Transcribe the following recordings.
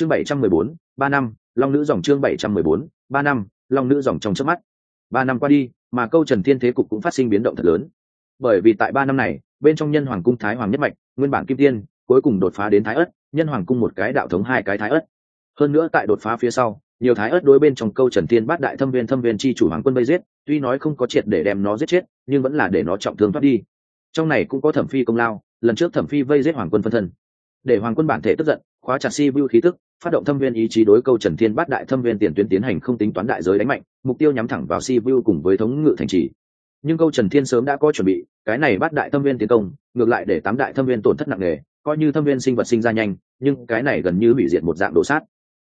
chương bảy trăm mười bốn, ba năm, long nữ dòng chương bảy trăm mười bốn, ba năm, long nữ dòng trong trước mắt. Ba năm qua đi, mà câu trần thiên thế cục cũng phát sinh biến động thật lớn. Bởi vì tại ba năm này, bên trong nhân hoàng cung thái hoàng nhất mạch, nguyên bản kim tiên, cuối cùng đột phá đến thái ất, nhân hoàng cung một cái đạo thống hai cái thái ất. Hơn nữa tại đột phá phía sau, nhiều thái ớt đối bên trong câu trần tiên bát đại thâm viên thâm viên chi chủ hoàng quân vây giết, tuy nói không có triệt để đem nó giết chết, nhưng vẫn là để nó trọng thương thoát đi. Trong này cũng có thẩm phi công lao, lần trước thẩm phi vây giết hoàng quân phân thân. Để hoàng quân bản thể tức giận khóa chặt si vu khí tức, phát động thâm viên ý chí đối câu trần thiên bát đại thâm viên tiền tuyến tiến hành không tính toán đại giới đánh mạnh, mục tiêu nhắm thẳng vào si vu cùng với thống ngự thành trì. Nhưng câu trần thiên sớm đã có chuẩn bị, cái này bát đại thâm viên tiến công, ngược lại để tám đại thâm viên tổn thất nặng nề, coi như thâm viên sinh vật sinh ra nhanh, nhưng cái này gần như hủy diệt một dạng đồ sát.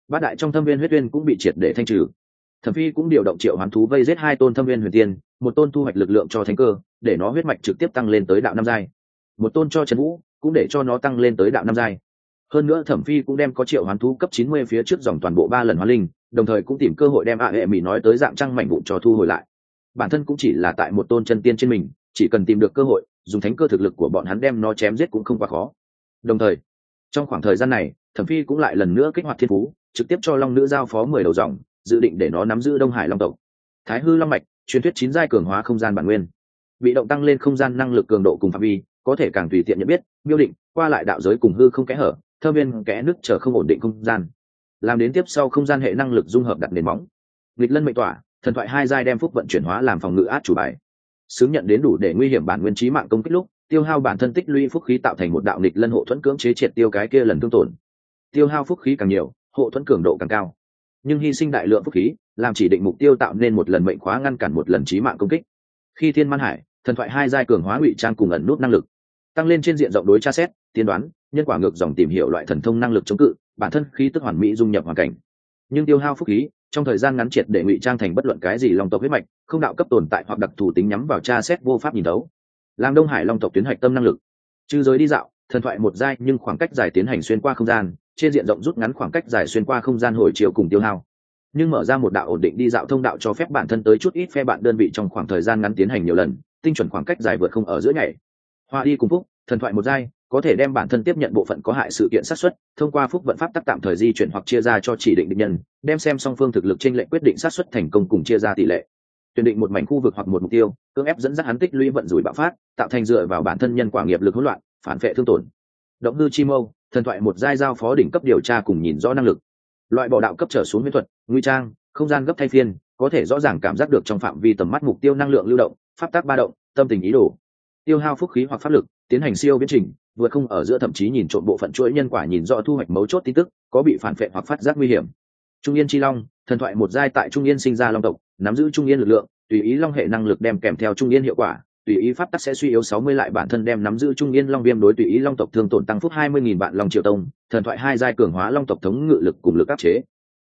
Bát đại trong thâm viên huyết viên cũng bị triệt để thanh trừ. Thẩm phi cũng điều động triệu hoán thú vây giết hai tôn thâm viên huyền tiên, một tôn thu hoạch lực lượng cho thánh cơ, để nó huyết mạch trực tiếp tăng lên tới đạo năm giai. Một tôn cho trần vũ, cũng để cho nó tăng lên tới đạo năm giai hơn nữa thẩm phi cũng đem có triệu hoán thú cấp chín mươi phía trước dòng toàn bộ ba lần hóa linh, đồng thời cũng tìm cơ hội đem ạ hệ mỹ nói tới dạng trăng mảnh vụn cho thu hồi lại. Bản thân cũng chỉ là tại một tôn chân tiên trên mình, chỉ cần tìm được cơ hội, dùng thánh cơ thực lực của bọn hắn đem nó chém giết cũng không quá khó. Đồng thời, trong khoảng thời gian này, thẩm phi cũng lại lần nữa kích hoạt thiên phú, trực tiếp cho long nữ giao phó mười đầu dòng, dự định để nó nắm giữ đông hải long tộc. Thái hư long mạch, truyền thuyết chín giai cường hóa không gian bản nguyên. Bị động tăng lên không gian năng lực cường độ cùng phạm vi, có thể càng tùy tiện nhận biết, miêu định, qua lại đạo giới cùng hư không kẽ hở thơ viên kẽ nước trở không ổn định không gian. Làm đến tiếp sau không gian hệ năng lực dung hợp đặt nền móng. Nghịch lân mệnh tỏa, thần thoại hai giai đem phúc vận chuyển hóa làm phòng ngự át chủ bài. Xứng nhận đến đủ để nguy hiểm bản nguyên trí mạng công kích lúc, tiêu hao bản thân tích lũy phúc khí tạo thành một đạo nghịch lân hộ thuẫn cưỡng chế triệt tiêu cái kia lần thương tổn. Tiêu hao phúc khí càng nhiều, hộ thuẫn cường độ càng cao. Nhưng hy sinh đại lượng phúc khí, làm chỉ định mục tiêu tạo nên một lần mệnh khóa ngăn cản một lần trí mạng công kích. Khi thiên man hải, thần thoại hai giai cường hóa ngụy trang cùng ẩn nút năng lực tăng lên trên diện rộng đối tra xét, tiên đoán, nhân quả ngược dòng tìm hiểu loại thần thông năng lực chống cự, bản thân khí tức hoàn mỹ dung nhập hoàn cảnh. Nhưng tiêu hao phúc khí, trong thời gian ngắn triệt để ngụy trang thành bất luận cái gì long tộc huyết mạch, không đạo cấp tồn tại hoặc đặc thù tính nhắm vào tra xét vô pháp nhìn đấu làm đông hải long tộc tuyến hạch tâm năng lực. Trừ giới đi dạo, thần thoại một giai nhưng khoảng cách dài tiến hành xuyên qua không gian, trên diện rộng rút ngắn khoảng cách dài xuyên qua không gian hồi chiều cùng tiêu hao. Nhưng mở ra một đạo ổn định đi dạo thông đạo cho phép bản thân tới chút ít phe bạn đơn vị trong khoảng thời gian ngắn tiến hành nhiều lần, tinh chuẩn khoảng cách dài vượt không ở giữa nhảy hoa đi cùng phúc, thần thoại một giai, có thể đem bản thân tiếp nhận bộ phận có hại sự kiện sát xuất thông qua phúc vận pháp tắc tạm thời di chuyển hoặc chia ra cho chỉ định định nhân, đem xem song phương thực lực trên lệ quyết định sát xuất thành công cùng chia ra tỷ lệ. Tuyển định một mảnh khu vực hoặc một mục tiêu, cưỡng ép dẫn dắt hắn tích lũy vận rủi bạo phát, tạo thành dựa vào bản thân nhân quả nghiệp lực hỗn loạn, phản vệ thương tổn. Động hư chi mâu, thần thoại một giai giao phó đỉnh cấp điều tra cùng nhìn rõ năng lực. Loại bỏ đạo cấp trở xuống mỹ thuật, nguy trang, không gian gấp thay phiên, có thể rõ ràng cảm giác được trong phạm vi tầm mắt mục tiêu năng lượng lưu động, pháp tác ba động, tâm tình ý đồ tiêu hao phúc khí hoặc pháp lực, tiến hành siêu biến trình vượt không ở giữa thậm chí nhìn trộm bộ phận chuỗi nhân quả nhìn rõ thu hoạch mấu chốt tin tức, có bị phản vệ hoặc phát giác nguy hiểm. Trung yên chi long, thần thoại một giai tại trung yên sinh ra long tộc, nắm giữ trung yên lực lượng, tùy ý long hệ năng lực đem kèm theo trung yên hiệu quả, tùy ý pháp tắc sẽ suy yếu sáu mươi lại bản thân đem nắm giữ trung yên long viêm đối tùy ý long tộc thương tổn tăng phúc hai mươi nghìn vạn long triều tông, thần thoại hai giai cường hóa long tộc thống ngự lực cùng lực áp chế.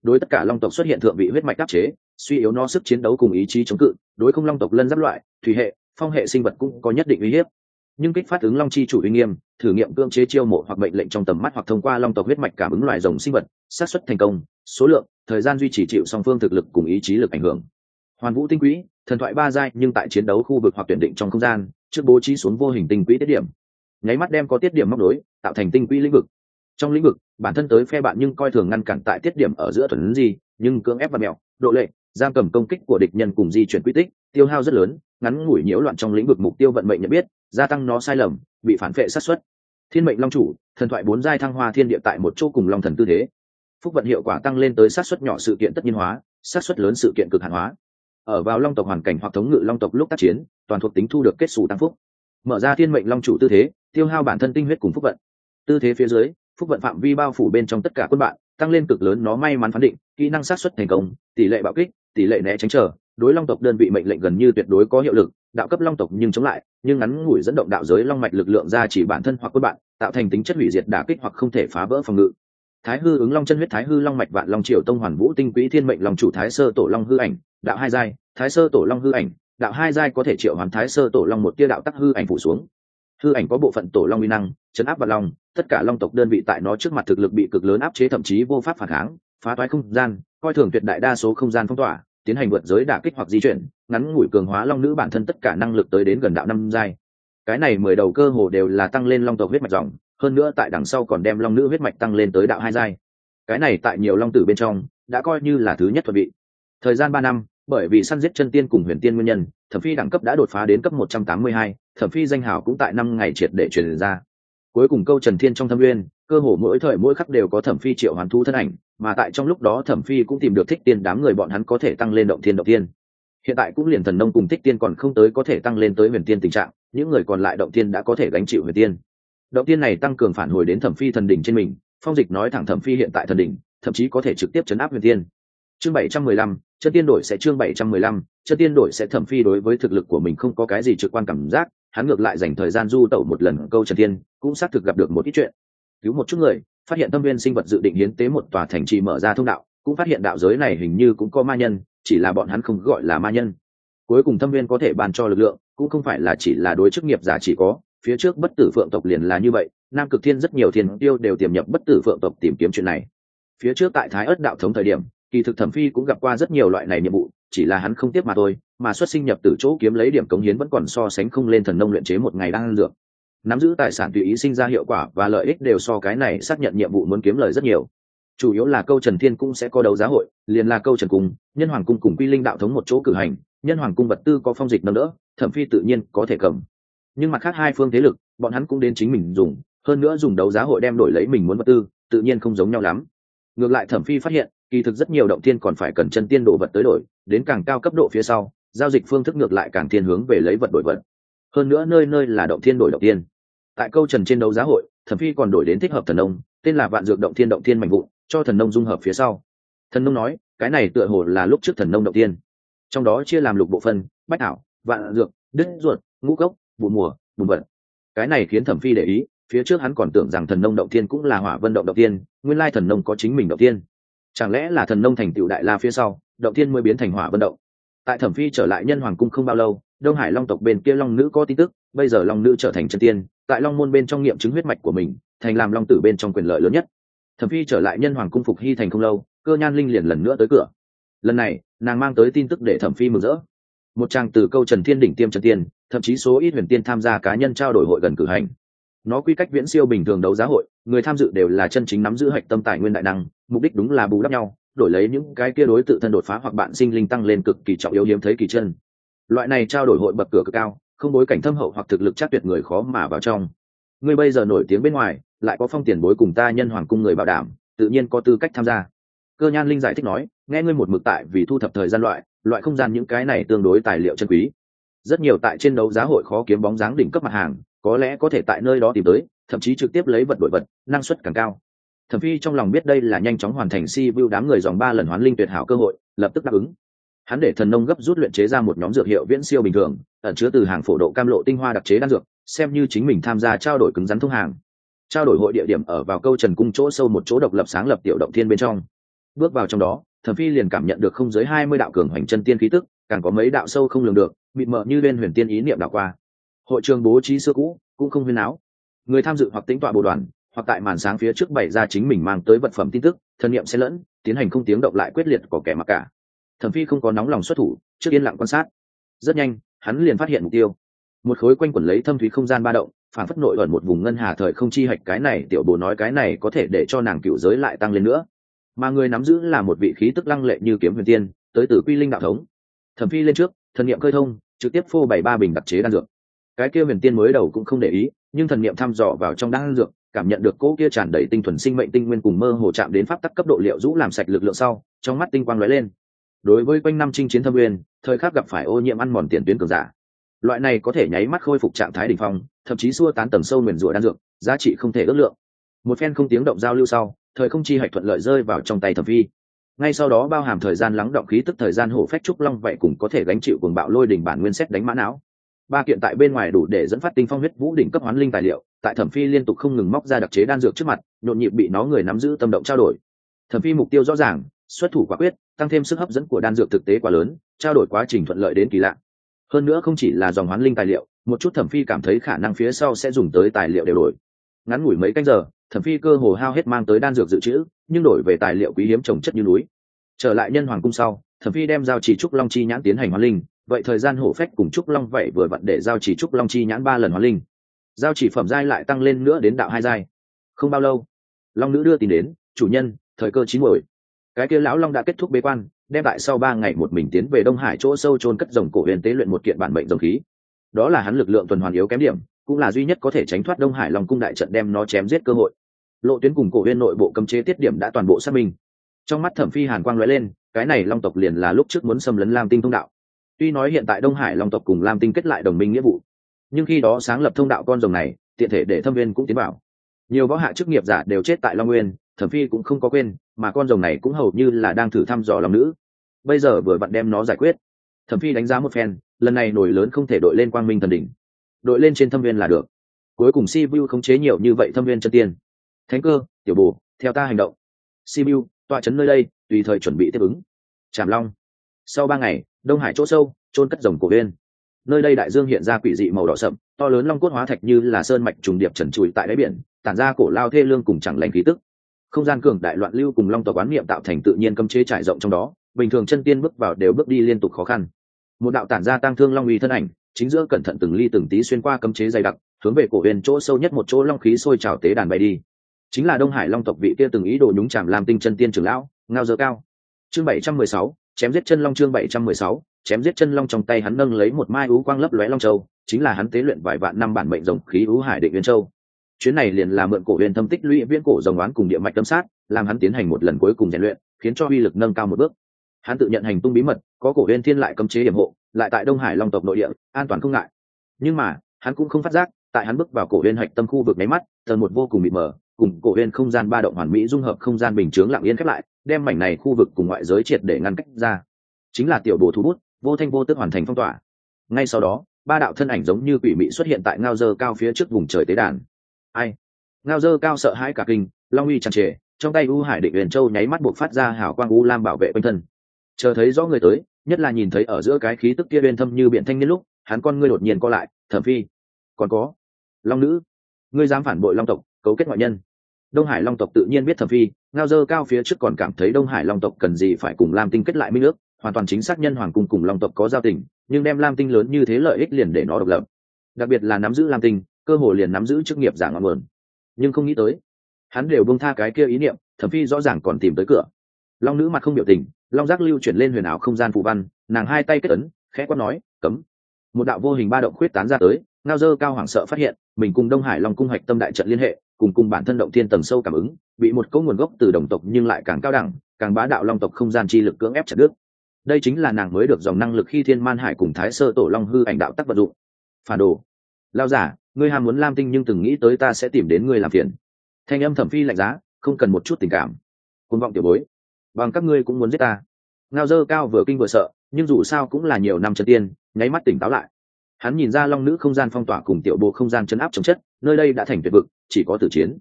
Đối tất cả long tộc xuất hiện thượng vị huyết mạch áp chế, suy yếu no sức chiến đấu cùng ý chí chống cự, đối không long tộc lân giáp loại, thủy hệ phong hệ sinh vật cũng có nhất định uy hiếp. Nhưng kích phát ứng long chi chủ uy nghiêm, thử nghiệm cưỡng chế chiêu mộ hoặc mệnh lệnh trong tầm mắt hoặc thông qua long tộc huyết mạch cảm ứng loài rồng sinh vật sát xuất thành công, số lượng, thời gian duy trì chịu song phương thực lực cùng ý chí lực ảnh hưởng. Hoàn vũ tinh quỹ, thần thoại ba giai nhưng tại chiến đấu khu vực hoặc tuyển định trong không gian, trước bố trí xuống vô hình tinh quỹ tiết điểm. Nháy mắt đem có tiết điểm móc đối tạo thành tinh quỹ lĩnh vực. Trong lĩnh vực, bản thân tới phe bạn nhưng coi thường ngăn cản tại tiết điểm ở giữa thuần gì nhưng cưỡng ép và mèo độ lệ, giam cầm công kích của địch nhân cùng di chuyển quy tích, tiêu hao rất lớn ngắn ngủi nhiễu loạn trong lĩnh vực mục tiêu vận mệnh nhận biết, gia tăng nó sai lầm, bị phản vệ sát xuất thiên mệnh long chủ, thần thoại bốn giai thăng hoa thiên địa tại một chỗ cùng long thần tư thế. Phúc vận hiệu quả tăng lên tới sát xuất nhỏ sự kiện tất nhiên hóa sát xuất lớn sự kiện cực hạn hóa. Ở vào long tộc hoàn cảnh hoặc thống ngự long tộc lúc tác chiến, toàn thuộc tính thu được kết xù tăng phúc. Mở ra thiên mệnh long chủ tư thế, tiêu hao bản thân tinh huyết cùng phúc vận. Tư thế phía dưới, phúc vận phạm vi bao phủ bên trong tất cả quân bạn, tăng lên cực lớn nó may mắn phán định, kỹ năng sát xuất thành công, tỷ lệ bạo kích, tỷ lệ né tránh trở đối long tộc đơn vị mệnh lệnh gần như tuyệt đối có hiệu lực, đạo cấp long tộc nhưng chống lại, nhưng ngắn ngủi dẫn động đạo giới long mạch lực lượng ra chỉ bản thân hoặc quân bạn, tạo thành tính chất hủy diệt đả kích hoặc không thể phá vỡ phòng ngự. Thái hư ứng long chân huyết, thái hư long mạch vạn long triều tông hoàn vũ tinh quỹ thiên mệnh long chủ thái sơ tổ long hư ảnh, đạo hai giai, thái sơ tổ long hư ảnh, đạo hai giai có thể triệu hoàn thái sơ tổ long một tia đạo tắc hư ảnh phủ xuống. Hư ảnh có bộ phận tổ long uy năng, chấn áp vạn long, tất cả long tộc đơn vị tại nó trước mặt thực lực bị cực lớn áp chế thậm chí vô pháp phản kháng, phá toái không gian, coi thường tuyệt đại đa số không gian phong tỏa tiến hành vượt giới đả kích hoặc di chuyển, ngắn ngủi cường hóa long nữ bản thân tất cả năng lực tới đến gần đạo năm giai. Cái này mười đầu cơ hồ đều là tăng lên long tộc huyết mạch dòng, hơn nữa tại đằng sau còn đem long nữ huyết mạch tăng lên tới đạo hai giai. Cái này tại nhiều long tử bên trong, đã coi như là thứ nhất thuận vị. Thời gian ba năm, bởi vì săn giết chân tiên cùng huyền tiên nguyên nhân, thẩm phi đẳng cấp đã đột phá đến cấp một trăm tám mươi hai, thẩm phi danh hào cũng tại năm ngày triệt để truyền ra. Cuối cùng câu trần thiên trong thâm nguyên, cơ hồ mỗi thời mỗi khắc đều có thẩm phi triệu hoàn thu thân ảnh mà tại trong lúc đó thẩm phi cũng tìm được thích tiên đám người bọn hắn có thể tăng lên động thiên động tiên hiện tại cũng liền thần nông cùng thích tiên còn không tới có thể tăng lên tới huyền tiên tình trạng, những người còn lại động tiên đã có thể gánh chịu huyền tiên. Động tiên này tăng cường phản hồi đến thẩm phi thần đỉnh trên mình, phong dịch nói thẳng thẩm phi hiện tại thần đỉnh, thậm chí có thể trực tiếp chấn áp huyền tiên. Chương bảy trăm mười lăm, chân tiên đổi sẽ chương bảy trăm mười lăm, chân tiên đổi sẽ thẩm phi đối với thực lực của mình không có cái gì trực quan cảm giác, hắn ngược lại dành thời gian du tẩu một lần câu trần tiên, cũng xác thực gặp được một ít chuyện. Cứu một chút người phát hiện tâm viên sinh vật dự định hiến tế một tòa thành trì mở ra thông đạo, cũng phát hiện đạo giới này hình như cũng có ma nhân, chỉ là bọn hắn không gọi là ma nhân. Cuối cùng thâm viên có thể bàn cho lực lượng, cũng không phải là chỉ là đối chức nghiệp giả chỉ có, phía trước bất tử phượng tộc liền là như vậy, nam cực thiên rất nhiều thiên tiêu đều tiềm nhập bất tử phượng tộc tìm kiếm chuyện này. Phía trước tại thái ớt đạo thống thời điểm, kỳ thực thẩm phi cũng gặp qua rất nhiều loại này nhiệm vụ, chỉ là hắn không tiếp mà thôi, mà xuất sinh nhập từ chỗ kiếm lấy điểm cống hiến vẫn còn so sánh không lên thần nông luyện chế một ngày đang lượng nắm giữ tài sản tùy ý sinh ra hiệu quả và lợi ích đều so cái này xác nhận nhiệm vụ muốn kiếm lời rất nhiều. Chủ yếu là câu trần thiên cũng sẽ có đấu giá hội, liền là câu trần cung, nhân hoàng cung cùng quy linh đạo thống một chỗ cử hành, nhân hoàng cung vật tư có phong dịch nâng đỡ, thẩm phi tự nhiên có thể cầm. Nhưng mặt khác hai phương thế lực, bọn hắn cũng đến chính mình dùng, hơn nữa dùng đấu giá hội đem đổi lấy mình muốn vật tư, tự nhiên không giống nhau lắm. Ngược lại thẩm phi phát hiện, kỳ thực rất nhiều động tiên còn phải cần chân tiên đổ vật tới đổi, đến càng cao cấp độ phía sau, giao dịch phương thức ngược lại càng thiên hướng về lấy vật đổi vật hơn nữa nơi nơi là động thiên đổi động tiên tại câu trần trên đấu giá hội thẩm phi còn đổi đến thích hợp thần nông, tên là vạn dược động thiên động thiên mạnh vụn, cho thần nông dung hợp phía sau. Thần nông nói, cái này tựa hồ là lúc trước thần nông động tiên trong đó chia làm lục bộ phân, bách ảo vạn dược, đứt ruột, ngũ cốc, bùn mùa, bùn vật. Cái này khiến thẩm phi để ý, phía trước hắn còn tưởng rằng thần nông động tiên cũng là hỏa vân động động tiên nguyên lai thần nông có chính mình động tiên chẳng lẽ là thần nông thành tựu đại la phía sau, động tiên mới biến thành hỏa vân động? Tại thẩm phi trở lại nhân hoàng cung không bao lâu đông hải long tộc bên kia long nữ có tin tức, bây giờ long nữ trở thành chân tiên, tại long môn bên trong nghiệm chứng huyết mạch của mình, thành làm long tử bên trong quyền lợi lớn nhất. Thẩm phi trở lại nhân hoàng cung phục hy thành không lâu, cơ nhan linh liền lần nữa tới cửa. Lần này, nàng mang tới tin tức để thẩm phi mừng rỡ. Một trang từ câu trần thiên đỉnh tiêm trần tiên, thậm chí số ít huyền tiên tham gia cá nhân trao đổi hội gần cử hành. Nó quy cách viễn siêu bình thường đấu giá hội, người tham dự đều là chân chính nắm giữ hạch tâm tài nguyên đại năng, mục đích đúng là bù đắp nhau, đổi lấy những cái kia đối tự thân đột phá hoặc bạn sinh linh tăng lên cực kỳ trọng yếu hiếm thấy kỳ chân loại này trao đổi hội bậc cửa cực cao, không bối cảnh thâm hậu hoặc thực lực chắc tuyệt người khó mà vào trong. Ngươi bây giờ nổi tiếng bên ngoài, lại có phong tiền bối cùng ta nhân hoàng cung người bảo đảm, tự nhiên có tư cách tham gia. Cơ nhan linh giải thích nói, nghe ngươi một mực tại vì thu thập thời gian loại loại không gian những cái này tương đối tài liệu chân quý. Rất nhiều tại trên đấu giá hội khó kiếm bóng dáng đỉnh cấp mặt hàng, có lẽ có thể tại nơi đó tìm tới, thậm chí trực tiếp lấy vật đổi vật, năng suất càng cao. Thẩm phi trong lòng biết đây là nhanh chóng hoàn thành si vu đám người dòng ba lần hoán linh tuyệt hảo cơ hội, lập tức đáp ứng hắn để thần nông gấp rút luyện chế ra một nhóm dược hiệu viễn siêu bình thường, ẩn chứa từ hàng phổ độ cam lộ tinh hoa đặc chế đan dược, xem như chính mình tham gia trao đổi cứng rắn thông hàng. Trao đổi hội địa điểm ở vào câu trần cung chỗ sâu một chỗ độc lập sáng lập tiểu động thiên bên trong. Bước vào trong đó, thẩm phi liền cảm nhận được không dưới hai mươi đạo cường hoành chân tiên khí tức, càng có mấy đạo sâu không lường được, mịt mờ như lên huyền tiên ý niệm đạo qua. Hội trường bố trí xưa cũ, cũng không huyên áo. Người tham dự hoặc tính tọa bộ đoàn, hoặc tại màn sáng phía trước bày ra chính mình mang tới vật phẩm tin tức, thân nhiệm sẽ lẫn, tiến hành không tiếng động lại quyết liệt có kẻ mặc cả thẩm phi không có nóng lòng xuất thủ, trước yên lặng quan sát. Rất nhanh, hắn liền phát hiện mục tiêu. Một khối quanh quẩn lấy thâm thúy không gian ba động, phản phất nội ẩn một vùng ngân hà thời không chi hạch, cái này tiểu bồ nói cái này có thể để cho nàng cựu giới lại tăng lên nữa. Mà người nắm giữ là một vị khí tức lăng lệ như kiếm huyền tiên, tới từ quy linh đạo thống. Thẩm phi lên trước, thần niệm khơi thông, trực tiếp phô bảy ba bình đặc chế đan dược. Cái kia huyền tiên mới đầu cũng không để ý, nhưng thần niệm thăm dò vào trong đan dược, cảm nhận được cỗ kia tràn đầy tinh thuần sinh mệnh tinh nguyên cùng mơ hồ chạm đến pháp tắc cấp độ liệu rũ làm sạch lực lượng sau, trong mắt tinh quang lóe lên đối với quanh năm chinh chiến thâm uyên thời khắc gặp phải ô nhiễm ăn mòn tiền tuyến cường giả. Loại này có thể nháy mắt khôi phục trạng thái đỉnh phong, thậm chí xua tán tầng sâu nguyền rủa đan dược, giá trị không thể ước lượng. Một phen không tiếng động giao lưu sau, thời không chi hạch thuận lợi rơi vào trong tay thẩm phi. Ngay sau đó bao hàm thời gian lắng động khí tức thời gian hổ phách trúc long vậy cũng có thể gánh chịu cuồng bạo lôi đỉnh bản nguyên xét đánh mã não. Ba kiện tại bên ngoài đủ để dẫn phát tinh phong huyết vũ đỉnh cấp hoán linh tài liệu, tại thẩm phi liên tục không ngừng móc ra đặc chế đan dược trước mặt, nhộn nhịp bị nó người nắm giữ tâm động trao đổi. Thẩm phi mục tiêu rõ ràng xuất thủ quả quyết, tăng thêm sức hấp dẫn của đan dược thực tế quá lớn, trao đổi quá trình thuận lợi đến kỳ lạ. Hơn nữa không chỉ là dòng hoán linh tài liệu, một chút thẩm phi cảm thấy khả năng phía sau sẽ dùng tới tài liệu đều đổi. Ngắn ngủi mấy canh giờ, thẩm phi cơ hồ hao hết mang tới đan dược dự trữ, nhưng đổi về tài liệu quý hiếm trồng chất như núi. Trở lại nhân hoàng cung sau, thẩm phi đem giao chỉ trúc long chi nhãn tiến hành hoán linh, vậy thời gian hổ phách cùng trúc long vậy vừa vặn để giao chỉ trúc long chi nhãn ba lần hoán linh. Giao chỉ phẩm giai lại tăng lên nữa đến đạo hai giai. Không bao lâu, long nữ đưa tin đến, chủ nhân, thời cơ chín muồi cái kia lão long đã kết thúc bế quan, đem lại sau ba ngày một mình tiến về đông hải chỗ sâu trôn cất rồng cổ huyền tế luyện một kiện bản mệnh dòng khí. Đó là hắn lực lượng tuần hoàn yếu kém điểm, cũng là duy nhất có thể tránh thoát đông hải long cung đại trận đem nó chém giết cơ hội. Lộ tuyến cùng cổ huyền nội bộ cấm chế tiết điểm đã toàn bộ xác minh. Trong mắt thẩm phi hàn quang lóe lên, cái này long tộc liền là lúc trước muốn xâm lấn lam tinh thông đạo. Tuy nói hiện tại đông hải long tộc cùng lam tinh kết lại đồng minh nghĩa vụ, nhưng khi đó sáng lập thông đạo con rồng này, tiện thể để thâm viên cũng tiến vào. Nhiều võ hạ chức nghiệp giả đều chết tại long nguyên thẩm phi cũng không có quên, mà con rồng này cũng hầu như là đang thử thăm dò lòng nữ. Bây giờ vừa vặn đem nó giải quyết. Thẩm phi đánh giá một phen, lần này nổi lớn không thể đội lên quang minh thần đỉnh. Đội lên trên thâm viên là được. Cuối cùng si vu khống chế nhiều như vậy thâm viên chân tiên. Thánh cơ, tiểu bồ, theo ta hành động. Si vu tọa trấn nơi đây, tùy thời chuẩn bị tiếp ứng. Tràm long. Sau ba ngày, đông hải chỗ sâu trôn cất rồng cổ viên. Nơi đây đại dương hiện ra quỷ dị màu đỏ sậm, to lớn long cốt hóa thạch như là sơn mạch trùng điệp trần trụi tại đáy biển, tản ra cổ lao thê lương cùng chẳng lành khí tức không gian cường đại loạn lưu cùng long tộc quán niệm tạo thành tự nhiên cấm chế trải rộng trong đó, bình thường chân tiên bước vào đều bước đi liên tục khó khăn. Một đạo tản ra tăng thương long uy thân ảnh, chính giữa cẩn thận từng ly từng tí xuyên qua cấm chế dày đặc, hướng về cổ huyền chỗ sâu nhất một chỗ long khí sôi trào tế đàn bay đi. Chính là đông hải long tộc vị kia từng ý đồ nhúng chạm làm tinh chân tiên trưởng lão, ngao dơ cao. Chương bảy trăm mười sáu, chém giết chân long chương bảy trăm mười sáu, chém giết chân long trong tay hắn nâng lấy một mai ú quang lấp lóe long châu, chính là hắn tế luyện vài vạn năm bản mệnh rồng khí ú hải định nguyên châu chuyến này liền là mượn cổ huyền thâm tích lũy viễn cổ rồng oán cùng địa mạch tâm sát, làm hắn tiến hành một lần cuối cùng rèn luyện, khiến cho uy lực nâng cao một bước. Hắn tự nhận hành tung bí mật, có cổ huyền thiên lại cấm chế điểm hộ, lại tại đông hải long tộc nội địa, an toàn không ngại. Nhưng mà, hắn cũng không phát giác, tại hắn bước vào cổ huyền hạch tâm khu vực máy mắt tần một vô cùng bị mờ, cùng cổ huyền không gian ba động hoàn mỹ dung hợp không gian bình chướng lặng yên khép lại, đem mảnh này khu vực cùng ngoại giới triệt để ngăn cách ra. Chính là tiểu bồ thu bút, vô thanh vô tức hoàn thành phong tỏa. Ngay sau đó, ba đạo thân ảnh giống như quỷ mị xuất hiện tại ngao dơ cao phía trước vùng trời tế đàn ai? Ngao dơ cao sợ hãi cả kinh, long uy chẳng trề, trong tay u hải định huyền châu nháy mắt buộc phát ra hảo quang u lam bảo vệ quanh thân. Chờ thấy rõ người tới, nhất là nhìn thấy ở giữa cái khí tức kia bên thâm như biển thanh niên lúc, hắn con ngươi đột nhiên co lại, thẩm phi, còn có long nữ, ngươi dám phản bội long tộc, cấu kết ngoại nhân. Đông hải long tộc tự nhiên biết thẩm phi, ngao dơ cao phía trước còn cảm thấy đông hải long tộc cần gì phải cùng lam tinh kết lại minh nước hoàn toàn chính xác nhân hoàng cung cùng long tộc có giao tình, nhưng đem lam tinh lớn như thế lợi ích liền để nó độc lập. Đặc biệt là nắm giữ lam tinh cơ hồ liền nắm giữ chức nghiệp giả ngọn nguồn. Nhưng không nghĩ tới, hắn đều bông tha cái kia ý niệm thẩm phi rõ ràng còn tìm tới cửa. Long nữ mặt không biểu tình, long giác lưu chuyển lên huyền ảo không gian phù văn, nàng hai tay kết ấn, khẽ quát nói, cấm. Một đạo vô hình ba động khuyết tán ra tới, ngao dơ cao hoảng sợ phát hiện, mình cùng đông hải long cung hoạch tâm đại trận liên hệ, cùng cùng bản thân động thiên tầng sâu cảm ứng, bị một cấu nguồn gốc từ đồng tộc nhưng lại càng cao đẳng, càng bá đạo long tộc không gian chi lực cưỡng ép chặt đứt. Đây chính là nàng mới được dòng năng lực khi thiên man hải cùng thái sơ tổ long hư ảnh đạo tắc vật dụng. Phản đồ. Lao giả ngươi ham muốn lam tinh nhưng từng nghĩ tới ta sẽ tìm đến ngươi làm phiền. Thanh âm thẩm phi lạnh giá, không cần một chút tình cảm. Côn vọng tiểu bối, bằng các ngươi cũng muốn giết ta. Ngao dơ cao vừa kinh vừa sợ, nhưng dù sao cũng là nhiều năm chân tiên, nháy mắt tỉnh táo lại. Hắn nhìn ra long nữ không gian phong tỏa cùng tiểu bộ không gian chấn áp chống chất, nơi đây đã thành tuyệt vực, chỉ có tử chiến.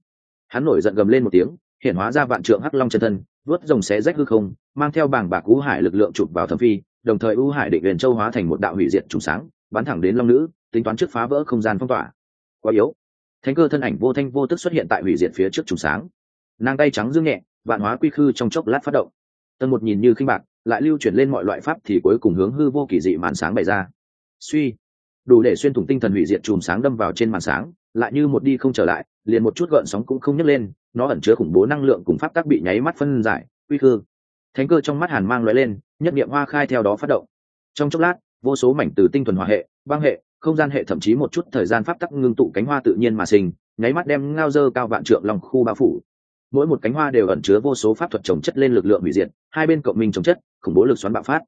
Hắn nổi giận gầm lên một tiếng, hiện hóa ra vạn trượng hắc long chân thân vớt rồng xé rách hư không, mang theo bảng bạc u hải lực lượng chụp vào thẩm phi, đồng thời u hải định huyền châu hóa thành một đạo hủy diệt trùng sáng, bắn thẳng đến long nữ, tính toán trước phá vỡ không gian phong tỏa quá yếu. Thánh cơ thân ảnh vô thanh vô tức xuất hiện tại hủy diệt phía trước trùng sáng. Nàng tay trắng dương nhẹ, vạn hóa quy khư trong chốc lát phát động. Tần một nhìn như khinh bạc, lại lưu chuyển lên mọi loại pháp thì cuối cùng hướng hư vô kỳ dị màn sáng bày ra. Suy, đủ để xuyên thủng tinh thần hủy diệt chùm sáng đâm vào trên màn sáng, lại như một đi không trở lại, liền một chút gợn sóng cũng không nhấc lên, nó ẩn chứa khủng bố năng lượng cùng pháp tắc bị nháy mắt phân giải, quy khư. Thánh cơ trong mắt hàn mang loại lên, nhất niệm hoa khai theo đó phát động. Trong chốc lát, vô số mảnh từ tinh thuần hòa hệ, băng hệ không gian hệ thậm chí một chút thời gian pháp tắc ngưng tụ cánh hoa tự nhiên mà sinh, nháy mắt đem ngao dơ cao vạn trượng lòng khu bao phủ. Mỗi một cánh hoa đều ẩn chứa vô số pháp thuật trồng chất lên lực lượng hủy diệt, hai bên cộng minh trồng chất, khủng bố lực xoắn bạo phát.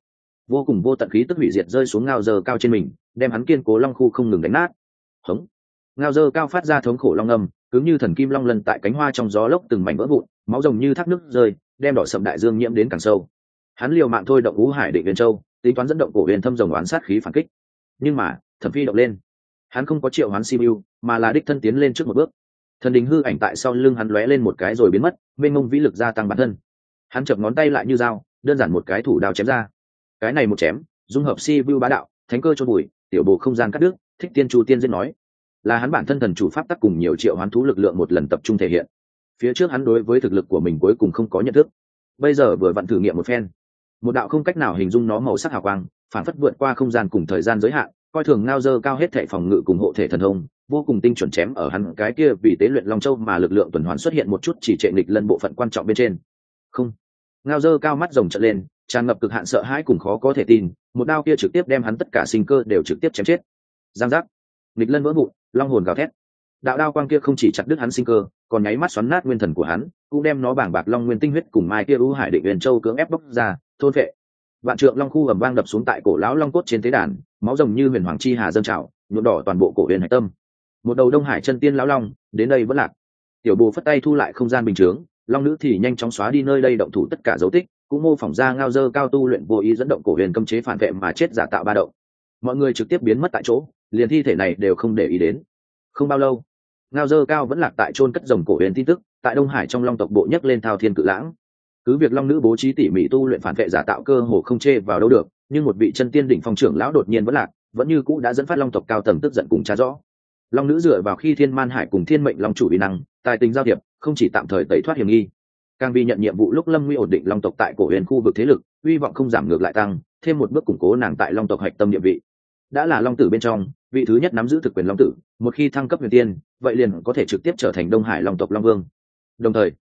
Vô cùng vô tận khí tức hủy diệt rơi xuống ngao dơ cao trên mình, đem hắn kiên cố long khu không ngừng đánh nát. Hống. Ngao dơ cao phát ra thống khổ long âm, cứng như thần kim long lần tại cánh hoa trong gió lốc từng mảnh vỡ vụn, máu rồng như thác nước rơi, đem đỏ sậm đại dương nhiễm đến càng sâu. Hắn liều mạng thôi động ngũ hải định viên châu, tính toán dẫn động cổ huyền thâm rồng oán sát khí phản kích. Nhưng mà thẩm phi động lên. Hắn không có triệu hoán simu mà là đích thân tiến lên trước một bước. Thần đình hư ảnh tại sau lưng hắn lóe lên một cái rồi biến mất bên mông vĩ lực gia tăng bản thân. Hắn chập ngón tay lại như dao, đơn giản một cái thủ đao chém ra. Cái này một chém, dung hợp si bá đạo, thánh cơ cho bụi, tiểu bộ không gian cắt đứt, thích tiên chu tiên giết nói. Là hắn bản thân thần chủ pháp tắc cùng nhiều triệu hoán thú lực lượng một lần tập trung thể hiện. Phía trước hắn đối với thực lực của mình cuối cùng không có nhận thức. Bây giờ vừa vặn thử nghiệm một phen. Một đạo không cách nào hình dung nó màu sắc hào quang, phản phất vượt qua không gian cùng thời gian giới hạn coi thường ngao dơ cao hết thể phòng ngự cùng hộ thể thần thông, vô cùng tinh chuẩn chém ở hắn cái kia vì tế luyện long châu mà lực lượng tuần hoàn xuất hiện một chút chỉ trệ nghịch lân bộ phận quan trọng bên trên. Không. Ngao dơ cao mắt rồng trận lên, tràn ngập cực hạn sợ hãi cùng khó có thể tin, một đao kia trực tiếp đem hắn tất cả sinh cơ đều trực tiếp chém chết. Giang giác. Nghịch lân vỡ vụn, long hồn gào thét. Đạo đao quang kia không chỉ chặt đứt hắn sinh cơ, còn nháy mắt xoắn nát nguyên thần của hắn, cũng đem nó bảng bạc long nguyên tinh huyết cùng mai kia ưu hải định huyền châu cưỡng ép bóc ra, thôn vệ vạn trượng long khu ầm vang đập xuống tại cổ lão long cốt trên tế đàn, máu rồng như huyền hoàng chi hà dâng trào, nhuộm đỏ toàn bộ cổ huyền hải tâm. Một đầu đông hải chân tiên lão long, đến đây vẫn lạc. Tiểu bồ phất tay thu lại không gian bình chướng, long nữ thì nhanh chóng xóa đi nơi đây động thủ tất cả dấu tích, cũng mô phỏng ra ngao dơ cao tu luyện vô ý dẫn động cổ huyền cấm chế phản vệ mà chết giả tạo ba động. Mọi người trực tiếp biến mất tại chỗ, liền thi thể này đều không để ý đến. Không bao lâu, ngao dơ cao vẫn lạc tại trôn cất rồng cổ huyền tin tức, tại đông hải trong long tộc bộ nhấc lên thao thiên cự lãng cứ việc long nữ bố trí tỉ mỉ tu luyện phản vệ giả tạo cơ hồ không chê vào đâu được, nhưng một vị chân tiên đỉnh phong trưởng lão đột nhiên vẫn lạc, vẫn như cũ đã dẫn phát long tộc cao tầng tức giận cùng cha rõ. Long nữ dựa vào khi thiên man hải cùng thiên mệnh long chủ uy năng, tài tình giao thiệp, không chỉ tạm thời tẩy thoát hiểm nghi. Càng vì nhận nhiệm vụ lúc lâm nguy ổn định long tộc tại cổ huyền khu vực thế lực, hy vọng không giảm ngược lại tăng, thêm một bước củng cố nàng tại long tộc hạch tâm địa vị. Đã là long tử bên trong, vị thứ nhất nắm giữ thực quyền long tử, một khi thăng cấp huyền tiên, vậy liền có thể trực tiếp trở thành đông hải long tộc long vương. Đồng thời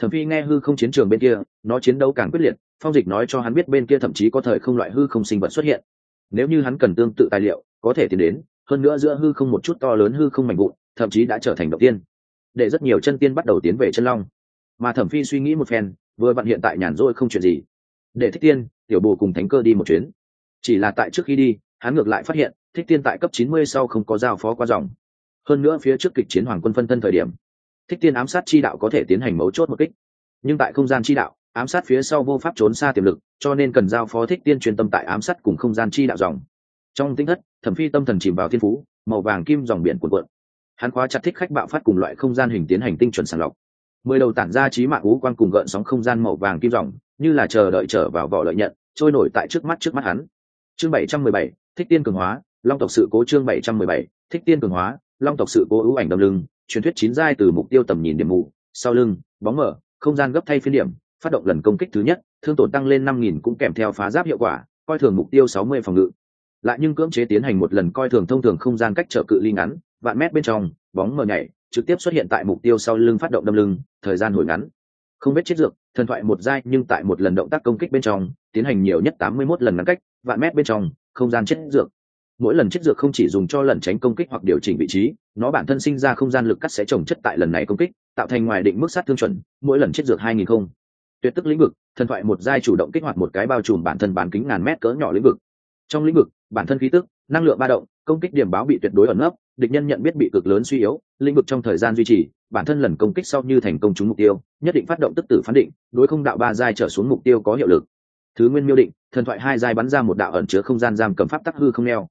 thẩm phi nghe hư không chiến trường bên kia, nó chiến đấu càng quyết liệt, phong dịch nói cho hắn biết bên kia thậm chí có thời không loại hư không sinh vật xuất hiện. Nếu như hắn cần tương tự tài liệu, có thể tìm đến, hơn nữa giữa hư không một chút to lớn hư không mạnh vụn, thậm chí đã trở thành động tiên. Để rất nhiều chân tiên bắt đầu tiến về chân long. Mà thẩm phi suy nghĩ một phen, vừa vặn hiện tại nhàn rỗi không chuyện gì. Để thích tiên, tiểu bồ cùng thánh cơ đi một chuyến. Chỉ là tại trước khi đi, hắn ngược lại phát hiện, thích tiên tại cấp chín mươi sau không có giao phó qua dòng. Hơn nữa phía trước kịch chiến hoàng quân phân thân thời điểm thích tiên ám sát chi đạo có thể tiến hành mấu chốt một kích. Nhưng tại không gian chi đạo, ám sát phía sau vô pháp trốn xa tiềm lực, cho nên cần giao phó thích tiên truyền tâm tại ám sát cùng không gian chi đạo dòng. Trong tinh thất, thẩm phi tâm thần chìm vào thiên phú, màu vàng kim dòng biển cuộn cuộn. Hắn khóa chặt thích khách bạo phát cùng loại không gian hình tiến hành tinh chuẩn sàng lọc. Mười đầu tản ra trí mạng ú quang cùng gợn sóng không gian màu vàng kim dòng, như là chờ đợi trở vào vỏ lợi nhận, trôi nổi tại trước mắt trước mắt hắn. Chương bảy trăm mười bảy, thích tiên cường hóa, long tộc sự cố chương bảy trăm mười bảy, thích tiên cường hóa, long tộc sự cố ưu ảnh đâm lưng truyền thuyết chín giai từ mục tiêu tầm nhìn điểm mù, sau lưng, bóng mở, không gian gấp thay phiên điểm, phát động lần công kích thứ nhất, thương tổn tăng lên năm nghìn cũng kèm theo phá giáp hiệu quả, coi thường mục tiêu sáu mươi phòng ngự. Lại nhưng cưỡng chế tiến hành một lần coi thường thông thường không gian cách trở cự ly ngắn, vạn mét bên trong, bóng mờ nhảy, trực tiếp xuất hiện tại mục tiêu sau lưng phát động đâm lưng, thời gian hồi ngắn. Không biết chết dược, thần thoại một giai nhưng tại một lần động tác công kích bên trong, tiến hành nhiều nhất tám mươi 81 lần ngắn cách, vạn mét bên trong, không gian chết dược mỗi lần chết dược không chỉ dùng cho lần tránh công kích hoặc điều chỉnh vị trí, nó bản thân sinh ra không gian lực cắt sẽ trồng chất tại lần này công kích, tạo thành ngoài định mức sát thương chuẩn, mỗi lần chết dược hai nghìn không. Tuyệt tức lĩnh vực, thần thoại một giai chủ động kích hoạt một cái bao trùm bản thân bán kính ngàn mét cỡ nhỏ lĩnh vực. Trong lĩnh vực, bản thân khí tức, năng lượng ba động, công kích điểm báo bị tuyệt đối ẩn nấp, địch nhân nhận biết bị cực lớn suy yếu, lĩnh vực trong thời gian duy trì, bản thân lần công kích sau như thành công trúng mục tiêu, nhất định phát động tức tử phán định, đối không đạo ba giai trở xuống mục tiêu có hiệu lực. Thứ nguyên miêu định, thần thoại hai giai bắn ra một đạo ẩn chứa không gian giam cầm pháp tắc hư không neo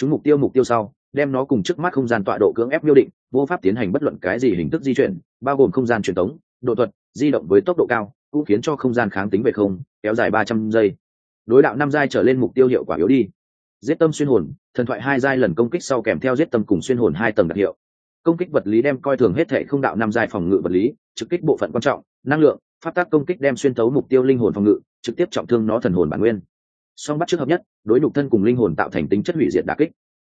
chúng mục tiêu mục tiêu sau, đem nó cùng trước mắt không gian tọa độ cưỡng ép miêu định, vô pháp tiến hành bất luận cái gì hình thức di chuyển, bao gồm không gian truyền tống, độ thuật, di động với tốc độ cao, cũng khiến cho không gian kháng tính về không, kéo dài ba trăm giây. Đối đạo năm giai trở lên mục tiêu hiệu quả yếu đi. Giết tâm xuyên hồn, thần thoại hai giai lần công kích sau kèm theo giết tâm cùng xuyên hồn hai tầng đặc hiệu. Công kích vật lý đem coi thường hết thể không đạo năm giai phòng ngự vật lý, trực kích bộ phận quan trọng, năng lượng phát tác công kích đem xuyên thấu mục tiêu linh hồn phòng ngự, trực tiếp trọng thương nó thần hồn bản nguyên song bắt trước hợp nhất, đối nhục thân cùng linh hồn tạo thành tính chất hủy diệt đà kích.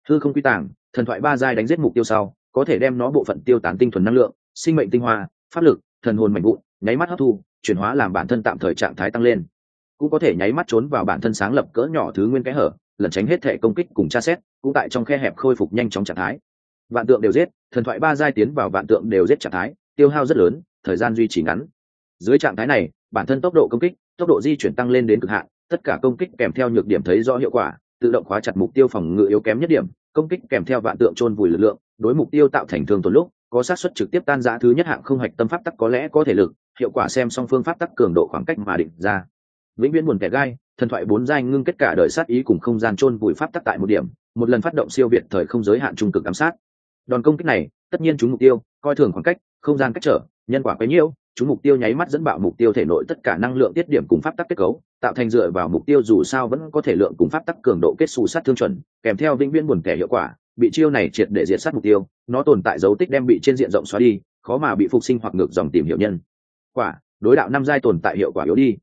Thư không quy tàng, thần thoại ba giai đánh giết mục tiêu sau, có thể đem nó bộ phận tiêu tán tinh thuần năng lượng, sinh mệnh tinh hoa, pháp lực, thần hồn mạnh vụn, nháy mắt hấp thu, chuyển hóa làm bản thân tạm thời trạng thái tăng lên. Cũng có thể nháy mắt trốn vào bản thân sáng lập cỡ nhỏ thứ nguyên cái hở, lẩn tránh hết thể công kích cùng tra xét, cũng tại trong khe hẹp khôi phục nhanh chóng trạng thái. Vạn tượng đều giết, thần thoại ba giai tiến vào vạn tượng đều giết trạng thái, tiêu hao rất lớn, thời gian duy trì ngắn. Dưới trạng thái này, bản thân tốc độ công kích, tốc độ di chuyển tăng lên đến cực hạn tất cả công kích kèm theo nhược điểm thấy rõ hiệu quả, tự động khóa chặt mục tiêu phòng ngự yếu kém nhất điểm, công kích kèm theo vạn tượng chôn vùi lực lượng, đối mục tiêu tạo thành thương tổn lúc, có xác suất trực tiếp tan giã thứ nhất hạng không hạch tâm pháp tắc có lẽ có thể lực, hiệu quả xem song phương pháp tắc cường độ khoảng cách mà định ra. Vĩnh viễn buồn kẻ gai, thần thoại bốn giai ngưng kết cả đời sát ý cùng không gian chôn vùi pháp tắc tại một điểm, một lần phát động siêu việt thời không giới hạn trung cực ám sát. Đòn công kích này, tất nhiên chúng mục tiêu, coi thường khoảng cách, không gian cách trở, nhân quả quấy nhiễu chúng mục tiêu nháy mắt dẫn bạo mục tiêu thể nội tất cả năng lượng tiết điểm cùng pháp tắc kết cấu, tạo thành dựa vào mục tiêu dù sao vẫn có thể lượng cùng pháp tắc cường độ kết xù sát thương chuẩn, kèm theo vĩnh viễn buồn kẻ hiệu quả, bị chiêu này triệt để diệt sát mục tiêu, nó tồn tại dấu tích đem bị trên diện rộng xóa đi, khó mà bị phục sinh hoặc ngược dòng tìm hiệu nhân. Quả, đối đạo năm giai tồn tại hiệu quả yếu đi.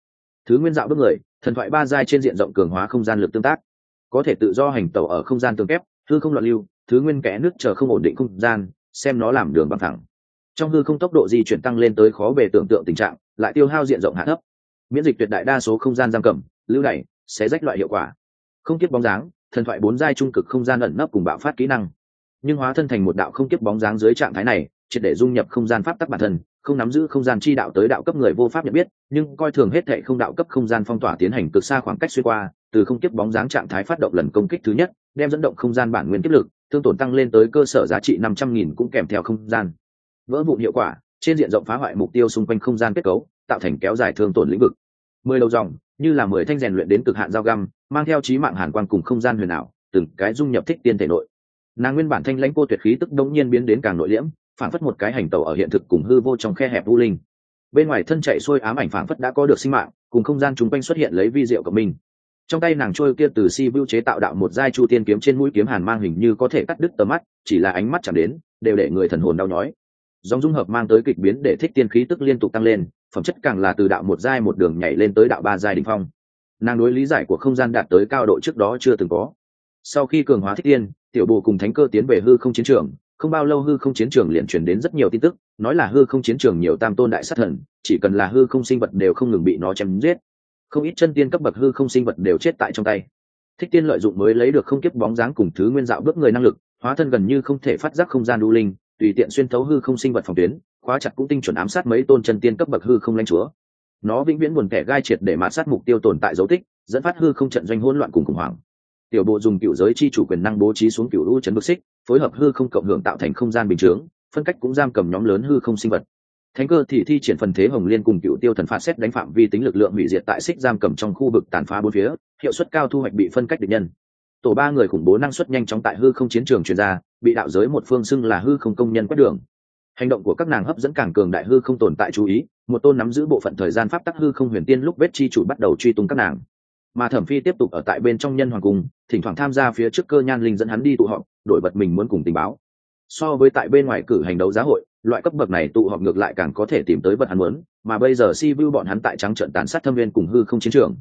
Thứ nguyên dạo bước người, thần thoại ba giai trên diện rộng cường hóa không gian lực tương tác. Có thể tự do hành tẩu ở không gian tương kép thư không loạn lưu, thứ nguyên kẽ nước chờ không ổn định không gian, xem nó làm đường bằng thẳng trong hư không tốc độ di chuyển tăng lên tới khó bề tưởng tượng tình trạng, lại tiêu hao diện rộng hạ thấp. Miễn dịch tuyệt đại đa số không gian giam cầm, lưu đày sẽ rách loại hiệu quả. Không kiếp bóng dáng, thần thoại bốn giai trung cực không gian ẩn nấp cùng bạo phát kỹ năng. Nhưng hóa thân thành một đạo không kiếp bóng dáng dưới trạng thái này, triệt để dung nhập không gian pháp tắc bản thân, không nắm giữ không gian chi đạo tới đạo cấp người vô pháp nhận biết, nhưng coi thường hết thệ không đạo cấp không gian phong tỏa tiến hành cực xa khoảng cách xuyên qua, từ không kiếp bóng dáng trạng thái phát động lần công kích thứ nhất, đem dẫn động không gian bản nguyên kiếp lực, thương tổn tăng lên tới cơ sở giá trị năm trăm nghìn cũng kèm theo không gian vỡ vụn hiệu quả, trên diện rộng phá hoại mục tiêu xung quanh không gian kết cấu, tạo thành kéo dài thương tổn lĩnh vực. Mười đầu dòng, như là mười thanh rèn luyện đến cực hạn dao găm, mang theo trí mạng hàn quan cùng không gian huyền ảo, từng cái dung nhập thích tiên thể nội. Nàng nguyên bản thanh lãnh cô tuyệt khí tức đông nhiên biến đến càng nội liễm phản phất một cái hành tàu ở hiện thực cùng hư vô trong khe hẹp u linh. Bên ngoài thân chạy xuôi ám ảnh phản phất đã có được sinh mạng, cùng không gian chung quanh xuất hiện lấy vi diệu của mình trong tay nàng trôi kia từ si vưu chế tạo đạo một giai chu tiên kiếm trên mũi kiếm hàn mang hình như có thể cắt đứt tầm mắt, chỉ là ánh mắt chẳng đến, đều để người thần hồn đau nhói dòng dung hợp mang tới kịch biến để thích tiên khí tức liên tục tăng lên, phẩm chất càng là từ đạo một giai một đường nhảy lên tới đạo ba giai đ ỉ n h phong. Nàng đối lý giải của không gian đạt tới cao độ trước đó chưa từng có. Sau khi cường hóa thích tiên, tiểu bồ cùng thánh cơ tiến về hư không chiến trường, không bao lâu hư không chiến trường liền chuyển đến rất nhiều tin tức, nói là hư không chiến trường nhiều tam tôn đại sát thần, chỉ cần là hư không sinh vật đều không ngừng bị nó chém giết. Không ít chân tiên cấp bậc hư không sinh vật đều chết tại trong tay. Thích tiên lợi dụng mới lấy được không kiếp bóng dáng cùng thứ nguyên dạo bước người năng lực, hóa thân gần như không thể phát giác không gian đu linh tùy tiện xuyên thấu hư không sinh vật phòng tuyến, khóa chặt cũng tinh chuẩn ám sát mấy tôn chân tiên cấp bậc hư không lãnh chúa. Nó vĩnh viễn buồn kẻ gai triệt để mã sát mục tiêu tồn tại dấu tích, dẫn phát hư không trận doanh hỗn loạn cùng khủng hoảng. Tiểu bộ dùng cựu giới chi chủ quyền năng bố trí xuống cựu lũ chấn bức xích, phối hợp hư không cộng hưởng tạo thành không gian bình chướng, phân cách cũng giam cầm nhóm lớn hư không sinh vật. Thánh cơ thì thi triển phần thế hồng liên cùng cựu tiêu thần phạt xét đánh phạm vi tính lực lượng hủy diệt tại xích giam cầm trong khu vực tàn phá bốn phía, hiệu suất cao thu hoạch bị phân cách địch nhân. Tổ ba người khủng bố năng suất nhanh chóng tại hư không chiến trường chuyên gia bị đạo giới một phương xưng là hư không công nhân quét đường. Hành động của các nàng hấp dẫn càng cường đại hư không tồn tại chú ý, một tôn nắm giữ bộ phận thời gian pháp tắc hư không huyền tiên lúc vết chi chủ bắt đầu truy tung các nàng. Mà thẩm phi tiếp tục ở tại bên trong nhân hoàng cung, thỉnh thoảng tham gia phía trước cơ nhan linh dẫn hắn đi tụ họp, đổi bật mình muốn cùng tình báo. So với tại bên ngoài cử hành đấu giá hội, loại cấp bậc này tụ họp ngược lại càng có thể tìm tới vật hắn muốn, mà bây giờ si vu bọn hắn tại trắng trận tàn sát thâm viên cùng hư không chiến trường.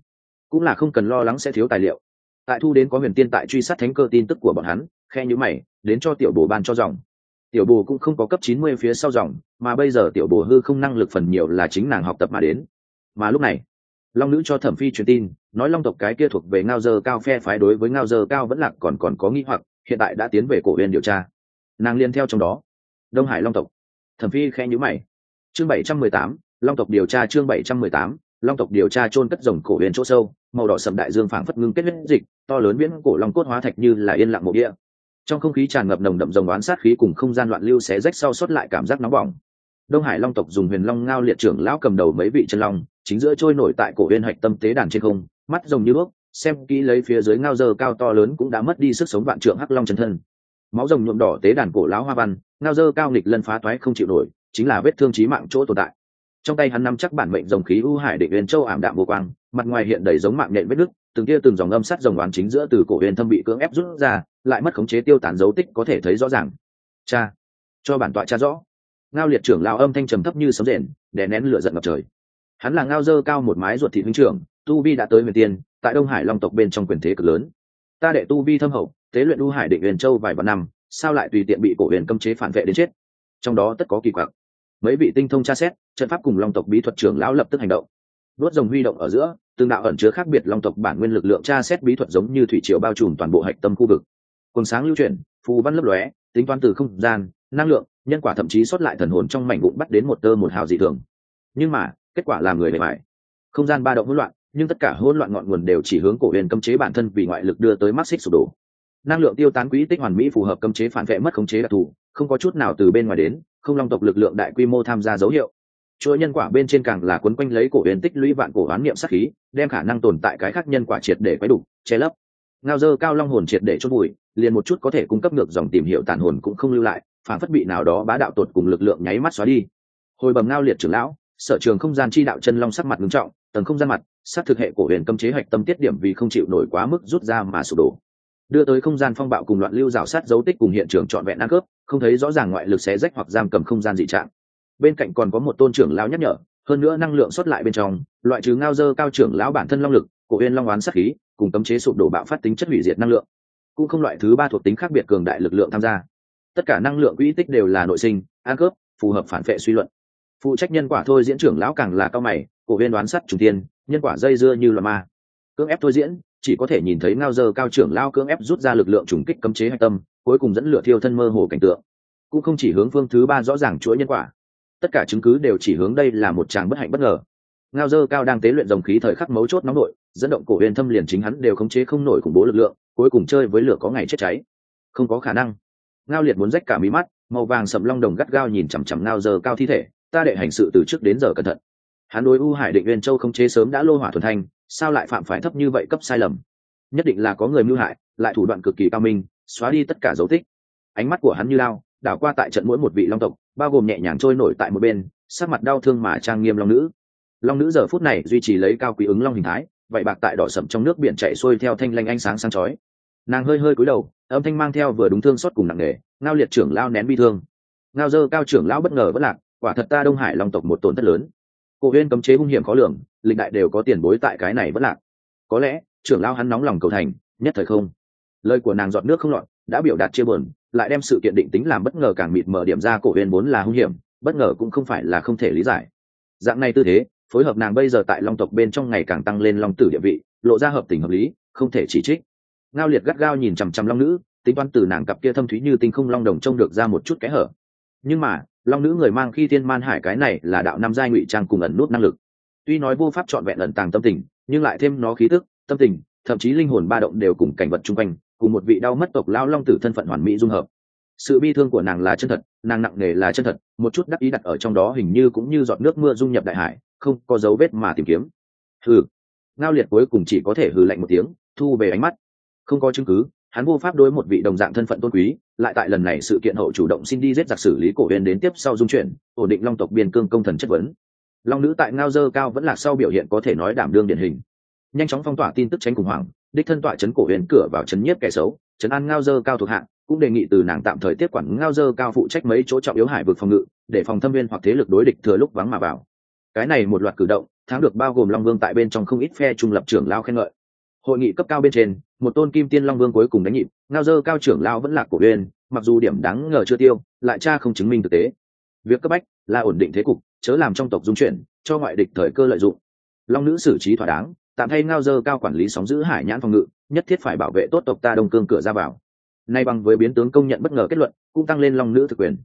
Cũng là không cần lo lắng sẽ thiếu tài liệu tại thu đến có huyền tiên tại truy sát thánh cơ tin tức của bọn hắn, khe nhữ mày, đến cho tiểu bồ ban cho dòng. Tiểu bồ cũng không có cấp chín mươi phía sau dòng, mà bây giờ tiểu bồ hư không năng lực phần nhiều là chính nàng học tập mà đến. Mà lúc này, long nữ cho thẩm phi truyền tin, nói long tộc cái kia thuộc về ngao dơ cao phe phái đối với ngao dơ cao vẫn lạc còn còn có nghi hoặc, hiện tại đã tiến về cổ huyền điều tra. Nàng liên theo trong đó. Đông hải long tộc. Thẩm phi khe nhữ mày. Chương bảy trăm mười tám, long tộc điều tra chương bảy trăm mười tám long tộc điều tra chôn cất rồng cổ huyền chỗ sâu, màu đỏ sầm đại dương phảng phất ngưng kết huyết dịch, to lớn viễn cổ long cốt hóa thạch như là yên lặng mộ địa. Trong không khí tràn ngập nồng đậm rồng oán sát khí cùng không gian loạn lưu xé rách sau sót lại cảm giác nóng bỏng. Đông hải long tộc dùng huyền long ngao liệt trưởng lão cầm đầu mấy vị chân long, chính giữa trôi nổi tại cổ huyền hạch tâm tế đàn trên không, mắt rồng như bước xem kỹ lấy phía dưới ngao dơ cao to lớn cũng đã mất đi sức sống vạn trượng hắc long chân thân. Máu rồng nhuộm đỏ tế đàn cổ lão hoa văn, ngao dơ cao nghịch lân phá toái không chịu nổi, chính là vết thương chí mạng chỗ tồn tại trong tay hắn nắm chắc bản mệnh dòng khí u hải định huyền châu ảm đạm vô quang, mặt ngoài hiện đầy giống mạng nhện vết nứt, từng tia từng dòng âm sắt dòng oán chính giữa từ cổ huyền thâm bị cưỡng ép rút ra, lại mất khống chế tiêu tán dấu tích có thể thấy rõ ràng. Cha, cho bản tọa cha rõ. Ngao liệt trưởng lao âm thanh trầm thấp như sấm rền, đè nén lửa giận ngập trời. Hắn là ngao dơ cao một mái ruột thị huynh trưởng, tu vi đã tới huyền tiên, tại đông hải long tộc bên trong quyền thế cực lớn. Ta đệ tu vi thâm hậu, tế luyện u hải định huyền châu vài vạn năm, sao lại tùy tiện bị cổ huyền cấm chế phản vệ đến chết? Trong đó tất có kỳ quặc mấy vị tinh thông tra xét, trận pháp cùng long tộc bí thuật trưởng lão lập tức hành động. Đốt rồng huy động ở giữa, tương đạo ẩn chứa khác biệt long tộc bản nguyên lực lượng tra xét bí thuật giống như thủy triều bao trùm toàn bộ hạch tâm khu vực. Quần sáng lưu chuyển, phù văn lấp lóe, tính toán từ không gian, năng lượng, nhân quả thậm chí xuất lại thần hồn trong mảnh vụn bắt đến một tơ một hào dị thường. Nhưng mà, kết quả là người bề mại không gian ba động hỗn loạn, nhưng tất cả hỗn loạn ngọn nguồn đều chỉ hướng cổ huyền cấm chế bản thân vì ngoại lực đưa tới mắt xích sụp đổ. Năng lượng tiêu tán quỹ tích hoàn mỹ phù hợp cấm chế phản vệ mất khống chế đặc thù không có chút nào từ bên ngoài đến, không long tộc lực lượng đại quy mô tham gia dấu hiệu. Chuỗi nhân quả bên trên càng là quấn quanh lấy cổ huyền tích lũy vạn cổ oán niệm sát khí, đem khả năng tồn tại cái khác nhân quả triệt để quấy đủ, che lấp. Ngao dơ cao long hồn triệt để chốt bụi liền một chút có thể cung cấp ngược dòng tìm hiểu tàn hồn cũng không lưu lại, phản phất bị nào đó bá đạo tột cùng lực lượng nháy mắt xóa đi. Hồi bầm ngao liệt trưởng lão, sở trường không gian chi đạo chân long sắc mặt ngưng trọng, tầng không gian mặt, sát thực hệ cổ huyền cấm chế hạch tâm tiết điểm vì không chịu nổi quá mức rút ra mà sụp đổ đưa tới không gian phong bạo cùng loạn lưu rào sát dấu tích cùng hiện trường trọn vẹn ăn cướp, không thấy rõ ràng ngoại lực xé rách hoặc giam cầm không gian dị trạng. Bên cạnh còn có một tôn trưởng lão nhắc nhở, hơn nữa năng lượng xuất lại bên trong, loại trừ ngao dơ cao trưởng lão bản thân long lực, cổ uyên long oán sát khí, cùng cấm chế sụp đổ bạo phát tính chất hủy diệt năng lượng. Cũng không loại thứ ba thuộc tính khác biệt cường đại lực lượng tham gia. Tất cả năng lượng quỹ tích đều là nội sinh, ăn cướp, phù hợp phản vệ suy luận. Phụ trách nhân quả thôi diễn trưởng lão càng là cao mày, cổ viên đoán sắt trùng tiên nhân quả dây dưa như là ma. Cưỡng ép thôi diễn chỉ có thể nhìn thấy ngao dơ cao trưởng lao cưỡng ép rút ra lực lượng trùng kích cấm chế hạch tâm, cuối cùng dẫn lửa thiêu thân mơ hồ cảnh tượng. Cũng không chỉ hướng phương thứ ba rõ ràng chuỗi nhân quả. Tất cả chứng cứ đều chỉ hướng đây là một tràng bất hạnh bất ngờ. Ngao dơ cao đang tế luyện dòng khí thời khắc mấu chốt nóng nội, dẫn động cổ huyền thâm liền chính hắn đều khống chế không nổi khủng bố lực lượng, cuối cùng chơi với lửa có ngày chết cháy. Không có khả năng. Ngao liệt muốn rách cả mí mắt, màu vàng sậm long đồng gắt gao nhìn chằm chằm ngao dơ cao thi thể, ta đệ hành sự từ trước đến giờ cẩn thận. Hắn đối u hải định uyên châu không chế sớm đã lô hỏa thuần thanh sao lại phạm phải thấp như vậy cấp sai lầm? Nhất định là có người mưu hại, lại thủ đoạn cực kỳ cao minh, xóa đi tất cả dấu tích. Ánh mắt của hắn như lao, đảo qua tại trận mỗi một vị long tộc, bao gồm nhẹ nhàng trôi nổi tại một bên, sắc mặt đau thương mà trang nghiêm long nữ. Long nữ giờ phút này duy trì lấy cao quý ứng long hình thái vậy bạc tại đỏ sậm trong nước biển chạy xuôi theo thanh lanh ánh sáng sáng chói. Nàng hơi hơi cúi đầu, âm thanh mang theo vừa đúng thương xót cùng nặng nề, ngao liệt trưởng lao nén bi thương. Ngao dơ cao trưởng lão bất ngờ vất lạc, quả thật ta đông hải long tộc một tổn thất lớn cổ huyên cấm chế hung hiểm khó lường, lịch đại đều có tiền bối tại cái này vẫn lạc. Có lẽ, trưởng lao hắn nóng lòng cầu thành, nhất thời không. Lời của nàng giọt nước không lọt, đã biểu đạt chia bờn lại đem sự kiện định tính làm bất ngờ càng mịt mở điểm ra cổ huyên vốn là hung hiểm, bất ngờ cũng không phải là không thể lý giải. Dạng này tư thế, phối hợp nàng bây giờ tại long tộc bên trong ngày càng tăng lên long tử địa vị, lộ ra hợp tình hợp lý, không thể chỉ trích. Ngao liệt gắt gao nhìn chằm chằm long nữ, tính toán từ nàng cặp kia thâm thúy như tinh không long đồng trông được ra một chút kẽ hở. Nhưng mà long nữ người mang khi thiên man hải cái này là đạo nam giai ngụy trang cùng ẩn nút năng lực. Tuy nói vô pháp trọn vẹn ẩn tàng tâm tình, nhưng lại thêm nó khí tức, tâm tình, thậm chí linh hồn ba động đều cùng cảnh vật chung quanh, cùng một vị đau mất tộc lao long tử thân phận hoàn mỹ dung hợp. Sự bi thương của nàng là chân thật, nàng nặng nề là chân thật, một chút đắc ý đặt ở trong đó hình như cũng như giọt nước mưa dung nhập đại hải, không có dấu vết mà tìm kiếm. Hừ. Ngao liệt cuối cùng chỉ có thể hừ lạnh một tiếng, thu về ánh mắt. Không có chứng cứ hắn vô pháp đối một vị đồng dạng thân phận tôn quý, lại tại lần này sự kiện hậu chủ động xin đi giết giặc xử lý cổ huyền đến tiếp sau dung chuyển, ổn định long tộc biên cương công thần chất vấn. Long nữ tại ngao dơ cao vẫn là sau biểu hiện có thể nói đảm đương điển hình. Nhanh chóng phong tỏa tin tức tránh khủng hoảng, đích thân tọa chấn cổ huyền cửa vào chấn nhiếp kẻ xấu, chấn an ngao dơ cao thuộc hạng cũng đề nghị từ nàng tạm thời tiếp quản ngao dơ cao phụ trách mấy chỗ trọng yếu hải vực phòng ngự, để phòng thâm viên hoặc thế lực đối địch thừa lúc vắng mà vào. Cái này một loạt cử động, thắng được bao gồm long vương tại bên trong không ít phe trung lập trưởng lao khen ngợi hội nghị cấp cao bên trên, một tôn kim tiên long vương cuối cùng đánh nhịp, ngao dơ cao trưởng lao vẫn là cổ uyên mặc dù điểm đáng ngờ chưa tiêu, lại cha không chứng minh thực tế. Việc cấp bách là ổn định thế cục, chớ làm trong tộc dung chuyển, cho ngoại địch thời cơ lợi dụng. Long nữ xử trí thỏa đáng, tạm thay ngao dơ cao quản lý sóng giữ hải nhãn phòng ngự, nhất thiết phải bảo vệ tốt tộc ta đông cương cửa ra vào. Nay bằng với biến tướng công nhận bất ngờ kết luận, cũng tăng lên long nữ thực quyền.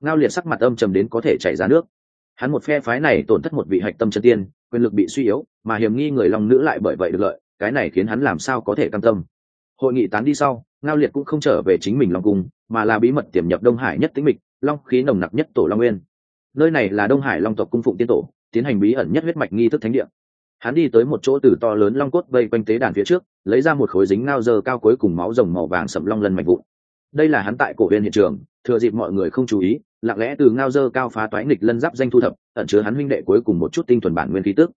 Ngao liệt sắc mặt âm trầm đến có thể chảy ra nước. Hắn một phe phái này tổn thất một vị hạch tâm chân tiên, quyền lực bị suy yếu, mà hiểm nghi người long nữ lại bởi vậy được lợi cái này khiến hắn làm sao có thể cam tâm. Hội nghị tán đi sau, ngao liệt cũng không trở về chính mình long cung, mà là bí mật tiềm nhập đông hải nhất tĩnh mịch, long khí nồng nặc nhất tổ long nguyên. Nơi này là đông hải long tộc cung phụng tiên tổ, tiến hành bí ẩn nhất huyết mạch nghi thức thánh địa. Hắn đi tới một chỗ từ to lớn long cốt vây quanh tế đàn phía trước, lấy ra một khối dính ngao dơ cao cuối cùng máu rồng màu vàng sậm long lần mạch vụ. đây là hắn tại cổ viên hiện trường, thừa dịp mọi người không chú ý, lặng lẽ từ ngao dơ cao phá toái nghịch lân giáp danh thu thập, ẩn chứa hắn huynh đệ cuối cùng một chút tinh thuần bản nguyên khí tức.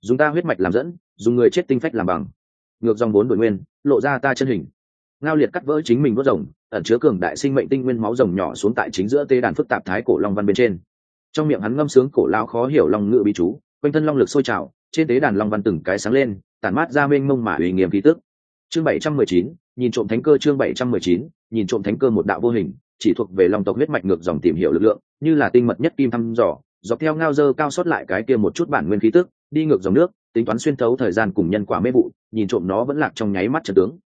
Dùng ta huyết mạch làm dẫn dùng người chết tinh phách làm bằng. Ngược dòng bốn đội nguyên, lộ ra ta chân hình. Ngao liệt cắt vỡ chính mình vớt rồng, ẩn chứa cường đại sinh mệnh tinh nguyên máu rồng nhỏ xuống tại chính giữa tê đàn phức tạp thái cổ long văn bên trên. Trong miệng hắn ngâm sướng cổ lao khó hiểu long ngự bí chú, quanh thân long lực sôi trào, trên tế đàn long văn từng cái sáng lên, tản mát ra mênh mông mà uy nghiêm khí tức. Chương bảy trăm mười chín, nhìn trộm thánh cơ chương bảy trăm mười chín, nhìn trộm thánh cơ một đạo vô hình, chỉ thuộc về long tộc huyết mạch ngược dòng tìm hiểu lực lượng, như là tinh mật nhất kim thăm dò, dọc theo ngao dơ cao sót lại cái kia một chút bản nguyên khí tức, đi ngược dòng nước tính toán xuyên thấu thời gian cùng nhân quả mê vụ, nhìn trộm nó vẫn lạc trong nháy mắt trận tướng.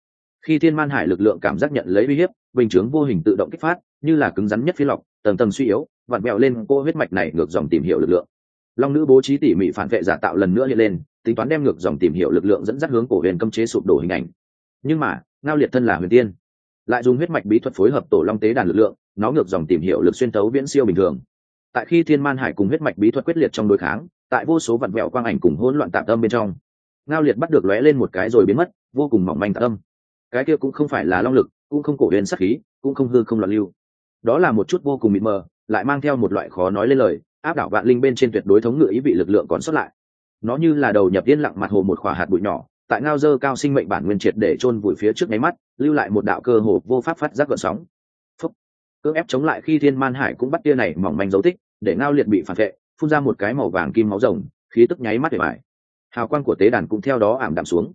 Khi thiên man hải lực lượng cảm giác nhận lấy uy hiếp, bình chướng vô hình tự động kích phát, như là cứng rắn nhất phi lọc, tầng tầng suy yếu, vặn vẹo lên cô huyết mạch này ngược dòng tìm hiểu lực lượng. Long nữ bố trí tỉ mỉ phản vệ giả tạo lần nữa hiện lên, tính toán đem ngược dòng tìm hiểu lực lượng dẫn dắt hướng cổ huyền cấm chế sụp đổ hình ảnh. Nhưng mà, ngao liệt thân là huyền tiên. Lại dùng huyết mạch bí thuật phối hợp tổ long tế đàn lực lượng, nó ngược dòng tìm hiểu lực xuyên tấu viễn siêu bình thường. Tại khi thiên man hải cùng huyết mạch bí thuật quyết liệt trong đối kháng tại vô số vặn vẹo quang ảnh cùng hỗn loạn tạm tâm bên trong, ngao liệt bắt được lóe lên một cái rồi biến mất, vô cùng mỏng manh tạm tâm. cái kia cũng không phải là long lực, cũng không cổ huyền sắc khí, cũng không hư không loạn lưu. Đó là một chút vô cùng mịt mờ, lại mang theo một loại khó nói lên lời, áp đảo vạn linh bên trên tuyệt đối thống ngự ý vị lực lượng còn sót lại. Nó như là đầu nhập yên lặng mặt hồ một khỏa hạt bụi nhỏ, tại ngao dơ cao sinh mệnh bản nguyên triệt để chôn vùi phía trước máy mắt, lưu lại một đạo cơ hồ vô pháp phát giác gợn sóng. Cưỡng ép chống lại khi thiên man hải cũng bắt tia này mỏng manh dấu tích, để ngao liệt bị phản vệ phun ra một cái màu vàng kim máu rồng, khí tức nháy mắt để mải hào quang của tế đàn cũng theo đó ảm đạm xuống.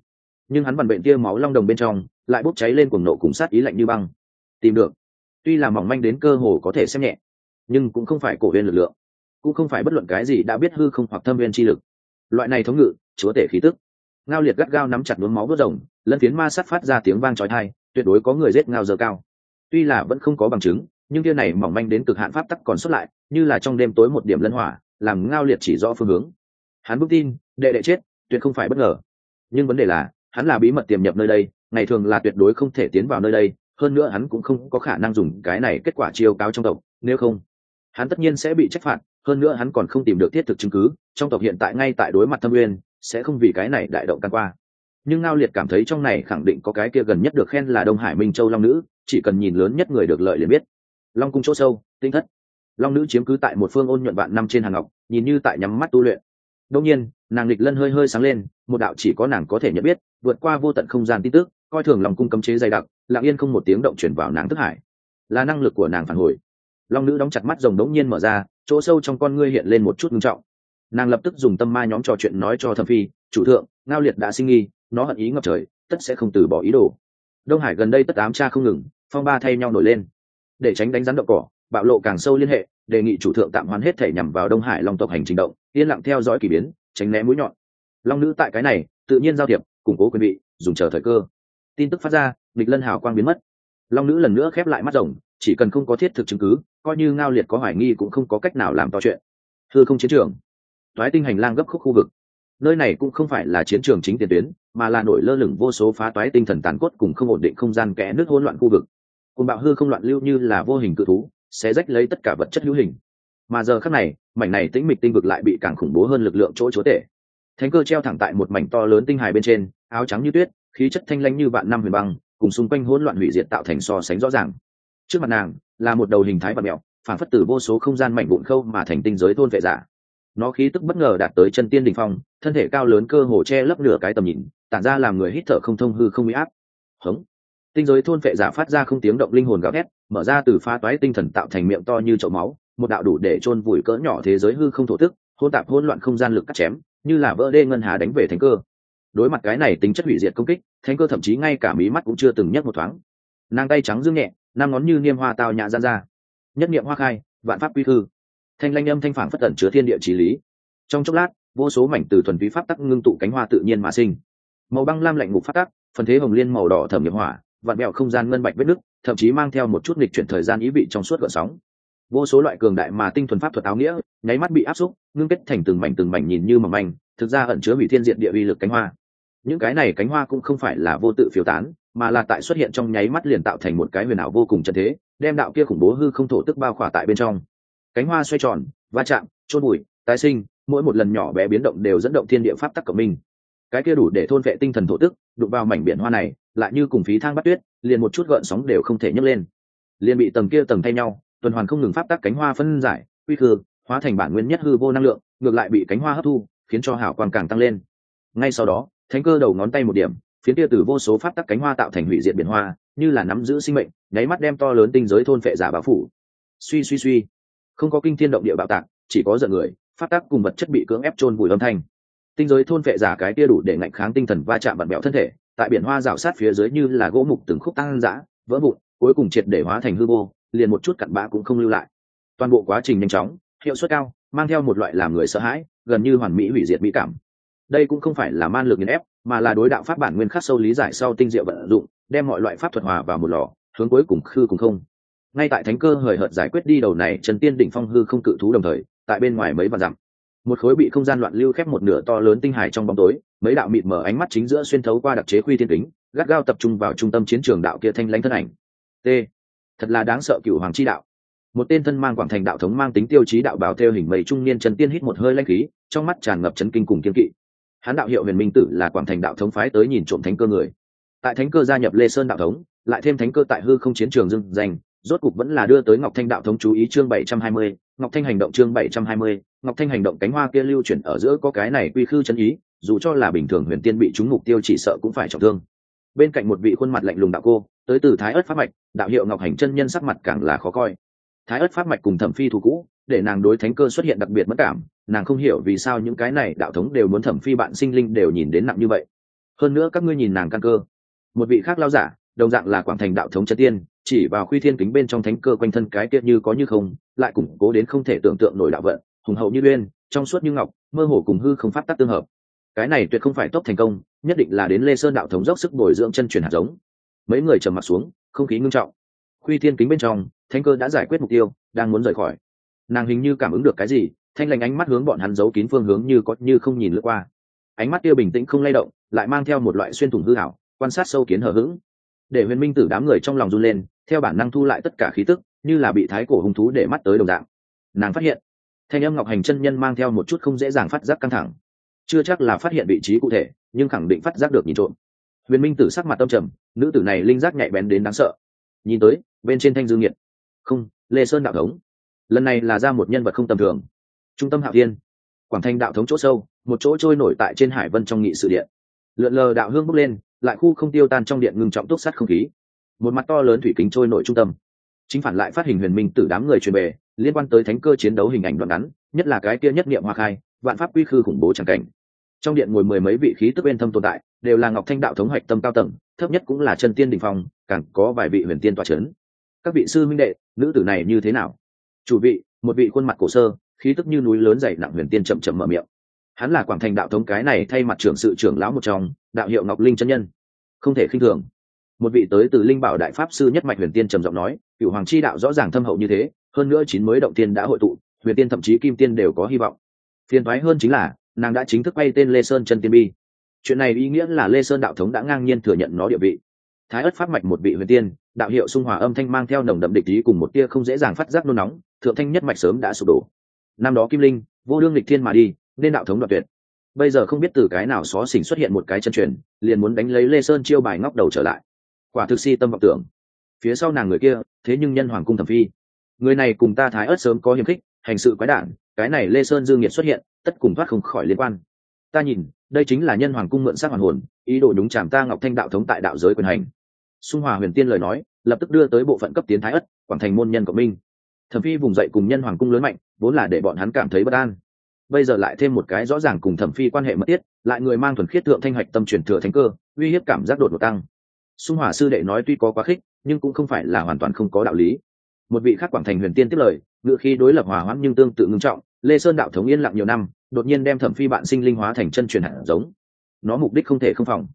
Nhưng hắn vằn bệnh tia máu long đồng bên trong, lại bốc cháy lên cuồng nộ cùng sát ý lạnh như băng. Tìm được. Tuy là mỏng manh đến cơ hồ có thể xem nhẹ, nhưng cũng không phải cổ viên lực lượng. Cũng không phải bất luận cái gì đã biết hư không hoặc thâm viên chi lực. Loại này thống ngự, chúa tể khí tức. Ngao liệt gắt gao nắm chặt nhuốm máu vớt rồng, lân phiến ma sắt phát ra tiếng vang trói thai tuyệt đối có người giết ngao giờ cao. Tuy là vẫn không có bằng chứng, nhưng tia này mỏng manh đến cực hạn pháp tắc còn xuất lại, như là trong đêm tối một điểm lân hỏa làm ngao liệt chỉ rõ phương hướng. Hắn vững tin, đệ đệ chết, tuyệt không phải bất ngờ. Nhưng vấn đề là, hắn là bí mật tiềm nhập nơi đây, ngày thường là tuyệt đối không thể tiến vào nơi đây, hơn nữa hắn cũng không có khả năng dùng cái này kết quả chiêu cáo trong tộc, nếu không, hắn tất nhiên sẽ bị trách phạt, hơn nữa hắn còn không tìm được thiết thực chứng cứ, trong tộc hiện tại ngay tại đối mặt thâm uyên, sẽ không vì cái này đại động can qua. Nhưng ngao liệt cảm thấy trong này khẳng định có cái kia gần nhất được khen là đông hải minh châu long nữ, chỉ cần nhìn lớn nhất người được lợi liền biết. Long cung chỗ sâu, tinh thất long nữ chiếm cứ tại một phương ôn nhuận vạn năm trên hàng ngọc, nhìn như tại nhắm mắt tu luyện. Đông nhiên, nàng lịch lân hơi hơi sáng lên, một đạo chỉ có nàng có thể nhận biết, vượt qua vô tận không gian tin tức, coi thường lòng cung cấm chế dày đặc, lặng yên không một tiếng động chuyển vào nàng thức hải. Là năng lực của nàng phản hồi. Long nữ đóng chặt mắt rồng đống nhiên mở ra, chỗ sâu trong con ngươi hiện lên một chút ngưng trọng. Nàng lập tức dùng tâm ma nhóm trò chuyện nói cho thẩm phi, chủ thượng, ngao liệt đã sinh nghi, nó hận ý ngập trời, tất sẽ không từ bỏ ý đồ. Đông hải gần đây tất ám cha không ngừng, phong ba thay nhau nổi lên, để tránh đánh rắn động cỏ bạo lộ càng sâu liên hệ, đề nghị chủ thượng tạm hoán hết thể nhằm vào đông hải long tộc hành trình động, yên lặng theo dõi k ỳ biến, tránh né mũi nhọn. Long nữ tại cái này, tự nhiên giao thiệp, củng cố quyền vị, dùng chờ thời cơ. Tin tức phát ra Địch lân hào quang biến mất. Long nữ lần nữa khép lại mắt rồng, chỉ cần không có thiết thực chứng cứ, coi như ngao liệt có hoài nghi cũng không có cách nào làm to chuyện. Thưa không chiến trường thoái tinh hành lang gấp khúc khu vực. Nơi này cũng không phải là chiến trường chính tiền tuyến, mà là nổi lơ lửng vô số phá toái tinh thần tàn cốt cùng không ổn định không gian kẽ nước hỗn loạn khu vực. Cùng bạo hư không loạn lưu như là vô hình cự thú sẽ rách lấy tất cả vật chất hữu hình. Mà giờ khác này, mảnh này tĩnh mịch tinh vực lại bị càng khủng bố hơn lực lượng chỗ chúa tể. Thánh cơ treo thẳng tại một mảnh to lớn tinh hài bên trên, áo trắng như tuyết, khí chất thanh lanh như vạn năm huyền băng, cùng xung quanh hỗn loạn hủy diệt tạo thành so sánh rõ ràng. Trước mặt nàng, là một đầu hình thái và mẹo, phản phất từ vô số không gian mảnh vụn khâu mà thành tinh giới thôn vệ giả. Nó khí tức bất ngờ đạt tới chân tiên đỉnh phong, thân thể cao lớn cơ hồ che lấp nửa cái tầm nhìn, tản ra làm người hít thở không thông hư không bị áp. Hống. Tinh giới thôn vệ giả phát ra không tiếng động linh hồn gào thét mở ra từ pha toái tinh thần tạo thành miệng to như chậu máu, một đạo đủ để chôn vùi cỡ nhỏ thế giới hư không thổ tức hôn tạp hỗn loạn không gian lực cắt chém, như là vỡ đê ngân hà đánh về thánh cơ. Đối mặt cái này tính chất hủy diệt công kích, thánh cơ thậm chí ngay cả mí mắt cũng chưa từng nhấc một thoáng. Nàng tay trắng dương nhẹ, năm ngón như niêm hoa tao nhã gian ra. Nhất niệm hoa khai, vạn pháp quy thư. Thanh lanh âm thanh phản phất tẩn chứa thiên địa trí lý. Trong chốc lát, vô số mảnh từ thuần túy pháp tắc ngưng tụ cánh hoa tự nhiên mà sinh. Màu băng lam lạnh ngục phát tắc, phần thế hồng liên màu đỏ thẩm nghiệp hỏa vạn bẹo không gian ngân bạch vết nứt, thậm chí mang theo một chút nghịch chuyển thời gian ý vị trong suốt gợn sóng. Vô số loại cường đại mà tinh thuần pháp thuật áo nghĩa, nháy mắt bị áp xúc, ngưng kết thành từng mảnh từng mảnh nhìn như mầm manh, thực ra ẩn chứa hủy thiên diện địa uy lực cánh hoa. Những cái này cánh hoa cũng không phải là vô tự phiêu tán, mà là tại xuất hiện trong nháy mắt liền tạo thành một cái huyền ảo vô cùng chân thế, đem đạo kia khủng bố hư không thổ tức bao khỏa tại bên trong. Cánh hoa xoay tròn, va chạm trôn bụi tái sinh, mỗi một lần nhỏ bé biến động đều dẫn động thiên địa pháp tắc cộng minh cái kia đủ để thôn vệ tinh thần thổ tức, đụng vào mảnh biển hoa này lại như cùng phí thang bắt tuyết, liền một chút gợn sóng đều không thể nhấc lên. Liền bị tầng kia tầng thay nhau, tuần hoàn không ngừng pháp tắc cánh hoa phân giải, quy khư, hóa thành bản nguyên nhất hư vô năng lượng, ngược lại bị cánh hoa hấp thu, khiến cho hảo quan càng tăng lên. Ngay sau đó, thánh cơ đầu ngón tay một điểm phiến kia từ vô số pháp tắc cánh hoa tạo thành hủy diệt biển hoa, như là nắm giữ sinh mệnh, nháy mắt đem to lớn tinh giới thôn phệ giả báo phủ. Suy suy suy. Không có kinh thiên động địa bạo tạc, chỉ có giận người, pháp tắc cùng vật chất bị cưỡng ép trôn vùi âm thanh. Tinh giới thôn phệ giả cái kia đủ để ngạnh kháng tinh thần va chạm bật bẹo thân thể tại biển hoa rào sát phía dưới như là gỗ mục từng khúc tăng dã, vỡ vụn, cuối cùng triệt để hóa thành hư vô, liền một chút cặn bã cũng không lưu lại. Toàn bộ quá trình nhanh chóng, hiệu suất cao, mang theo một loại làm người sợ hãi, gần như hoàn mỹ hủy diệt mỹ cảm. Đây cũng không phải là man lực nghiền ép, mà là đối đạo pháp bản nguyên khắc sâu lý giải sau tinh diệu vận dụng, đem mọi loại pháp thuật hòa vào một lò, hướng cuối cùng khư cùng không. Ngay tại thánh cơ hời hợt giải quyết đi đầu này, trần tiên đỉnh phong hư không cự thú đồng thời, tại bên ngoài mấy vạn dặm, một khối bị không gian loạn lưu khép một nửa to lớn tinh hải trong bóng tối mấy đạo mịt mở ánh mắt chính giữa xuyên thấu qua đặc chế khuy thiên kính, gắt gao tập trung vào trung tâm chiến trường đạo kia thanh lãnh thân ảnh. T. Thật là đáng sợ cựu hoàng chi đạo. Một tên thân mang quảng thành đạo thống mang tính tiêu chí đạo bào theo hình mầy trung niên trần tiên hít một hơi lanh khí, trong mắt tràn ngập chấn kinh cùng kiên kỵ. Hắn đạo hiệu huyền minh tử là quảng thành đạo thống phái tới nhìn trộm thánh cơ người. Tại thánh cơ gia nhập lê sơn đạo thống, lại thêm thánh cơ tại hư không chiến trường dưng danh rốt cục vẫn là đưa tới ngọc thanh đạo thống chú ý chương bảy trăm hai mươi, ngọc thanh hành động chương bảy trăm hai mươi ngọc thanh hành động cánh hoa kia lưu chuyển ở giữa có cái này quy khư chân ý, dù cho là bình thường huyền tiên bị trúng mục tiêu chỉ sợ cũng phải trọng thương. Bên cạnh một vị khuôn mặt lạnh lùng đạo cô, tới từ thái ớt pháp mạch, đạo hiệu ngọc hành chân nhân sắc mặt càng là khó coi. Thái ớt pháp mạch cùng thẩm phi thủ cũ, để nàng đối thánh cơ xuất hiện đặc biệt mất cảm, nàng không hiểu vì sao những cái này đạo thống đều muốn thẩm phi bạn sinh linh đều nhìn đến nặng như vậy. Hơn nữa các ngươi nhìn nàng căn cơ. Một vị khác lao giả, đồng dạng là quảng thành đạo thống chân tiên, chỉ vào khuy thiên kính bên trong thánh cơ quanh thân cái kia như có như không, lại củng cố đến không thể tưởng tượng nổi đạo vận hùng hậu như uyên, trong suốt như ngọc, mơ hồ cùng hư không pháp tắc tương hợp. Cái này tuyệt không phải tốt thành công, nhất định là đến lê sơn đạo thống dốc sức bồi dưỡng chân truyền hạt giống. Mấy người trầm mặt xuống, không khí ngưng trọng. Khuy thiên kính bên trong thanh cơ đã giải quyết mục tiêu, đang muốn rời khỏi. Nàng hình như cảm ứng được cái gì, thanh lành ánh mắt hướng bọn hắn giấu kín phương hướng như có như không nhìn lướt qua. Ánh mắt kia bình tĩnh không lay động, lại mang theo một loại xuyên thủng hư hảo quan sát sâu kiến hờ hững. Để huyền minh tử đám người trong lòng run lên, theo bản năng thu lại tất cả khí tức, như là bị thái cổ hung thú để mắt tới đồng dạng. Nàng phát hiện thanh âm ngọc hành chân nhân mang theo một chút không dễ dàng phát giác căng thẳng. Chưa chắc là phát hiện vị trí cụ thể, nhưng khẳng định phát giác được nhìn trộm. Huyền minh tử sắc mặt tâm trầm, nữ tử này linh giác nhạy bén đến đáng sợ. Nhìn tới, bên trên thanh dương nhiệt không, lê sơn đạo thống. Lần này là ra một nhân vật không tầm thường. Trung tâm hạ thiên. Quảng thanh đạo thống chỗ sâu, một chỗ trôi nổi tại trên hải vân trong nghị sự điện. Lượn lờ đạo hương bốc lên, lại khu không tiêu tan trong điện ngừng trọng túc sát không khí. Một mặt to lớn thủy kính trôi nổi trung tâm. Chính phản lại phát hình huyền minh tử đám người truyền về liên quan tới thánh cơ chiến đấu hình ảnh đoạn ngắn, nhất là cái kia nhất niệm hoa khai, vạn pháp quy khư khủng bố tràng cảnh. Trong điện ngồi mười mấy vị khí tức bên thâm tồn tại, đều là ngọc thanh đạo thống hoạch tâm cao tầng, thấp nhất cũng là chân tiên đình phong, càng có vài vị huyền tiên tòa c h ấ n các vị sư minh đệ, nữ tử này như thế nào? Chủ vị, một vị khuôn mặt cổ sơ, khí tức như núi lớn dày nặng huyền tiên chậm chậm mở miệng. Hắn là quảng thành đạo thống cái này thay mặt trưởng sự trưởng lão một trong, đạo hiệu ngọc linh chân nhân. Không thể khinh thường. Một vị tới từ linh bảo đại pháp sư nhất mạch huyền tiên trầm giọng nói cựu hoàng chi đạo rõ ràng thâm hậu như thế hơn nữa chín mới động tiên đã hội tụ, huyền tiên thậm chí kim tiên đều có hy vọng. Phiền thoái hơn chính là, nàng đã chính thức bay tên lê sơn chân tiên bi. Chuyện này ý nghĩa là lê sơn đạo thống đã ngang nhiên thừa nhận nó địa vị. Thái ất pháp mạch một vị huyền tiên, đạo hiệu xung hòa âm thanh mang theo nồng đậm địch ý cùng một tia không dễ dàng phát giác nôn nóng, thượng thanh nhất mạch sớm đã sụp đổ. Năm đó kim linh, vô đương lịch thiên mà đi, nên đạo thống đoạt tuyệt. Bây giờ không biết từ cái nào xó xỉnh xuất hiện một cái chân truyền, liền muốn đánh lấy lê sơn chiêu bài ngóc đầu trở lại. Quả thực si tâm vọng tưởng. Phía sau nàng người kia, thế nhưng nhân hoàng cung thẩm phi người này cùng ta thái ớt sớm có hiềm khích, hành sự quái đản, cái này lê sơn dương nhiệt xuất hiện, tất cùng thoát không khỏi liên quan. Ta nhìn, đây chính là nhân hoàng cung mượn sát hoàn hồn, ý đồ đúng chạm ta ngọc thanh đạo thống tại đạo giới quyền hành. Xung hòa huyền tiên lời nói, lập tức đưa tới bộ phận cấp tiến thái ất quảng thành môn nhân cộng minh. Thẩm phi vùng dậy cùng nhân hoàng cung lớn mạnh, vốn là để bọn hắn cảm thấy bất an. Bây giờ lại thêm một cái rõ ràng cùng thẩm phi quan hệ mật thiết, lại người mang thuần khiết thượng thanh hạch tâm truyền thừa thánh cơ, uy hiếp cảm giác đột ngột tăng. Xung hòa sư đệ nói tuy có quá khích, nhưng cũng không phải là hoàn toàn không có đạo lý một vị khác quảng thành huyền tiên tiếp lời, ngựa khi đối lập hòa hoãn nhưng tương tự ngưng trọng, lê sơn đạo thống yên lặng nhiều năm, đột nhiên đem thẩm phi bạn sinh linh hóa thành chân truyền hạt giống. Nó mục đích không thể không phòng.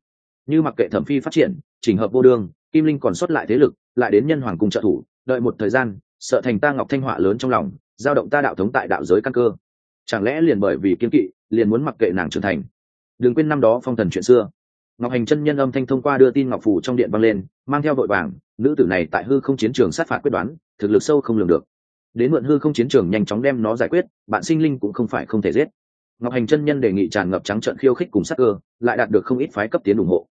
Như mặc kệ thẩm phi phát triển, trình hợp vô đương, kim linh còn xuất lại thế lực, lại đến nhân hoàng cùng trợ thủ, đợi một thời gian, sợ thành ta ngọc thanh họa lớn trong lòng, giao động ta đạo thống tại đạo giới căn cơ. Chẳng lẽ liền bởi vì kiên kỵ, liền muốn mặc kệ nàng trưởng thành? Đừng quên năm đó phong thần chuyện xưa. Ngọc hành chân nhân âm thanh thông qua đưa tin ngọc phủ trong điện vang lên, mang theo vội vàng nữ tử này tại hư không chiến trường sát phạt quyết đoán, thực lực sâu không lường được. Đến mượn hư không chiến trường nhanh chóng đem nó giải quyết, bạn sinh linh cũng không phải không thể giết. Ngọc hành chân nhân đề nghị tràn ngập trắng trận khiêu khích cùng sắc cơ, lại đạt được không ít phái cấp tiến ủng hộ.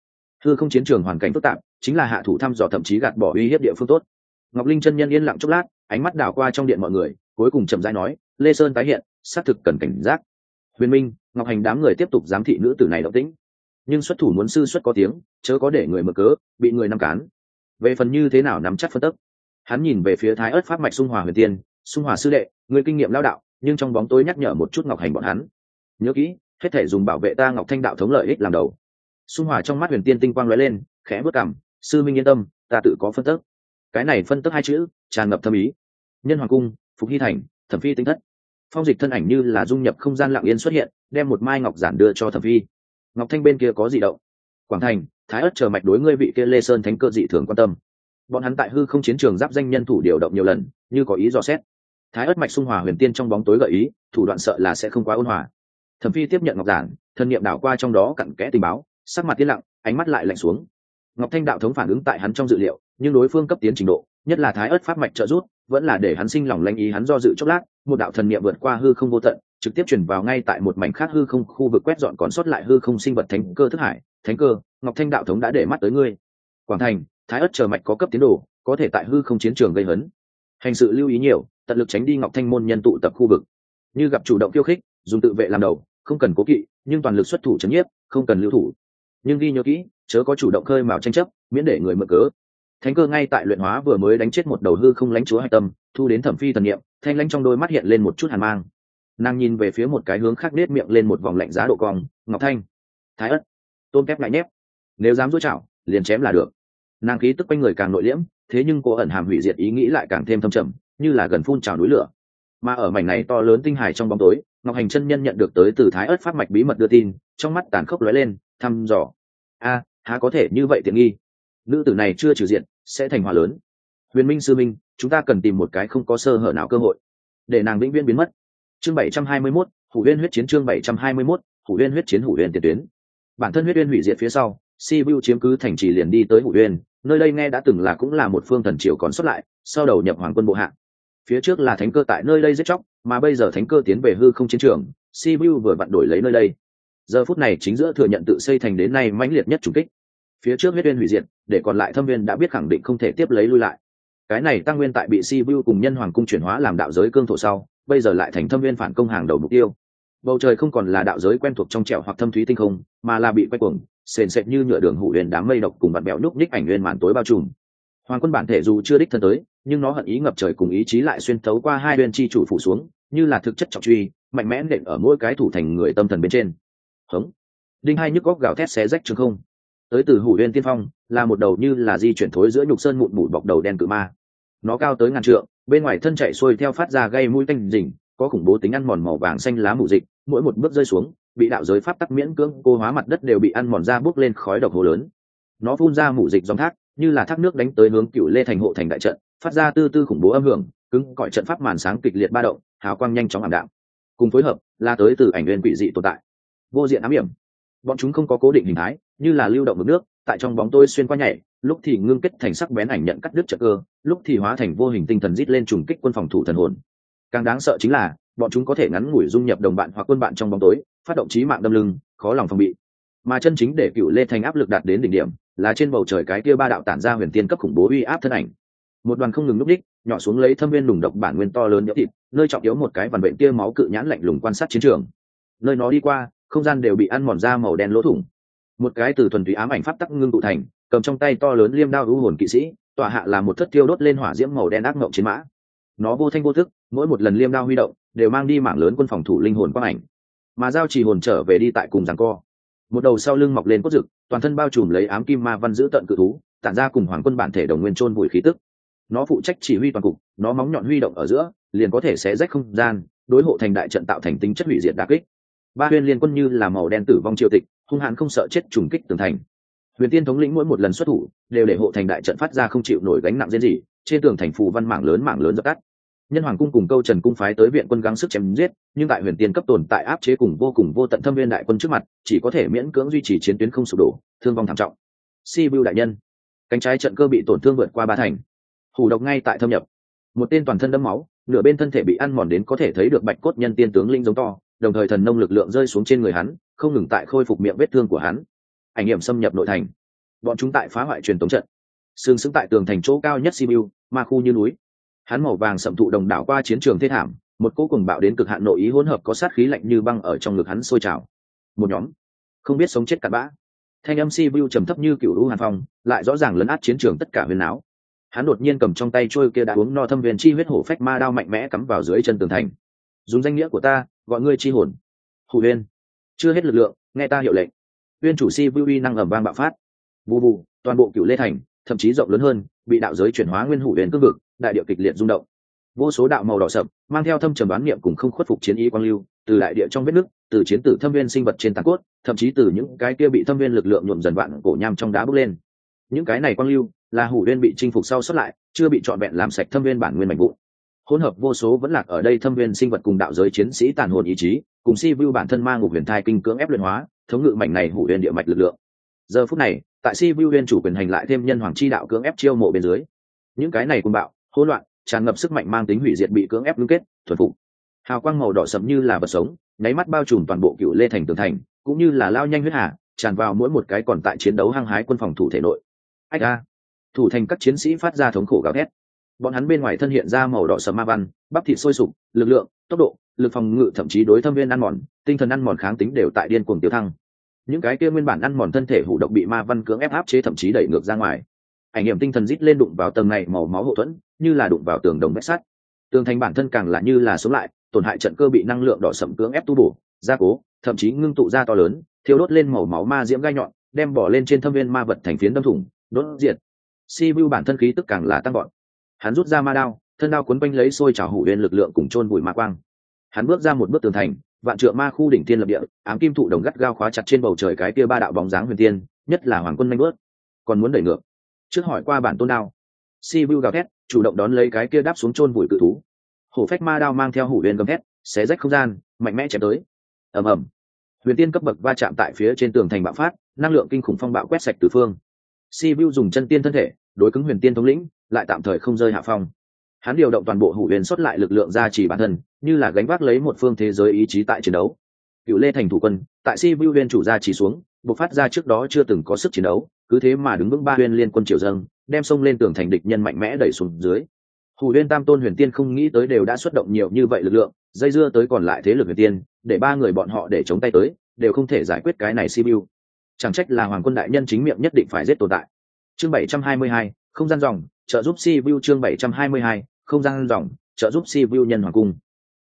Hư không chiến trường hoàn cảnh phức tạp, chính là hạ thủ thăm dò thậm chí gạt bỏ uy hiếp địa phương tốt. Ngọc linh chân nhân yên lặng chốc lát, ánh mắt đảo qua trong điện mọi người, cuối cùng chậm rãi nói, lê sơn tái hiện, xác thực cần cảnh giác. Huyền minh, ngọc hành đám người tiếp tục giám thị nữ tử này động tĩnh. Nhưng xuất thủ muốn sư xuất có tiếng, chớ có để người mở cớ, bị người nắm cán về phần như thế nào nắm chắc phân tức. Hắn nhìn về phía thái ớt pháp mạch xung hòa huyền tiên, xung hòa sư đệ người kinh nghiệm lao đạo, nhưng trong bóng tối nhắc nhở một chút ngọc hành bọn hắn. Nhớ kỹ, hết thể dùng bảo vệ ta ngọc thanh đạo thống lợi ích làm đầu. Xung hòa trong mắt huyền tiên tinh quang lóe lên, khẽ bước cảm sư minh yên tâm, ta tự có phân tức. Cái này phân tức hai chữ, tràn ngập thâm ý. Nhân hoàng cung, phục hy thành, thẩm phi tinh thất. Phong dịch thân ảnh như là dung nhập không gian lặng yên xuất hiện, đem một mai ngọc giản đưa cho thẩm phi. Ngọc thanh bên kia có gì động? Quảng thành, thái ất chờ mạch đối ngươi vị kia lê sơn thánh cơ dị thường quan tâm. Bọn hắn tại hư không chiến trường giáp danh nhân thủ điều động nhiều lần, như có ý dò xét. Thái ất mạch xung hòa huyền tiên trong bóng tối gợi ý, thủ đoạn sợ là sẽ không quá ôn hòa. Thẩm phi tiếp nhận ngọc giản thân nhiệm đảo qua trong đó cặn kẽ tình báo, sắc mặt tiến lặng, ánh mắt lại lạnh xuống. Ngọc thanh đạo thống phản ứng tại hắn trong dự liệu, nhưng đối phương cấp tiến trình độ, nhất là thái ớt pháp mạch trợ rút vẫn là để hắn sinh lòng lanh ý hắn do dự chốc lát, một đạo thần niệm vượt qua hư không vô tận, trực tiếp chuyển vào ngay tại một mảnh khác hư không khu vực quét dọn còn sót lại hư không sinh vật thánh cơ thức hải thánh cơ, ngọc thanh đạo thống đã để mắt tới ngươi. Quảng thành, thái ất chờ mạch có cấp tiến đồ, có thể tại hư không chiến trường gây hấn. Hành sự lưu ý nhiều, tận lực tránh đi ngọc thanh môn nhân tụ tập khu vực. Như gặp chủ động khiêu khích, dùng tự vệ làm đầu, không cần cố kỵ, nhưng toàn lực xuất thủ trấn nhiếp, không cần lưu thủ. Nhưng ghi nhớ kỹ, chớ có chủ động khơi mào tranh chấp, miễn để người mở cớ. Thánh cơ ngay tại luyện hóa vừa mới đánh chết một đầu hư không lãnh chúa hạch tâm, thu đến thẩm phi thần nghiệm thanh lãnh trong đôi mắt hiện lên một chút hàn mang. Nàng nhìn về phía một cái hướng khác nết miệng lên một vòng lạnh giá độ cong, ngọc thanh, thái ất tôm kép lại nhép. Nếu dám dối chảo liền chém là được. Nàng khí tức quanh người càng nội liễm thế nhưng cô ẩn hàm hủy diệt ý nghĩ lại càng thêm thâm trầm như là gần phun trào núi lửa. Mà ở mảnh này to lớn tinh hải trong bóng tối ngọc hành chân nhân nhận được tới từ thái ớt pháp mạch bí mật đưa tin trong mắt tàn khốc lóe lên thăm dò. A há có thể như vậy tiện nghi? Nữ tử này chưa trừ diện sẽ thành hòa lớn. Huyền minh sư minh chúng ta cần tìm một cái không có sơ hở nào cơ hội. Để nàng vĩnh viễn biến mất. Chương bảy trăm hai mươi 721, hủ huyên huyết chiến chương bảy trăm hai mươi 721, hủ huyên huyết chiến hủ huyên tiền tuyến bản thân huyết uyên hủy diệt phía sau si vu chiếm cứ thành trì liền đi tới hủ uyên, nơi đây nghe đã từng là cũng là một phương thần triều còn xuất lại sau đầu nhập hoàng quân bộ hạ phía trước là thánh cơ tại nơi đây giết chóc mà bây giờ thánh cơ tiến về hư không chiến trường si vu vừa vặn đổi lấy nơi đây. Giờ phút này chính giữa thừa nhận tự xây thành đến nay mãnh liệt nhất chủ kích. Phía trước huyết viên hủy diệt để còn lại thâm viên đã biết khẳng định không thể tiếp lấy lui lại. Cái này tăng nguyên tại bị si vu cùng nhân hoàng cung chuyển hóa làm đạo giới cương thổ sau bây giờ lại thành thâm viên phản công hàng đầu mục tiêu bầu trời không còn là đạo giới quen thuộc trong trẻo hoặc thâm thúy tinh không, mà là bị quay cuồng, sền sệt như nhựa đường hủ huyền đám mây độc cùng bạn bèo núp ních ảnh nguyên màn tối bao trùm. Hoàng quân bản thể dù chưa đích thân tới, nhưng nó hận ý ngập trời cùng ý chí lại xuyên thấu qua hai bên chi chủ phủ xuống, như là thực chất trọng truy, mạnh mẽ nện ở mỗi cái thủ thành người tâm thần bên trên. Hống. Đinh hai nhức góc gào thét xé rách trường không. Tới từ hủ huyền tiên phong, là một đầu như là di chuyển thối giữa nhục sơn mụn mụn bọc đầu đen cự ma. Nó cao tới ngàn trượng, bên ngoài thân chạy xuôi theo phát ra gây mũi tanh rình có khủng bố tính ăn mòn màu vàng xanh lá mù dịch, mỗi một bước rơi xuống, bị đạo giới pháp tắc miễn cưỡng cô hóa mặt đất đều bị ăn mòn ra bước lên khói độc hồ lớn. Nó phun ra mù dịch dòng thác, như là thác nước đánh tới hướng cựu lê thành hộ thành đại trận, phát ra tư tư khủng bố âm hưởng, cứng cõi trận pháp màn sáng kịch liệt ba động, hào quang nhanh chóng ảm đạm. Cùng phối hợp là tới từ ảnh nguyên quỷ dị tồn tại. Vô diện ám hiểm. Bọn chúng không có cố định hình thái, như là lưu động mực nước, tại trong bóng tôi xuyên qua nhảy, lúc thì ngưng kết thành sắc bén ảnh nhận cắt đứt trợ cơ, lúc thì hóa thành vô hình tinh thần rít lên trùng kích quân phòng thủ thần hồn càng đáng sợ chính là, bọn chúng có thể ngắn ngủi dung nhập đồng bạn hoặc quân bạn trong bóng tối, phát động trí mạng đâm lưng, khó lòng phòng bị. Mà chân chính để cựu lê thành áp lực đạt đến đỉnh điểm, là trên bầu trời cái kia ba đạo tản ra huyền tiên cấp khủng bố uy áp thân ảnh. Một đoàn không ngừng núp đích, nhỏ xuống lấy thâm viên lùng độc bản nguyên to lớn nhỡ thịt, nơi trọng yếu một cái vằn bệnh kia máu cự nhãn lạnh lùng quan sát chiến trường. Nơi nó đi qua, không gian đều bị ăn mòn ra màu đen lỗ thủng. Một cái từ thuần túy ám ảnh pháp tắc ngưng tụ thành, cầm trong tay to lớn liêm đao u hồn kỵ sĩ, tọa hạ là một thất tiêu đốt lên hỏa diễm màu đen ác mộng chiến mã nó vô thanh vô thức mỗi một lần liêm đao huy động, đều mang đi mảng lớn quân phòng thủ linh hồn quang ảnh. Mà giao trì hồn trở về đi tại cùng giằng co. Một đầu sau lưng mọc lên cốt rực, toàn thân bao trùm lấy ám kim ma văn giữ tận cự thú, tản ra cùng hoàng quân bản thể đồng nguyên trôn bụi khí tức. Nó phụ trách chỉ huy toàn cục, nó móng nhọn huy động ở giữa, liền có thể xé rách không gian, đối hộ thành đại trận tạo thành tính chất hủy diệt đà kích. Ba huyên liên quân như là màu đen tử vong triều tịch, hung hãn không sợ chết trùng kích tường thành huyền tiên thống lĩnh mỗi một lần xuất thủ, đều để hộ thành đại trận phát ra không chịu nổi gánh nặng diễn gì, trên tường thành phù văn mạng lớn mạng lớn dập tắt. Nhân hoàng cung cùng câu trần cung phái tới viện quân gắng sức chém giết, nhưng tại huyền tiên cấp tồn tại áp chế cùng vô cùng vô tận thâm viên đại quân trước mặt, chỉ có thể miễn cưỡng duy trì chiến tuyến không sụp đổ, thương vong thảm trọng. Si bưu đại nhân, cánh trái trận cơ bị tổn thương vượt qua ba thành. Hủ độc ngay tại thâm nhập. Một tên toàn thân đẫm máu, nửa bên thân thể bị ăn mòn đến có thể thấy được bạch cốt nhân tiên tướng linh giống to, đồng thời thần nông lực lượng rơi xuống trên người hắn, không ngừng tại khôi phục miệng vết thương của hắn ảnh hiểm xâm nhập nội thành. Bọn chúng tại phá hoại truyền tống trận. Sương sững tại tường thành chỗ cao nhất sibiu, ma khu như núi. Hắn màu vàng sậm thụ đồng đảo qua chiến trường thế thảm, một cỗ cùng bạo đến cực hạn nội ý hỗn hợp có sát khí lạnh như băng ở trong ngực hắn sôi trào. Một nhóm, không biết sống chết cặn bã. Thanh âm sibiu trầm thấp như cựu lũ hàn phong, lại rõ ràng lấn át chiến trường tất cả huyền áo hắn đột nhiên cầm trong tay trôi kia đã uống no thâm viên chi huyết hổ phách ma đao mạnh mẽ cắm vào dưới chân tường thành. Dùng danh nghĩa của ta, gọi ngươi chi hồn. Hủ huyên. Chưa hết lực lượng, nghe ta hiệu lệnh uyên chủ si vui uy năng ẩm vang bạo phát. Bù bù toàn bộ cựu lê thành, thậm chí rộng lớn hơn, bị đạo giới chuyển hóa nguyên hủ huyền cương vực, đại điệu kịch liệt rung động. Vô số đạo màu đỏ sậm, mang theo thâm trầm đoán niệm cùng không khuất phục chiến ý quang lưu, từ đại địa trong vết nước từ chiến tử thâm viên sinh vật trên tàn cốt, thậm chí từ những cái kia bị thâm viên lực lượng nhuộm dần vạn cổ nham trong đá bước lên. Những cái này quang lưu, là hủ viên bị chinh phục sau xuất lại, chưa bị trọn vẹn làm sạch thâm viên bản nguyên mạnh vụn hỗn hợp vô số vẫn lạc ở đây thâm viên sinh vật cùng đạo giới chiến sĩ tàn hồn ý chí, cùng si vu bản thân mang ngục huyền thai kinh cưỡng ép luyện hóa, thống ngự mảnh này hủ huyền địa mạch lực lượng. Giờ phút này, tại si vu huyền chủ quyền hành lại thêm nhân hoàng chi đạo cưỡng ép chiêu mộ bên dưới, những cái này cùng bạo, hỗn loạn, tràn ngập sức mạnh mang tính hủy diệt bị cưỡng ép liên kết, thuần phục. Hào quang màu đỏ sẫm như là vật sống, nháy mắt bao trùm toàn bộ cựu lê thành tường thành, cũng như là lao nhanh huyết hà, tràn vào mỗi một cái còn tại chiến đấu hăng hái quân phòng thủ thể nội. Ách a. Thủ thành các chiến sĩ phát ra thống khổ gào thét bọn hắn bên ngoài thân hiện ra màu đỏ sầm ma văn, bắp thịt sôi sục, lực lượng, tốc độ, lực phòng ngự, thậm chí đối thâm viên ăn mòn, tinh thần ăn mòn kháng tính đều tại điên cuồng tiêu thăng. Những cái kia nguyên bản ăn mòn thân thể hủ độc bị ma văn cưỡng ép áp chế thậm chí đẩy ngược ra ngoài. Ảnh hiểm tinh thần rít lên đụng vào tầng này màu máu hậu thuẫn, như là đụng vào tường đồng vách sắt. Tường thành bản thân càng là như là sống lại, tổn hại trận cơ bị năng lượng đỏ sầm cưỡng ép tu bổ, gia cố, thậm chí ngưng tụ ra to lớn thiếu đốt lên màu máu ma diễm gai nhọn, đem bỏ lên trên thâm viên ma vật thành phiến đâm thủng, đốt diệt. Si vu bản thân khí tức càng là tăng gọn hắn rút ra ma đao, thân đao cuốn quanh lấy xôi trào hủ huyền lực lượng cùng chôn bụi ma quang. Hắn bước ra một bước tường thành, vạn trượng ma khu đỉnh tiên lập địa, ám kim thụ đồng gắt gao khóa chặt trên bầu trời cái kia ba đạo bóng dáng huyền tiên nhất là hoàng quân manh bước. còn muốn đẩy ngược. Trước hỏi qua bản tôn đao. Si vu gào thét, chủ động đón lấy cái kia đáp xuống chôn vùi cự thú. Hổ phách ma đao mang theo hủ huyền gầm thét, xé rách không gian, mạnh mẽ chém tới. Ầm ầm. Huyền tiên cấp bậc va chạm tại phía trên tường thành bạo phát, năng lượng kinh khủng phong bạo quét sạch từ phương. Si vu dùng chân tiên thân thể đối cứng huyền tiên thống lĩnh, lại tạm thời không rơi hạ phong. Hắn điều động toàn bộ hủ huyền xuất lại lực lượng ra chỉ bản thân, như là gánh vác lấy một phương thế giới ý chí tại chiến đấu. Cựu lê thành thủ quân, tại si vu huyền chủ ra chỉ xuống, bộc phát ra trước đó chưa từng có sức chiến đấu, cứ thế mà đứng vững ba huyền liên quân triều dâng, đem sông lên tường thành địch nhân mạnh mẽ đẩy xuống dưới. Hủ huyền tam tôn huyền tiên không nghĩ tới đều đã xuất động nhiều như vậy lực lượng, dây dưa tới còn lại thế lực huyền tiên, để ba người bọn họ để chống tay tới, đều không thể giải quyết cái này si vu chẳng trách là hoàng quân đại nhân chính miệng nhất định phải giết tồn tại chương bảy trăm hai mươi hai, không gian dòng, trợ giúp si vu chương bảy trăm hai mươi hai, không gian dòng, trợ giúp si vu nhân hoàng cung.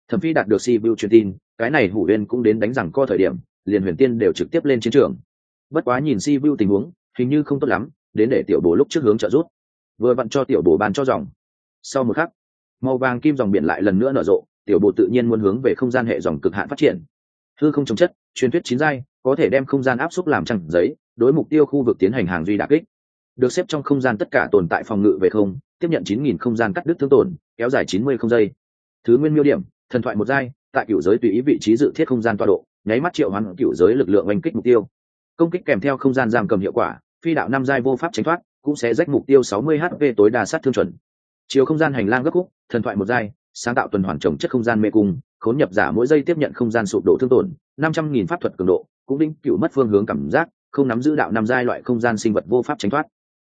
Thẩm phi đạt được si vu truyền tin, cái này hủ Uyên cũng đến đánh rằng co thời điểm, liền huyền tiên đều trực tiếp lên chiến trường. Bất quá nhìn si vu tình huống, hình như không tốt lắm, đến để tiểu bố lúc trước hướng trợ giúp. Vừa vặn cho tiểu bố bàn cho dòng. Sau một khắc, màu vàng kim dòng biển lại lần nữa nở rộ, tiểu bộ tự nhiên muốn hướng về không gian hệ dòng cực hạn phát triển. Hư không chống chất, truyền thuyết chín giai, có thể đem không gian áp suất làm trăng giấy, đối mục tiêu khu vực tiến hành hàng duy đà kích được xếp trong không gian tất cả tồn tại phòng ngự về không, tiếp nhận chín nghìn không gian cắt đứt thương tổn, kéo dài chín mươi không giây. Thứ nguyên miêu điểm, thần thoại một giai, tại cựu giới tùy ý vị trí dự thiết không gian toa độ, nháy mắt triệu hoán cựu giới lực lượng oanh kích mục tiêu. Công kích kèm theo không gian giam cầm hiệu quả, phi đạo năm giai vô pháp tránh thoát, cũng sẽ rách mục tiêu sáu mươi hp tối đa sát thương chuẩn. Chiều không gian hành lang gấp khúc, thần thoại một giai, sáng tạo tuần hoàn trồng chất không gian mê cung, khốn nhập giả mỗi giây tiếp nhận không gian sụp đổ thương tổn, năm trăm nghìn pháp thuật cường độ, cũng đinh cựu mất phương hướng cảm giác, không nắm giữ đạo năm giai loại không gian sinh vật vô pháp tránh thoát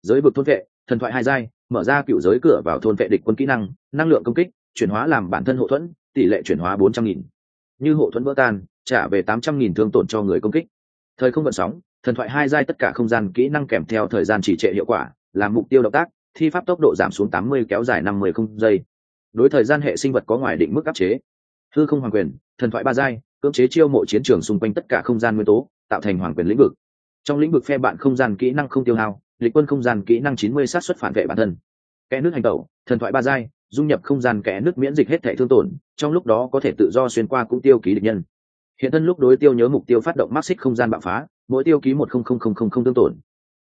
giới vực thôn vệ, thần thoại hai giai, mở ra cựu giới cửa vào thôn vệ địch quân kỹ năng năng lượng công kích, chuyển hóa làm bản thân hộ thuẫn, tỷ lệ chuyển hóa bốn trăm nghìn. Như hộ thuẫn vỡ tan, trả về tám trăm nghìn thương tổn cho người công kích. Thời không vận sóng, thần thoại hai giai tất cả không gian kỹ năng kèm theo thời gian chỉ trệ hiệu quả, làm mục tiêu động tác, thi pháp tốc độ giảm xuống tám mươi, kéo dài năm mươi không giây. Đối thời gian hệ sinh vật có ngoài định mức áp chế. Hư không hoàng quyền, thần thoại ba giai, cưỡng chế chiêu mộ chiến trường xung quanh tất cả không gian nguyên tố, tạo thành hoàng quyền lĩnh vực. Trong lĩnh vực phe bạn không gian kỹ năng không tiêu hao lịch quân không gian kỹ năng chín mươi sát xuất phản vệ bản thân. Kẽ nước hành tẩu, thần thoại ba giai, dung nhập không gian kẽ nước miễn dịch hết thảy thương tổn, trong lúc đó có thể tự do xuyên qua cũng tiêu ký địch nhân. Hiện thân lúc đối tiêu nhớ mục tiêu phát động mắc xích không gian bạo phá, mỗi tiêu ký một không không không không không thương tổn.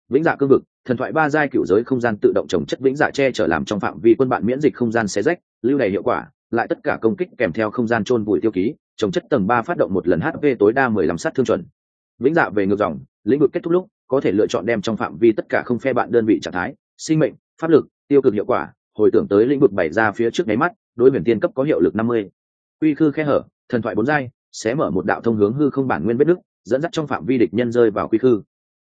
Vĩnh dạ cương vực, thần thoại ba giai cựu giới không gian tự động trồng chất vĩnh dạ che trở làm trong phạm vi quân bạn miễn dịch không gian xé rách, lưu đầy hiệu quả, lại tất cả công kích kèm theo không gian trôn vùi tiêu ký, trồng chất tầng ba phát động một lần hp tối đa mười lăm sát thương chuẩn. Vĩnh dạ về ngược dòng, lĩnh vực kết thúc lúc có thể lựa chọn đem trong phạm vi tất cả không phe bạn đơn vị trạng thái, sinh mệnh, pháp lực, tiêu cực hiệu quả, hồi tưởng tới lĩnh vực bảy ra phía trước nháy mắt, đối huyền tiên cấp có hiệu lực năm mươi. Quy khư khe hở, thần thoại bốn giai, sẽ mở một đạo thông hướng hư không bản nguyên vết đức dẫn dắt trong phạm vi địch nhân rơi vào quy khư.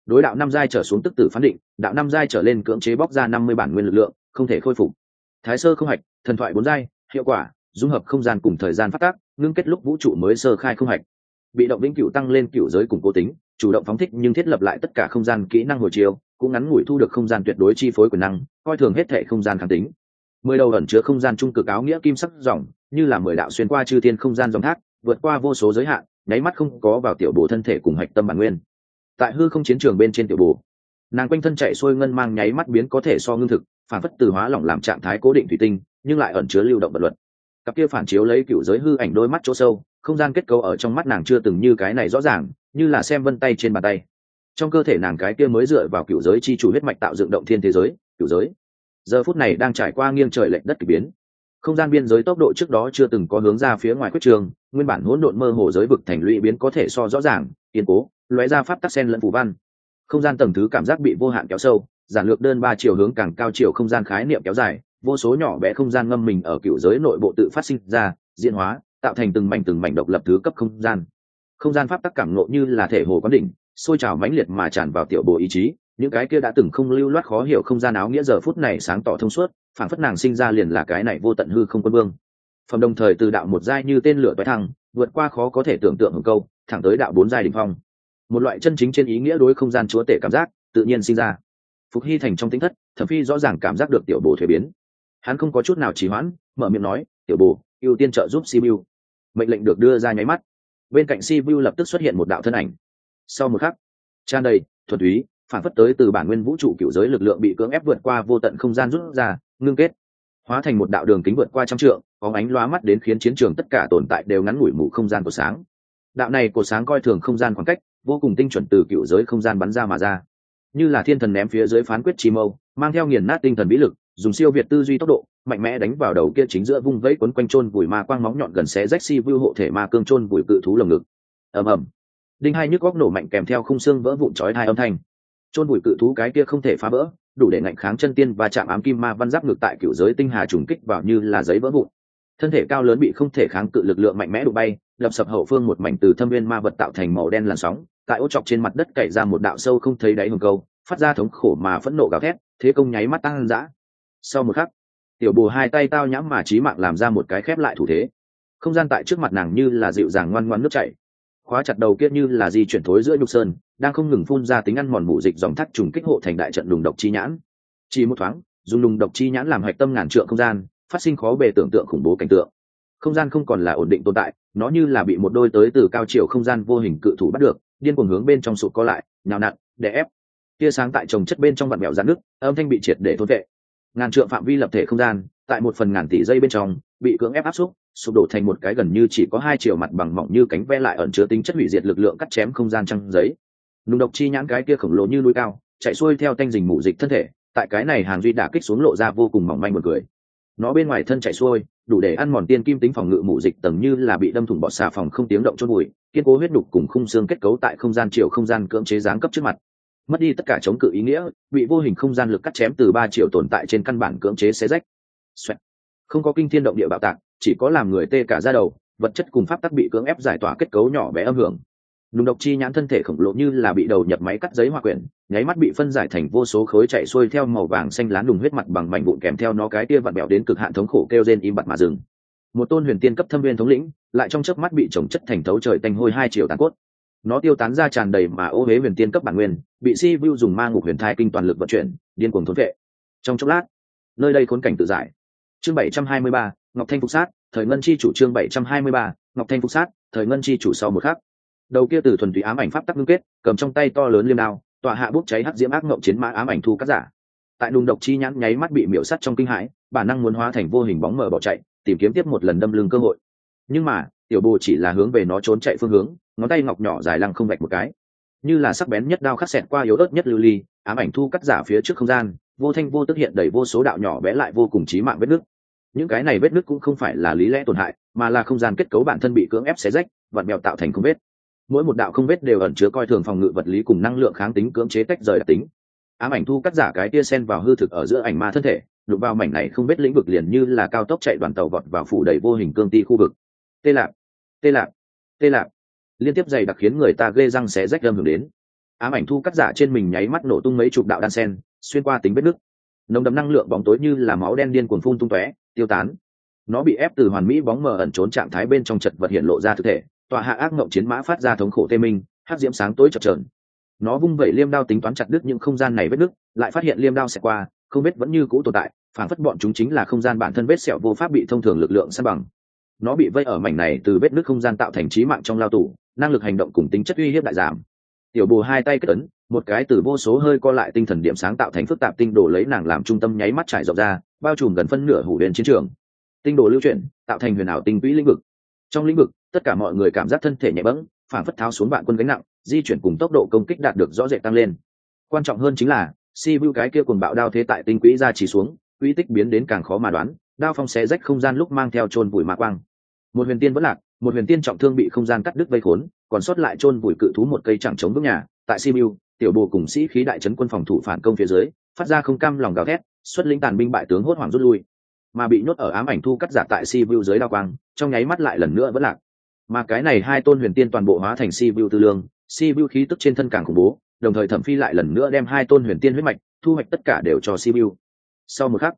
Đối đạo năm giai trở xuống tức tử phán định, đạo năm giai trở lên cưỡng chế bóc ra năm mươi bản nguyên lực lượng, không thể khôi phục. Thái sơ không hạch, thần thoại bốn giai, hiệu quả, dung hợp không gian cùng thời gian phát tác, ngưng kết lúc vũ trụ mới sơ khai không hạch. Bị động vĩnh cửu tăng lên cửu giới cùng cố tính chủ động phóng thích nhưng thiết lập lại tất cả không gian kỹ năng hồi chiều cũng ngắn ngủi thu được không gian tuyệt đối chi phối quyền năng, coi thường hết thể không gian kháng tính. Mười đầu ẩn chứa không gian trung cực áo nghĩa kim sắc dòng, như là mười đạo xuyên qua chư thiên không gian dòng thác, vượt qua vô số giới hạn, nháy mắt không có vào tiểu bồ thân thể cùng hạch tâm bản nguyên. Tại hư không chiến trường bên trên tiểu bồ, nàng quanh thân chạy xuôi ngân mang nháy mắt biến có thể so ngưng thực, phản phất từ hóa lỏng làm trạng thái cố định thủy tinh, nhưng lại ẩn chứa lưu động vật luật. Cặp kia phản chiếu lấy cựu giới hư ảnh đôi mắt chỗ sâu, không gian kết cấu ở trong mắt nàng chưa từng như cái này rõ ràng như là xem vân tay trên bàn tay. Trong cơ thể nàng cái kia mới dựa vào cựu giới chi chủ huyết mạch tạo dựng động thiên thế giới cựu giới. Giờ phút này đang trải qua nghiêng trời lệch đất k ỳ biến. Không gian biên giới tốc độ trước đó chưa từng có hướng ra phía ngoài quyết trường, nguyên bản hỗn độn mơ hồ giới vực thành lũy biến có thể so rõ ràng, kiên cố, lóe ra pháp tắc sen lẫn phù văn. Không gian tầng thứ cảm giác bị vô hạn kéo sâu, giản lược đơn ba chiều hướng càng cao chiều không gian khái niệm kéo dài, vô số nhỏ bé không gian ngâm mình ở cựu giới nội bộ tự phát sinh ra, diễn hóa, tạo thành từng mảnh từng mảnh độc lập thứ cấp không gian không gian pháp tắc cảm nộ như là thể hồ quán đỉnh, sôi trào mãnh liệt mà tràn vào tiểu bộ ý chí. Những cái kia đã từng không lưu loát khó hiểu không gian áo nghĩa giờ phút này sáng tỏ thông suốt phản phất nàng sinh ra liền là cái này vô tận hư không quân vương. Phẩm đồng thời từ đạo một giai như tên lửa toái thăng, vượt qua khó có thể tưởng tượng hưởng câu, thẳng tới đạo bốn giai đỉnh phong. Một loại chân chính trên ý nghĩa đối không gian chúa tể cảm giác, tự nhiên sinh ra. Phục hy thành trong tính thất, thẩm phi rõ ràng cảm giác được tiểu bồ thuế biến. Hắn không có chút nào trì hoãn, mở miệng nói, tiểu bồ, ưu tiên trợ giúp sibiu. Mệnh lệnh được đưa ra nháy mắt bên cạnh si vu lập tức xuất hiện một đạo thân ảnh. Sau một khắc, tràn đầy thuần túy, phản phất tới từ bản nguyên vũ trụ cựu giới lực lượng bị cưỡng ép vượt qua vô tận không gian rút ra, ngưng kết, hóa thành một đạo đường kính vượt qua trăm trượng, có ánh loa mắt đến khiến chiến trường tất cả tồn tại đều ngắn ngủi mù không gian của sáng. Đạo này của sáng coi thường không gian khoảng cách, vô cùng tinh chuẩn từ cựu giới không gian bắn ra mà ra. Như là thiên thần ném phía dưới phán quyết chi mâu, mang theo nghiền nát tinh thần vĩ lực, dùng siêu việt tư duy tốc độ mạnh mẽ đánh vào đầu kia chính giữa vung vẫy quấn quanh trôn vùi ma quang móng nhọn gần xé rách si vưu hộ thể ma cương trôn vùi cự thú lồng ngực. Ầm ầm. Đinh hai nhức góc nổ mạnh kèm theo khung xương vỡ vụn chói hai âm thanh. Trôn vùi cự thú cái kia không thể phá vỡ, đủ để ngạnh kháng chân tiên và chạm ám kim ma văn giáp ngược tại cựu giới tinh hà trùng kích vào như là giấy vỡ vụn. Thân thể cao lớn bị không thể kháng cự lực lượng mạnh mẽ đụng bay lập sập hậu phương một mảnh từ thâm viên ma vật tạo thành màu đen làn sóng, tại ô chọc trên mặt đất cày ra một đạo sâu không thấy đáy hùng câu, phát ra thống khổ mà phẫn nộ gào thét, thế công nháy mắt tăng dã sau một khắc tiểu bù hai tay tao nhãm mà trí mạng làm ra một cái khép lại thủ thế. Không gian tại trước mặt nàng như là dịu dàng ngoan ngoan nước chảy. Khóa chặt đầu kia như là di chuyển thối giữa nhục sơn, đang không ngừng phun ra tính ăn mòn mù dịch dòng thắt trùng kích hộ thành đại trận đùng độc chi nhãn. Chỉ một thoáng, dùng đùng độc chi nhãn làm hạch tâm ngàn trượng không gian, phát sinh khó bề tưởng tượng khủng bố cảnh tượng. Không gian không còn là ổn định tồn tại, nó như là bị một đôi tới từ cao chiều không gian vô hình cự thủ bắt được, điên cuồng hướng bên trong sụt co lại, nhào nặn, đè ép. Tia sáng tại trồng chất bên trong vạn mèo giãn nước âm thanh bị triệt để thôn vệ ngàn trượng phạm vi lập thể không gian, tại một phần ngàn tỷ dây bên trong, bị cưỡng ép áp xúc, sụp đổ thành một cái gần như chỉ có hai chiều mặt bằng mỏng như cánh ve lại ẩn chứa tính chất hủy diệt lực lượng cắt chém không gian trăng giấy. Nung độc chi nhãn cái kia khổng lồ như núi cao, chạy xuôi theo tanh dình mù dịch thân thể, tại cái này hàng duy đả kích xuống lộ ra vô cùng mỏng manh một người. Nó bên ngoài thân chạy xuôi, đủ để ăn mòn tiên kim tính phòng ngự mù dịch tầng như là bị đâm thủng bọt xà phòng không tiếng động chôn bụi, kiên cố huyết đục cùng khung xương kết cấu tại không gian chiều không gian cưỡng chế giáng cấp trước mặt mất đi tất cả chống cự ý nghĩa, bị vô hình không gian lực cắt chém từ ba triệu tồn tại trên căn bản cưỡng chế xé rách. Xoẹt. không có kinh thiên động địa bạo tạc, chỉ có làm người tê cả ra đầu, vật chất cùng pháp tắc bị cưỡng ép giải tỏa kết cấu nhỏ bé âm hưởng. Nùng độc chi nhãn thân thể khổng lồ như là bị đầu nhập máy cắt giấy hoa quyển, nháy mắt bị phân giải thành vô số khối chạy xuôi theo màu vàng xanh lá đùng huyết mặt bằng mảnh vụn kèm theo nó cái tia vặn bẹo đến cực hạn thống khổ kêu rên im bặt mà dừng. Một tôn huyền tiên cấp thâm viên thống lĩnh, lại trong chớp mắt bị trồng chất thành thấu trời tanh hôi hai triệu tàn cốt nó tiêu tán ra tràn đầy mà ô huế huyền tiên cấp bản nguyên, bị si vu dùng ma ngục huyền thai kinh toàn lực vận chuyển, điên cuồng thốn vệ. Trong chốc lát, nơi đây khốn cảnh tự giải. Chương bảy trăm hai mươi ba, ngọc thanh phục sát, thời ngân chi chủ chương bảy trăm hai mươi ba, ngọc thanh phục sát, thời ngân chi chủ sau một khắc. Đầu kia từ thuần túy ám ảnh pháp tắc ngưng kết, cầm trong tay to lớn liêm đao tọa hạ bút cháy hắc diễm ác ngộng chiến mã ám ảnh thu cắt giả. Tại nung độc chi nhãn nháy mắt bị miễu sắt trong kinh hãi, bản năng muốn hóa thành vô hình bóng mờ bỏ chạy, tìm kiếm tiếp một lần đâm lưng cơ hội. Nhưng mà, tiểu bồ chỉ là hướng về nó trốn chạy phương hướng ngón tay ngọc nhỏ dài lăng không vạch một cái. Như là sắc bén nhất đao khắc xẹt qua yếu ớt nhất lưu ly, ám ảnh thu cắt giả phía trước không gian, vô thanh vô tức hiện đầy vô số đạo nhỏ bé lại vô cùng trí mạng vết nứt. Những cái này vết nứt cũng không phải là lý lẽ tổn hại, mà là không gian kết cấu bản thân bị cưỡng ép xé rách, vặn mèo tạo thành không vết. Mỗi một đạo không vết đều ẩn chứa coi thường phòng ngự vật lý cùng năng lượng kháng tính cưỡng chế tách rời đặc tính. Ám ảnh thu cắt giả cái tia sen vào hư thực ở giữa ảnh ma thân thể, đụng vào mảnh này không biết lĩnh vực liền như là cao tốc chạy đoàn tàu vọt vào phủ đầy vô hình cương ti khu vực. Tê lạc tê lạc tê lạc liên tiếp dày đặc khiến người ta ghê răng xé rách lâm hưởng đến. Ám ảnh thu cắt giả trên mình nháy mắt nổ tung mấy chục đạo đan sen, xuyên qua tính vết nứt. Nồng đậm năng lượng bóng tối như là máu đen điên cuồng phun tung tóe, tiêu tán. Nó bị ép từ hoàn mỹ bóng mờ ẩn trốn trạng thái bên trong chật vật hiện lộ ra thực thể, tọa hạ ác ngộng chiến mã phát ra thống khổ tê minh hát diễm sáng tối chập trờn nó vung vẩy liêm đao tính toán chặt đứt những không gian này vết nứt, lại phát hiện liêm đao sẽ qua, không biết vẫn như cũ tồn tại, phản phất bọn chúng chính là không gian bản thân vết sẹo vô pháp bị thông thường lực lượng san bằng. Nó bị vây ở mảnh này từ vết nứt không gian tạo thành trí mạng trong lao tủ năng lực hành động cùng tính chất uy hiếp đại giảm. Tiểu bồ hai tay kết ấn, một cái từ vô số hơi co lại tinh thần điểm sáng tạo thành phức tạp tinh đồ lấy nàng làm trung tâm nháy mắt trải rộng ra, bao trùm gần phân nửa hủ đến chiến trường. Tinh đồ lưu chuyển, tạo thành huyền ảo tinh quỹ lĩnh vực. Trong lĩnh vực, tất cả mọi người cảm giác thân thể nhẹ bẫng phản phất tháo xuống vạn quân gánh nặng, di chuyển cùng tốc độ công kích đạt được rõ rệt tăng lên. Quan trọng hơn chính là, si vu cái kia cùng bạo đao thế tại tinh quỹ ra chỉ xuống, quỹ tích biến đến càng khó mà đoán, đao phong xé rách không gian lúc mang theo chôn vùi mạ quang. Một huyền tiên vẫn lạc một huyền tiên trọng thương bị không gian cắt đứt vây khốn, còn sót lại chôn vùi cự thú một cây chẳng chống vững nhà. Tại simu, tiểu bồ cùng sĩ khí đại trấn quân phòng thủ phản công phía dưới, phát ra không cam lòng gào thét, xuất lĩnh tàn binh bại tướng hốt hoảng rút lui. Mà bị nhốt ở ám ảnh thu cắt giả tại simu dưới đao quang, trong nháy mắt lại lần nữa vẫn lạc. Mà cái này hai tôn huyền tiên toàn bộ hóa thành simu tư lương, simu khí tức trên thân càng khủng bố, đồng thời thẩm phi lại lần nữa đem hai tôn huyền tiên huyết mạch, thu hoạch tất cả đều cho simu. Sau một khắc,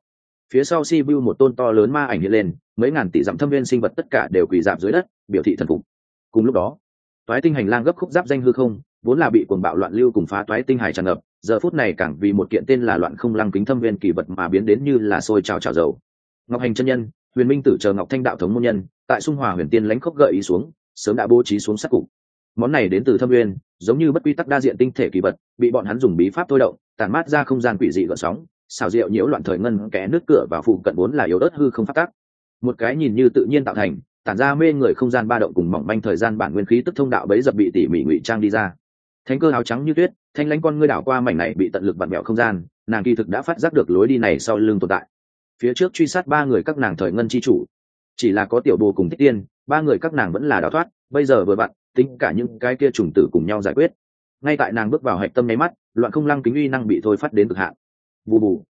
phía sau simu một tôn to lớn ma ảnh hiện lên, mấy ngàn tỷ dặm thâm viên sinh vật tất cả đều quỳ dạp dưới đất biểu thị thần phục. Cùng lúc đó, toái tinh hành lang gấp khúc giáp danh hư không, vốn là bị cuồng bạo loạn lưu cùng phá toái tinh hải tràn ngập, giờ phút này càng vì một kiện tên là loạn không lăng kính thâm viên kỳ vật mà biến đến như là sôi trào trào dầu. Ngọc hành chân nhân, huyền minh tử chờ ngọc thanh đạo thống môn nhân, tại sung hòa huyền tiên lãnh khốc gợi ý xuống, sớm đã bố trí xuống sát cục. Món này đến từ thâm viên, giống như bất quy tắc đa diện tinh thể kỳ vật, bị bọn hắn dùng bí pháp thôi động, tản mát ra không gian quỷ dị gợn sóng, xào rượu nhiễu loạn thời ngân kẽ nước cửa và phụ cận vốn là yếu đất hư không phát tác. Một cái nhìn như tự nhiên tạo thành tản ra mê người không gian ba động cùng mỏng manh thời gian bản nguyên khí tức thông đạo bấy dập bị tỉ mỉ ngụy trang đi ra. Thánh cơ áo trắng như tuyết, thanh lãnh con ngươi đảo qua mảnh này bị tận lực vặn mẹo không gian, nàng kỳ thực đã phát giác được lối đi này sau lưng tồn tại. Phía trước truy sát ba người các nàng thời ngân chi chủ. Chỉ là có tiểu bồ cùng thích tiên, ba người các nàng vẫn là đào thoát, bây giờ vừa bạn tính cả những cái kia trùng tử cùng nhau giải quyết. Ngay tại nàng bước vào hạch tâm nháy mắt, loạn không lăng kính uy năng bị thôi phát đến cực hạn. Bù bù.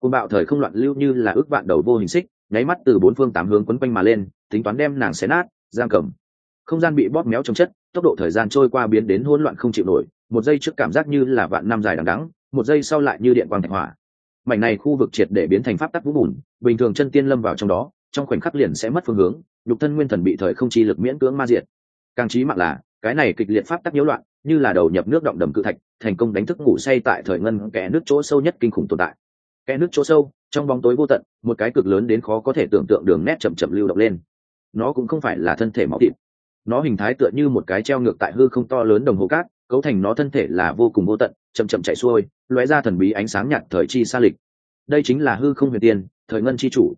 Côn bạo thời không loạn lưu như là ước vạn đầu vô hình xích nháy mắt từ bốn phương tám hướng quấn quanh mà lên, tính toán đem nàng xé nát, giam cầm. Không gian bị bóp méo trong chất, tốc độ thời gian trôi qua biến đến hỗn loạn không chịu nổi, một giây trước cảm giác như là vạn năm dài đằng đắng một giây sau lại như điện quang thạch hỏa. Mảnh này khu vực triệt để biến thành pháp tắc vũ bùn, bình thường chân tiên lâm vào trong đó, trong khoảnh khắc liền sẽ mất phương hướng, nhục thân nguyên thần bị thời không chi lực miễn cưỡng ma diệt. Càng trí mạng là, cái này kịch liệt pháp tắc nhiễu loạn, như là đầu nhập nước động đầm cự thạch, thành công đánh thức ngủ say tại thời ngân kẽ nước chỗ sâu nhất kinh khủng tồn tại kẽ nước chỗ sâu, trong bóng tối vô tận, một cái cực lớn đến khó có thể tưởng tượng đường nét chậm chậm lưu động lên. Nó cũng không phải là thân thể máu thịt. Nó hình thái tựa như một cái treo ngược tại hư không to lớn đồng hồ cát, cấu thành nó thân thể là vô cùng vô tận, chậm chậm chạy xuôi, lóe ra thần bí ánh sáng nhạt thời chi xa lịch. Đây chính là hư không huyền tiên, thời ngân chi chủ.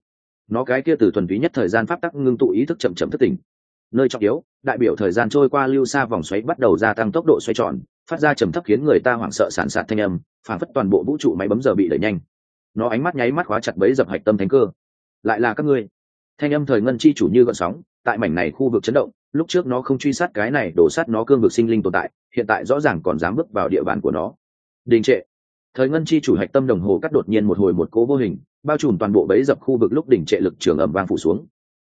Nó cái kia từ thuần túy nhất thời gian pháp tắc ngưng tụ ý thức chậm chậm thất tình. nơi trọng yếu, đại biểu thời gian trôi qua lưu xa vòng xoáy bắt đầu gia tăng tốc độ xoay tròn, phát ra trầm thấp khiến người ta hoảng sợ sản sạt thanh âm, phản phất toàn bộ vũ trụ máy bấm giờ bị đẩy nhanh nó ánh mắt nháy mắt khóa chặt bấy dập hạch tâm thánh cơ. Lại là các ngươi. Thanh âm thời ngân chi chủ như gợn sóng, tại mảnh này khu vực chấn động, lúc trước nó không truy sát cái này, đổ sát nó cương vực sinh linh tồn tại, hiện tại rõ ràng còn dám bước vào địa bàn của nó. Đình trệ. Thời ngân chi chủ hạch tâm đồng hồ cắt đột nhiên một hồi một cố vô hình, bao trùm toàn bộ bấy dập khu vực lúc đỉnh trệ lực trường ẩm vang phủ xuống.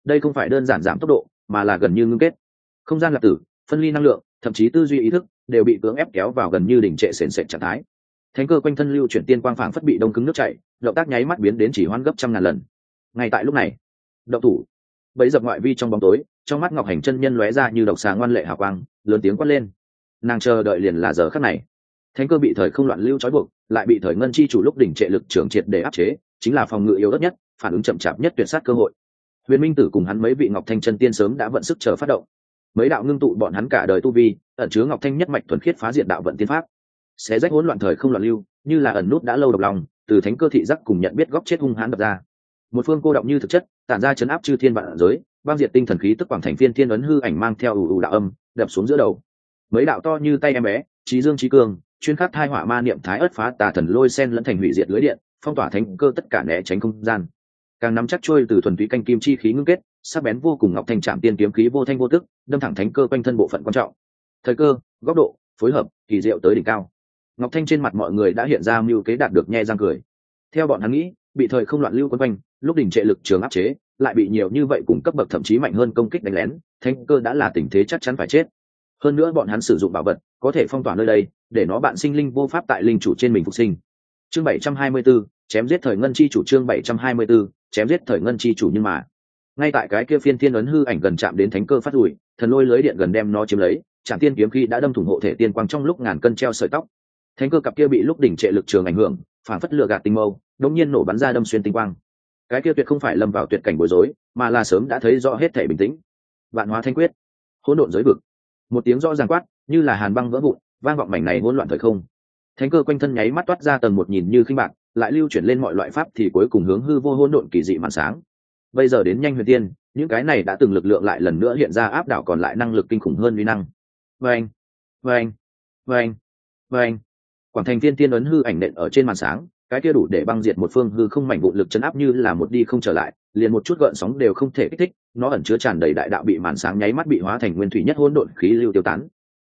Đây không phải đơn giản giảm tốc độ, mà là gần như ngưng kết. Không gian lạc tử, phân ly năng lượng, thậm chí tư duy ý thức, đều bị cưỡng ép kéo vào gần như đỉnh trệ sền sệt trạng thái thánh cơ quanh thân lưu chuyển tiên quang phảng phất bị đông cứng nước chảy, động tác nháy mắt biến đến chỉ hoan gấp trăm ngàn lần. Ngay tại lúc này, động thủ. Bấy dập ngoại vi trong bóng tối, trong mắt ngọc hành chân nhân lóe ra như độc xà ngoan lệ hào quang, lớn tiếng quát lên. Nàng chờ đợi liền là giờ khắc này. Thánh cơ bị thời không loạn lưu trói buộc, lại bị thời ngân chi chủ lúc đỉnh trệ lực trưởng triệt để áp chế, chính là phòng ngự yếu đất nhất, phản ứng chậm chạp nhất tuyệt sát cơ hội. Huyền minh tử cùng hắn mấy vị ngọc thanh chân tiên sớm đã vận sức chờ phát động. Mấy đạo ngưng tụ bọn hắn cả đời tu vi, ẩn chứa ngọc thanh nhất mạch thuần khiết phá diện đạo vận tiên pháp sẽ rách hỗn loạn thời không loạn lưu, như là ẩn nút đã lâu độc lòng, từ thánh cơ thị giác cùng nhận biết góc chết hung hãn đập ra. Một phương cô động như thực chất, tản ra chấn áp chư thiên vạn giới, băng diệt tinh thần khí tức quảng thành phiên thiên ấn hư ảnh mang theo ủ ủ đạo âm, đập xuống giữa đầu. Mấy đạo to như tay em bé, trí dương trí cường chuyên khắc thai hỏa ma niệm thái ớt phá tà thần lôi sen lẫn thành hủy diệt lưới điện, phong tỏa thánh cơ tất cả né tránh không gian. Càng nắm chắc trôi từ thuần túy canh kim chi khí ngưng kết, sắc bén vô cùng ngọc thanh trạm tiên kiếm khí vô thanh vô tức, đâm thẳng thánh cơ quanh thân bộ phận quan trọng. Thời cơ, góc độ, phối hợp, kỳ diệu tới đỉnh cao ngọc thanh trên mặt mọi người đã hiện ra mưu kế đạt được nhe răng cười. Theo bọn hắn nghĩ bị thời không loạn lưu quân quanh lúc đỉnh trệ lực trường áp chế lại bị nhiều như vậy cùng cấp bậc thậm chí mạnh hơn công kích đánh lén thánh cơ đã là tình thế chắc chắn phải chết. Hơn nữa bọn hắn sử dụng bảo vật có thể phong tỏa nơi đây để nó bạn sinh linh vô pháp tại linh chủ trên mình phục sinh. Chương 724, chém giết thời ngân chi chủ chương 724, chém giết thời ngân chi chủ nhưng mà. Ngay tại cái kia phiên thiên ấn hư ảnh gần chạm đến thánh cơ phát rủi thần lôi lưới điện gần đem nó chiếm lấy trạm tiên kiếm khi đã đâm thủng hộ thể tiên quang trong lúc ngàn cân treo sợi tóc thánh cơ cặp kia bị lúc đỉnh trệ lực trường ảnh hưởng, phản phất lựa gạt tinh mâu đống nhiên nổ bắn ra đâm xuyên tinh quang. Cái kia tuyệt không phải lâm vào tuyệt cảnh bối rối, mà là sớm đã thấy rõ hết thể bình tĩnh. Vạn hóa thanh quyết. Hỗn độn giới vực. Một tiếng rõ ràng quát, như là hàn băng vỡ vụn, vang vọng mảnh này hỗn loạn thời không. Thánh cơ quanh thân nháy mắt toát ra tầng một nhìn như khinh bạc, lại lưu chuyển lên mọi loại pháp thì cuối cùng hướng hư vô hỗn độn kỳ dị màn sáng. Bây giờ đến nhanh huyền tiên, những cái này đã từng lực lượng lại lần nữa hiện ra áp đảo còn lại năng lực kinh khủng hơn uy năng. Vâng vâng vâng vâng quảng thành Viên tiên ấn hư ảnh nện ở trên màn sáng, cái kia đủ để băng diệt một phương hư không mảnh vụ lực chấn áp như là một đi không trở lại, liền một chút gợn sóng đều không thể kích thích, nó ẩn chứa tràn đầy đại đạo bị màn sáng nháy mắt bị hóa thành nguyên thủy nhất hỗn độn khí lưu tiêu tán.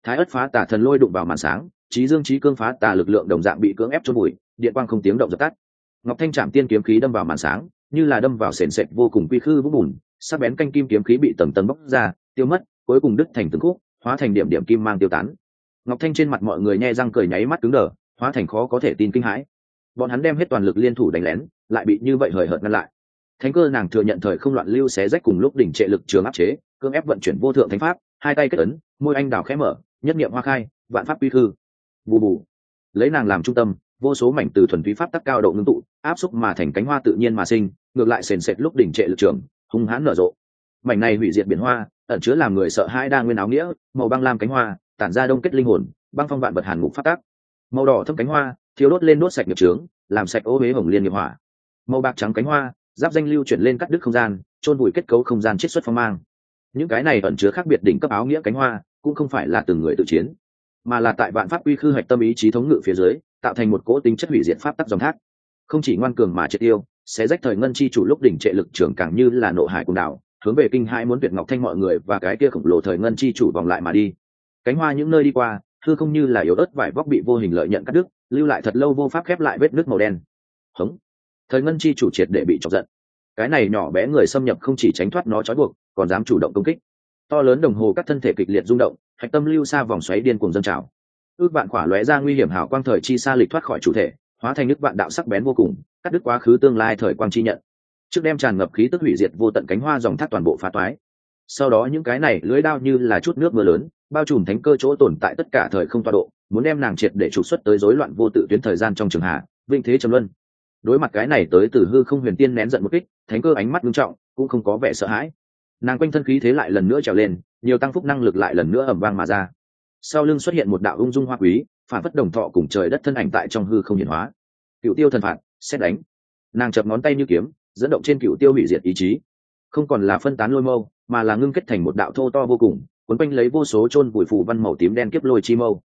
Thái ất phá tà thần lôi đụng vào màn sáng, trí dương trí cương phá tà lực lượng đồng dạng bị cưỡng ép chôn bụi điện quang không tiếng động dập tắt. Ngọc thanh trạm tiên kiếm khí đâm vào màn sáng, như là đâm vào sền sệt vô cùng quy khư vũng bùn, sắc bén canh kim kiếm khí bị tầng tầng bóc ra, tiêu mất, cuối cùng đứt thành từng khúc, hóa thành điểm điểm kim mang tiêu tán ngọc thanh trên mặt mọi người nhe răng cười nháy mắt cứng đờ, hóa thành khó có thể tin kinh hãi. Bọn hắn đem hết toàn lực liên thủ đánh lén, lại bị như vậy hời hợt ngăn lại. Thánh cơ nàng thừa nhận thời không loạn lưu xé rách cùng lúc đỉnh trệ lực trường áp chế, cưỡng ép vận chuyển vô thượng thánh pháp, hai tay kết ấn, môi anh đào khẽ mở, nhất niệm hoa khai, vạn pháp quy khư bù bù. Lấy nàng làm trung tâm, vô số mảnh từ thuần túy pháp tắc cao độ ngưng tụ, áp xúc mà thành cánh hoa tự nhiên mà sinh, ngược lại sền sệt lúc đỉnh trệ lực trường, hung hãn nở rộ. Mảnh này hủy diệt biển hoa, ẩn chứa làm người sợ hãi đa nguyên áo nghĩa, màu băng lam cánh hoa tản ra đông kết linh hồn, băng phong vạn vật hàn ngục phát tác. Màu đỏ thâm cánh hoa thiếu đốt lên đốt sạch nghiệp trướng làm sạch ô huế hồng liên nghiệp hỏa. Màu bạc trắng cánh hoa, giáp danh lưu chuyển lên cắt đứt không gian trôn vùi kết cấu không gian chiết xuất phong mang. Những cái này ẩn chứa khác biệt đỉnh cấp áo nghĩa cánh hoa, cũng không phải là từng người tự chiến, mà là tại vạn pháp quy khư hạch tâm ý chí thống ngự phía dưới, tạo thành một cỗ tính chất hủy diệt pháp tắc dòng thác. Không chỉ ngoan cường mà triệt tiêu sẽ rách thời ngân chi chủ lúc đỉnh trệ lực trưởng càng như là nộ hải cùng đảo, hướng về kinh hai muốn tuyệt ngọc thanh mọi người và cái kia khổng lồ thời ngân chi chủ vòng lại mà đi cánh hoa những nơi đi qua thư không như là yếu ớt vải vóc bị vô hình lợi nhận cắt đứt, lưu lại thật lâu vô pháp khép lại vết nước màu đen. Hống. Thời ngân chi chủ triệt để bị chọc giận. Cái này nhỏ bé người xâm nhập không chỉ tránh thoát nó trói buộc, còn dám chủ động công kích. To lớn đồng hồ các thân thể kịch liệt rung động, hạch tâm lưu xa vòng xoáy điên cùng dân trào. Ước bạn khỏa lóe ra nguy hiểm hào quang thời chi xa lịch thoát khỏi chủ thể, hóa thành nước bạn đạo sắc bén vô cùng, cắt đứt quá khứ tương lai thời quang chi nhận. Trước đem tràn ngập khí tức hủy diệt vô tận cánh hoa dòng thác toàn bộ phá toái sau đó những cái này lưới đao như là chút nước mưa lớn, bao trùm thánh cơ chỗ tồn tại tất cả thời không toa độ, muốn đem nàng triệt để trục xuất tới rối loạn vô tự tuyến thời gian trong trường hạ, vinh thế trầm luân. Đối mặt cái này tới từ hư không huyền tiên nén giận một kích, thánh cơ ánh mắt nghiêm trọng, cũng không có vẻ sợ hãi. Nàng quanh thân khí thế lại lần nữa trèo lên, nhiều tăng phúc năng lực lại lần nữa ẩm vang mà ra. Sau lưng xuất hiện một đạo ung dung hoa quý, phản phất đồng thọ cùng trời đất thân ảnh tại trong hư không hiển hóa. Cựu tiêu thần phạt, xét đánh. Nàng chập ngón tay như kiếm, dẫn động trên cựu tiêu hủy diệt ý chí. Không còn là phân tán lôi mâu mà là ngưng kết thành một đạo thô to vô cùng, quấn quanh lấy vô số chôn bụi phủ văn màu tím đen kiếp lôi chi mâu.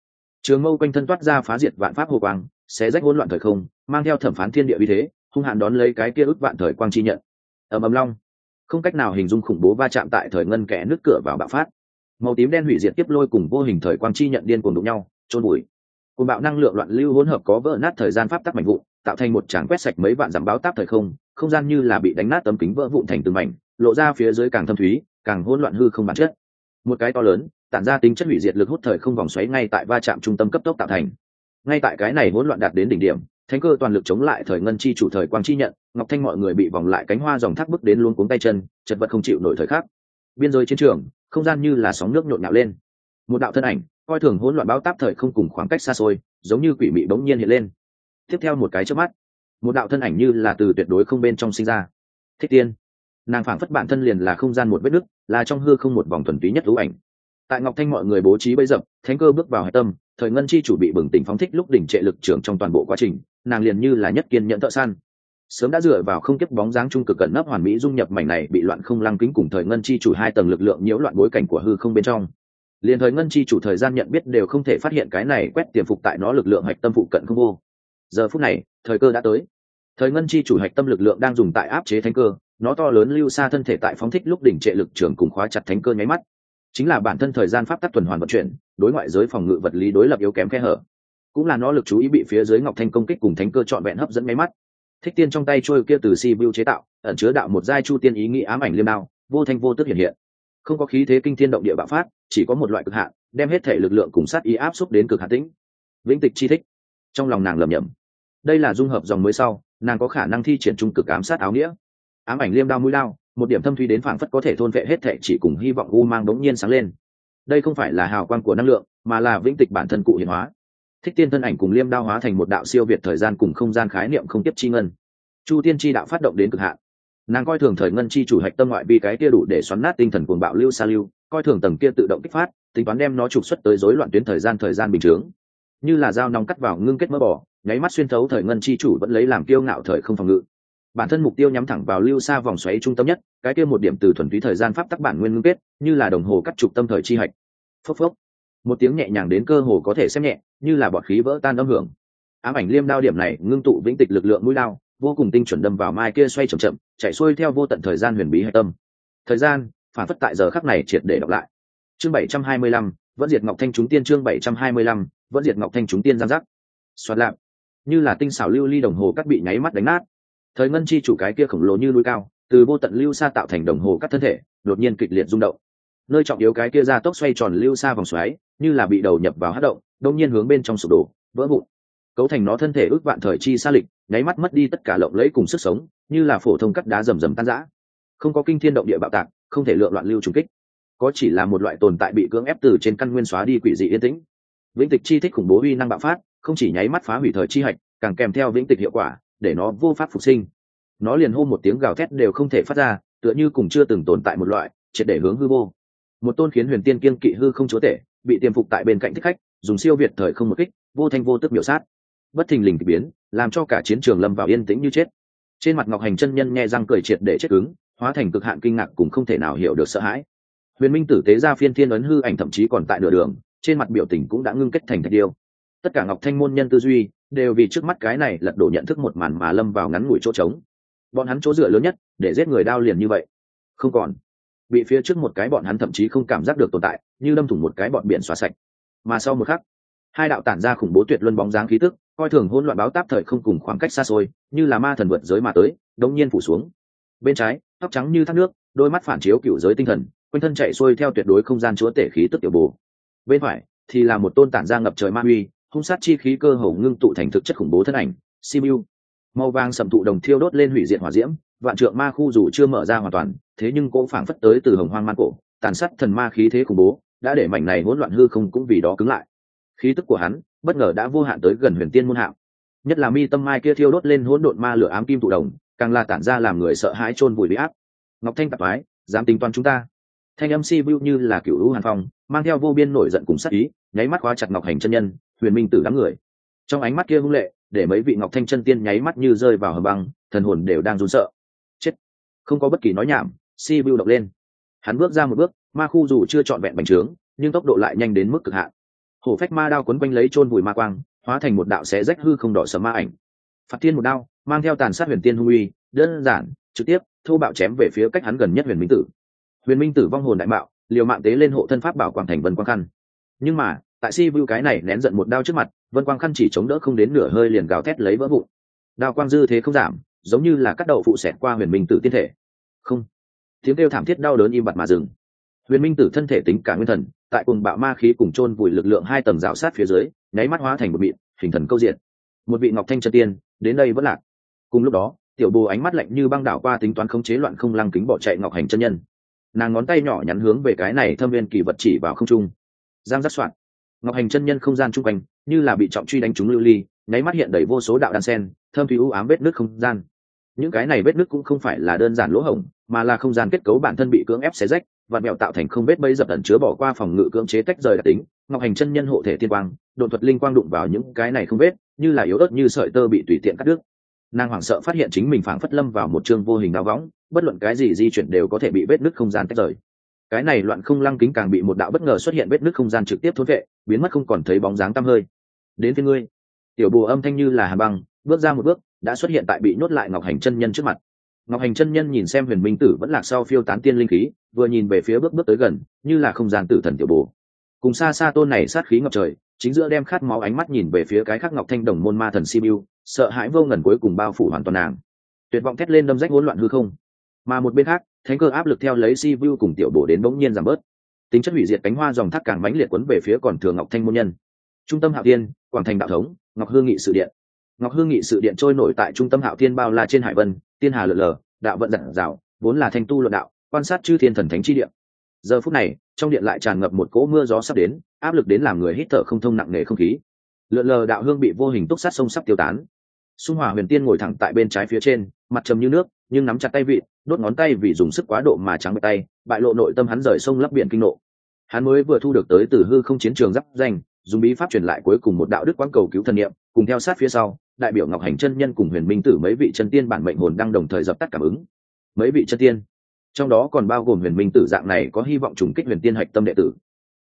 Trường mâu quanh thân toát ra phá diệt vạn pháp hồ quang sẽ rách hỗn loạn thời không, mang theo thẩm phán thiên địa uy thế, hung hạn đón lấy cái kia ức vạn thời quang chi nhận. Ầm ầm long. Không cách nào hình dung khủng bố va chạm tại thời ngân kẽ nước cửa vào bạo phát. Màu tím đen hủy diệt tiếp lôi cùng vô hình thời quang chi nhận điên cuồng đụng nhau trôn bụi cùng bạo năng lượng loạn lưu hỗn hợp có vỡ nát thời gian pháp tắc mạnh vụn, tạo thành một tràng quét sạch mấy vạn dặm báo táp thời không không gian như là bị đánh nát tấm kính vỡ vụn thành từng mảnh, lộ ra phía dưới càng thâm thúy càng hỗn loạn hư không bản chất. Một cái to lớn, tản ra tính chất hủy diệt lực hút thời không vòng xoáy ngay tại va chạm trung tâm cấp tốc tạo thành. Ngay tại cái này hỗn loạn đạt đến đỉnh điểm, thánh cơ toàn lực chống lại thời ngân chi chủ thời quang chi nhận, ngọc thanh mọi người bị vòng lại cánh hoa dòng thác bước đến luôn cuống tay chân, chật vật không chịu nổi thời khắc. Biên giới chiến trường, không gian như là sóng nước nhộn nhạo lên. Một đạo thân ảnh, coi thường hỗn loạn báo táp thời không cùng khoảng cách xa xôi, giống như quỷ mị bỗng nhiên hiện lên. Tiếp theo một cái trước mắt, một đạo thân ảnh như là từ tuyệt đối không bên trong sinh ra. Thích tiên nàng phảng phất bản thân liền là không gian một vết nứt, là trong hư không một vòng thuần túy nhất lũ ảnh. Tại ngọc thanh mọi người bố trí bấy dập, thánh cơ bước vào hạch tâm, thời ngân chi chủ bị bừng tỉnh phóng thích lúc đỉnh trệ lực trưởng trong toàn bộ quá trình, nàng liền như là nhất kiên nhận thợ săn. Sớm đã dựa vào không kiếp bóng dáng trung cực cận nấp hoàn mỹ dung nhập mảnh này bị loạn không lăng kính cùng thời ngân chi chủ hai tầng lực lượng nhiễu loạn bối cảnh của hư không bên trong. Liền thời ngân chi chủ thời gian nhận biết đều không thể phát hiện cái này quét tiềm phục tại nó lực lượng hạch tâm phụ cận không vô. Giờ phút này, thời cơ đã tới. Thời ngân chi chủ hạch tâm lực lượng đang dùng tại áp chế thánh cơ nó to lớn lưu xa thân thể tại phóng thích lúc đỉnh trệ lực trường cùng khóa chặt thánh cơ nháy mắt. Chính là bản thân thời gian pháp tắc tuần hoàn vận chuyển, đối ngoại giới phòng ngự vật lý đối lập yếu kém khe hở. Cũng là nó lực chú ý bị phía dưới ngọc thanh công kích cùng thánh cơ trọn vẹn hấp dẫn máy mắt. Thích tiên trong tay trôi kia từ si bưu chế tạo, ẩn chứa đạo một giai chu tiên ý nghĩ ám ảnh liêm đao, vô thanh vô tức hiện hiện. Không có khí thế kinh thiên động địa bạo phát, chỉ có một loại cực hạn, đem hết thể lực lượng cùng sát ý áp xúc đến cực hạn tĩnh. Vĩnh tịch chi thích. Trong lòng nàng lầm nhầm đây là dung hợp dòng mới sau, nàng có khả năng thi triển trung cực ám sát áo nghĩa ám ảnh liêm đao mũi đao, một điểm thâm thuy đến phảng phất có thể thôn vệ hết thệ chỉ cùng hy vọng u mang đống nhiên sáng lên. Đây không phải là hào quang của năng lượng, mà là vĩnh tịch bản thân cụ hiện hóa. Thích tiên thân ảnh cùng liêm đao hóa thành một đạo siêu việt thời gian cùng không gian khái niệm không tiếp chi ngân. Chu tiên chi đạo phát động đến cực hạn. Nàng coi thường thời ngân chi chủ hạch tâm ngoại vi cái kia đủ để xoắn nát tinh thần cuồng bạo lưu sa lưu, coi thường tầng kia tự động kích phát, tính toán đem nó trục xuất tới rối loạn tuyến thời gian thời gian bình thường. Như là dao nóng cắt vào ngưng kết mỡ bỏ nháy mắt xuyên thấu thời ngân chi chủ vẫn lấy làm kiêu ngạo thời không phòng ngự bản thân mục tiêu nhắm thẳng vào lưu xa vòng xoáy trung tâm nhất, cái kia một điểm từ thuần túy thời gian pháp tắc bản nguyên ngưng kết, như là đồng hồ cắt trục tâm thời chi hạch. Phốc phốc. Một tiếng nhẹ nhàng đến cơ hồ có thể xem nhẹ, như là bọt khí vỡ tan âm hưởng. Ám ảnh liêm đao điểm này ngưng tụ vĩnh tịch lực lượng mũi đao, vô cùng tinh chuẩn đâm vào mai kia xoay chậm chậm, chạy xuôi theo vô tận thời gian huyền bí hạch tâm. Thời gian, phản phất tại giờ khắc này triệt để đọc lại. Chương bảy trăm hai mươi lăm, vẫn diệt ngọc thanh chúng tiên chương bảy trăm hai mươi lăm, vẫn diệt ngọc thanh chúng tiên gian giác. Xoạt lạp. Như là tinh xảo lưu ly đồng hồ cắt bị nháy mắt đánh nát thời ngân chi chủ cái kia khổng lồ như núi cao, từ vô tận lưu xa tạo thành đồng hồ cắt thân thể, đột nhiên kịch liệt rung động. Nơi trọng yếu cái kia ra tốc xoay tròn lưu xa vòng xoáy, như là bị đầu nhập vào hát động, đông nhiên hướng bên trong sụp đổ, vỡ vụn. Cấu thành nó thân thể ước vạn thời chi xa lịch, nháy mắt mất đi tất cả lộng lẫy cùng sức sống, như là phổ thông cắt đá rầm rầm tan rã. Không có kinh thiên động địa bạo tạc, không thể lượng loạn lưu trùng kích. Có chỉ là một loại tồn tại bị cưỡng ép từ trên căn nguyên xóa đi quỷ dị yên tĩnh. Vĩnh tịch chi thích khủng bố uy năng bạo phát, không chỉ nháy mắt phá hủy thời chi hạch, càng kèm theo vĩnh tịch hiệu quả để nó vô pháp phục sinh. Nó liền hô một tiếng gào thét đều không thể phát ra, tựa như cùng chưa từng tồn tại một loại, triệt để hướng hư vô. Một tôn khiến huyền tiên kiên kỵ hư không chúa tể, bị tiềm phục tại bên cạnh thích khách, dùng siêu việt thời không một kích, vô thanh vô tức biểu sát. Bất thình lình k biến, làm cho cả chiến trường lâm vào yên tĩnh như chết. Trên mặt ngọc hành chân nhân nghe răng cười triệt để chết cứng, hóa thành cực hạn kinh ngạc cùng không thể nào hiểu được sợ hãi. Huyền minh tử tế ra phiên thiên ấn hư ảnh thậm chí còn tại nửa đường, trên mặt biểu tình cũng đã ngưng kết thành thạch điêu. Tất cả ngọc thanh môn nhân tư duy đều vì trước mắt cái này lật đổ nhận thức một màn mà lâm vào ngắn ngủi chỗ trống. Bọn hắn chỗ dựa lớn nhất, để giết người đao liền như vậy. Không còn. Bị phía trước một cái bọn hắn thậm chí không cảm giác được tồn tại, như đâm thủng một cái bọn biển xóa sạch. Mà sau một khắc, hai đạo tản ra khủng bố tuyệt luân bóng dáng khí tức, coi thường hỗn loạn báo táp thời không cùng khoảng cách xa xôi, như là ma thần vượt giới mà tới đống nhiên phủ xuống. Bên trái, tóc trắng như thác nước, đôi mắt phản chiếu cựu giới tinh thần, quanh thân chạy xuôi theo tuyệt đối không gian chúa tể khí tức tiểu bồ bên phải thì là một tôn tản ra ngập trời ma uy hung sát chi khí cơ hồ ngưng tụ thành thực chất khủng bố thân ảnh, simu. Màu vàng sầm tụ đồng thiêu đốt lên hủy diệt hỏa diễm, vạn trượng ma khu dù chưa mở ra hoàn toàn, thế nhưng cũng phảng phất tới từ hồng hoang man cổ, tàn sát thần ma khí thế khủng bố, đã để mảnh này hỗn loạn hư không cũng vì đó cứng lại. Khí tức của hắn, bất ngờ đã vô hạn tới gần huyền tiên môn hạo. Nhất là mi tâm mai kia thiêu đốt lên hỗn độn ma lửa ám kim tụ đồng, càng là tản ra làm người sợ hãi chôn vùi bị áp. Ngọc thanh tạp ái dám tính toán chúng ta. Thanh âm si vu như là cựu hữu hàn phong, mang theo vô biên nổi giận cùng sát ý, nháy mắt khóa chặt ngọc hành chân nhân huyền minh tử đám người. Trong ánh mắt kia hung lệ, để mấy vị ngọc thanh chân tiên nháy mắt như rơi vào hầm băng, thần hồn đều đang run sợ. Chết. Không có bất kỳ nói nhảm, si bưu động lên. Hắn bước ra một bước, ma khu dù chưa trọn vẹn bành trướng, nhưng tốc độ lại nhanh đến mức cực hạn. Hổ phách ma đao quấn quanh lấy chôn vùi ma quang, hóa thành một đạo xé rách hư không đỏ sầm ma ảnh. Phạt tiên một đao, mang theo tàn sát huyền tiên hung uy, đơn giản, trực tiếp, thô bạo chém về phía cách hắn gần nhất huyền minh tử. Huyền minh tử vong hồn đại mạo liều mạng tế lên hộ thân pháp bảo quảng thành vân quang khăn. Nhưng mà tại si vu cái này nén giận một đao trước mặt, vân quang khăn chỉ chống đỡ không đến nửa hơi liền gào thét lấy vỡ vụn. Đao quang dư thế không giảm, giống như là cắt đầu phụ xẹt qua huyền minh tử tiên thể. Không. Tiếng kêu thảm thiết đau đớn im bặt mà dừng. Huyền minh tử thân thể tính cả nguyên thần, tại cùng bạo ma khí cùng chôn vùi lực lượng hai tầng rào sát phía dưới, nháy mắt hóa thành một mịn, hình thần câu diện. Một vị ngọc thanh chân tiên, đến đây vẫn lạc. Cùng lúc đó, tiểu bồ ánh mắt lạnh như băng đảo qua tính toán khống chế loạn không lăng kính bỏ chạy ngọc hành chân nhân. Nàng ngón tay nhỏ nhắn hướng về cái này thâm viên kỳ vật chỉ vào không trung. Giang giác soạn ngọc hành chân nhân không gian chung quanh, như là bị trọng truy đánh trúng lưu ly, nháy mắt hiện đầy vô số đạo đan sen, thơm thủy u ám vết nước không gian. Những cái này vết nước cũng không phải là đơn giản lỗ hổng, mà là không gian kết cấu bản thân bị cưỡng ép xé rách và mẹo tạo thành không vết bấy dập ẩn chứa bỏ qua phòng ngự cưỡng chế tách rời đặc tính, ngọc hành chân nhân hộ thể tiên quang đột thuật linh quang đụng vào những cái này không vết, như là yếu ớt như sợi tơ bị tùy tiện cắt đứt. Nàng hoảng sợ phát hiện chính mình phảng phất lâm vào một chương vô hình đao võng, bất luận cái gì di chuyển đều có thể bị vết nứt không gian tách rời. Cái này loạn không lăng kính càng bị một đạo bất ngờ xuất hiện vết nứt không gian trực tiếp thốn vệ biến mất không còn thấy bóng dáng tăm hơi. Đến phía ngươi. Tiểu bùa âm thanh như là hà băng, bước ra một bước, đã xuất hiện tại bị nhốt lại ngọc hành chân nhân trước mặt. Ngọc hành chân nhân nhìn xem huyền minh tử vẫn lạc sau phiêu tán tiên linh khí, vừa nhìn về phía bước bước tới gần, như là không gian tử thần tiểu bồ. Cùng xa xa tôn này sát khí ngập trời, chính giữa đem khát máu ánh mắt nhìn về phía cái khắc ngọc thanh đồng môn ma thần sibiu, sợ hãi vô ngần cuối cùng bao phủ hoàn toàn nàng. Tuyệt vọng thét lên đâm rách hỗn loạn hư không. Mà một bên khác, thánh cơ áp lực theo lấy sibiu cùng tiểu bồ đến bỗng nhiên giảm bớt tính chất hủy diệt cánh hoa dòng thác càng mãnh liệt quấn về phía còn thường ngọc thanh môn nhân. Trung tâm hạo thiên, quảng thành đạo thống, ngọc hương nghị sự điện. Ngọc hương nghị sự điện trôi nổi tại trung tâm hạo thiên bao la trên hải vân, tiên hà lượn lờ, đạo vận dặn dạo, vốn là thanh tu luận đạo, quan sát chư thiên thần thánh chi điện giờ phút này, trong điện lại tràn ngập một cỗ mưa gió sắp đến, áp lực đến làm người hít thở không thông nặng nề không khí. Lượn lờ đạo hương bị vô hình túc sát sông sắp tiêu tán xung hỏa huyền tiên ngồi thẳng tại bên trái phía trên, mặt trầm như nước, nhưng nắm chặt tay vị, đốt ngón tay vì dùng sức quá độ mà trắng bật tay, bại lộ nội tâm hắn rời sông lấp biển kinh nộ. Hắn mới vừa thu được tới từ hư không chiến trường giáp danh, dùng bí pháp truyền lại cuối cùng một đạo đức quang cầu cứu thần niệm, cùng theo sát phía sau, đại biểu ngọc hành chân nhân cùng huyền minh tử mấy vị chân tiên bản mệnh hồn đang đồng thời dập tắt cảm ứng. Mấy vị chân tiên, trong đó còn bao gồm huyền minh tử dạng này có hy vọng trùng kích huyền tiên hạch tâm đệ tử.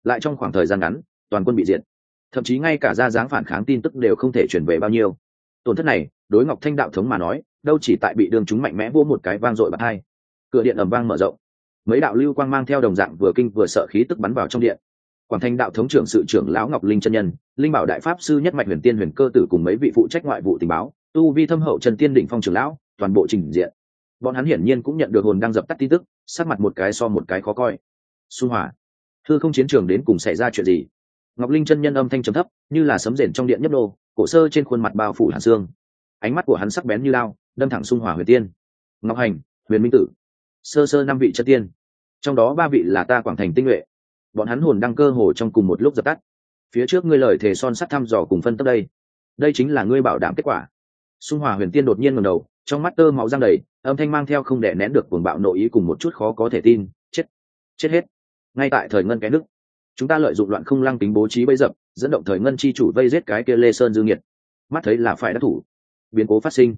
Lại trong khoảng thời gian ngắn, toàn quân bị diệt. Thậm chí ngay cả ra dáng phản kháng tin tức đều không thể chuyển về bao nhiêu tổn thất này, đối ngọc thanh đạo thống mà nói, đâu chỉ tại bị đường chúng mạnh mẽ vô một cái vang dội bật hai. Cửa điện ầm vang mở rộng. Mấy đạo lưu quang mang theo đồng dạng vừa kinh vừa sợ khí tức bắn vào trong điện. Quảng thanh đạo thống trưởng sự trưởng lão ngọc linh chân nhân, linh bảo đại pháp sư nhất mạch huyền tiên huyền cơ tử cùng mấy vị phụ trách ngoại vụ tình báo, tu vi thâm hậu trần tiên đỉnh phong trưởng lão, toàn bộ trình diện. Bọn hắn hiển nhiên cũng nhận được hồn đang dập tắt tin tức sát mặt một cái so một cái khó coi. Xu hỏa thư không chiến trường đến cùng xảy ra chuyện gì? Ngọc linh chân nhân âm thanh trầm thấp, như là sấm rền trong điện nhấp đô cổ sơ trên khuôn mặt bao phủ hàn xương ánh mắt của hắn sắc bén như lao, đâm thẳng xung hỏa huyền tiên. Ngọc hành, huyền minh tử. Sơ sơ năm vị chân tiên. Trong đó ba vị là ta quảng thành tinh nhuệ. Bọn hắn hồn đăng cơ hồ trong cùng một lúc dập tắt. Phía trước ngươi lời thề son sắt thăm dò cùng phân tích đây. Đây chính là ngươi bảo đảm kết quả. Xung hòa huyền tiên đột nhiên ngầm đầu, trong mắt tơ máu răng đầy, âm thanh mang theo không đẻ nén được cuồng bạo nội ý cùng một chút khó có thể tin. Chết. Chết hết. Ngay tại thời ngân cái đức chúng ta lợi dụng loạn không lăng tính bố trí bấy dập dẫn động thời ngân chi chủ vây giết cái kia lê sơn dương nhiệt. Mắt thấy là phải đắc thủ. Biến cố phát sinh.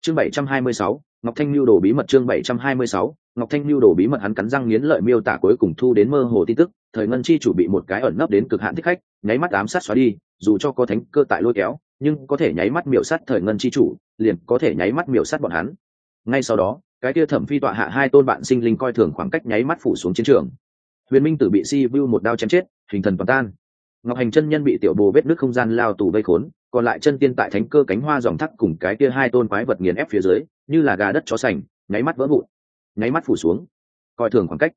Chương 726, ngọc thanh lưu đồ bí mật chương 726, ngọc thanh lưu đồ bí mật hắn cắn răng nghiến lợi miêu tả cuối cùng thu đến mơ hồ tin tức thời ngân chi chủ bị một cái ẩn nấp đến cực hạn thích khách nháy mắt ám sát xóa đi dù cho có thánh cơ tại lôi kéo nhưng có thể nháy mắt miểu sát thời ngân chi chủ liền có thể nháy mắt miểu sát bọn hắn. Ngay sau đó cái kia thẩm phi tọa hạ hai tôn bạn sinh linh coi thường khoảng cách nháy mắt phủ xuống chiến trường huyền minh tử bị si vu một đao chém chết, hình thần toàn tan. Ngọc hành chân nhân bị tiểu bồ vết nước không gian lao tù vây khốn, còn lại chân tiên tại thánh cơ cánh hoa dòng thắt cùng cái kia hai tôn quái vật nghiền ép phía dưới, như là gà đất chó sành, nháy mắt vỡ vụn, nháy mắt phủ xuống. Coi thường khoảng cách.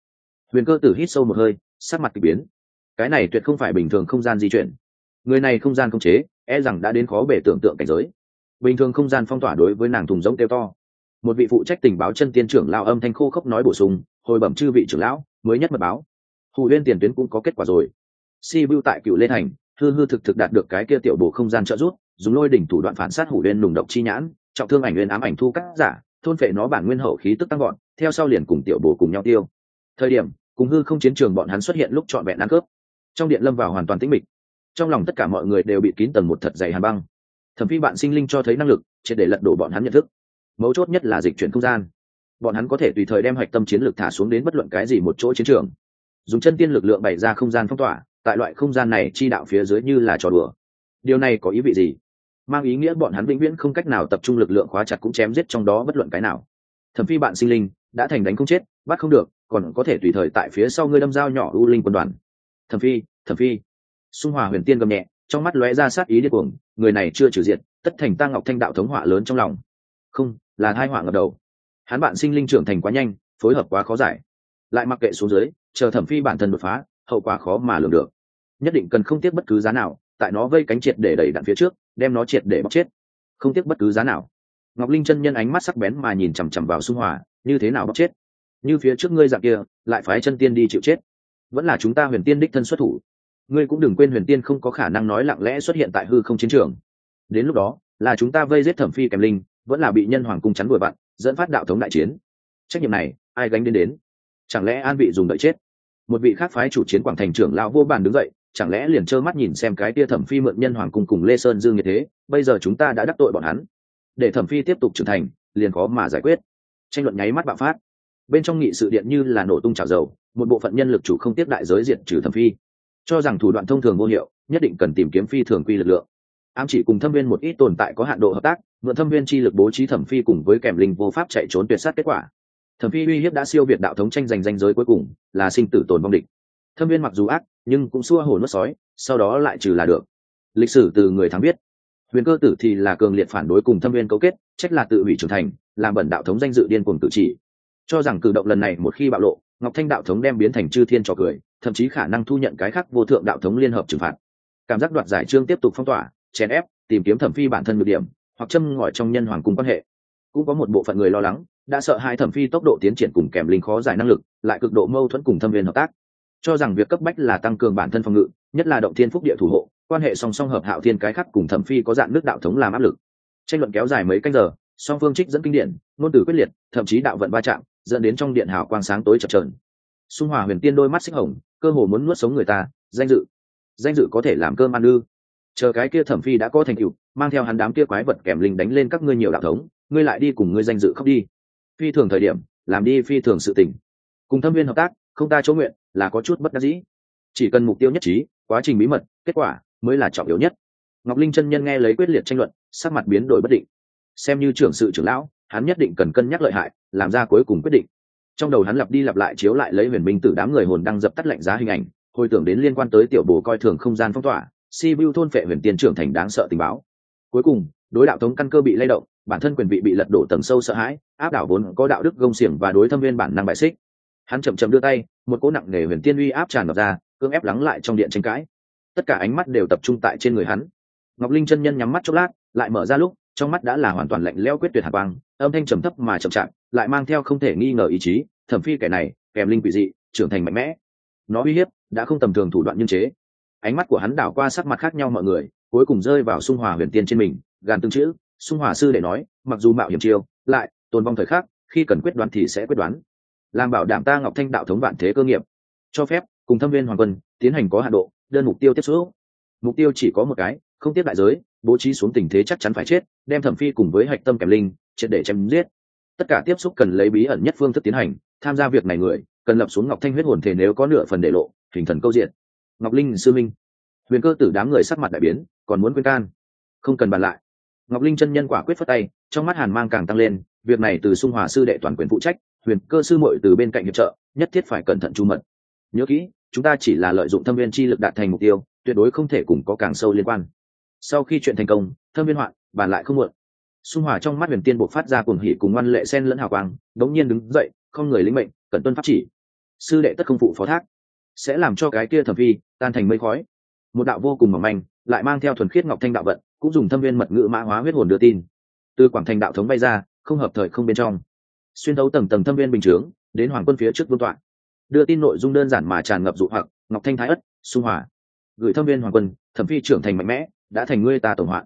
Huyền cơ tử hít sâu một hơi, sắc mặt k ỳ biến. Cái này tuyệt không phải bình thường không gian di chuyển. Người này không gian không chế e rằng đã đến khó bể tưởng tượng cảnh giới. Bình thường không gian phong tỏa đối với nàng thùng giống kêu to. Một vị phụ trách tình báo chân tiên trưởng lao âm thanh khô khốc nói bổ sung, hồi bẩm chư vị trưởng lão, mới nhất mật báo hù lên tiền tuyến cũng có kết quả rồi. Si vu tại cựu lên hành, hư hư thực thực đạt được cái kia tiểu bộ không gian trợ giúp dùng lôi đỉnh thủ đoạn phản sát hủ lên nùng độc chi nhãn trọng thương ảnh nguyên ám ảnh thu cắt giả thôn phệ nó bản nguyên hậu khí tức tăng gọn theo sau liền cùng tiểu bộ cùng nhau tiêu. Thời điểm cùng hư không chiến trường bọn hắn xuất hiện lúc trọn vẹn ăn cướp. Trong điện lâm vào hoàn toàn tĩnh mịch. Trong lòng tất cả mọi người đều bị kín tầng một thật dày hàn băng. Thẩm phi bạn sinh linh cho thấy năng lực triệt để lật đổ bọn hắn nhận thức. Mấu chốt nhất là dịch chuyển không gian. Bọn hắn có thể tùy thời đem hạch tâm chiến lược thả xuống đến bất luận cái gì một chỗ chiến trường dùng chân tiên lực lượng bày ra không gian phong tỏa, tại loại không gian này chi đạo phía dưới như là trò đùa. Điều này có ý vị gì? Mang ý nghĩa bọn hắn vĩnh viễn không cách nào tập trung lực lượng khóa chặt cũng chém giết trong đó bất luận cái nào. Thẩm phi bạn sinh linh, đã thành đánh không chết, bắt không được, còn có thể tùy thời tại phía sau ngươi đâm dao nhỏ u linh quân đoàn. Thẩm phi thẩm phi. Xung hòa huyền tiên gầm nhẹ, trong mắt lóe ra sát ý điên cuồng, người này chưa trừ diệt, tất thành tăng ngọc thanh đạo thống họa lớn trong lòng. Không, là hai họa ngập đầu. Hắn bạn sinh linh trưởng thành quá nhanh, phối hợp quá khó giải lại mặc kệ xuống dưới, chờ thẩm phi bản thân đột phá, hậu quả khó mà lường được. Nhất định cần không tiếc bất cứ giá nào, tại nó vây cánh triệt để đẩy đạn phía trước, đem nó triệt để bóc chết. Không tiếc bất cứ giá nào. Ngọc linh chân nhân ánh mắt sắc bén mà nhìn chằm chằm vào xung hòa, như thế nào bóc chết? Như phía trước ngươi dạng kia, lại phái chân tiên đi chịu chết. Vẫn là chúng ta huyền tiên đích thân xuất thủ. Ngươi cũng đừng quên huyền tiên không có khả năng nói lặng lẽ xuất hiện tại hư không chiến trường. Đến lúc đó, là chúng ta vây giết thẩm phi kèm linh, vẫn là bị nhân hoàng cung chắn đuổi bạn, dẫn phát đạo thống đại chiến. Trách nhiệm này, ai gánh đến đến? Chẳng lẽ an bị dùng đợi chết? Một vị khác phái chủ chiến quảng thành trưởng lão vô bàn đứng dậy, chẳng lẽ liền trơ mắt nhìn xem cái tia thẩm phi mượn nhân hoàng cung cùng lê sơn dương như thế, bây giờ chúng ta đã đắc tội bọn hắn. Để thẩm phi tiếp tục trưởng thành, liền khó mà giải quyết. Tranh luận nháy mắt bạo phát. Bên trong nghị sự điện như là nổ tung trào dầu, một bộ phận nhân lực chủ không tiếp đại giới diện trừ thẩm phi. Cho rằng thủ đoạn thông thường vô hiệu, nhất định cần tìm kiếm phi thường quy lực lượng. Ám chỉ cùng thâm viên một ít tồn tại có hạn độ hợp tác, mượn thâm viên chi lực bố trí thẩm phi cùng với kèm linh vô pháp chạy trốn tuyệt sát kết quả thẩm phi uy hiếp đã siêu việt đạo thống tranh giành danh giới cuối cùng, là sinh tử tồn vong địch. Thâm viên mặc dù ác, nhưng cũng xua hổ nuốt sói, sau đó lại trừ là được. Lịch sử từ người thắng biết. Huyền cơ tử thì là cường liệt phản đối cùng thâm viên cấu kết, trách là tự hủy trưởng thành, làm bẩn đạo thống danh dự điên cuồng tự trị. cho rằng cử động lần này một khi bạo lộ, ngọc thanh đạo thống đem biến thành chư thiên trò cười, thậm chí khả năng thu nhận cái khác vô thượng đạo thống liên hợp trừng phạt. Cảm giác đoạt giải trương tiếp tục phong tỏa, chèn ép, tìm kiếm thẩm phi bản thân nhược điểm, hoặc châm ngòi trong nhân hoàng cung quan hệ. Cũng có một bộ phận người lo lắng đã sợ hai thẩm phi tốc độ tiến triển cùng kèm linh khó giải năng lực, lại cực độ mâu thuẫn cùng thâm viên hợp tác. Cho rằng việc cấp bách là tăng cường bản thân phòng ngự, nhất là động thiên phúc địa thủ hộ, quan hệ song song hợp hạo thiên cái khắc cùng thẩm phi có dạng nước đạo thống làm áp lực. Tranh luận kéo dài mấy canh giờ, song phương trích dẫn kinh điển, ngôn từ quyết liệt, thậm chí đạo vận va chạm, dẫn đến trong điện hào quang sáng tối chập trờn xung hòa huyền tiên đôi mắt xích hồng, cơ hồ muốn nuốt sống người ta, danh dự. Danh dự có thể làm cơm ăn ư? Chờ cái kia thẩm phi đã có thành tựu, mang theo hắn đám kia quái vật kèm linh đánh lên các ngươi nhiều đạo thống, ngươi lại đi cùng ngươi danh dự khóc đi phi thường thời điểm, làm đi phi thường sự tình. Cùng thâm viên hợp tác, không ta chỗ nguyện, là có chút bất đắc dĩ. Chỉ cần mục tiêu nhất trí, quá trình bí mật, kết quả mới là trọng yếu nhất. Ngọc linh chân nhân nghe lấy quyết liệt tranh luận, sắc mặt biến đổi bất định. Xem như trưởng sự trưởng lão, hắn nhất định cần cân nhắc lợi hại, làm ra cuối cùng quyết định. Trong đầu hắn lặp đi lặp lại chiếu lại lấy huyền minh tử đám người hồn đang dập tắt lạnh giá hình ảnh, hồi tưởng đến liên quan tới tiểu bồ coi thường không gian phong tỏa, si vu thôn phệ huyền tiên trưởng thành đáng sợ tình báo. Cuối cùng, đối đạo thống căn cơ bị lay động bản thân quyền vị bị lật đổ tầng sâu sợ hãi, áp đảo vốn có đạo đức gông xiềng và đối thâm viên bản năng bại xích. Hắn chậm chậm đưa tay, một cỗ nặng nề huyền tiên uy áp tràn ngập ra, cưỡng ép lắng lại trong điện tranh cãi. Tất cả ánh mắt đều tập trung tại trên người hắn. Ngọc linh chân nhân nhắm mắt chốc lát, lại mở ra lúc, trong mắt đã là hoàn toàn lạnh leo quyết tuyệt hạ quang, âm thanh trầm thấp mà chậm chạp, lại mang theo không thể nghi ngờ ý chí, thẩm phi kẻ này, kèm linh quỷ dị, trưởng thành mạnh mẽ. Nó uy hiếp, đã không tầm thường thủ đoạn nhân chế. Ánh mắt của hắn đảo qua sắc mặt khác nhau mọi người, cuối cùng rơi vào xung hòa huyền tiên trên mình, gàn tương chữ xung hòa sư để nói, mặc dù mạo hiểm chiêu, lại tồn vong thời khắc, khi cần quyết đoán thì sẽ quyết đoán. Làm bảo đảm ta ngọc thanh đạo thống vạn thế cơ nghiệp. Cho phép, cùng thâm viên hoàng quân tiến hành có hạ độ, đơn mục tiêu tiếp xúc. Mục tiêu chỉ có một cái, không tiếp đại giới, bố trí xuống tình thế chắc chắn phải chết, đem thẩm phi cùng với hạch tâm kèm linh, triệt để chém giết. Tất cả tiếp xúc cần lấy bí ẩn nhất phương thức tiến hành, tham gia việc này người, cần lập xuống ngọc thanh huyết hồn thể nếu có nửa phần để lộ, hình thần câu diện. Ngọc linh sư minh. Huyền cơ tử đám người sắc mặt đại biến, còn muốn quên can. Không cần bàn lại ngọc linh chân nhân quả quyết phất tay, trong mắt hàn mang càng tăng lên, việc này từ Sung hòa sư đệ toàn quyền phụ trách, huyền cơ sư muội từ bên cạnh hiệp trợ, nhất thiết phải cẩn thận chu mật. Nhớ kỹ, chúng ta chỉ là lợi dụng thâm viên chi lực đạt thành mục tiêu, tuyệt đối không thể cùng có càng sâu liên quan. Sau khi chuyện thành công, thâm viên hoạn, bàn lại không muộn. Sung hòa trong mắt huyền tiên buộc phát ra cuồng hỉ cùng ngoan lệ sen lẫn hào quang, đống nhiên đứng dậy, không người lĩnh mệnh, cẩn tuân pháp chỉ. Sư đệ tất không phụ phó thác, sẽ làm cho cái kia thẩm phi tan thành mây khói. Một đạo vô cùng mỏng manh, lại mang theo thuần khiết ngọc thanh đạo vận cũng dùng thâm viên mật ngữ mã hóa huyết hồn đưa tin. Từ quảng thành đạo thống bay ra, không hợp thời không bên trong. Xuyên thấu tầng tầng thâm viên bình chướng, đến hoàng quân phía trước vương tọa. Đưa tin nội dung đơn giản mà tràn ngập dụ hoặc, ngọc thanh thái ất, xung hòa. Gửi thâm viên hoàng quân, thẩm phi trưởng thành mạnh mẽ, đã thành ngươi ta tổng hoạn.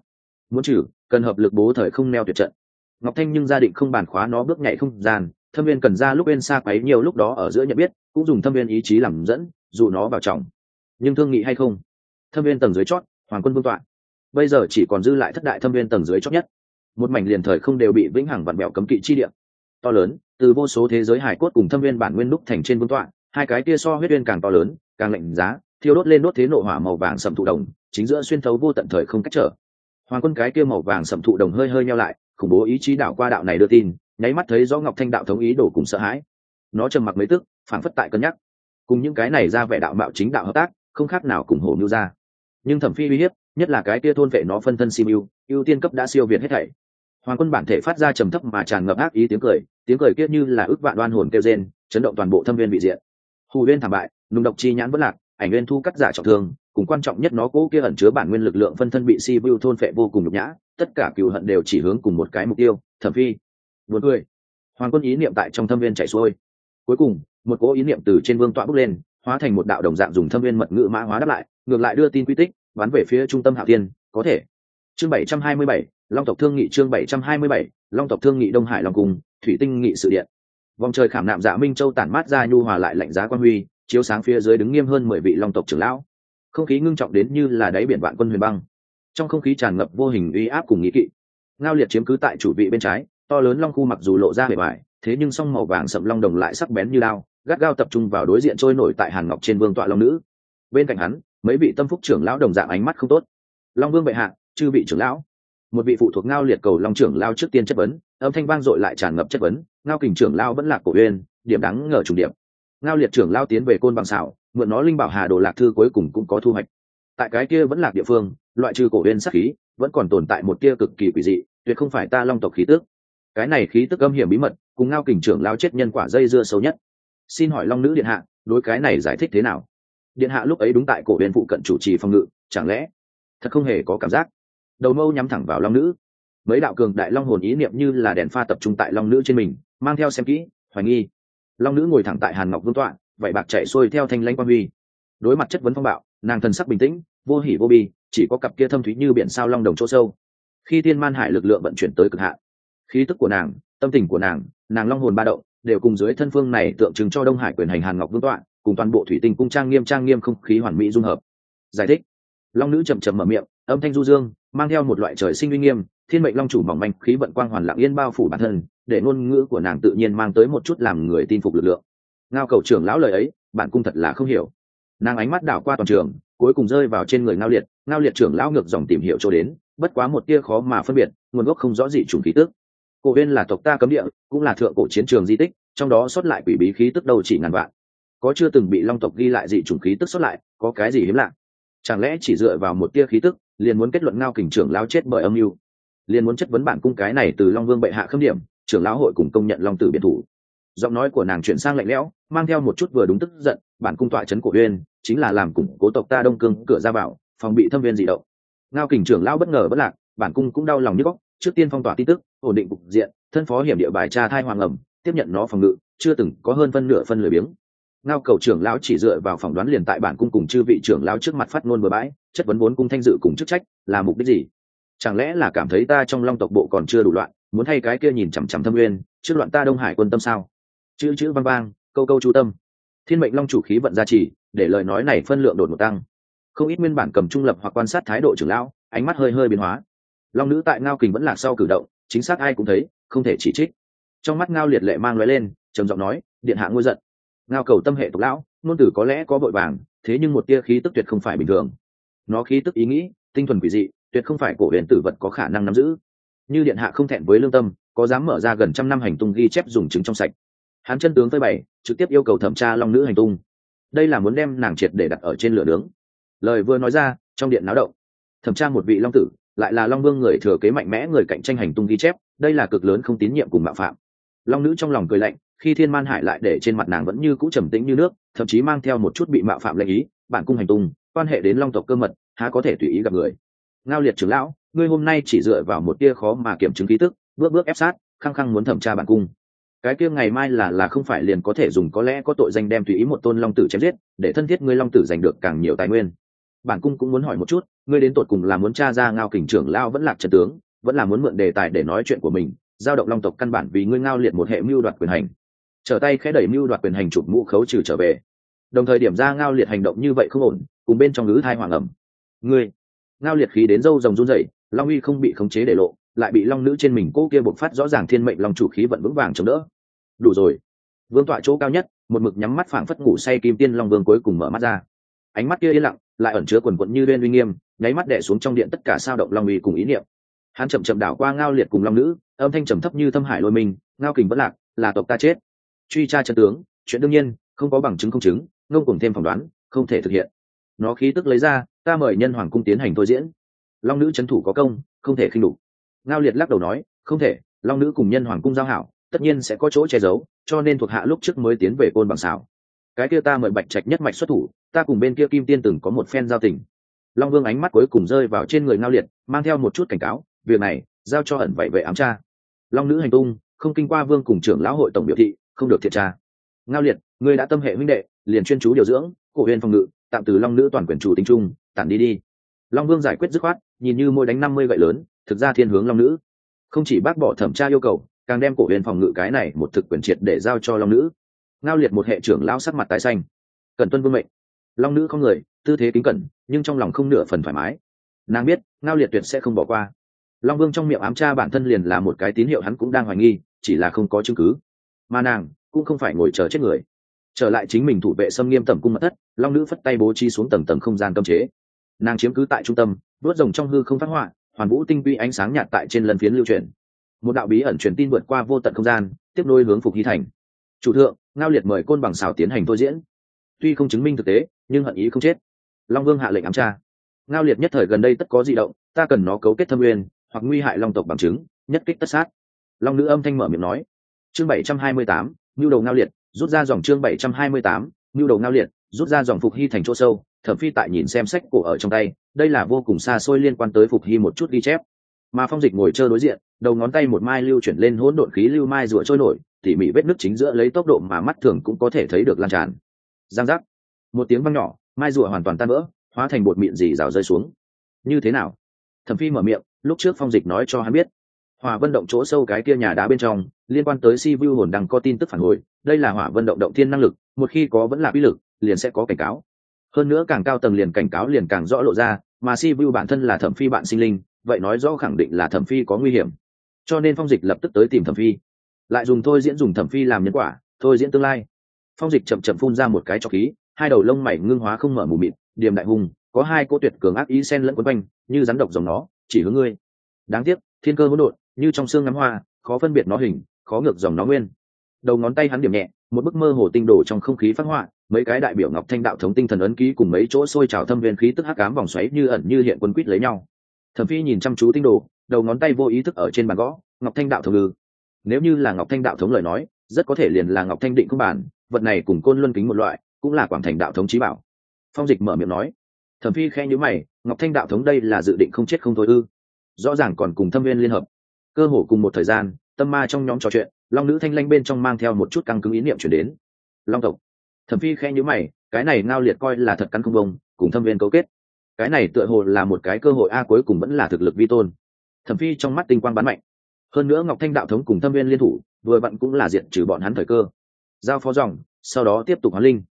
Muốn trừ, cần hợp lực bố thời không neo tuyệt trận. Ngọc thanh nhưng gia định không bàn khóa nó bước nhảy không gian, thâm viên cần ra lúc bên xa quấy nhiều lúc đó ở giữa nhận biết, cũng dùng thâm viên ý chí làm dẫn, dụ nó vào trọng nhưng thương nghị hay không? Thâm viên tầng dưới chót, hoàng quân vương tọa bây giờ chỉ còn dư lại thất đại thâm viên tầng dưới chót nhất. Một mảnh liền thời không đều bị vĩnh hằng vặn bẹo cấm kỵ chi điểm to lớn, từ vô số thế giới hải cốt cùng thâm viên bản nguyên đúc thành trên vương tọa, hai cái kia so huyết viên càng to lớn, càng lạnh giá, thiêu đốt lên đốt thế nộ hỏa màu vàng sầm thụ đồng, chính giữa xuyên thấu vô tận thời không cách trở. Hoàng quân cái kia màu vàng sầm thụ đồng hơi hơi nhau lại, khủng bố ý chí đạo qua đạo này đưa tin, nháy mắt thấy rõ ngọc thanh đạo thống ý đổ cùng sợ hãi. Nó trầm mặc mấy tức phản phất tại cân nhắc. Cùng những cái này ra vẻ đạo mạo chính đạo hợp tác, không khác nào cùng hổ mưu ra. Nhưng thẩm phi uy hiếp nhất là cái kia thôn vệ nó phân thân simu ưu tiên cấp đã siêu việt hết thảy. Hoàng quân bản thể phát ra trầm thấp mà tràn ngập ác ý tiếng cười tiếng cười kia như là ước vạn đoan hồn kêu rên, chấn động toàn bộ thâm viên bị diện hù viên thảm bại, nùng độc chi nhãn vẫn lạc, ảnh viên thu cắt giả trọng thương, cùng quan trọng nhất nó cố kia ẩn chứa bản nguyên lực lượng phân thân bị si vu thôn phệ vô cùng nhục nhã, tất cả cựu hận đều chỉ hướng cùng một cái mục tiêu, thẩm phi. Buồn cười. Hoàng quân ý niệm tại trong thâm viên chạy xuôi. Cuối cùng, một cố ý niệm từ trên vương tọa bước lên, hóa thành một đạo đồng dạng dùng thâm viên mật ngữ mã hóa đáp lại, ngược lại đưa tin quy tích bắn về phía trung tâm hạo tiên có thể. Chương bảy trăm hai mươi bảy, long tộc thương nghị chương bảy trăm hai mươi bảy, long tộc thương nghị đông hải long cung, thủy tinh nghị sự điện. Vòng trời khảm nạm dạ minh châu tản mát ra nhu hòa lại lạnh giá quan huy, chiếu sáng phía dưới đứng nghiêm hơn mười vị long tộc trưởng lão. Không khí ngưng trọng đến như là đáy biển vạn quân huyền băng. Trong không khí tràn ngập vô hình uy áp cùng nghĩ kỵ. Ngao liệt chiếm cứ tại chủ vị bên trái, to lớn long khu mặc dù lộ ra bề bài thế nhưng song màu vàng sậm long đồng lại sắc bén như lao gắt gao tập trung vào đối diện trôi nổi tại hàn ngọc trên vương tọa long nữ. Bên cạnh hắn mấy vị tâm phúc trưởng lão đồng dạng ánh mắt không tốt. Long vương bệ hạ, chư vị trưởng lão. Một vị phụ thuộc ngao liệt cầu long trưởng lao trước tiên chất vấn, âm thanh vang dội lại tràn ngập chất vấn, ngao kình trưởng lao vẫn là cổ uyên, điểm đáng ngờ trùng điểm. Ngao liệt trưởng lao tiến về côn bằng xảo, mượn nó linh bảo hà đồ lạc thư cuối cùng cũng có thu hoạch. Tại cái kia vẫn là địa phương, loại trừ cổ uyên sắc khí, vẫn còn tồn tại một tia cực kỳ quỷ dị, tuyệt không phải ta long tộc khí tước cái này khí tức âm hiểm bí mật, cùng ngao kình trưởng lao chết nhân quả dây dưa sâu nhất. Xin hỏi long nữ điện hạ, đối cái này giải thích thế nào? Điện hạ lúc ấy đúng tại cổ huyền phụ cận chủ trì phòng ngự, chẳng lẽ thật không hề có cảm giác? Đầu mâu nhắm thẳng vào long nữ. Mấy đạo cường đại long hồn ý niệm như là đèn pha tập trung tại long nữ trên mình, mang theo xem kỹ, hoài nghi. Long nữ ngồi thẳng tại hàn ngọc vương tọa vậy bạc chạy xuôi theo thanh lãnh quan huy. Đối mặt chất vấn phong bạo, nàng thần sắc bình tĩnh, vô hỉ vô bi, chỉ có cặp kia thâm thúy như biển sao long đồng chỗ sâu. Khi thiên man hải lực lượng vận chuyển tới cực hạn, khí tức của nàng, tâm tình của nàng nàng long hồn ba động, đều cùng dưới thân phương này tượng trưng cho đông hải quyền hành hàn ngọc vương tọa cùng toàn bộ thủy tinh cung trang nghiêm trang nghiêm không khí hoàn mỹ dung hợp. Giải thích. Long nữ chậm chậm mở miệng, âm thanh du dương, mang theo một loại trời sinh uy nghiêm, thiên mệnh long chủ mỏng manh, khí vận quang hoàn lặng yên bao phủ bản thân, để ngôn ngữ của nàng tự nhiên mang tới một chút làm người tin phục lực lượng. Ngao cầu trưởng lão lời ấy bạn cung thật là không hiểu. Nàng ánh mắt đảo qua toàn trường, cuối cùng rơi vào trên người ngao liệt ngao liệt trưởng lão ngược dòng tìm hiểu cho đến, bất quá một tia khó mà phân biệt, nguồn gốc không rõ gì trùng khí tức. Cổ viên là tộc ta cấm địa, cũng là thượng cổ chiến trường di tích, trong đó xuất lại quỷ bí khí tức đầu chỉ ngàn vạn có chưa từng bị long tộc ghi lại dị trùng khí tức xuất lại, có cái gì hiếm lạ? Chẳng lẽ chỉ dựa vào một tia khí tức, liền muốn kết luận ngao kình trưởng lão chết bởi âm mưu? Liền muốn chất vấn bản cung cái này từ long vương bệ hạ khâm điểm, trưởng lão hội cùng công nhận long tử biệt thủ. Giọng nói của nàng chuyển sang lạnh lẽo, mang theo một chút vừa đúng tức giận, bản cung tọa trấn cổ uyên, chính là làm củng cố tộc ta đông cương cửa ra vào, phòng bị thâm viên dị động. Ngao kình trưởng lão bất ngờ bất lạc, bản cung cũng đau lòng như góc, trước tiên phong tỏa tin tức, ổn định cục diện, thân phó hiểm địa bài tra thai hoàng ẩm, tiếp nhận nó phòng ngự, chưa từng có hơn phân nửa phân lười biếng ngao cầu trưởng lão chỉ dựa vào phỏng đoán liền tại bản cung cùng chư vị trưởng lão trước mặt phát ngôn bừa bãi, chất vấn vốn cung thanh dự cùng chức trách, là mục đích gì? Chẳng lẽ là cảm thấy ta trong long tộc bộ còn chưa đủ loạn, muốn hay cái kia nhìn chằm chằm thâm nguyên, trước loạn ta đông hải quân tâm sao? Chữ chữ văn vang, câu câu chú tâm. Thiên mệnh long chủ khí vận gia trì, để lời nói này phân lượng đột ngột tăng. Không ít nguyên bản cầm trung lập hoặc quan sát thái độ trưởng lão, ánh mắt hơi hơi biến hóa. Long nữ tại ngao kình vẫn lạc sau cử động, chính xác ai cũng thấy, không thể chỉ trích. Trong mắt ngao liệt lệ mang lóe lên, trầm giọng nói, điện hạ ngôi giận ngao cầu tâm hệ tục lão, ngôn từ có lẽ có vội vàng, thế nhưng một tia khí tức tuyệt không phải bình thường. Nó khí tức ý nghĩ, tinh thuần quỷ dị, tuyệt không phải cổ huyền tử vật có khả năng nắm giữ. Như điện hạ không thẹn với lương tâm, có dám mở ra gần trăm năm hành tung ghi chép dùng chứng trong sạch. Hắn chân tướng phơi bày, trực tiếp yêu cầu thẩm tra long nữ hành tung. Đây là muốn đem nàng triệt để đặt ở trên lửa nướng. Lời vừa nói ra, trong điện náo động. Thẩm tra một vị long tử, lại là long vương người thừa kế mạnh mẽ người cạnh tranh hành tung ghi chép, đây là cực lớn không tín nhiệm cùng mạo phạm. Long nữ trong lòng cười lạnh khi thiên man hải lại để trên mặt nàng vẫn như cũ trầm tĩnh như nước, thậm chí mang theo một chút bị mạo phạm lệnh ý, bản cung hành tung, quan hệ đến long tộc cơ mật, há có thể tùy ý gặp người. Ngao liệt trưởng lão, ngươi hôm nay chỉ dựa vào một tia khó mà kiểm chứng ký tức, bước bước ép sát, khăng khăng muốn thẩm tra bản cung. Cái kia ngày mai là là không phải liền có thể dùng có lẽ có tội danh đem tùy ý một tôn long tử chém giết, để thân thiết ngươi long tử giành được càng nhiều tài nguyên. Bản cung cũng muốn hỏi một chút, ngươi đến tột cùng là muốn t r a ra ngao kình trưởng lao vẫn lạc trần tướng, vẫn là muốn mượn đề tài để nói chuyện của mình, giao động long tộc căn bản vì ngươi ngao liệt một hệ mưu đoạt quyền hành trở tay khẽ đẩy mưu đoạt quyền hành chụp mũ khấu trừ trở về. Đồng thời điểm ra ngao liệt hành động như vậy không ổn, cùng bên trong ngữ thai hoàng ẩm. Ngươi, ngao liệt khí đến dâu rồng run rẩy, long uy không bị khống chế để lộ, lại bị long nữ trên mình cô kia bộc phát rõ ràng thiên mệnh long chủ khí vận vững vàng chống đỡ. Đủ rồi. Vương tọa chỗ cao nhất, một mực nhắm mắt phảng phất ngủ say kim tiên long vương cuối cùng mở mắt ra. Ánh mắt kia yên lặng, lại ẩn chứa quần quận như bên uy nghiêm, nháy mắt đẻ xuống trong điện tất cả sao động long uy cùng ý niệm. Hắn chậm chậm đảo qua ngao liệt cùng long nữ, âm thanh trầm thấp như thâm hải lôi mình, ngao kình vẫn lạc, là tộc ta chết truy tra chân tướng, chuyện đương nhiên, không có bằng chứng không chứng, ngông cùng thêm phỏng đoán, không thể thực hiện. Nó khí tức lấy ra, ta mời nhân hoàng cung tiến hành thôi diễn. Long nữ c thủ có công, không thể khinh đủ ngao liệt lắc đầu nói, không thể, long nữ cùng nhân hoàng cung giao hảo, tất nhiên sẽ có chỗ che giấu, cho nên thuộc hạ lúc trước mới tiến về côn bằng xảo. Cái kia ta mời bạch trạch nhất mạch xuất thủ, ta cùng bên kia kim tiên từng có một phen giao tình. Long vương ánh mắt cuối cùng rơi vào trên người ngao liệt, mang theo một chút cảnh cáo, việc này, giao cho ẩn vậy vệ ám cha long nữ hành tung, không kinh qua vương cùng trưởng lão hội tổng biểu thị không được thiệt tra. Ngao liệt, ngươi đã tâm hệ huynh đệ, liền chuyên chú điều dưỡng, cổ huyền phòng ngự, tạm từ long nữ toàn quyền chủ tính trung, tản đi đi. Long vương giải quyết dứt khoát, nhìn như môi đánh năm mươi gậy lớn, thực ra thiên hướng long nữ. Không chỉ bác bỏ thẩm tra yêu cầu, càng đem cổ huyền phòng ngự cái này một thực quyền triệt để giao cho long nữ. Ngao liệt một hệ trưởng lao sắc mặt tái xanh. Cần tuân vương mệnh. Long nữ không người, tư thế kính cẩn, nhưng trong lòng không nửa phần thoải mái. Nàng biết, ngao liệt tuyệt sẽ không bỏ qua. Long vương trong miệng ám tra bản thân liền là một cái tín hiệu hắn cũng đang hoài nghi, chỉ là không có chứng cứ mà nàng cũng không phải ngồi chờ chết người. Trở lại chính mình thủ vệ xâm nghiêm tầm cung mật thất, long nữ phất tay bố trí xuống tầng tầng không gian cấm chế. Nàng chiếm cứ tại trung tâm, vớt rồng trong hư không phát họa, hoàn vũ tinh vi ánh sáng nhạt tại trên lần phiến lưu truyền. Một đạo bí ẩn truyền tin vượt qua vô tận không gian, tiếp nối hướng phục hy thành. Chủ thượng, ngao liệt mời côn bằng xào tiến hành thôi diễn. Tuy không chứng minh thực tế, nhưng hận ý không chết. Long vương hạ lệnh ám tra. Ngao liệt nhất thời gần đây tất có di động, ta cần nó cấu kết thâm uyên hoặc nguy hại long tộc bằng chứng, nhất kích tất sát. Long nữ âm thanh mở miệng nói chương bảy trăm hai mươi tám nhu đầu ngao liệt, rút ra dòng chương bảy trăm hai mươi tám nhu đầu ngao liệt, rút ra dòng phục hy thành chỗ sâu, thẩm phi tại nhìn xem sách cổ ở trong tay, đây là vô cùng xa xôi liên quan tới phục hy một chút ghi chép. Mà phong dịch ngồi chơi đối diện, đầu ngón tay một mai lưu chuyển lên hỗn độn khí lưu mai rủa trôi nổi, tỉ mỉ vết nước chính giữa lấy tốc độ mà mắt thường cũng có thể thấy được lan tràn. Giang giác. Một tiếng vang nhỏ, mai rùa hoàn toàn tan vỡ, hóa thành bột mịn dì rào rơi xuống. Như thế nào? Thẩm phi mở miệng, lúc trước phong dịch nói cho hắn biết. Hòa vân động chỗ sâu cái kia nhà đá bên trong liên quan tới si vu hồn đăng có tin tức phản hồi, đây là hỏa vân động động thiên năng lực, một khi có vẫn là uy lực, liền sẽ có cảnh cáo. Hơn nữa càng cao tầng liền cảnh cáo liền càng rõ lộ ra, mà si vu bản thân là thẩm phi bạn sinh linh, vậy nói rõ khẳng định là thẩm phi có nguy hiểm. Cho nên phong dịch lập tức tới tìm thẩm phi. Lại dùng thôi diễn dùng thẩm phi làm nhân quả, thôi diễn tương lai. Phong dịch chậm chậm phun ra một cái cho khí, hai đầu lông mày ngưng hóa không mở mù mịt, điềm đại hùng, có hai cô tuyệt cường ác ý sen lẫn quấn quanh, như rắn độc dòng nó, chỉ hướng ngươi. Đáng tiếc, thiên cơ hỗn độn, như trong xương ngắm hoa, khó phân biệt nó hình khó ngược dòng nó nguyên. Đầu ngón tay hắn điểm nhẹ, một bức mơ hồ tinh đồ trong không khí phát họa, mấy cái đại biểu ngọc thanh đạo thống tinh thần ấn ký cùng mấy chỗ sôi trào thâm viên khí tức hắc ám vòng xoáy như ẩn như hiện quân quýt lấy nhau. Thẩm phi nhìn chăm chú tinh đồ, đầu ngón tay vô ý thức ở trên bàn gõ, ngọc thanh đạo thống ư? Nếu như là ngọc thanh đạo thống lời nói, rất có thể liền là ngọc thanh định không bản vật này cùng côn luân kính một loại, cũng là quảng thành đạo thống trí bảo. Phong dịch mở miệng nói. Thẩm phi khe nhữ mày, ngọc thanh đạo thống đây là dự định không chết không thôi ư? Rõ ràng còn cùng thâm viên liên hợp. Cơ hồ cùng một thời gian tâm ma trong nhóm trò chuyện, long nữ thanh lanh bên trong mang theo một chút căng cứng ý niệm chuyển đến. Long tộc. Thẩm phi khe nhữ mày, cái này ngao liệt coi là thật căn không bông, cùng thâm viên cấu kết. Cái này tựa hồ là một cái cơ hội a, cuối cùng vẫn là thực lực vi tôn. Thẩm phi trong mắt tinh quang bắn mạnh. Hơn nữa ngọc thanh đạo thống cùng thâm viên liên thủ, vừa vặn cũng là diện trừ bọn hắn thời cơ. Giao phó dòng, sau đó tiếp tục hóa linh.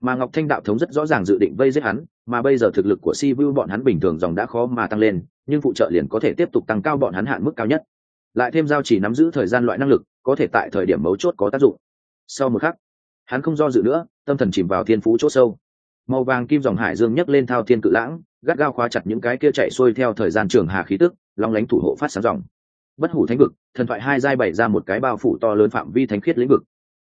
Mà ngọc thanh đạo thống rất rõ ràng dự định vây giết hắn, mà bây giờ thực lực của si vu bọn hắn bình thường dòng đã khó mà tăng lên, nhưng phụ trợ liền có thể tiếp tục tăng cao bọn hắn hạn mức cao nhất lại thêm giao chỉ nắm giữ thời gian loại năng lực, có thể tại thời điểm mấu chốt có tác dụng. Sau một khắc, hắn không do dự nữa, tâm thần chìm vào thiên phú chỗ sâu. Màu vàng kim dòng hải dương nhấc lên thao thiên cự lãng, gắt gao khóa chặt những cái kia chạy xuôi theo thời gian trường hà khí tức, long lánh thủ hộ phát sáng dòng. Bất hủ thánh vực, thần thoại hai giai bày ra một cái bao phủ to lớn phạm vi thánh khiết lĩnh vực.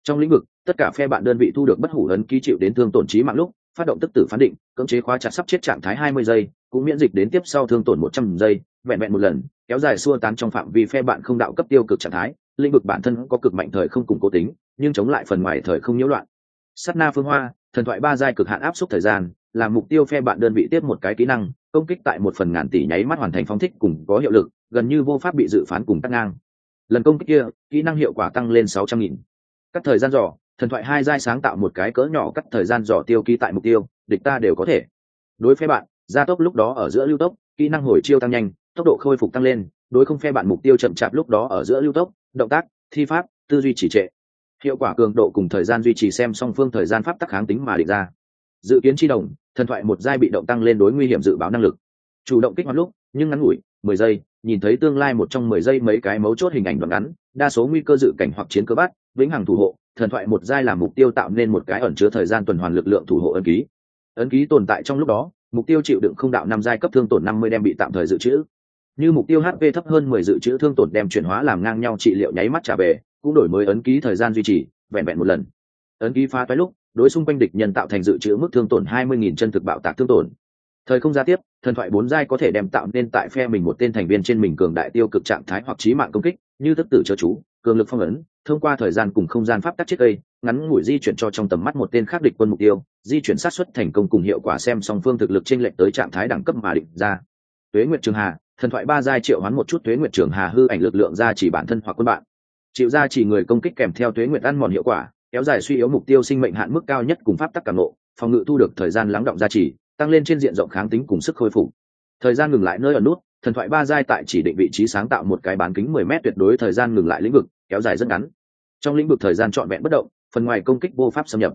Trong lĩnh vực, tất cả phe bạn đơn vị thu được bất hủ ấn ký chịu đến thương tổn trí mạng lúc, phát động tức tử phán định, cưỡng chế khóa chặt sắp chết trạng thái hai mươi giây, cũng miễn dịch đến tiếp sau thương tổn một trăm giây vẹn vẹn một lần, kéo dài xua tán trong phạm vi phe bạn không đạo cấp tiêu cực trạng thái, lĩnh vực bản thân có cực mạnh thời không cùng cố tính, nhưng chống lại phần ngoài thời không nhiễu loạn. Sắt na phương hoa, thần thoại ba giai cực hạn áp suất thời gian, là mục tiêu phe bạn đơn vị tiếp một cái kỹ năng, công kích tại một phần ngàn tỷ nháy mắt hoàn thành phóng thích cùng có hiệu lực, gần như vô pháp bị dự phán cùng cắt ngang. Lần công kích kia, kỹ năng hiệu quả tăng lên sáu trăm nghìn. Cắt thời gian dò, thần thoại hai giai sáng tạo một cái cỡ nhỏ cắt thời gian dò tiêu ký tại mục tiêu, địch ta đều có thể. Đối phe bạn, gia tốc lúc đó ở giữa lưu tốc, kỹ năng hồi chiêu tăng nhanh tốc độ khôi phục tăng lên, đối không phe bạn mục tiêu chậm chạp lúc đó ở giữa lưu tốc, động tác, thi pháp, tư duy chỉ trệ. Hiệu quả cường độ cùng thời gian duy trì xem song phương thời gian pháp tắc kháng tính mà định ra. Dự kiến chi đồng, thần thoại một giai bị động tăng lên đối nguy hiểm dự báo năng lực. Chủ động kích hoạt lúc, nhưng ngắn ngủi, mười giây, nhìn thấy tương lai một trong mười giây mấy cái mấu chốt hình ảnh đoạn ngắn, đa số nguy cơ dự cảnh hoặc chiến cơ bắt, vĩnh hằng thủ hộ, thần thoại một giai làm mục tiêu tạo nên một cái ẩn chứa thời gian tuần hoàn lực lượng thủ hộ ấn ký. Ấn ký tồn tại trong lúc đó, mục tiêu chịu đựng không đạo năm giai cấp thương tổn năm mươi đem bị tạm thời dự trữ như mục tiêu hp thấp hơn mười dự trữ thương tổn đem chuyển hóa làm ngang nhau trị liệu nháy mắt trả về, cũng đổi mới ấn ký thời gian duy trì, vẹn vẹn một lần. Ấn ký phá toái lúc, đối xung quanh địch nhân tạo thành dự trữ mức thương tổn hai mươi nghìn chân thực bạo tạc thương tổn. Thời không gia tiếp, thần thoại bốn giai có thể đem tạo nên tại phe mình một tên thành viên trên mình cường đại tiêu cực trạng thái hoặc trí mạng công kích, như thức tử chớ chú, cường lực phong ấn, thông qua thời gian cùng không gian pháp tắc chiếc cây, ngắn ngủi di chuyển cho trong tầm mắt một tên khác địch quân mục tiêu, di chuyển sát xuất thành công cùng hiệu quả xem song phương thực lực chênh lệch tới trạng thái đẳng cấp mà định ra. Tuế nguyệt trường hà thần thoại ba giai triệu hoán một chút tuế nguyệt trường hà hư ảnh lực lượng ra chỉ bản thân hoặc quân bạn. Chịu ra chỉ người công kích kèm theo tuế nguyệt ăn mòn hiệu quả, kéo dài suy yếu mục tiêu sinh mệnh hạn mức cao nhất cùng pháp tắc cảm nộ phòng ngự thu được thời gian lắng động gia trì tăng lên trên diện rộng kháng tính cùng sức khôi phục. Thời gian ngừng lại nơi ở nút, thần thoại ba giai tại chỉ định vị trí sáng tạo một cái bán kính mười m tuyệt đối thời gian ngừng lại lĩnh vực, kéo dài rất ngắn. Trong lĩnh vực thời gian trọn vẹn bất động, phần ngoài công kích vô pháp xâm nhập.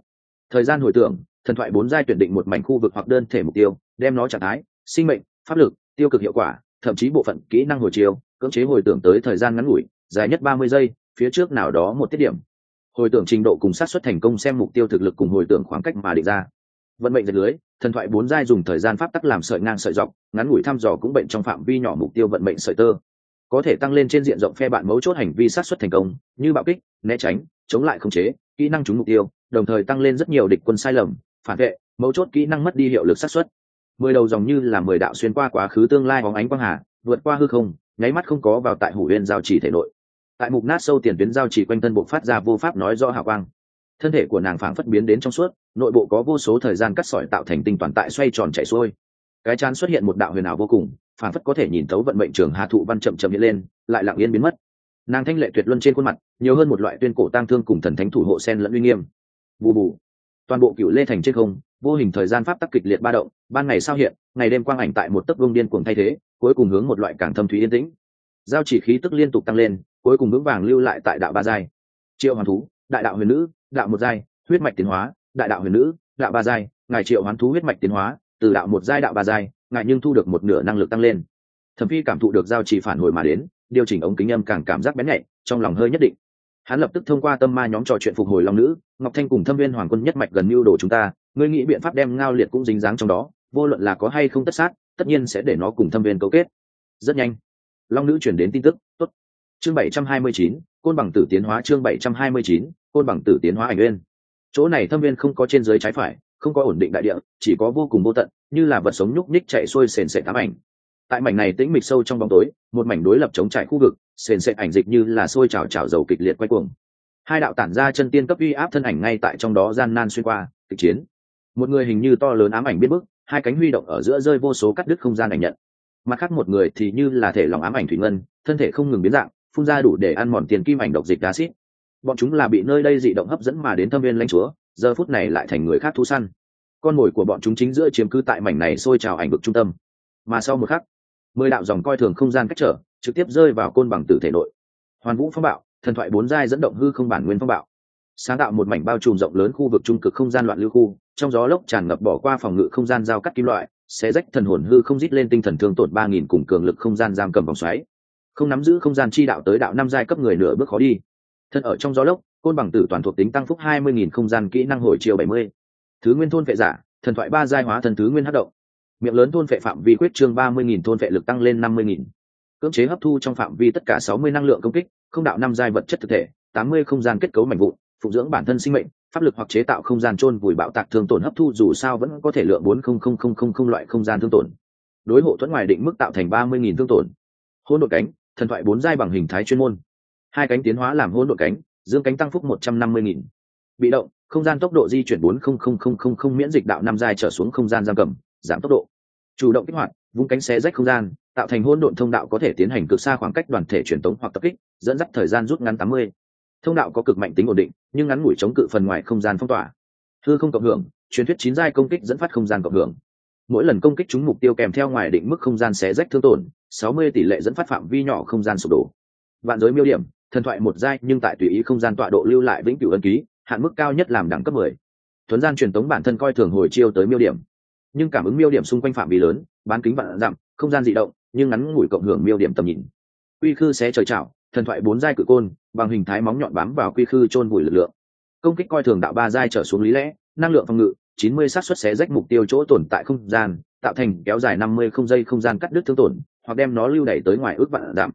Thời gian hồi tưởng, thần thoại bốn giai tuyển định một mảnh khu vực hoặc đơn thể mục tiêu, đem nó trạng thái, sinh mệnh, pháp lực, tiêu cực hiệu quả thậm chí bộ phận kỹ năng hồi chiều cưỡng chế hồi tưởng tới thời gian ngắn ngủi, dài nhất ba mươi giây, phía trước nào đó một tiết điểm. Hồi tưởng trình độ cùng sát xuất thành công xem mục tiêu thực lực cùng hồi tưởng khoảng cách mà định ra. Vận mệnh dệt lưới, thần thoại bốn giai dùng thời gian pháp tắc làm sợi ngang sợi dọc, ngắn ngủi thăm dò cũng bệnh trong phạm vi nhỏ mục tiêu vận mệnh sợi tơ. Có thể tăng lên trên diện rộng phe bạn mấu chốt hành vi sát xuất thành công, như bạo kích, né tránh, chống lại khống chế, kỹ năng trúng mục tiêu, đồng thời tăng lên rất nhiều địch quân sai lầm, phản vệ, mấu chốt kỹ năng mất đi hiệu lực sát xuất mười đầu dòng như là mười đạo xuyên qua quá khứ tương lai bóng ánh quang hà, vượt qua hư không, nháy mắt không có vào tại hủ huyên giao chỉ thể nội. Tại mục nát sâu tiền tuyến giao chỉ quanh thân bộ phát ra vô pháp nói rõ hào quang. Thân thể của nàng phảng phất biến đến trong suốt, nội bộ có vô số thời gian cắt sỏi tạo thành tinh toàn tại xoay tròn chảy xuôi. Cái chán xuất hiện một đạo huyền ảo vô cùng, phảng phất có thể nhìn thấu vận mệnh trường hà thụ văn chậm chậm hiện lên, lại lặng yên biến mất. Nàng thanh lệ tuyệt luân trên khuôn mặt, nhiều hơn một loại tuyên cổ tang thương cùng thần thánh thủ hộ sen lẫn uy nghiêm. Bù bù. Toàn bộ cựu lê thành trên không vô hình thời gian pháp tắc kịch liệt ba động, ban ngày sao hiện, ngày đêm quang ảnh tại một tấc vương điên cuồng thay thế, cuối cùng hướng một loại càng thâm thúy yên tĩnh. Giao chỉ khí tức liên tục tăng lên, cuối cùng vững vàng lưu lại tại đạo ba giai. Triệu hoàn thú, đại đạo huyền nữ, đạo một giai, huyết mạch tiến hóa, đại đạo huyền nữ, đạo ba giai, ngài triệu hoán thú huyết mạch tiến hóa, từ đạo một giai đạo ba giai, ngài nhưng thu được một nửa năng lực tăng lên. Thẩm phi cảm thụ được giao chỉ phản hồi mà đến, điều chỉnh ống kính âm càng cảm giác bén nhạy, trong lòng hơi nhất định. Hắn lập tức thông qua tâm ma nhóm trò chuyện phục hồi long nữ, ngọc thanh cùng thâm viên hoàng quân nhất mạch gần mưu đồ chúng ta ngươi nghĩ biện pháp đem ngao liệt cũng dính dáng trong đó, vô luận là có hay không tất sát, tất nhiên sẽ để nó cùng thâm viên cấu kết. Rất nhanh. Long nữ chuyển đến tin tức, tốt. Chương bảy trăm hai mươi chín, côn bằng tử tiến hóa chương bảy trăm hai mươi chín, côn bằng tử tiến hóa ảnh nguyên. Chỗ này thâm viên không có trên dưới trái phải, không có ổn định đại địa, chỉ có vô cùng vô tận, như là vật sống nhúc nhích chạy xuôi sền sệt tám ảnh. Tại mảnh này tĩnh mịch sâu trong bóng tối, một mảnh đối lập chống trải khu vực, sền sệt ảnh dịch như là sôi trào trào dầu kịch liệt quay cuồng. Hai đạo tản ra chân tiên cấp uy áp thân ảnh ngay tại trong đó gian nan xuyên qua, kịch chiến một người hình như to lớn ám ảnh biết bức, hai cánh huy động ở giữa rơi vô số cắt đứt không gian ảnh nhận. Mặt khác một người thì như là thể lòng ám ảnh thủy ngân, thân thể không ngừng biến dạng, phun ra đủ để ăn mòn tiền kim ảnh độc dịch acid bọn chúng là bị nơi đây dị động hấp dẫn mà đến thâm viên lãnh chúa, giờ phút này lại thành người khác thu săn. Con mồi của bọn chúng chính giữa chiếm cứ tại mảnh này sôi trào ảnh vực trung tâm. Mà sau một khắc, mười đạo dòng coi thường không gian cách trở, trực tiếp rơi vào côn bằng tử thể nội. Hoàn vũ phong bạo, thần thoại bốn giai dẫn động hư không bản nguyên phong bạo sáng tạo một mảnh bao trùm rộng lớn khu vực trung cực không gian loạn lưu khu, trong gió lốc tràn ngập bỏ qua phòng ngự không gian giao cắt kim loại sẽ rách thần hồn hư không rít lên tinh thần thương tổn ba nghìn cùng cường lực không gian giam cầm vòng xoáy. Không nắm giữ không gian chi đạo tới đạo năm giai cấp người nửa bước khó đi. Thân ở trong gió lốc, côn bằng tử toàn thuộc tính tăng phúc hai mươi nghìn không gian kỹ năng hồi chiều bảy mươi. Thứ nguyên thôn vệ giả, thần thoại ba giai hóa thần thứ nguyên hấp động. Miệng lớn thôn vệ phạm vi quyết trương ba mươi nghìn thôn vệ lực tăng lên năm mươi nghìn. Cưỡng chế hấp thu trong phạm vi tất cả sáu mươi năng lượng công kích, không đạo năm giai vật chất thực thể, tám mươi không gian kết cấu mạnh vụn phụ dưỡng bản thân sinh mệnh, pháp lực hoặc chế tạo không gian trôn vùi bạo tạc thương tổn hấp thu, dù sao vẫn có thể lượng bốn không không không không không loại không gian thương tổn. Đối hộ thuẫn ngoài định mức tạo thành ba mươi nghìn thương tổn. Hôn đội cánh, thần thoại bốn giai bằng hình thái chuyên môn. Hai cánh tiến hóa làm hôn đội cánh, dương cánh tăng phúc một trăm năm mươi nghìn. Bị động, không gian tốc độ di chuyển bốn không không không không không miễn dịch đạo năm giai trở xuống không gian giam cầm, giảm tốc độ. Chủ động kích hoạt, vung cánh xé rách không gian, tạo thành hôn độn thông đạo có thể tiến hành cực xa khoảng cách đoàn thể truyền tống hoặc tập kích, dẫn dắt thời gian rút ngắn tám mươi thông đạo có cực mạnh tính ổn định, nhưng ngắn ngủi chống cự phần ngoài không gian phong tỏa. Thư không cộng hưởng, truyền thuyết chín giai công kích dẫn phát không gian cộng hưởng. Mỗi lần công kích chúng mục tiêu kèm theo ngoài định mức không gian xé rách thương tổn, sáu mươi tỷ lệ dẫn phát phạm vi nhỏ không gian sụp đổ. Vạn giới miêu điểm, thần thoại một giai nhưng tại tùy ý không gian tọa độ lưu lại vĩnh cửu ân ký, hạn mức cao nhất làm đẳng cấp mười. Thuấn gian truyền tống bản thân coi thường hồi chiêu tới miêu điểm. Nhưng cảm ứng miêu điểm xung quanh phạm vi lớn, bán kính vạn dặm, không gian dị động, nhưng ngắn ngủi cộng hưởng miêu điểm tầm nhìn. Quy khư xé trời chảo thần thoại bốn giai cự côn, bằng hình thái móng nhọn bám vào quy khư chôn vùi lực lượng. Công kích coi thường đạo ba giai trở xuống lý lẽ, năng lượng phòng ngự, chín mươi xác suất xé rách mục tiêu chỗ tồn tại không gian, tạo thành kéo dài năm mươi không giây không gian cắt đứt thương tổn, hoặc đem nó lưu đẩy tới ngoài ước vạn giảm.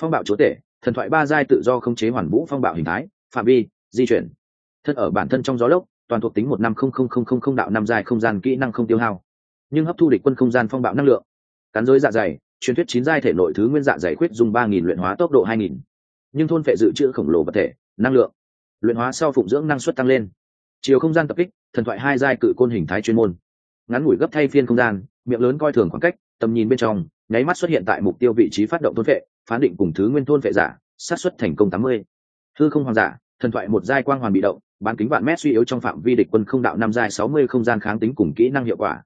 Phong bạo chúa tể, thần thoại ba giai tự do không chế hoàn vũ phong bạo hình thái, phạm vi, di chuyển. Thân ở bản thân trong gió lốc, toàn thuộc tính một năm không không không không không đạo năm dài không gian kỹ năng không tiêu hao. Nhưng hấp thu địch quân không gian phong bạo năng lượng. Cắn dối dạ dày truyền thuyết chín giai thể nội thứ nguyên dạ giải quyết dùng ba nghìn luyện hóa tốc độ hai nghìn. Nhưng thôn phệ dự trữ khổng lồ vật thể, năng lượng, luyện hóa sau phụng dưỡng năng suất tăng lên. Chiều không gian tập kích, thần thoại hai giai cự côn hình thái chuyên môn. Ngắn ngủi gấp thay phiên không gian, miệng lớn coi thường khoảng cách, tầm nhìn bên trong, nháy mắt xuất hiện tại mục tiêu vị trí phát động thôn phệ, phán định cùng thứ nguyên thôn phệ giả sát xuất thành công tám mươi. Thư không hoàng giả, thần thoại một giai quang hoàn bị động, bán kính vạn mét suy yếu trong phạm vi địch quân không đạo năm giai sáu mươi không gian kháng tính cùng kỹ năng hiệu quả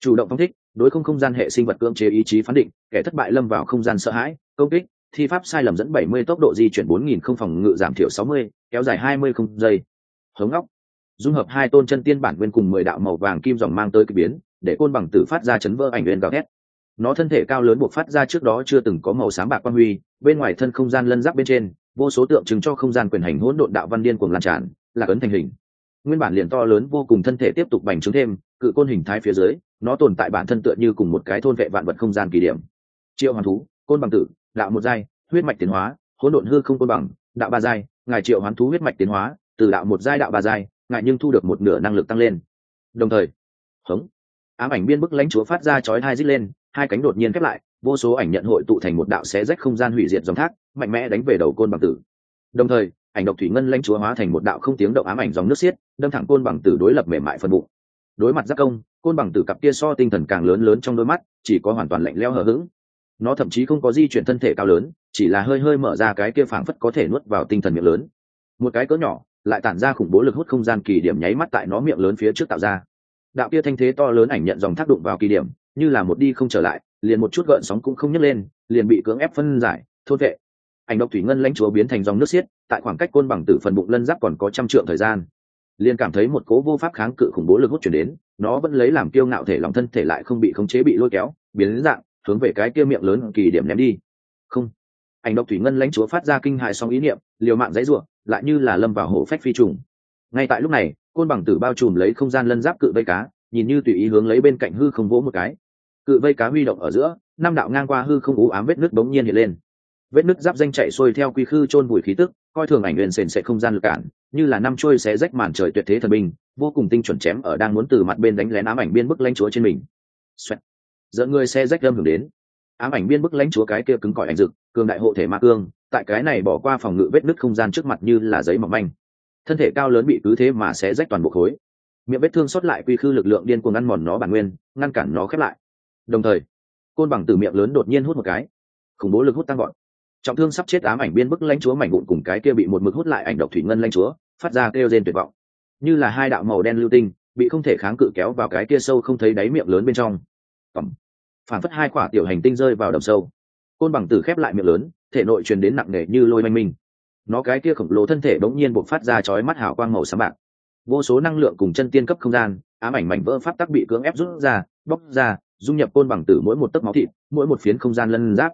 chủ động phong thích, đối không không gian hệ sinh vật cưỡng chế ý chí phán định, kẻ thất bại lâm vào không gian sợ hãi, công kích, thi pháp sai lầm dẫn bảy mươi tốc độ di chuyển bốn nghìn không phòng ngự giảm thiểu sáu mươi, kéo dài hai mươi không giây. Hống ngóc. Dung hợp hai tôn chân tiên bản nguyên cùng mười đạo màu vàng kim dòng mang tới kỳ biến, để côn bằng tử phát ra chấn vỡ ảnh nguyên gào thét. Nó thân thể cao lớn buộc phát ra trước đó chưa từng có màu sáng bạc quan huy, bên ngoài thân không gian lân giáp bên trên, vô số tượng trưng cho không gian quyền hành hỗn độn đạo văn điên cuồng lan tràn, là cấn thành hình. Nguyên bản liền to lớn vô cùng thân thể tiếp tục bành trướng thêm cự côn hình thái phía dưới, nó tồn tại bản thân tựa như cùng một cái thôn vệ vạn vật không gian kỳ điểm. Triệu hoàn thú, côn bằng tử, đạo một giai, huyết mạch tiến hóa, hỗn độn hư không côn bằng, đạo ba giai, ngài triệu hoán thú huyết mạch tiến hóa, từ đạo một giai đạo ba giai, ngài nhưng thu được một nửa năng lực tăng lên. Đồng thời, hống, ám ảnh biên bức lãnh chúa phát ra chói hai dít lên, hai cánh đột nhiên khép lại, vô số ảnh nhận hội tụ thành một đạo xé rách không gian hủy diệt dòng thác, mạnh mẽ đánh về đầu côn bằng tử. Đồng thời, ảnh độc thủy ngân lãnh chúa hóa thành một đạo không tiếng động ám ảnh dòng nước xiết, đâm thẳng côn bằng tử đối lập mềm mại phân bụng đối mặt giác công, côn bằng tử cặp kia so tinh thần càng lớn lớn trong đôi mắt, chỉ có hoàn toàn lạnh leo hở h ữ g nó thậm chí không có di chuyển thân thể cao lớn, chỉ là hơi hơi mở ra cái kia phảng phất có thể nuốt vào tinh thần miệng lớn. Một cái cỡ nhỏ, lại tản ra khủng bố lực hút không gian kỳ điểm nháy mắt tại nó miệng lớn phía trước tạo ra. Đạo kia thanh thế to lớn ảnh nhận dòng thác đụng vào kỳ điểm, như là một đi không trở lại, liền một chút gợn sóng cũng không nhấc lên, liền bị cưỡng ép phân giải, thôn vệ. Ảnh độc thủy ngân lãnh chúa biến thành dòng nước xiết, tại khoảng cách côn bằng tử phần bụng lân giáp còn có trăm trượng thời gian liền cảm thấy một cố vô pháp kháng cự khủng bố lực hút chuyển đến, nó vẫn lấy làm kiêu ngạo thể lòng thân thể lại không bị khống chế bị lôi kéo, biến dạng, hướng về cái kia miệng lớn kỳ điểm ném đi. Không. Ảnh độc thủy ngân lãnh chúa phát ra kinh hại song ý niệm, liều mạng dãy ruộng lại như là lâm vào hổ phách phi trùng. Ngay tại lúc này, côn bằng tử bao trùm lấy không gian lân giáp cự vây cá, nhìn như tùy ý hướng lấy bên cạnh hư không vỗ một cái. Cự vây cá huy động ở giữa, năm đạo ngang qua hư không ú ám vết nước bỗng nhiên hiện lên. Vết nước giáp danh chạy xuôi theo quy khư chôn bụi khí tức, coi thường ảnh huyền sền sẽ không gian lực cản như là năm trôi xé rách màn trời tuyệt thế thần binh, vô cùng tinh chuẩn chém ở đang muốn từ mặt bên đánh lén ám ảnh biên bức lãnh chúa trên mình. Xoẹt. dẫn người xe rách đâm hưởng đến. Ám ảnh biên bức lãnh chúa cái kia cứng cỏi ảnh dực, cường đại hộ thể ma cương, tại cái này bỏ qua phòng ngự vết nứt không gian trước mặt như là giấy mỏng manh. Thân thể cao lớn bị cứ thế mà sẽ rách toàn bộ khối. Miệng vết thương xuất lại quy khư lực lượng điên cuồng ngăn mòn nó bản nguyên, ngăn cản nó khép lại. Đồng thời, côn bằng từ miệng lớn đột nhiên hút một cái. Khủng bố lực hút tăng gọn trọng thương sắp chết ám ảnh biên bức lãnh chúa mảnh vụn cùng cái kia bị một mực hút lại ảnh độc thủy ngân lãnh chúa, phát ra kêu rên tuyệt vọng. Như là hai đạo màu đen lưu tinh, bị không thể kháng cự kéo vào cái kia sâu không thấy đáy miệng lớn bên trong. Tổng. phản phất hai quả tiểu hành tinh rơi vào đầm sâu. Côn bằng tử khép lại miệng lớn, thể nội truyền đến nặng nề như lôi manh minh. Nó cái kia khổng lồ thân thể bỗng nhiên buộc phát ra chói mắt hào quang màu xám bạc. Vô số năng lượng cùng chân tiên cấp không gian, ám ảnh mảnh vỡ pháp tắc bị cưỡng ép rút ra, bóc ra, dung nhập côn bằng tử mỗi một tấc máu thịt, mỗi một phiến không gian lân giáp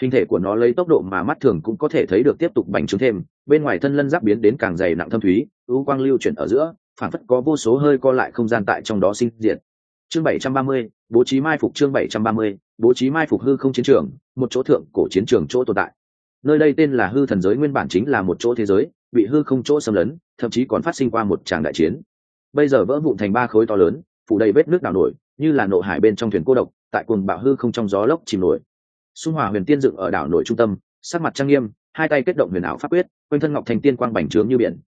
hình thể của nó lấy tốc độ mà mắt thường cũng có thể thấy được tiếp tục bành trướng thêm bên ngoài thân lân giáp biến đến càng dày nặng thâm thúy ưu quang lưu chuyển ở giữa phản phất có vô số hơi co lại không gian tại trong đó sinh diệt. Chương 730, bố trí mai phục chương 730, bố trí mai phục hư không chiến trường một chỗ thượng cổ chiến trường chỗ tồn tại. Nơi đây tên là hư thần giới nguyên bản chính là một chỗ thế giới bị hư không chỗ xâm lấn thậm chí còn phát sinh qua một tràng đại chiến. Bây giờ vỡ vụn thành ba khối to lớn phủ đầy vết nước đảo nổi như là nộ hải bên trong thuyền cô độc tại cuồng bạo hư không trong gió lốc chìm nổi xung hòa huyền tiên dựng ở đảo nổi trung tâm, sắc mặt trang nghiêm, hai tay kết động huyền ảo pháp quyết, quanh thân ngọc thành tiên quang bành trướng như biển.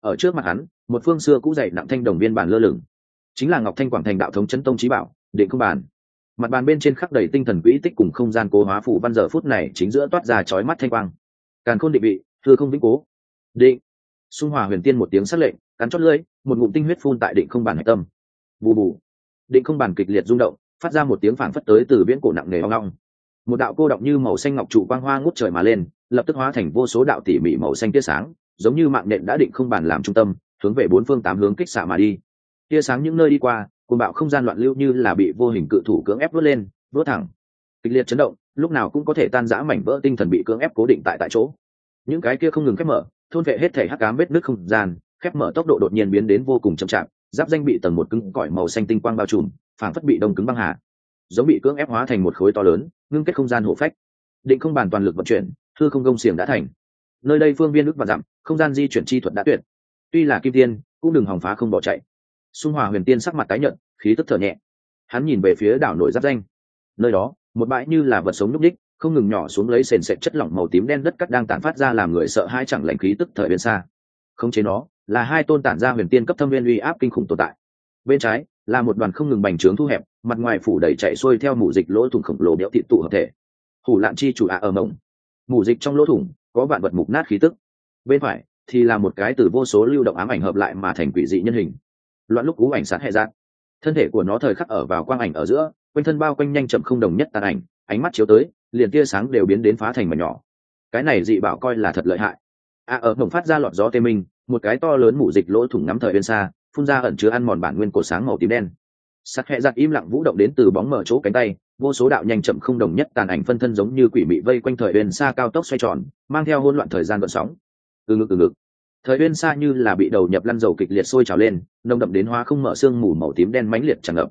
Ở trước mặt hắn, một phương xưa cũ dày nặng thanh đồng viên bản lơ lửng. Chính là ngọc thanh quảng thành đạo thống chấn tông trí bảo, định không bàn. Mặt bàn bên trên khắc đầy tinh thần quỹ tích cùng không gian cố hóa phủ văn giờ phút này chính giữa toát ra chói mắt thanh quang. Càn khôn định vị, thưa không vĩnh cố. Định. Xung hòa huyền tiên một tiếng sắc lệnh, cắn chót lưỡi, một ngụm tinh huyết phun tại định không bản hạch tâm. Bù bù. Định không bản kịch liệt rung động, phát ra một tiếng phản phất tới từ viễn cổ nặng nề hoang long một đạo cô động như màu xanh ngọc trụ quang hoa ngút trời mà lên, lập tức hóa thành vô số đạo tỉ mỉ màu xanh tia sáng, giống như mạng nện đã định không bàn làm trung tâm, hướng về bốn phương tám hướng kích xạ mà đi. Tia sáng những nơi đi qua cùng bạo không gian loạn lưu như là bị vô hình cự thủ cưỡng ép vớt lên, vớt thẳng. Kịch liệt chấn động, lúc nào cũng có thể tan rã mảnh vỡ tinh thần bị cưỡng ép cố định tại tại chỗ. Những cái kia không ngừng khép mở, thôn vệ hết thể hắc cám vết nước không gian, khép mở tốc độ đột nhiên biến đến vô cùng chậm chạp, giáp danh bị tầng một cứng cỏi màu xanh tinh quang bao trùm, phảng phất bị đông cứng băng hà giống bị cưỡng ép hóa thành một khối to lớn, ngưng kết không gian hổ phách. Định không bàn toàn lực vận chuyển thư không công xiềng đã thành. Nơi đây phương viên ước và dặm, không gian di chuyển chi thuật đã tuyệt. Tuy là kim tiên, cũng đừng hòng phá không bỏ chạy. Xung hòa huyền tiên sắc mặt tái nhợt, khí tức thở nhẹ. Hắn nhìn về phía đảo nổi giáp danh. Nơi đó, một bãi như là vật sống nhúc đích không ngừng nhỏ xuống lấy sền sệt chất lỏng màu tím đen đất cắt đang tản phát ra làm người sợ hai chẳng lạnh khí tức thời bên xa. Không chế nó, là hai tôn tản ra huyền tiên cấp thâm viên uy áp kinh khủng tồn tại. Bên trái là một đoàn không ngừng bành trướng thu hẹp, mặt ngoài phủ đầy chạy xuôi theo mủ dịch lỗ thủng khổng lồ đẽo thị tụ hợp thể. Hủ lạn chi chủ ạ ở mộng. Mủ dịch trong lỗ thủng có vạn vật mục nát khí tức. Bên phải thì là một cái từ vô số lưu động ám ảnh hợp lại mà thành quỷ dị nhân hình. Loạn lúc cú ảnh sát hệ giác thân thể của nó thời khắc ở vào quang ảnh ở giữa, quanh thân bao quanh nhanh chậm không đồng nhất tàn ảnh, ánh mắt chiếu tới, liền tia sáng đều biến đến phá thành mà nhỏ. Cái này dị bảo coi là thật lợi hại. A ở mộng phát ra lọt gió tê minh, một cái to lớn mủ dịch lỗ thủng ngắm thời bên xa phun ra ẩn chứa ăn mòn bản nguyên cổ sáng màu tím đen. Sắc hẹ giặt im lặng vũ động đến từ bóng mở chỗ cánh tay, vô số đạo nhanh chậm không đồng nhất tàn ảnh phân thân giống như quỷ mị vây quanh thời bên xa cao tốc xoay tròn, mang theo hỗn loạn thời gian vận sóng. Từ ngực từ ngực. Thời bên xa như là bị đầu nhập lăn dầu kịch liệt sôi trào lên, nồng đậm đến hoa không mở sương mù màu tím đen mãnh liệt tràn ngập.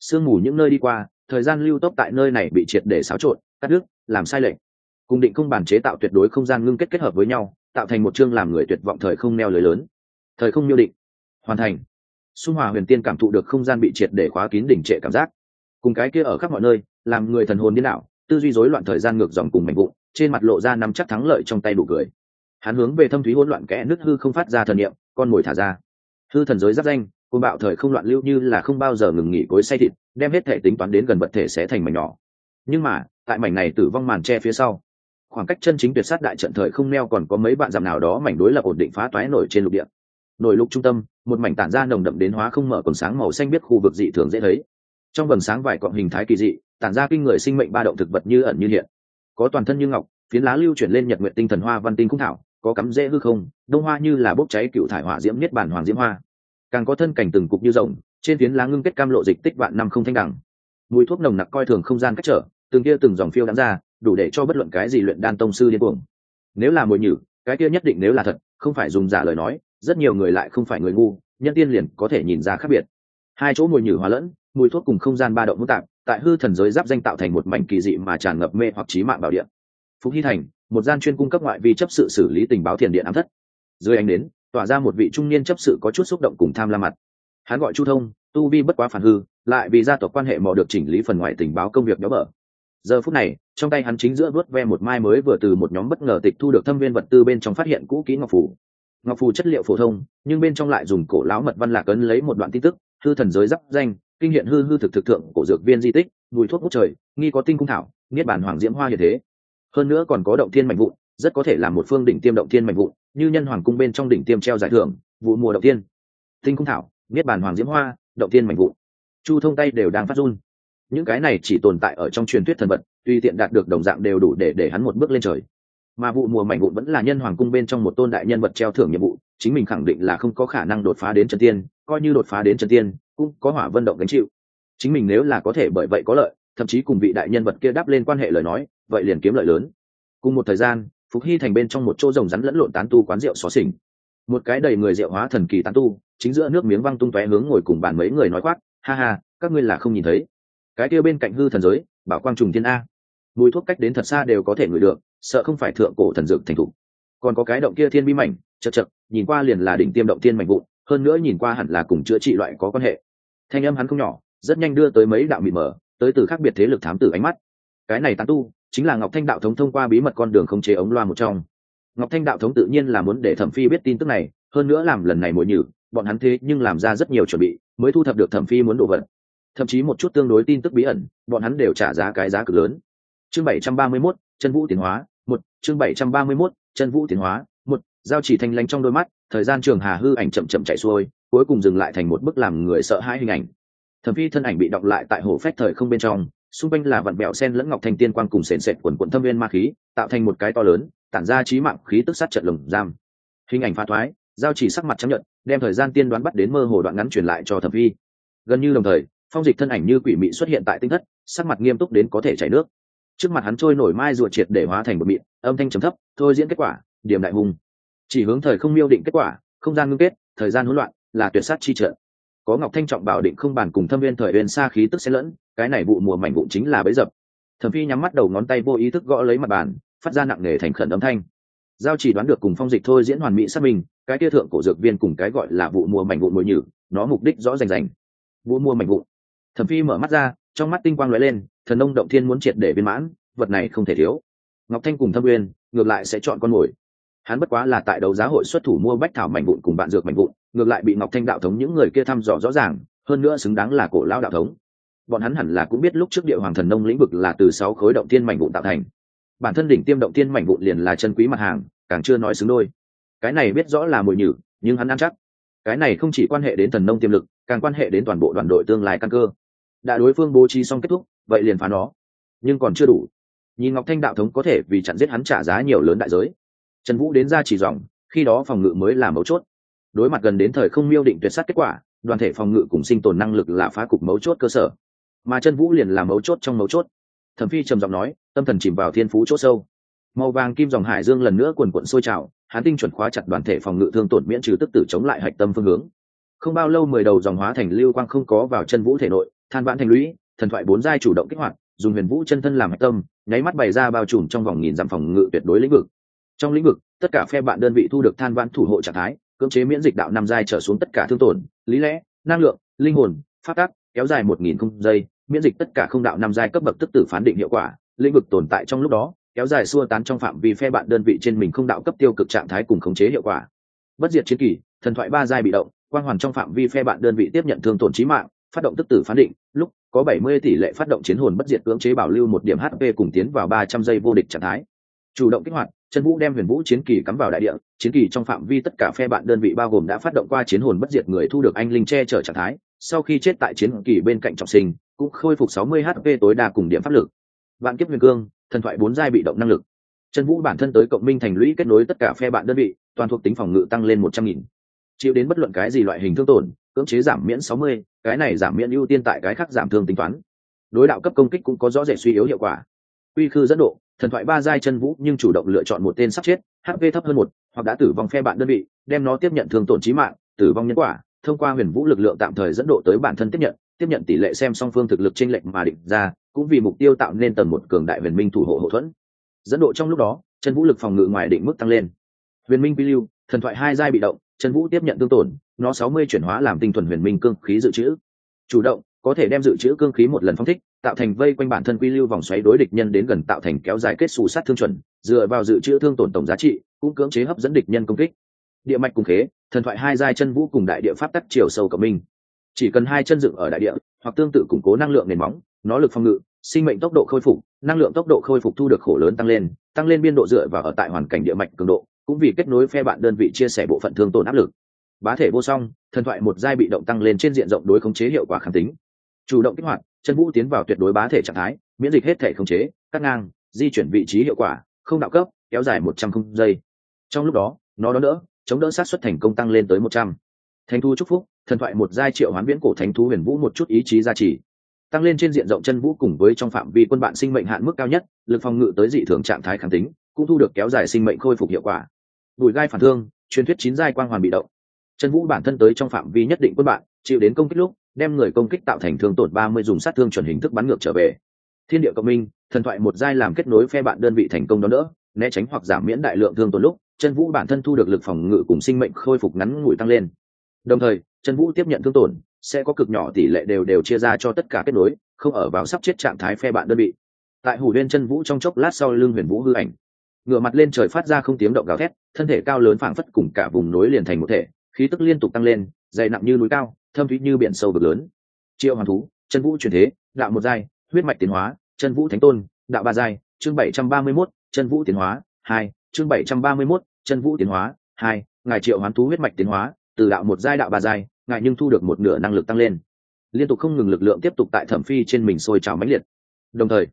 Sương mù những nơi đi qua, thời gian lưu tốc tại nơi này bị triệt để xáo trộn, cắt đứt, làm sai lệch. Cùng định không bản chế tạo tuyệt đối không gian ngưng kết kết hợp với nhau, tạo thành một chương làm người tuyệt vọng thời không neo lưới lớn. Thời không miêu định hoàn thành. Xung hòa huyền tiên cảm thụ được không gian bị triệt để khóa kín đỉnh trệ cảm giác. Cùng cái kia ở khắp mọi nơi, làm người thần hồn điên đảo, tư duy rối loạn thời gian ngược dòng cùng mạnh vụn, trên mặt lộ ra nắm chắc thắng lợi trong tay đủ cười. Hắn hướng về thâm thúy hỗn loạn kẽ nước hư không phát ra thần niệm, con mồi thả ra. Hư thần giới giáp danh côn bạo thời không loạn lưu như là không bao giờ ngừng nghỉ cối say thịt, đem hết thể tính toán đến gần vật thể sẽ thành mảnh nhỏ. Nhưng mà, tại mảnh này tử vong màn che phía sau, khoảng cách chân chính tuyệt sát đại trận thời không neo còn có mấy bạn dặm nào đó mảnh đối lập ổn định phá toái nổi trên lục địa nội lục trung tâm, một mảnh tản ra nồng đậm đến hóa không mở còn sáng màu xanh biết khu vực dị thường dễ thấy. Trong vầng sáng vài cọng hình thái kỳ dị, tản ra kinh người sinh mệnh ba động thực vật như ẩn như hiện. Có toàn thân như ngọc, phiến lá lưu chuyển lên nhật nguyện tinh thần hoa văn tinh khung thảo, có cắm dễ hư không, đông hoa như là bốc cháy cựu thải hỏa diễm niết bản hoàng diễm hoa. Càng có thân cảnh từng cục như rồng, trên phiến lá ngưng kết cam lộ dịch tích vạn năm không thanh đẳng. Mùi thuốc nồng nặc coi thường không gian cách trở, từng kia từng dòng phiêu đáng ra, đủ để cho bất luận cái gì luyện đan tông sư điên cuồng. Nếu là mùi nhử, cái kia nhất định nếu là thật, không phải dùng giả lời nói rất nhiều người lại không phải người ngu, nhân tiên liền có thể nhìn ra khác biệt. Hai chỗ mùi nhử hòa lẫn, mùi thuốc cùng không gian ba động hỗn tạp, tại hư thần giới giáp danh tạo thành một mảnh kỳ dị mà tràn ngập mê hoặc trí mạng bảo điện. Phúc hy thành, một gian chuyên cung cấp ngoại vi chấp sự xử lý tình báo thiền điện ám thất. Dưới anh đến tỏa ra một vị trung niên chấp sự có chút xúc động cùng tham la mặt. Hắn gọi chu thông, tu vi bất quá phản hư, lại vì gia tộc quan hệ mò được chỉnh lý phần ngoại tình báo công việc đó bở. Giờ phút này, trong tay hắn chính giữa vớt ve một mai mới vừa từ một nhóm bất ngờ tịch thu được thâm viên vật tư bên trong phát hiện cũ kỹ ngọc phủ ngọc phù chất liệu phổ thông, nhưng bên trong lại dùng cổ lão mật văn lạc ấn lấy một đoạn tin tức, hư thần giới giáp danh, kinh hiện hư hư thực thực thượng cổ dược viên di tích, mùi thuốc hút trời, nghi có tinh cung thảo, niết bản hoàng diễm hoa như thế. Hơn nữa còn có động thiên mạnh vụn, rất có thể là một phương đỉnh tiêm động thiên mạnh vụn, như nhân hoàng cung bên trong đỉnh tiêm treo giải thưởng, vụ mùa động tiên tinh cung thảo, niết bản hoàng diễm hoa, động thiên mạnh vụn. Chu thông tay đều đang phát run. Những cái này chỉ tồn tại ở trong truyền thuyết thần vật, tuy tiện đạt được đồng dạng đều đủ để để hắn một bước lên trời mà vụ mùa mảnh vụn vẫn là nhân hoàng cung bên trong một tôn đại nhân vật treo thưởng nhiệm vụ, chính mình khẳng định là không có khả năng đột phá đến chân tiên, coi như đột phá đến chân tiên, cũng có hỏa vân động gánh chịu. Chính mình nếu là có thể bởi vậy có lợi, thậm chí cùng vị đại nhân vật kia đáp lên quan hệ lời nói, vậy liền kiếm lợi lớn. Cùng một thời gian, phục hy thành bên trong một chỗ rồng rắn lẫn lộn tán tu quán rượu xó xỉnh. Một cái đầy người rượu hóa thần kỳ tán tu, chính giữa nước miếng văng tung tóe hướng ngồi cùng bàn mấy người nói khoác ha ha, các ngươi là không nhìn thấy. Cái kia bên cạnh hư thần giới, bảo quang trùng thiên a. Mùi thuốc cách đến thật xa đều có thể ngửi được sợ không phải thượng cổ thần dược thành thủ còn có cái động kia thiên bi mảnh chật chật nhìn qua liền là đỉnh tiêm động thiên mảnh vụn hơn nữa nhìn qua hẳn là cùng chữa trị loại có quan hệ. Thanh âm hắn không nhỏ rất nhanh đưa tới mấy đạo mịt mờ tới từ khác biệt thế lực thám tử ánh mắt. Cái này tán tu chính là ngọc thanh đạo thống thông qua bí mật con đường không chế ống loa một trong. Ngọc thanh đạo thống tự nhiên là muốn để thẩm phi biết tin tức này hơn nữa làm lần này mỗi nhử bọn hắn thế nhưng làm ra rất nhiều chuẩn bị mới thu thập được thẩm phi muốn đồ vật. Thậm chí một chút tương đối tin tức bí ẩn bọn hắn đều trả giá cái giá cực lớn. Chương 731, chân vũ tiến hóa một chương 731, chân vũ tiến hóa. Một giao chỉ thanh lanh trong đôi mắt thời gian trường hà hư ảnh chậm chậm chạy xuôi cuối cùng dừng lại thành một bức làm người sợ hãi hình ảnh. Thẩm phi thân ảnh bị đọc lại tại hồ phách thời không bên trong xung quanh là vặn bẹo sen lẫn ngọc thanh tiên quang cùng sền sệt quần quận thâm viên ma khí tạo thành một cái to lớn tản ra trí mạng khí tức sát trận lồng giam. Hình ảnh pha thoái giao chỉ sắc mặt chấp nhận đem thời gian tiên đoán bắt đến mơ hồ đoạn ngắn truyền lại cho thẩm phi. Gần như đồng thời phong dịch thân ảnh như quỷ mị xuất hiện tại tinh thất sắc mặt nghiêm túc đến có thể chảy nước trước mặt hắn trôi nổi mai ruột triệt để hóa thành một mịn, âm thanh trầm thấp, thôi diễn kết quả, điểm đại hùng. Chỉ hướng thời không miêu định kết quả, không gian ngưng kết, thời gian hỗn loạn, là tuyệt sát chi trợ có ngọc thanh trọng bảo định không bàn cùng thâm viên thời viên xa khí tức xen lẫn, cái này vụ mùa mảnh vụn chính là bấy dập. Thẩm phi nhắm mắt đầu ngón tay vô ý thức gõ lấy mặt bàn, phát ra nặng nề thành khẩn âm thanh. Giao chỉ đoán được cùng phong dịch thôi diễn hoàn mỹ xác minh, cái kia thượng cổ dược viên cùng cái gọi là vụ mùa mảnh vụn mùi nhử, nó mục đích rõ rành rành. Vụ mùa mảnh vụn. Thẩm phi mở mắt ra, trong mắt tinh quang lóe lên thần nông động thiên muốn triệt để viên mãn, vật này không thể thiếu. Ngọc thanh cùng thâm uyên, ngược lại sẽ chọn con mồi. Hắn bất quá là tại đấu giá hội xuất thủ mua bách thảo mảnh vụn cùng bạn dược mảnh vụn, ngược lại bị ngọc thanh đạo thống những người kia thăm dò rõ ràng, hơn nữa xứng đáng là cổ lao đạo thống. Bọn hắn hẳn là cũng biết lúc trước địa hoàng thần nông lĩnh vực là từ sáu khối động thiên mảnh vụn tạo thành. Bản thân đỉnh tiêm động thiên mảnh vụn liền là chân quý mặt hàng, càng chưa nói xứng đôi. Cái này biết rõ là mùi nhử, nhưng hắn ăn chắc. Cái này không chỉ quan hệ đến thần nông tiềm lực, càng quan hệ đến toàn bộ đoàn đội tương lai căn cơ đã đối phương bố trí xong kết thúc, vậy liền phá nó. Nhưng còn chưa đủ. Nhìn ngọc thanh đạo thống có thể vì chặn giết hắn trả giá nhiều lớn đại giới. Trần vũ đến ra chỉ dòng, khi đó phòng ngự mới là mấu chốt. Đối mặt gần đến thời không miêu định tuyệt sát kết quả, đoàn thể phòng ngự cùng sinh tồn năng lực là phá cục mấu chốt cơ sở. Mà chân vũ liền là mấu chốt trong mấu chốt. Thẩm phi trầm giọng nói, tâm thần chìm vào thiên phú chỗ sâu. Màu vàng kim dòng hải dương lần nữa quần quận sôi trào, hắn tinh chuẩn khóa chặt đoàn thể phòng ngự thương tổn miễn trừ tức tử chống lại hạch tâm phương hướng. Không bao lâu mười đầu dòng hóa thành lưu quang không có vào chân vũ thể nội than vãn thành lũy, thần thoại bốn giai chủ động kích hoạt, dùng huyền vũ chân thân làm hạch tâm, nháy mắt bày ra bao trùm trong vòng nghìn dặm phòng ngự tuyệt đối lĩnh vực. Trong lĩnh vực, tất cả phe bạn đơn vị thu được than vãn thủ hộ trạng thái, cưỡng chế miễn dịch đạo năm giai trở xuống tất cả thương tổn, lý lẽ, năng lượng, linh hồn phát tác kéo dài một nghìn không giây, miễn dịch tất cả không đạo năm giai cấp bậc tức tử phán định hiệu quả, lĩnh vực tồn tại trong lúc đó, kéo dài xua tán trong phạm vi phe bạn đơn vị trên mình không đạo cấp tiêu cực trạng thái cùng khống chế hiệu quả. Bất diệt chiến kỳ, thần thoại ba giai bị động, quang hoàn trong phạm vi phe bạn đơn vị tiếp nhận thương tổn trí mạng phát động tức tử phán định, lúc có 70 tỷ lệ phát động chiến hồn bất diệt cưỡng chế bảo lưu một điểm hp cùng tiến vào 300 giây vô địch trạng thái. Chủ động kích hoạt chân vũ đem huyền vũ chiến kỳ cắm vào đại địa, chiến kỳ trong phạm vi tất cả phe bạn đơn vị bao gồm đã phát động qua chiến hồn bất diệt người thu được anh linh che chở trạng thái, sau khi chết tại chiến kỳ bên cạnh trọng sinh, cũng khôi phục 60 hp tối đa cùng điểm pháp lực. Vạn kiếp huyền cương, thần thoại bốn giai bị động năng lực. Chân vũ bản thân tới cộng minh thành lũy kết nối tất cả phe bạn đơn vị, toàn thuộc tính phòng ngự tăng lên một trăm nghìn. Chịu đến bất luận cái gì loại hình thương tổn, cưỡng chế giảm miễn sáu mươi cái này giảm miễn ưu tiên tại cái khác giảm thương tính toán. Đối đạo cấp công kích cũng có rõ rệt suy yếu hiệu quả. Quy khư dẫn độ, thần thoại ba giai chân vũ nhưng chủ động lựa chọn một tên sắp chết hp thấp hơn một, hoặc đã tử vong phe bạn đơn vị, đem nó tiếp nhận thương tổn trí mạng, tử vong nhân quả, thông qua huyền vũ lực lượng tạm thời dẫn độ tới bản thân tiếp nhận tiếp nhận tỷ lệ xem song phương thực lực chênh lệch mà định ra, cũng vì mục tiêu tạo nên tầng một cường đại huyền minh thủ hộ hậu thuẫn. Dẫn độ trong lúc đó, chân vũ lực phòng ngự ngoài định mức tăng lên. Huyền minh quy lưu, thần thoại hai giai bị động chân vũ tiếp nhận tương tổn, nó sáu mươi chuyển hóa làm tinh thuần huyền minh cương khí dự trữ. Chủ động, có thể đem dự trữ cương khí một lần phong thích, tạo thành vây quanh bản thân quy lưu vòng xoáy đối địch nhân đến gần tạo thành kéo dài kết xù sát thương chuẩn, dựa vào dự trữ thương tổn tổng giá trị, cũng cưỡng chế hấp dẫn địch nhân công kích. Địa mạch cùng khế, thần thoại hai giai chân vũ cùng đại địa pháp tắc chiều sâu của mình. chỉ cần hai chân dựng ở đại địa, hoặc tương tự củng cố năng lượng nền móng, nó lực phòng ngự, sinh mệnh tốc độ khôi phục, năng lượng tốc độ khôi phục thu được khổ lớn tăng lên tăng lên biên độ dựa vào ở tại hoàn cảnh địa mạch cường độ cũng vì kết nối phe bạn đơn vị chia sẻ bộ phận thương tổn áp lực. Bá thể vô song, thần thoại một giai bị động tăng lên trên diện rộng đối khống chế hiệu quả kháng tính. Chủ động kích hoạt, chân vũ tiến vào tuyệt đối bá thể trạng thái, miễn dịch hết thể khống chế, cắt ngang, di chuyển vị trí hiệu quả, không đạo cấp, kéo dài một trăm không giây. Trong lúc đó, nó đón đỡ, chống đỡ sát xuất thành công tăng lên tới một trăm. Thánh thu chúc phúc, thần thoại một giai triệu hoán viễn cổ thánh thú huyền vũ một chút ý chí gia trì. Tăng lên trên diện rộng chân vũ cùng với trong phạm vi quân bạn sinh mệnh hạn mức cao nhất, lực phòng ngự tới dị thường trạng thái kháng tính, cũng thu được kéo dài sinh mệnh khôi phục hiệu quả đùi gai phản thương, truyền thuyết chín giai quang hoàn bị động. Chân vũ bản thân tới trong phạm vi nhất định quân bạn, chịu đến công kích lúc, đem người công kích tạo thành thương tổn ba mươi dùng sát thương chuẩn hình thức bắn ngược trở về. Thiên địa cộng minh, thần thoại một giai làm kết nối phe bạn đơn vị thành công đó nữa né tránh hoặc giảm miễn đại lượng thương tổn lúc chân vũ bản thân thu được lực phòng ngự cùng sinh mệnh khôi phục ngắn ngủi tăng lên. Đồng thời chân vũ tiếp nhận thương tổn, sẽ có cực nhỏ tỷ lệ đều đều chia ra cho tất cả kết nối, không ở vào sắp chết trạng thái phe bạn đơn vị. Tại hủ liên chân vũ trong chốc lát sau lưng huyền vũ hư ảnh ngửa mặt lên trời phát ra không tiếng động gào thét thân thể cao lớn phảng phất cùng cả vùng núi liền thành một thể khí tức liên tục tăng lên dày nặng như núi cao thâm thúy như biển sâu vực lớn. Triệu hoàng thú chân vũ truyền thế đạo một giai huyết mạch tiến hóa chân vũ thánh tôn đạo ba giai chương bảy trăm ba mươi 731, chân vũ tiến hóa hai chương bảy trăm ba mươi 731, chân vũ tiến hóa hai ngài triệu hoán thú huyết mạch tiến hóa từ đạo một giai đạo ba giai ngài nhưng thu được một nửa năng lực tăng lên. Liên tục không ngừng lực lượng tiếp tục tại thẩm phi trên mình sôi trào mãnh liệt. Đồng thời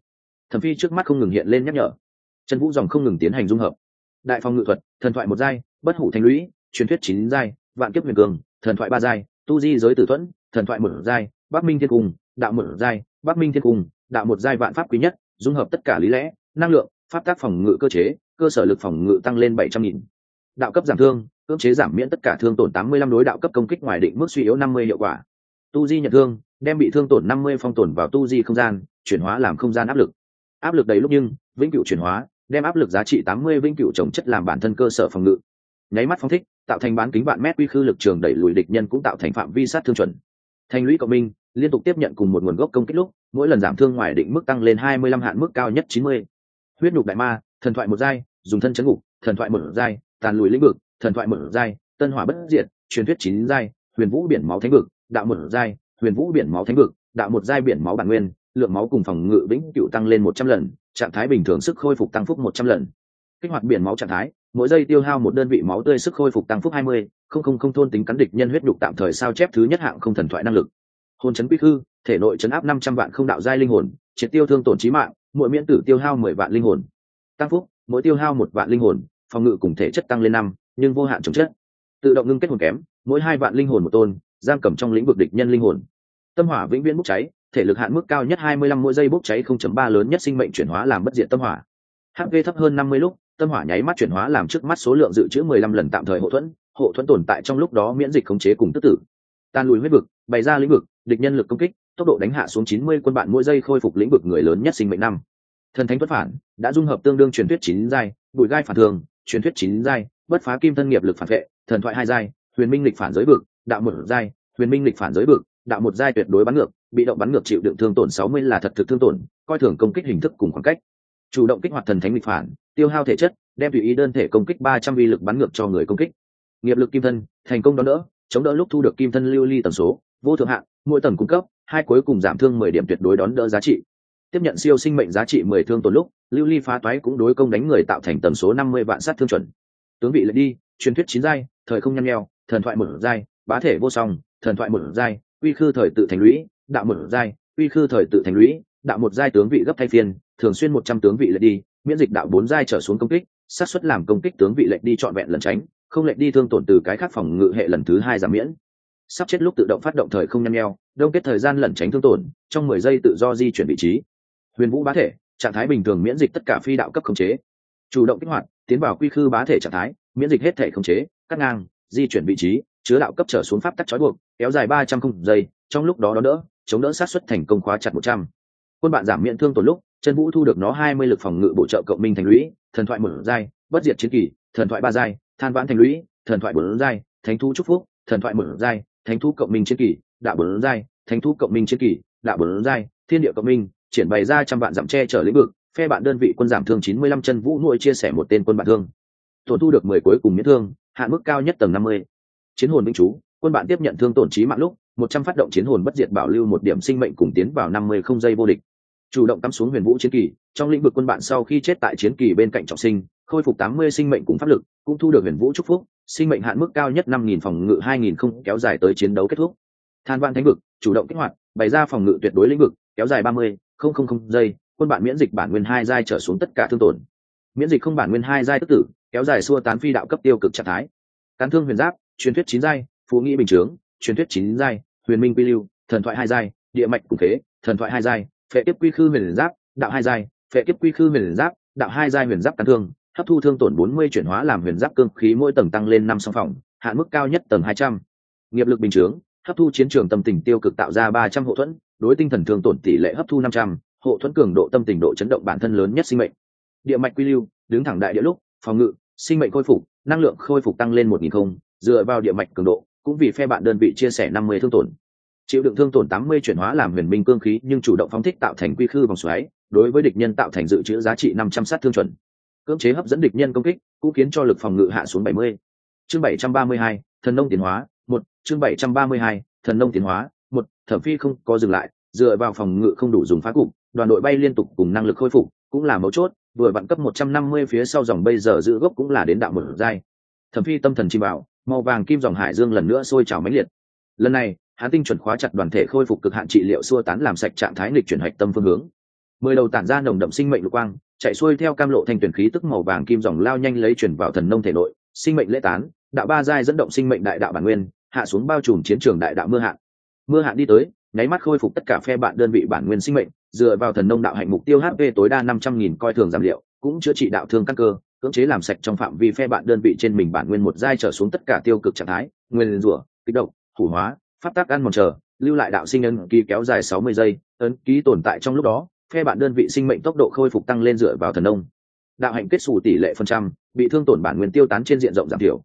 thẩm phi trước mắt không ngừng hiện lên nhắc nhở chân vũ dòng không ngừng tiến hành dung hợp. Đại phong ngự thuật, thần thoại một giai, bất hủ thanh lũy, truyền thuyết chín giai, vạn kiếp huyền cường, thần thoại ba giai, tu di giới tử thuẫn, thần thoại một giai, bắc minh thiên cung, đạo một giai, bắc minh thiên cung, đạo một giai vạn pháp quý nhất, dung hợp tất cả lý lẽ, năng lượng, pháp tác phòng ngự cơ chế, cơ sở lực phòng ngự tăng lên bảy trăm nghìn. Đạo cấp giảm thương cưỡng chế giảm miễn tất cả thương tổn tám mươi lăm đối đạo cấp công kích ngoài định mức suy yếu năm mươi hiệu quả. Tu di nhận thương, đem bị thương tổn năm mươi phong tổn vào tu di không gian, chuyển hóa làm không gian áp lực. Áp lực đầy lúc nhưng, vĩnh cửu chuyển hóa đem áp lực giá trị tám mươi vĩnh cửu trồng chất làm bản thân cơ sở phòng ngự. Nháy mắt phong thích, tạo thành bán kính vạn mét quy khư lực trường đẩy lùi địch nhân cũng tạo thành phạm vi sát thương chuẩn. Thành lũy cộng minh, liên tục tiếp nhận cùng một nguồn gốc công kích lúc, mỗi lần giảm thương ngoài định mức tăng lên hai mươi lăm hạn mức cao nhất chín mươi. Huyết nhục đại ma, thần thoại một giai, dùng thân chấn ngục, thần thoại một giai, tàn lùi lĩnh vực, thần thoại một giai, tân hỏa bất diệt, truyền thuyết chín giai, huyền vũ biển máu thánh vực, đạo một giai, huyền vũ biển máu thánh vực, đạo một giai biển máu bản nguyên, lượng máu cùng phòng ngự vĩnh cựu tăng lên một trăm lần trạng thái bình thường sức khôi phục tăng phúc một trăm lần. Kích hoạt biển máu trạng thái, mỗi giây tiêu hao một đơn vị máu tươi sức khôi phục tăng phúc hai mươi, không không không thôn tính cắn địch nhân huyết đục tạm thời sao chép thứ nhất hạng không thần thoại năng lực. Hồn chấn quy khư, thể nội chấn áp năm trăm vạn không đạo giai linh hồn, triệt tiêu thương tổn trí mạng, mỗi miễn tử tiêu hao mười vạn linh hồn. Tăng phúc, mỗi tiêu hao một vạn linh hồn, phòng ngự cùng thể chất tăng lên năm, nhưng vô hạn chống chất. Tự động ngưng kết hồn kém, mỗi hai vạn linh hồn một tôn, giam cầm trong lĩnh vực địch nhân linh hồn. Tâm hỏa vĩnh viễn bốc cháy thể lực hạn mức cao nhất hai mươi lăm mỗi giây bốc cháy không chấm ba lớn nhất sinh mệnh chuyển hóa làm bất diệt tâm hỏa. Hp thấp hơn năm mươi lúc, tâm hỏa nháy mắt chuyển hóa làm trước mắt số lượng dự trữ mười lăm lần tạm thời hộ thuẫn hộ thuẫn tồn tại trong lúc đó miễn dịch khống chế cùng tức tử. Tan lùi huyết vực, bày ra lĩnh vực, địch nhân lực công kích, tốc độ đánh hạ xuống chín mươi quân bạn mỗi giây khôi phục lĩnh vực người lớn nhất sinh mệnh năm. Thần thánh tuất phản đã dung hợp tương đương truyền thuyết chín giai, bụi gai phản thường, truyền thuyết chín giai, bất phá kim thân nghiệp lực phản vệ, thần thoại hai giai, huyền minh lịch phản giới vực, đạo một giai, huyền minh lịch phản giới vực, đạo một giai tuyệt đối bắn ngược bị động bắn ngược chịu đựng thương tổn sáu mươi là thật thực thương tổn, coi thường công kích hình thức cùng khoảng cách. Chủ động kích hoạt thần thánh lịch phản, tiêu hao thể chất, đem tùy ý đơn thể công kích ba trăm vi lực bắn ngược cho người công kích. Nghiệp lực kim thân, thành công đón đỡ, chống đỡ lúc thu được kim thân lưu ly tần số, vô thượng hạn mỗi tầng cung cấp, hai cuối cùng giảm thương mười điểm tuyệt đối đón đỡ giá trị. Tiếp nhận siêu sinh mệnh giá trị mười thương tổn lúc, lưu ly phá toái cũng đối công đánh người tạo thành tần số năm mươi vạn sát thương chuẩn. Tướng vị lệ đi, truyền thuyết chín giai, thời không nhăn nheo, thần thoại một giai, bá thể vô song, thần thoại một giai, uy khư thời tự thành lũy đạo một giai, uy khư thời tự thành lũy, đạo một giai tướng vị gấp thay phiên, thường xuyên một trăm tướng vị lệch đi, miễn dịch đạo bốn giai trở xuống công kích, xác suất làm công kích tướng vị lệnh đi trọn vẹn lần tránh, không lệnh đi thương tổn từ cái khác phòng ngự hệ lần thứ hai giảm miễn. Sắp chết lúc tự động phát động thời không nhăn nheo, đông kết thời gian lẩn tránh thương tổn, trong mười giây tự do di chuyển vị trí. Huyền vũ bá thể, trạng thái bình thường miễn dịch tất cả phi đạo cấp khống chế. Chủ động kích hoạt, tiến vào quy khư bá thể trạng thái, miễn dịch hết thể khống chế, cắt ngang, di chuyển vị trí, chứa đạo cấp trở xuống pháp tắc trói buộc, kéo dài ba trăm không giây, trong lúc đó đó đỡ chống đỡ sát xuất thành công khóa chặt một trăm. Quân bạn giảm miễn thương tổn lúc chân vũ thu được nó hai mươi lực phòng ngự bổ trợ cộng minh thành lũy, thần thoại một giai, bất diệt chiến kỳ, thần thoại ba giai, than vãn thành lũy, thần thoại bốn giai, thánh thu trúc phúc, thần thoại một giai, thánh thu cộng minh chiến kỳ, đạo bốn giai, thánh thu cộng minh chiến kỳ, đạo bốn giai, thiên địa cộng minh, triển bày ra trăm vạn dặm che chở lĩnh vực, phe bạn đơn vị quân giảm thương chín mươi lăm chân vũ nuôi chia sẻ một tên quân bạn thương. Tổn thu được mười cuối cùng miễn thương, hạn mức cao nhất tầng năm mươi. Chiến hồn binh chú, quân bạn tiếp nhận thương tổn trí mạng lúc một trăm phát động chiến hồn bất diệt bảo lưu một điểm sinh mệnh cùng tiến vào năm mươi không giây vô địch. Chủ động cắm xuống huyền vũ chiến kỳ, trong lĩnh vực quân bạn sau khi chết tại chiến kỳ bên cạnh trọng sinh, khôi phục tám mươi sinh mệnh cùng pháp lực, cũng thu được huyền vũ chúc phúc, sinh mệnh hạn mức cao nhất năm nghìn phòng ngự hai nghìn không kéo dài tới chiến đấu kết thúc. Than văn thánh vực, chủ động kích hoạt, bày ra phòng ngự tuyệt đối lĩnh vực, kéo dài ba mươi không không không giây, quân bạn miễn dịch bản nguyên hai giai trở xuống tất cả thương tổn. Miễn dịch không bản nguyên hai giai tức tử, kéo dài xua tán phi đạo cấp tiêu cực trạng thái. Cán thương huyền giáp, truyền thuyết chín giai, phú nghĩ bình chướng, truyền thuyết chín giai huyền minh quy lưu, thần thoại hai giai, địa mạch cùng thế thần thoại hai giai, phệ tiếp quy khư huyền giáp, đạo hai giai, phệ tiếp quy khư huyền giáp, đạo hai giai huyền giáp cắn thương, hấp thu thương tổn bốn mươi chuyển hóa làm huyền giáp cương khí mỗi tầng tăng lên năm song phòng, hạn mức cao nhất tầng hai trăm. Nghiệp lực bình chướng, hấp thu chiến trường tâm tình tiêu cực tạo ra ba trăm hộ thuẫn, đối tinh thần thương tổn tỷ lệ hấp thu năm trăm, hộ thuẫn cường độ tâm tình độ chấn động bản thân lớn nhất sinh mệnh. Địa mạch quy lưu, đứng thẳng đại địa lúc, phòng ngự, sinh mệnh khôi phục, năng lượng khôi phục tăng lên một nghìn không, dựa vào địa mạch cường độ cũng vì phe bạn đơn vị chia sẻ năm mươi thương tổn. Chịu đựng thương tổn tám mươi chuyển hóa làm huyền minh cương khí, nhưng chủ động phóng thích tạo thành quy khư vòng xoáy, đối với địch nhân tạo thành dự trữ giá trị năm trăm sát thương chuẩn. Cưỡng chế hấp dẫn địch nhân công kích, cũng khiến cho lực phòng ngự hạ xuống bảy mươi. Chương bảy trăm ba mươi hai, thần nông tiến hóa, một. Chương bảy trăm ba mươi hai, thần nông tiến hóa, một. Thẩm phi không có dừng lại, dựa vào phòng ngự không đủ dùng phá cục, đoàn đội bay liên tục cùng năng lực khôi phục, cũng là mấu chốt, vừa vặn cấp một trăm năm mươi phía sau dòng bây giờ giữ gốc cũng là đến đạo một giai. Thẩm phi tâm thần chi bảo màu vàng kim dòng hải dương lần nữa sôi trào mãnh liệt. Lần này, hắn tinh chuẩn khóa chặt đoàn thể khôi phục cực hạn trị liệu xua tán làm sạch trạng thái nghịch chuyển hạch tâm phương hướng. Mười đầu tản ra nồng đậm sinh mệnh lục quang, chạy xuôi theo cam lộ thành tuyển khí tức màu vàng kim dòng lao nhanh lấy chuyển vào thần nông thể nội, sinh mệnh lễ tán, đạo ba giai dẫn động sinh mệnh đại đạo bản nguyên, hạ xuống bao trùm chiến trường đại đạo mưa hạn mưa hạn đi tới, nháy mắt khôi phục tất cả phe bạn đơn vị bản nguyên sinh mệnh, dựa vào thần nông đạo hạnh mục tiêu hp tối đa năm trăm nghìn coi thường giảm liệu, cũng chữa trị đạo thương căn cơ cưỡng chế làm sạch trong phạm vi phe bạn đơn vị trên mình bản nguyên một giai trở xuống tất cả tiêu cực trạng thái, nguyên rủa, kích động thủ hóa phát tác ăn mòn chờ, lưu lại đạo sinh ấn ký kéo dài sáu mươi giây, ấn ký tồn tại trong lúc đó, phe bạn đơn vị sinh mệnh tốc độ khôi phục tăng lên dựa vào thần nông. Đạo hạnh kết xù tỷ lệ phần trăm, bị thương tổn bản nguyên tiêu tán trên diện rộng giảm thiểu.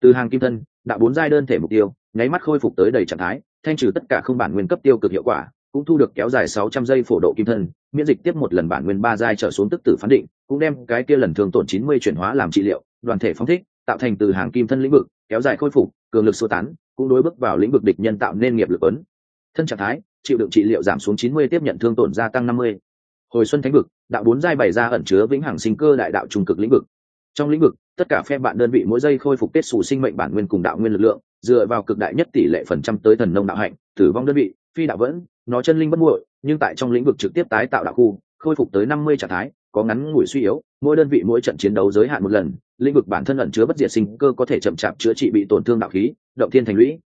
Từ hàng kim thân, đạo bốn giai đơn thể mục tiêu, nháy mắt khôi phục tới đầy trạng thái, thanh trừ tất cả không bản nguyên cấp tiêu cực hiệu quả cũng thu được kéo dài sáu trăm giây phổ độ kim thân, miễn dịch tiếp một lần bản nguyên ba giai trở xuống tức tử phán định, cũng đem cái kia lần thương tổn chín mươi chuyển hóa làm trị liệu, đoàn thể phóng thích, tạo thành từ hàng kim thân lĩnh vực, kéo dài khôi phục, cường lực xua tán, cũng đối bước vào lĩnh vực địch nhân tạo nên nghiệp lực ấn. Thân trạng thái, chịu đựng trị liệu giảm xuống chín mươi, tiếp nhận thương tổn gia tăng năm mươi. Hồi xuân thánh vực, đạo bốn giai bày ra ẩn chứa vĩnh hằng sinh cơ đại đạo trung cực lĩnh vực. Trong lĩnh vực, tất cả phe bạn đơn vị mỗi giây khôi phục kết sủ sinh mệnh bản nguyên cùng đạo nguyên lực lượng, dựa vào cực đại nhất tỷ lệ phần trăm tới thần nông đạo hạnh, tử vong đơn vị, phi đạo vẫn nó chân linh bất muội, nhưng tại trong lĩnh vực trực tiếp tái tạo đạo khu, khôi phục tới năm mươi trạng thái, có ngắn ngủi suy yếu, mỗi đơn vị mỗi trận chiến đấu giới hạn một lần, lĩnh vực bản thân ẩn chứa bất diệt sinh cơ có thể chậm chạp chữa trị bị tổn thương đạo khí, động thiên thành lũy.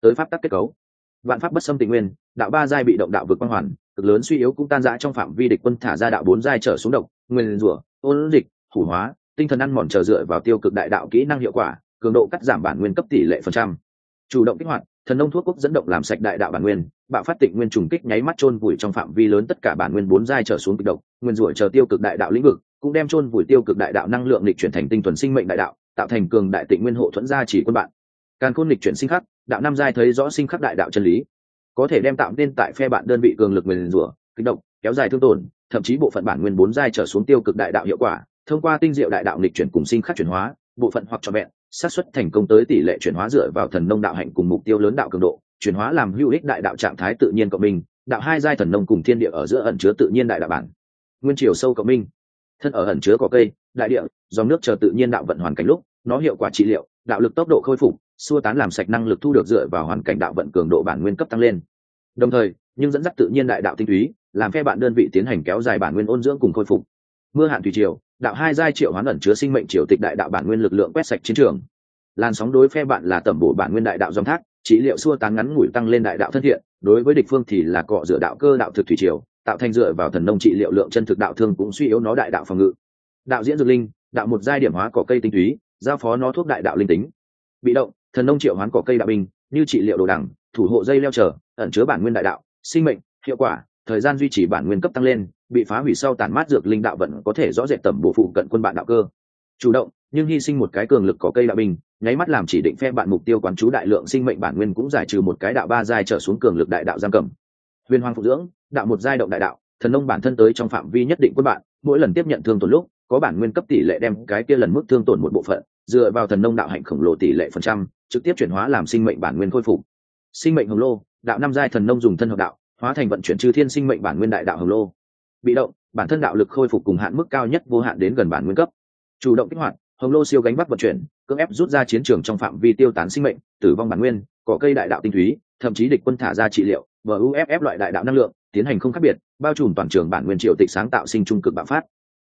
Tới pháp tắc kết cấu. Vạn pháp bất xâm tình nguyên, đạo ba giai bị động đạo vực quang hoàn, cực lớn suy yếu cũng tan rã trong phạm vi địch quân thả ra đạo bốn giai trở xuống độc, nguyên rủa, ôn dịch, hủ hóa, tinh thần ăn mòn chờ dựa vào tiêu cực đại đạo kỹ năng hiệu quả, cường độ cắt giảm bản nguyên cấp tỷ lệ phần trăm. Chủ động kích hoạt thần nông thuốc quốc dẫn động làm sạch đại đạo bản nguyên, bạo phát tịnh nguyên trùng kích nháy mắt chôn vùi trong phạm vi lớn tất cả bản nguyên bốn giai trở xuống kịch độc, nguyên rủa chờ tiêu cực đại đạo lĩnh vực, cũng đem chôn vùi tiêu cực đại đạo năng lượng lịch chuyển thành tinh thuần sinh mệnh đại đạo, tạo thành cường đại tịnh nguyên hộ thuẫn gia chỉ quân bạn. Càng khôn lịch chuyển sinh khắc, đạo năm giai thấy rõ sinh khắc đại đạo chân lý. Có thể đem tạo nên tại phe bạn đơn vị cường lực nguyên rủa kích động kéo dài thương tổn, thậm chí bộ phận bản nguyên bốn giai trở xuống tiêu cực đại đạo hiệu quả, thông qua tinh diệu đại đạo lịch chuyển cùng sinh khắc chuyển hóa, bộ phận hoặc trọn vẹn xác suất thành công tới tỷ lệ chuyển hóa dựa vào thần nông đạo hạnh cùng mục tiêu lớn đạo cường độ, chuyển hóa làm hữu ích đại đạo trạng thái tự nhiên cộng minh, đạo hai giai thần nông cùng thiên địa ở giữa ẩn chứa tự nhiên đại đạo bản. Nguyên triều sâu cộng minh, thân ở ẩn chứa có cây, đại địa, dòng nước chờ tự nhiên đạo vận hoàn cảnh lúc, nó hiệu quả trị liệu, đạo lực tốc độ khôi phục, xua tán làm sạch năng lực thu được dựa vào hoàn cảnh đạo vận cường độ bản nguyên cấp tăng lên. Đồng thời, nhưng dẫn dắt tự nhiên đại đạo tinh túy, làm phe bạn đơn vị tiến hành kéo dài bản nguyên ôn dưỡng cùng khôi phục mưa hạn thủy triều, đạo hai giai triệu hoán ẩn chứa sinh mệnh triều tịch đại đạo bản nguyên lực lượng quét sạch chiến trường. Làn sóng đối phe bạn là tẩm bổ bản nguyên đại đạo dòng thác, trị liệu xua tán ngắn ngủi tăng lên đại đạo thân thiện, đối với địch phương thì là cọ dựa đạo cơ đạo thực thủy triều, tạo thành dựa vào thần nông trị liệu lượng chân thực đạo thương cũng suy yếu nó đại đạo phòng ngự. Đạo diễn dược linh, đạo một giai điểm hóa cỏ cây tinh túy, giao phó nó thuốc đại đạo linh tính. Bị động, thần nông triệu hoán cỏ cây đạo binh, như trị liệu đồ đẳng thủ hộ dây leo trở ẩn chứa bản nguyên đại đạo, sinh mệnh, hiệu quả, thời gian duy trì bản nguyên cấp tăng lên bị phá hủy sau tàn mát dược linh đạo vận có thể rõ rệt tầm bổ phụ cận quân bạn đạo cơ. Chủ động, nhưng hy sinh một cái cường lực có cây đạo binh, nháy mắt làm chỉ định phe bạn mục tiêu quán chú đại lượng sinh mệnh bản nguyên cũng giải trừ một cái đạo ba giai trở xuống cường lực đại đạo giam cầm. Huyền hoàng phụ dưỡng, đạo một giai động đại đạo, thần nông bản thân tới trong phạm vi nhất định quân bạn, mỗi lần tiếp nhận thương tổn lúc, có bản nguyên cấp tỷ lệ đem cái kia lần mức thương tổn một bộ phận, dựa vào thần nông đạo hạnh khổng lồ tỷ lệ phần trăm, trực tiếp chuyển hóa làm sinh mệnh bản nguyên khôi phục. Sinh mệnh hồng lô, đạo năm giai thần nông dùng thân hợp đạo, hóa thành vận chuyển trừ thiên sinh mệnh bản nguyên đại đạo hồng lô bị động, bản thân đạo lực khôi phục cùng hạn mức cao nhất vô hạn đến gần bản nguyên cấp. Chủ động kích hoạt, hồng lô siêu gánh bắt vận chuyển, cưỡng ép rút ra chiến trường trong phạm vi tiêu tán sinh mệnh, tử vong bản nguyên, cỏ cây đại đạo tinh túy, thậm chí địch quân thả ra trị liệu và uff loại đại đạo năng lượng, tiến hành không khác biệt, bao trùm toàn trường bản nguyên triệu tịch sáng tạo sinh trung cực bạo phát.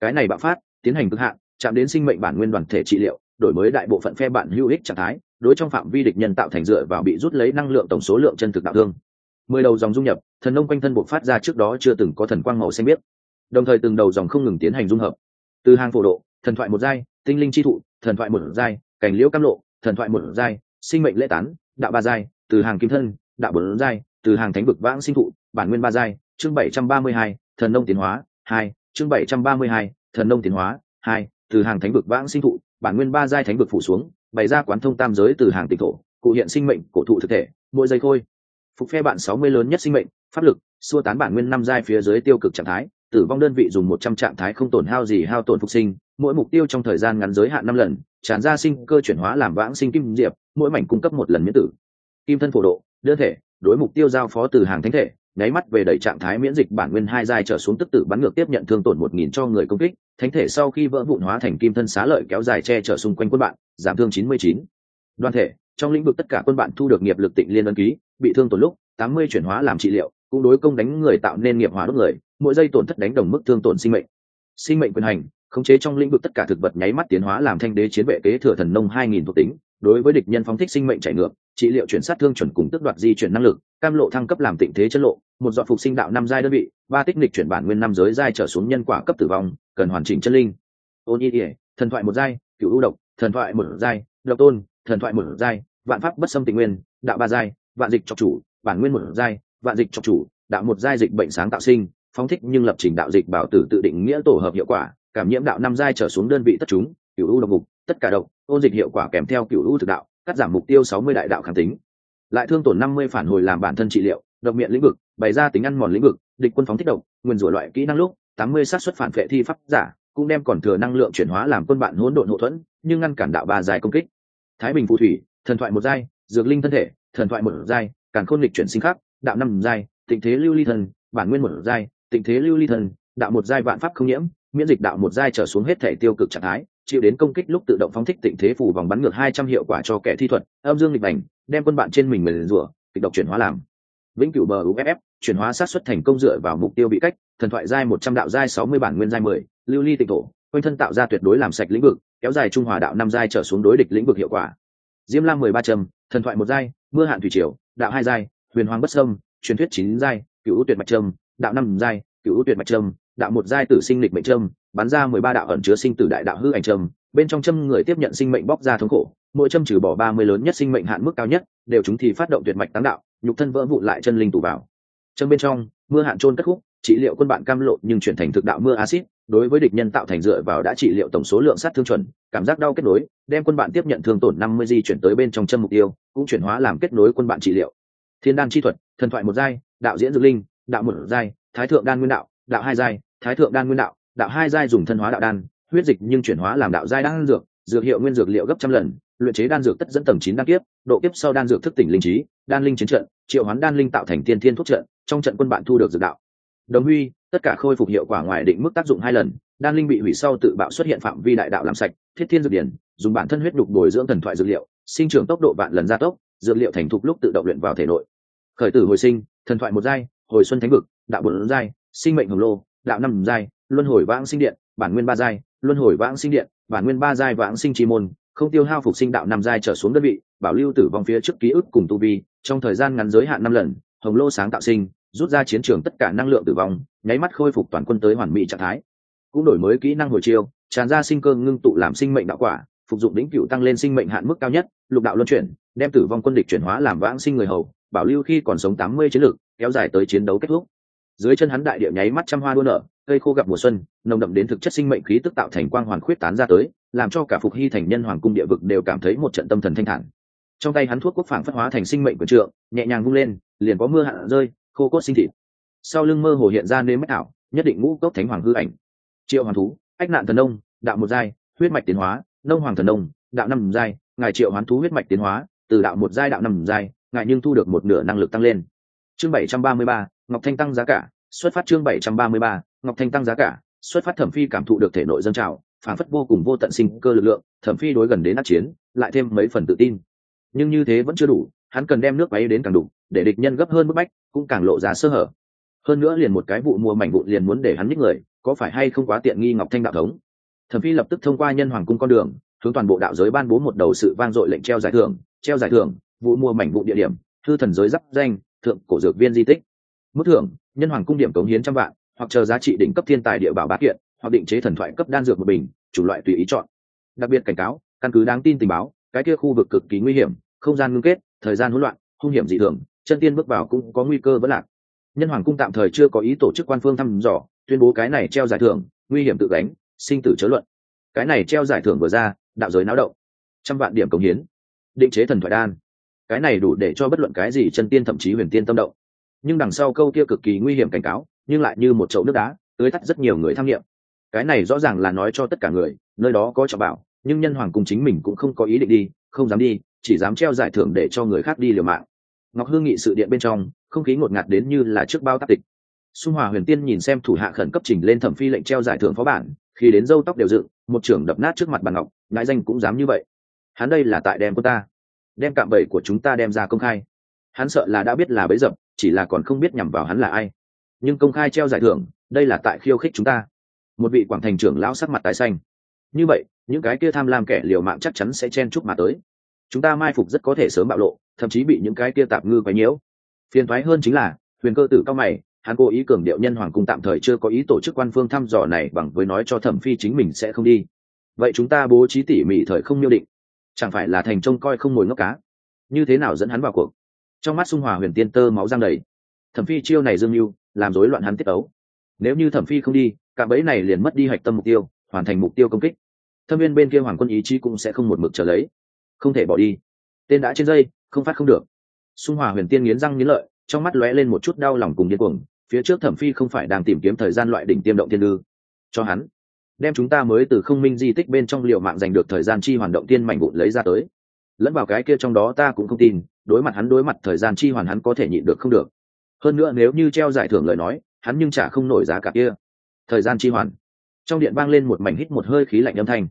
Cái này bạo phát, tiến hành cực hạn, chạm đến sinh mệnh bản nguyên đoàn thể trị liệu, đổi mới đại bộ phận phe bản hữu ích trạng thái, đối trong phạm vi địch nhân tạo thành dựa vào bị rút lấy năng lượng tổng số lượng chân thực đạo thương mười đầu dòng dung nhập, thần nông quanh thân buộc phát ra trước đó chưa từng có thần quang màu xanh biếc. Đồng thời từng đầu dòng không ngừng tiến hành dung hợp. Từ hàng phổ độ, thần thoại một giai, tinh linh chi thụ, thần thoại một giai, cảnh liễu cam lộ, thần thoại một giai, sinh mệnh lễ tán, đạo ba giai, từ hàng kim thân, đạo bốn giai, từ hàng thánh vực vãng sinh thụ, bản nguyên ba giai, chương bảy trăm ba mươi hai, thần nông tiến hóa, hai, chương bảy trăm ba mươi hai, thần nông tiến hóa, hai, từ hàng thánh vực vãng sinh thụ, bản nguyên ba giai thánh vực phủ xuống, bày ra quán thông tam giới từ hàng tịch thổ, cụ hiện sinh mệnh cổ thụ thực thể, mỗi giây khôi phục phe bạn sáu mươi lớn nhất sinh mệnh, pháp lực, xua tán bản nguyên năm giai phía dưới tiêu cực trạng thái, tử vong đơn vị dùng một trăm trạng thái không tổn hao gì hao tổn phục sinh, mỗi mục tiêu trong thời gian ngắn giới hạn năm lần, tràn ra sinh cơ chuyển hóa làm vãng sinh kim diệp, mỗi mảnh cung cấp một lần miễn tử. Kim thân phổ độ, đơn thể, đối mục tiêu giao phó từ hàng thánh thể, nháy mắt về đẩy trạng thái miễn dịch bản nguyên hai giai trở xuống tức tử bắn ngược tiếp nhận thương tổn một nghìn cho người công kích, thánh thể sau khi vỡ vụn hóa thành kim thân xá lợi kéo dài che chở xung quanh quân bạn, giảm thương chín mươi chín. Đoàn thể, trong lĩnh vực tất cả quân bạn thu được nghiệp lực tịnh liên ân ký bị thương tổn lúc, tám mươi chuyển hóa làm trị liệu, cũng đối công đánh người tạo nên nghiệp hóa đốt người, mỗi giây tổn thất đánh đồng mức thương tổn sinh mệnh. Sinh mệnh quyền hành, khống chế trong lĩnh vực tất cả thực vật nháy mắt tiến hóa làm thanh đế chiến vệ kế thừa thần nông hai nghìn thuộc tính, đối với địch nhân phóng thích sinh mệnh chạy ngược, trị liệu chuyển sát thương chuẩn cùng tức đoạt di chuyển năng lực, cam lộ thăng cấp làm tịnh thế chất lộ, một dọn phục sinh đạo năm giai đơn vị, ba tích lịch chuyển bản nguyên năm giới giai trở xuống nhân quả cấp tử vong, cần hoàn chỉnh chân linh. Ôn y ỉa thần thoại một giai, cựu ưu độc, thần thoại một giai, độc tôn, thần thoại một giai, vạn pháp bất xâm tịnh nguyên, đạo ba giai vạn dịch trọc chủ, bản nguyên một giai, vạn dịch trọc chủ, đạo một giai dịch bệnh sáng tạo sinh, phóng thích nhưng lập trình đạo dịch bảo tử tự định nghĩa tổ hợp hiệu quả, cảm nhiễm đạo năm giai trở xuống đơn vị tất chúng cựu u độc mục, tất cả độc ôn dịch hiệu quả kèm theo cựu u thực đạo, cắt giảm mục tiêu sáu mươi đại đạo kháng tính. Lại thương tổn năm mươi phản hồi làm bản thân trị liệu, độc miệng lĩnh vực, bày ra tính ăn mòn lĩnh vực, địch quân phóng thích độc, nguyên rủa loại kỹ năng lúc, tám mươi sát xuất phản vệ thi pháp giả, cũng đem còn thừa năng lượng chuyển hóa làm quân bạn hỗn độn hậu thuẫn, nhưng ngăn cản đạo ba dài công kích. Thái bình phù thủy, thần thoại một giai, dược linh thân thể thần thoại một giai, càn khôn lịch chuyển sinh khác đạo năm giai, tịnh thế lưu ly thần, bản nguyên một giai, tịnh thế lưu ly thần, đạo một giai vạn pháp không nhiễm, miễn dịch đạo một giai trở xuống hết thể tiêu cực trạng thái, chịu đến công kích lúc tự động phóng thích tịnh thế phủ vòng bắn ngược hai trăm hiệu quả cho kẻ thi thuật, âm dương lịch bành, đem quân bạn trên mình mình rủa, kịch độc chuyển hóa làm. Vĩnh cửu bờ uff chuyển hóa sát xuất thành công dựa vào mục tiêu bị cách, thần thoại giai một trăm đạo giai sáu mươi bản nguyên giai mười, lưu ly tịnh thổ, quanh thân tạo ra tuyệt đối làm sạch lĩnh vực, kéo dài trung hòa đạo năm giai trở xuống đối địch lĩnh vực hiệu quả. Diêm lam mười ba trầm, thần thoại một giai mưa hạn thủy triều, đạo hai giai, huyền hoàng bất sâm truyền thuyết chín giai cựu tuyệt mạch trâm, đạo năm giai cựu tuyệt mạch trâm, đạo một giai tử sinh lịch mệnh trâm, bắn ra mười ba đạo ẩn chứa sinh tử đại đạo hư ảnh trâm. Bên trong châm người tiếp nhận sinh mệnh bóc ra thống khổ, mỗi châm trừ bỏ ba mươi lớn nhất sinh mệnh hạn mức cao nhất, đều chúng thì phát động tuyệt mạch tán đạo, nhục thân vỡ vụn lại chân linh tủ vào. Châm bên trong, mưa hạn trôn cất khúc trị liệu quân bạn cam lộ nhưng chuyển thành thực đạo mưa axit, đối với địch nhân tạo thành dựa vào đã trị liệu tổng số lượng sát thương chuẩn, cảm giác đau kết nối, đem quân bạn tiếp nhận thương tổn năm mươi di chuyển tới bên trong châm mục tiêu, cũng chuyển hóa làm kết nối quân bạn trị liệu. Thiên đan chi thuật, thần thoại một giai, đạo diễn dược linh, đạo một giai, thái thượng đan nguyên đạo đạo hai giai, thái thượng đan nguyên đạo đạo hai giai dùng thân hóa đạo đan, huyết dịch nhưng chuyển hóa làm đạo giai đan dược dược hiệu nguyên dược liệu gấp trăm lần, luyện chế đan dược tất dẫn tầng chín đan kiếp, độ kiếp sau đan dược thức tỉnh linh trí, đan linh chiến trận, triệu hoán đan linh tạo thành tiên thiên thuốc trận, trong trận quân bạn thu được dược đạo đồng huy, tất cả khôi phục hiệu quả ngoài định mức tác dụng hai lần, đan linh bị hủy sau tự bạo xuất hiện phạm vi đại đạo làm sạch, thiết thiên dược điển, dùng bản thân huyết đục bồi dưỡng thần thoại dược liệu, sinh trưởng tốc độ vạn lần gia tốc, dược liệu thành thục lúc tự động luyện vào thể nội. Khởi tử hồi sinh, thần thoại một giai, hồi xuân thánh vực, đạo bốn giai, sinh mệnh hồng lô, đạo năm giai, luân hồi vãng sinh điện, bản nguyên ba giai, luân hồi vãng sinh điện, bản nguyên ba giai vãng sinh chi môn, không tiêu hao phục sinh đạo năm giai trở xuống đơn vị, bảo lưu tử vong phía trước ký ức cùng tu vi, trong thời gian ngắn giới hạn năm lần, hồng lô sáng tạo sinh rút ra chiến trường tất cả năng lượng tử vong, nháy mắt khôi phục toàn quân tới hoàn mỹ trạng thái. Cũng đổi mới kỹ năng hồi chiêu, tràn ra sinh cơ ngưng tụ làm sinh mệnh đạo quả, phục dụng đỉnh cựu tăng lên sinh mệnh hạn mức cao nhất, lục đạo luân chuyển, đem tử vong quân địch chuyển hóa làm vãng sinh người hầu, bảo lưu khi còn sống tám mươi chiến lược kéo dài tới chiến đấu kết thúc. Dưới chân hắn đại địa nháy mắt trăm hoa đua nở, cây khô gặp mùa xuân, nồng đậm đến thực chất sinh mệnh khí tức tạo thành quang hoàn khuyết tán ra tới, làm cho cả phục hy thành nhân hoàng cung địa vực đều cảm thấy một trận tâm thần thanh thản. Trong tay hắn thuốc quốc phản phất hóa thành sinh mệnh của trượng, nhẹ nhàng vung lên, liền có mưa hạn rơi khô cốt sinh thịt. Sau lưng mơ hồ hiện ra nếm mách ảo, nhất định ngũ cốc thánh hoàng hư ảnh. Triệu hoàng thú, ách nạn thần nông, đạo một giai, huyết mạch tiến hóa, nông hoàng thần nông, đạo năm giai, ngài triệu hoán thú huyết mạch tiến hóa, từ đạo một giai đạo năm giai, ngài nhưng thu được một nửa năng lực tăng lên. Chương bảy trăm ba mươi ba, ngọc thanh tăng giá cả, xuất phát chương bảy trăm ba mươi ba, ngọc thanh tăng giá cả, xuất phát thẩm phi cảm thụ được thể nội dân trào, phản phất vô cùng vô tận sinh cơ lực lượng, thẩm phi đối gần đến át chiến, lại thêm mấy phần tự tin. Nhưng như thế vẫn chưa đủ hắn cần đem nước máy đến càng đủ, để địch nhân gấp hơn bức bách, cũng càng lộ ra sơ hở. Hơn nữa liền một cái vụ mua mảnh vụn liền muốn để hắn nhích người, có phải hay không quá tiện nghi ngọc thanh đạo thống? Thẩm phi lập tức thông qua nhân hoàng cung con đường, hướng toàn bộ đạo giới ban bố một đầu sự vang dội lệnh treo giải thưởng, treo giải thưởng, vụ mua mảnh vụn địa điểm, thư thần giới giáp danh, thượng cổ dược viên di tích. Mức thưởng, nhân hoàng cung điểm cống hiến trăm vạn, hoặc chờ giá trị đỉnh cấp thiên tài địa bảo bá kiện, hoặc định chế thần thoại cấp đan dược một bình, chủ loại tùy ý chọn. Đặc biệt cảnh cáo, căn cứ đáng tin tình báo, cái kia khu vực cực kỳ nguy hiểm, không gian ngưng kết thời gian hỗn loạn, hung hiểm dị thường, chân tiên bước vào cũng có nguy cơ vẫn lạc. Nhân hoàng cung tạm thời chưa có ý tổ chức quan phương thăm dò, tuyên bố cái này treo giải thưởng, nguy hiểm tự gánh, sinh tử chớ luận. Cái này treo giải thưởng vừa ra, đạo giới náo động. Trăm vạn điểm cống hiến. Định chế thần thoại đan. Cái này đủ để cho bất luận cái gì chân tiên thậm chí huyền tiên tâm động. Nhưng đằng sau câu kia cực kỳ nguy hiểm cảnh cáo, nhưng lại như một chậu nước đá, tưới tắt rất nhiều người tham nghiệm. Cái này rõ ràng là nói cho tất cả người, nơi đó có trọng bảo, nhưng nhân hoàng cung chính mình cũng không có ý định đi, không dám đi chỉ dám treo giải thưởng để cho người khác đi liều mạng. Ngọc hương nghị sự điện bên trong, không khí ngột ngạt đến như là trước bao tác tịch. Xung hòa huyền tiên nhìn xem thủ hạ khẩn cấp trình lên thẩm phi lệnh treo giải thưởng phó bản, khi đến dâu tóc đều dựng, một trưởng đập nát trước mặt bà ngọc ngại danh cũng dám như vậy. Hắn đây là tại đem của ta, đem cạm bẫy của chúng ta đem ra công khai. Hắn sợ là đã biết là bấy dập, chỉ là còn không biết nhằm vào hắn là ai. Nhưng công khai treo giải thưởng, đây là tại khiêu khích chúng ta. Một vị quảng thành trưởng lão sắc mặt tái xanh. Như vậy, những cái kia tham lam kẻ liều mạng chắc chắn sẽ chen chúc mà tới chúng ta mai phục rất có thể sớm bạo lộ, thậm chí bị những cái kia tạp ngư quấy nhiễu. Phiền thoái hơn chính là, huyền cơ tử cao mày, hắn cố ý cường điệu nhân hoàng cung tạm thời chưa có ý tổ chức quan phương thăm dò này bằng với nói cho thẩm phi chính mình sẽ không đi. Vậy chúng ta bố trí tỉ mỉ thời không miêu định. Chẳng phải là thành trông coi không ngồi ngốc cá. Như thế nào dẫn hắn vào cuộc? Trong mắt xung hòa huyền tiên tơ máu giang đầy. Thẩm phi chiêu này dương mưu, làm rối loạn hắn tiết ấu nếu như thẩm phi không đi cả bẫy này liền mất đi hạch tâm mục tiêu, hoàn thành mục tiêu công kích. Thâm viên bên kia hoàng quân ý chí cũng sẽ không một mực trở lấy không thể bỏ đi. Tên đã trên dây, không phát không được. Xung hòa huyền tiên nghiến răng nghiến lợi, trong mắt lóe lên một chút đau lòng cùng điên cuồng, phía trước thẩm phi không phải đang tìm kiếm thời gian loại đỉnh tiêm động thiên lư cho hắn, đem chúng ta mới từ không minh di tích bên trong liệu mạng giành được thời gian chi hoàn động tiên mảnh vụn lấy ra tới. Lẫn vào cái kia trong đó ta cũng không tin, đối mặt hắn đối mặt thời gian chi hoàn hắn có thể nhịn được không được. Hơn nữa nếu như treo giải thưởng lời nói, hắn nhưng chả không nổi giá cả kia. Thời gian chi hoàn. Trong điện vang lên một mảnh hít một hơi khí lạnh âm thanh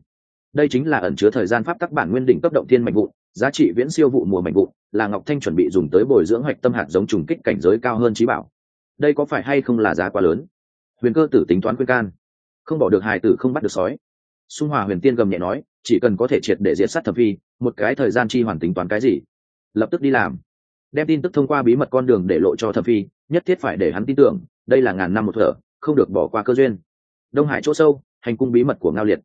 đây chính là ẩn chứa thời gian pháp tắc bản nguyên đỉnh cấp động thiên mạnh vụn, giá trị viễn siêu vụ mùa mạnh vụn, là ngọc thanh chuẩn bị dùng tới bồi dưỡng hoạch tâm hạt giống trùng kích cảnh giới cao hơn trí bảo. Đây có phải hay không là giá quá lớn? Huyền cơ tử tính toán khuyên can. Không bỏ được hài tử không bắt được sói. Xung hòa huyền tiên gầm nhẹ nói, chỉ cần có thể triệt để diệt sát thập phi một cái thời gian chi hoàn tính toán cái gì? Lập tức đi làm. Đem tin tức thông qua bí mật con đường để lộ cho thập phi nhất thiết phải để hắn tin tưởng, đây là ngàn năm một thở, không được bỏ qua cơ duyên. Đông hải chỗ sâu, hành cung bí mật của ngao liệt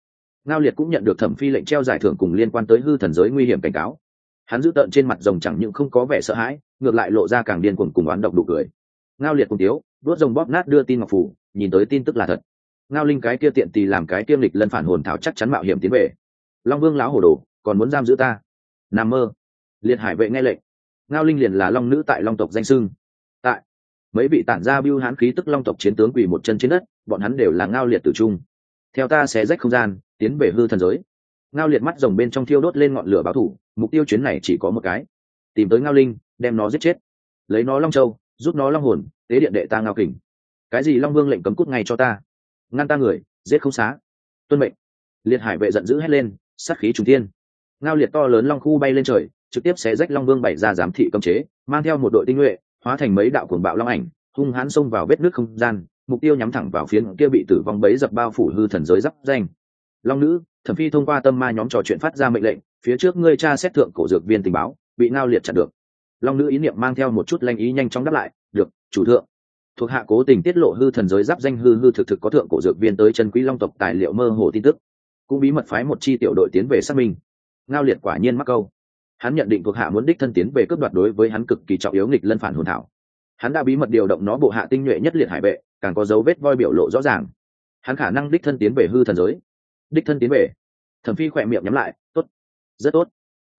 ngao liệt cũng nhận được thẩm phi lệnh treo giải thưởng cùng liên quan tới hư thần giới nguy hiểm cảnh cáo. Hắn giữ tợn trên mặt rồng chẳng những không có vẻ sợ hãi, ngược lại lộ ra càng điên cuồng cùng oán độc đủ cười. Ngao liệt cùng tiếu, đốt rồng bóp nát đưa tin ngọc phủ, nhìn tới tin tức là thật. Ngao linh cái kia tiện tì làm cái kiêm lịch lân phản hồn thảo chắc chắn mạo hiểm tiến về. Long vương lão hồ đồ, còn muốn giam giữ ta? Nằm mơ. Liệt hải vệ nghe lệnh. Ngao linh liền là long nữ tại long tộc danh sưng tại. Mấy vị tản ra biêu hán khí tức long tộc chiến tướng quỳ một chân trên đất, bọn hắn đều là ngao liệt tử trung. Theo ta sẽ rách không gian tiến về hư thần giới. Ngao liệt mắt rồng bên trong thiêu đốt lên ngọn lửa báo thủ mục tiêu chuyến này chỉ có một cái. Tìm tới ngao linh đem nó giết chết. Lấy nó long châu giúp nó long hồn tế điện đệ ta ngao kình. Cái gì long vương lệnh cấm cút ngay cho ta? Ngăn ta người giết không xá. Tuân mệnh. Liệt hải vệ giận dữ hét lên sát khí trùng tiên, ngao liệt to lớn long khu bay lên trời trực tiếp sẽ rách long vương bảy ra giám thị cấm chế mang theo một đội tinh nhuệ hóa thành mấy đạo cuồng bạo long ảnh hung hãn xông vào vết nước không gian mục tiêu nhắm thẳng vào phía kia bị tử vong bấy dập bao phủ hư thần giới giáp danh long nữ, thẩm phi thông qua tâm ma nhóm trò chuyện phát ra mệnh lệnh, phía trước ngươi cha xét thượng cổ dược viên tình báo, bị ngao liệt chặt được. Long nữ ý niệm mang theo một chút lanh ý nhanh chóng đáp lại, được, chủ thượng. Thuộc hạ cố tình tiết lộ hư thần giới giáp danh hư hư thực thực có thượng cổ dược viên tới chân quý long tộc tài liệu mơ hồ tin tức, cũng bí mật phái một chi tiểu đội tiến về xác minh. Ngao liệt quả nhiên mắc câu. Hắn nhận định thuộc hạ muốn đích thân tiến về cướp đoạt đối với hắn cực kỳ trọng yếu nghịch lân phản hồn thảo. Hắn đã bí mật điều động nó bộ hạ tinh nhuệ nhất liệt hải vệ, càng có dấu vết voi biểu lộ rõ ràng. Hắn khả năng đích thân tiến về hư thần giới đích thân tiến về. Thẩm phi khỏe miệng nhắm lại, tốt, rất tốt.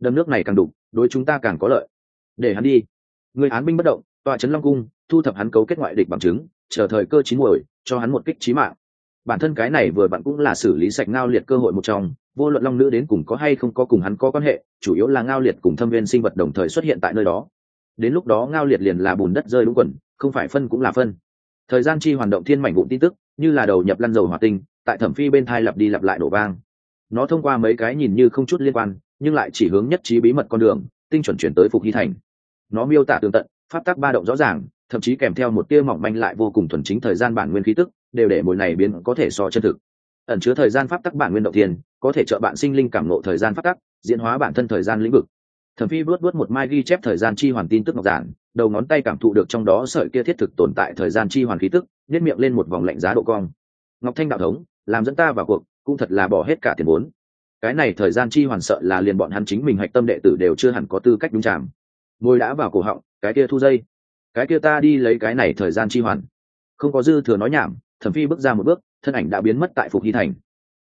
Đầm nước này càng đục, đối chúng ta càng có lợi. Để hắn đi. Người án binh bất động, tòa trấn long cung, thu thập hắn cấu kết ngoại địch bằng chứng, chờ thời cơ chín muồi, cho hắn một kích trí mạng. Bản thân cái này vừa bạn cũng là xử lý sạch ngao liệt cơ hội một trong, vô luận long nữ đến cùng có hay không có cùng hắn có quan hệ, chủ yếu là ngao liệt cùng thâm viên sinh vật đồng thời xuất hiện tại nơi đó. Đến lúc đó ngao liệt liền là bùn đất rơi đúng quần, không phải phân cũng là phân. Thời gian chi hoạt động thiên mảnh vụn tin tức, như là đầu nhập lăn dầu hỏa tinh tại thẩm phi bên thai lặp đi lặp lại đổ vang. Nó thông qua mấy cái nhìn như không chút liên quan, nhưng lại chỉ hướng nhất trí bí mật con đường, tinh chuẩn chuyển tới phục hy thành. Nó miêu tả tường tận, pháp tắc ba động rõ ràng, thậm chí kèm theo một tia mỏng manh lại vô cùng thuần chính thời gian bản nguyên khí tức, đều để mùi này biến có thể so chân thực. Ẩn chứa thời gian pháp tắc bản nguyên động thiên, có thể trợ bạn sinh linh cảm ngộ thời gian pháp tắc, diễn hóa bản thân thời gian lĩnh vực. Thẩm phi vớt vớt một mai ghi chép thời gian chi hoàn tin tức ngọc giản, đầu ngón tay cảm thụ được trong đó sợi kia thiết thực tồn tại thời gian chi hoàn khí tức nhét miệng lên một vòng lạnh giá độ cong ngọc thanh đạo thống làm dẫn ta vào cuộc cũng thật là bỏ hết cả tiền vốn. Cái này thời gian chi hoàn sợ là liền bọn hắn chính mình hạch tâm đệ tử đều chưa hẳn có tư cách đúng chạm. Môi đã vào cổ họng cái kia thu dây. Cái kia ta đi lấy cái này thời gian chi hoàn. Không có dư thừa nói nhảm thẩm phi bước ra một bước thân ảnh đã biến mất tại phục hy thành.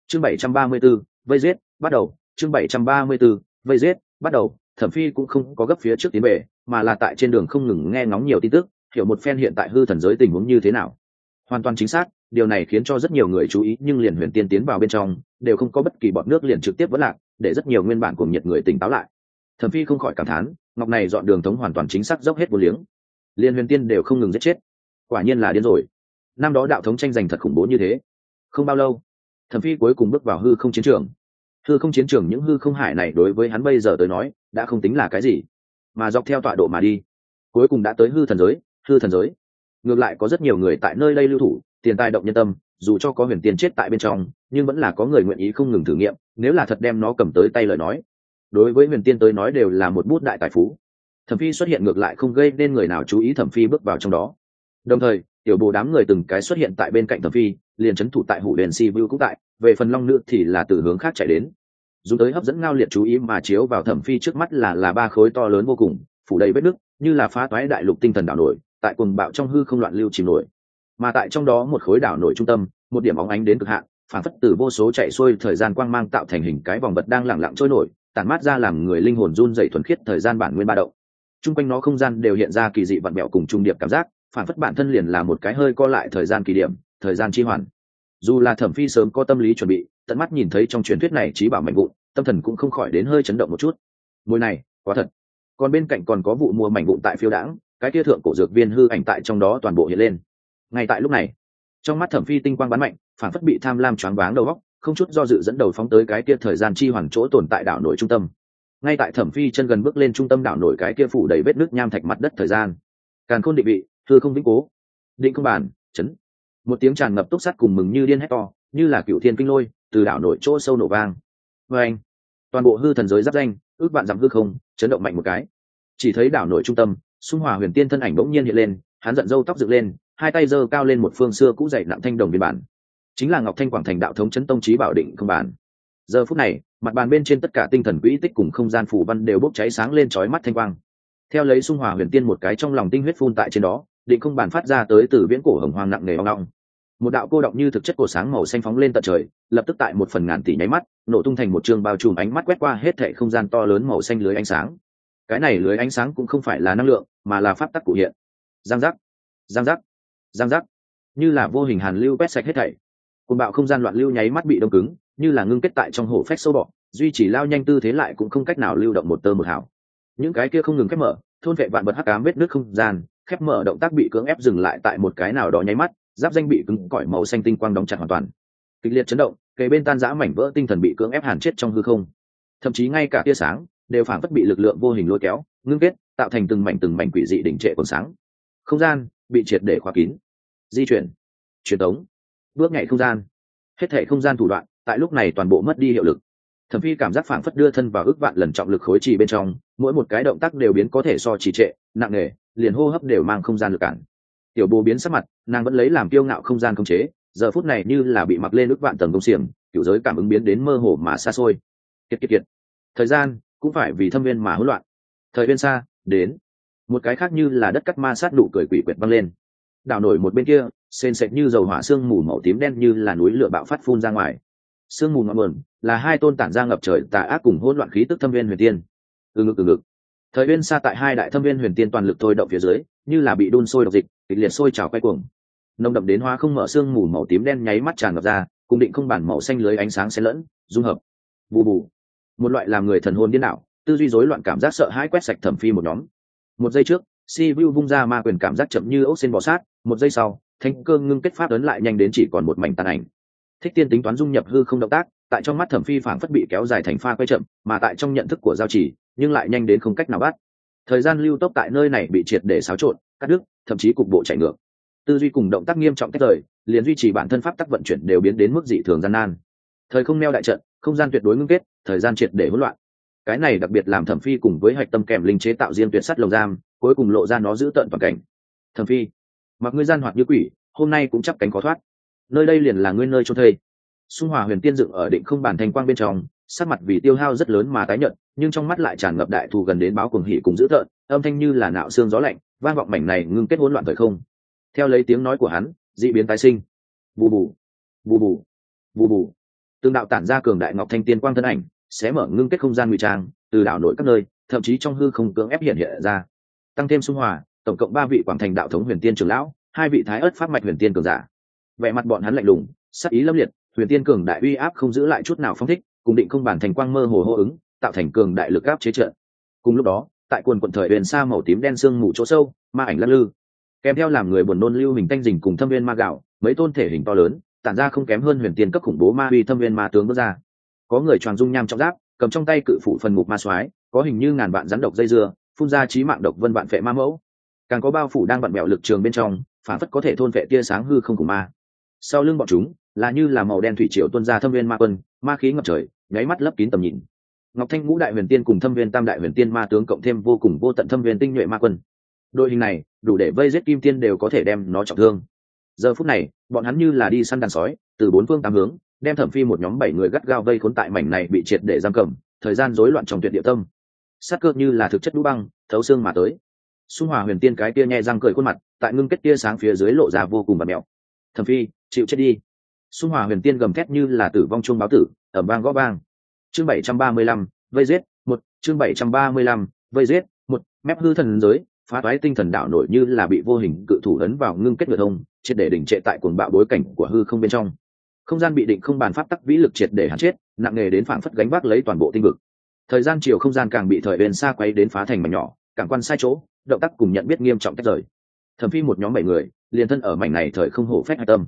Chương bảy trăm ba mươi 734, vây giết bắt đầu. Chương bảy trăm ba mươi 734, vây giết bắt đầu. Thẩm phi cũng không có gấp phía trước tiến về mà là tại trên đường không ngừng nghe ngóng nhiều tin tức hiểu một phen hiện tại hư thần giới tình huống như thế nào. Hoàn toàn chính xác điều này khiến cho rất nhiều người chú ý, nhưng liền huyền tiên tiến vào bên trong, đều không có bất kỳ bọn nước liền trực tiếp vẫn lạc, để rất nhiều nguyên bản cùng nhiệt người tỉnh táo lại. Thẩm phi không khỏi cảm thán, ngọc này dọn đường thống hoàn toàn chính xác dốc hết vô liếng. Liền huyền tiên đều không ngừng giết chết. Quả nhiên là điên rồi. Năm đó đạo thống tranh giành thật khủng bố như thế. Không bao lâu, thẩm phi cuối cùng bước vào hư không chiến trường. Hư không chiến trường những hư không hải này đối với hắn bây giờ tới nói, đã không tính là cái gì, mà dọc theo tọa độ mà đi, cuối cùng đã tới hư thần giới, hư thần giới. Ngược lại có rất nhiều người tại nơi đây lưu thủ tiền tài động nhân tâm, dù cho có huyền tiền chết tại bên trong, nhưng vẫn là có người nguyện ý không ngừng thử nghiệm, nếu là thật đem nó cầm tới tay lời nói. Đối với huyền tiên tới nói đều là một bút đại tài phú. Thẩm phi xuất hiện ngược lại không gây nên người nào chú ý, thẩm phi bước vào trong đó. Đồng thời, tiểu bồ đám người từng cái xuất hiện tại bên cạnh thẩm phi, liền c h ấ n thủ tại hủ đền si vu cũng tại, về phần long nữ thì là từ hướng khác chạy đến. Dùng tới hấp dẫn ngao liệt chú ý mà chiếu vào thẩm phi trước mắt là là ba khối to lớn vô cùng, phủ đầy vết nứt, như là phá toái đại lục tinh thần đảo nổi, tại quần bạo trong hư không loạn lưu chìm nổi mà tại trong đó một khối đảo nổi trung tâm, một điểm óng ánh đến cực hạn phản phất từ vô số chạy xuôi thời gian quang mang tạo thành hình cái vòng vật đang lẳng lặng trôi nổi, tản mát ra làm người linh hồn run dày thuần khiết thời gian bản nguyên ba động. T r u n g quanh nó không gian đều hiện ra kỳ dị vặn mẹo cùng trung điệp cảm giác phản phất bản thân liền là một cái hơi co lại thời gian kỳ điểm, thời gian chi hoàn. Dù là thẩm phi sớm có tâm lý chuẩn bị, tận mắt nhìn thấy trong truyền thuyết này trí bảo mạnh vụn, tâm thần cũng không khỏi đến hơi chấn động một chút. Mùi này, quá thật. Còn bên cạnh còn có vụ mua mảnh vụn tại phiêu đãng, cái tia thượng cổ dược viên hư ảnh tại trong đó toàn bộ hiện lên ngay tại lúc này, trong mắt thẩm phi tinh quang bắn mạnh, phản phất bị tham lam choáng váng đầu góc không chút do dự dẫn đầu phóng tới cái kia thời gian chi hoàn chỗ tồn tại đảo nổi trung tâm. Ngay tại thẩm phi chân gần bước lên trung tâm đảo nổi cái kia phủ đầy vết nước nham thạch mặt đất thời gian. Càn khôn định vị, thư không vĩnh cố, định không bản chấn một tiếng tràn ngập túc sắt cùng mừng như điên hét to, như là cựu thiên kinh lôi, từ đảo nổi chỗ sâu nổ vang. Vê anh, toàn bộ hư thần giới giáp danh, ước bạn dặm hư không, chấn động mạnh một cái. Chỉ thấy đảo nổi trung tâm, xung hòa huyền tiên thân ảnh bỗng nhiên hiện lên, hắn giận dâu tóc dựng lên hai tay giơ cao lên một phương xưa cũ dậy nặng thanh đồng biên bản. Chính là ngọc thanh quảng thành đạo thống chấn tông trí bảo định không bản giờ phút này, mặt bàn bên trên tất cả tinh thần quỹ tích cùng không gian phủ văn đều bốc cháy sáng lên chói mắt thanh quang. Theo lấy xung hòa huyền tiên một cái trong lòng tinh huyết phun tại trên đó, định không bàn phát ra tới từ viễn cổ hồng hoang nặng nề hoang long một đạo cô động như thực chất cổ sáng màu xanh phóng lên tận trời, lập tức tại một phần ngàn tỷ nháy mắt, nổ tung thành một trường bao trùm ánh mắt quét qua hết thệ không gian to lớn màu xanh lưới ánh sáng. Cái này lưới ánh sáng cũng không phải là năng lượng, mà là pháp tắc cụ hiện. Giang giác. Giang giác giang giác. Như là vô hình hàn lưu quét sạch hết thảy. Côn bạo không gian loạn lưu nháy mắt bị đông cứng, như là ngưng kết tại trong hổ phách sâu bọ, duy chỉ lao nhanh tư thế lại cũng không cách nào lưu động một tơ một hào. những cái kia không ngừng khép mở, thôn vệ vạn bật hắc ám vết nước không gian, khép mở động tác bị cưỡng ép dừng lại tại một cái nào đó nháy mắt, giáp danh bị cứng cỏi màu xanh tinh quang đóng chặt hoàn toàn. Kịch liệt chấn động, kề bên tan rã mảnh vỡ tinh thần bị cưỡng ép hàn chết trong hư không. Thậm chí ngay cả tia sáng đều phản phất bị lực lượng vô hình lôi kéo, ngưng kết, tạo thành từng mảnh từng mảnh quỷ dị đỉnh trệ còn sáng. Không gian bị triệt để khóa kín. Di chuyển, truyền tống, bước nhảy không gian. Hết thể không gian thủ đoạn, tại lúc này toàn bộ mất đi hiệu lực. Thẩm phi cảm giác phảng phất đưa thân vào ước vạn lần trọng lực khối trì bên trong, mỗi một cái động tác đều biến có thể so trì trệ, nặng nề, liền hô hấp đều mang không gian lực cản. Tiểu bố biến sắc mặt, nàng vẫn lấy làm kiêu ngạo không gian không chế, giờ phút này như là bị mặc lên ước vạn tầng công xiềng, kiểu giới cảm ứng biến đến mơ hồ mà xa xôi. Kiệt kiệt kiệt. Thời gian cũng phải vì thâm viên mà hỗn loạn. Thời viên xa, đến một cái khác như là đất cắt ma sát nụ cười quỷ quyệt băng lên. Đảo nổi một bên kia, sền sệt như dầu hỏa xương mù màu tím đen như là núi lửa bạo phát phun ra ngoài. Sương mù ngọn nguồn là hai tôn tản ra ngập trời tà ác cùng hỗn loạn khí tức thâm viên huyền tiên. Từ ngực từ ngực. Thời viên xa tại hai đại thâm viên huyền tiên toàn lực thôi động phía dưới, như là bị đun sôi độc dịch, kịch liệt sôi trào quay cuồng. Nồng đậm đến hoa không mở sương mù màu tím đen nháy mắt tràn ngập ra, cùng định không bản màu xanh lưới ánh sáng xen lẫn, dung hợp. Bù bù. Một loại làm người thần hồn điên đảo, tư duy rối loạn cảm giác sợ hãi quét sạch thẩm phi một nhóm một giây trước si vu vung ra ma quyền cảm giác chậm như ốc xin bò sát, một giây sau thanh cơ ngưng kết pháp ấn lại nhanh đến chỉ còn một mảnh tàn ảnh. Thích tiên tính toán dung nhập hư không động tác, tại trong mắt thẩm phi phản phất bị kéo dài thành pha quay chậm, mà tại trong nhận thức của giao chỉ nhưng lại nhanh đến không cách nào bắt. Thời gian lưu tốc tại nơi này bị triệt để xáo trộn, cắt đứt, thậm chí cục bộ chạy ngược. Tư duy cùng động tác nghiêm trọng tách rời, liền duy trì bản thân pháp tắc vận chuyển đều biến đến mức dị thường gian nan. Thời không neo đại trận, không gian tuyệt đối ngưng kết, thời gian triệt để hỗn loạn cái này đặc biệt làm thẩm phi cùng với hạch tâm kèm linh chế tạo riêng tuyệt sắt lồng giam, cuối cùng lộ ra nó giữ tận toàn cảnh. Thẩm phi, mặc ngươi gian hoạt như quỷ, hôm nay cũng chắc cánh khó thoát. Nơi đây liền là ngươi nơi cho thây. Xung hòa huyền tiên dựng ở định không bản thành quang bên trong, sắc mặt vì tiêu hao rất lớn mà tái nhận nhưng trong mắt lại tràn ngập đại thù gần đến báo cuồng hỉ cùng dữ tợn, âm thanh như là nạo xương gió lạnh, vang vọng mảnh này ngưng kết hỗn loạn thời không. Theo lấy tiếng nói của hắn, dị biến tái sinh. Bù bù bù bù bù bù. Tương đạo tản ra cường đại ngọc thanh tiên quang thân ảnh sẽ mở ngưng kết không gian ngụy trang từ đảo nội các nơi, thậm chí trong hư không cưỡng ép hiện hiện ra. Tăng thêm xung hòa, tổng cộng ba vị quảng thành đạo thống huyền tiên trưởng lão, hai vị thái ớt pháp mạch huyền tiên cường giả. Vẻ mặt bọn hắn lạnh lùng, sắc ý lâm liệt, huyền tiên cường đại uy áp không giữ lại chút nào phong thích, cùng định không bản thành quang mơ hồ hô ứng, tạo thành cường đại lực áp chế trợ. Cùng lúc đó, tại quần quận thời huyền xa màu tím đen sương mù chỗ sâu, ma ảnh lắc lư. Kèm theo làm người buồn nôn lưu hình tanh dình cùng thâm viên ma gạo, mấy tôn thể hình to lớn, tản ra không kém hơn huyền tiên cấp khủng bố ma uy thâm viên ma tướng bước ra có người tròn dung nham trong giáp, cầm trong tay cự phủ phần mục ma soái, có hình như ngàn vạn rắn độc dây dưa, phun ra trí mạng độc vân vạn phệ ma mẫu. Càng có bao phủ đang vặn bẹo lực trường bên trong, phản phất có thể thôn vệ tia sáng hư không của ma. Sau lưng bọn chúng, là như là màu đen thủy triều tuôn ra thâm viên ma quân, ma khí ngập trời, nháy mắt lấp kín tầm nhìn. Ngọc thanh ngũ đại huyền tiên cùng thâm viên tam đại huyền tiên ma tướng cộng thêm vô cùng vô tận thâm viên tinh nhuệ ma quân. Đội hình này, đủ để vây giết kim tiên đều có thể đem nó trọng thương. Giờ phút này, bọn hắn như là đi săn đàn sói, từ bốn phương tám hướng đem thẩm phi một nhóm bảy người gắt gao vây khốn tại mảnh này bị triệt để giam cầm, thời gian rối loạn trong tuyệt địa tâm. Sát cơ như là thực chất đũ băng, thấu xương mà tới. Xung hòa huyền tiên cái kia nhẹ răng cười khuôn mặt, tại ngưng kết tia sáng phía dưới lộ ra vô cùng và mẹo. Thẩm phi, chịu chết đi. Xung hòa huyền tiên gầm thét như là tử vong chuông báo tử ở bang gõ bang chương bảy trăm ba mươi lăm, vây giết, một, chương bảy trăm ba mươi lăm, vây giết, một, mép hư thần giới, phá toái tinh thần đạo nổi như là bị vô hình cự thủ lấn vào ngưng kết ngựa thông, triệt để đỉnh trệ tại cuồng bạo bối cảnh của hư không bên trong không gian bị định không bàn pháp tắc vĩ lực triệt để hắn chết, nặng nề đến phảng phất gánh vác lấy toàn bộ tinh vực. Thời gian chiều không gian càng bị thời bên xa quay đến phá thành mảnh nhỏ càng quan sai chỗ, động tác cùng nhận biết nghiêm trọng tách rời. Thẩm phi một nhóm bảy người, liền thân ở mảnh này thời không hổ phép hạch tâm.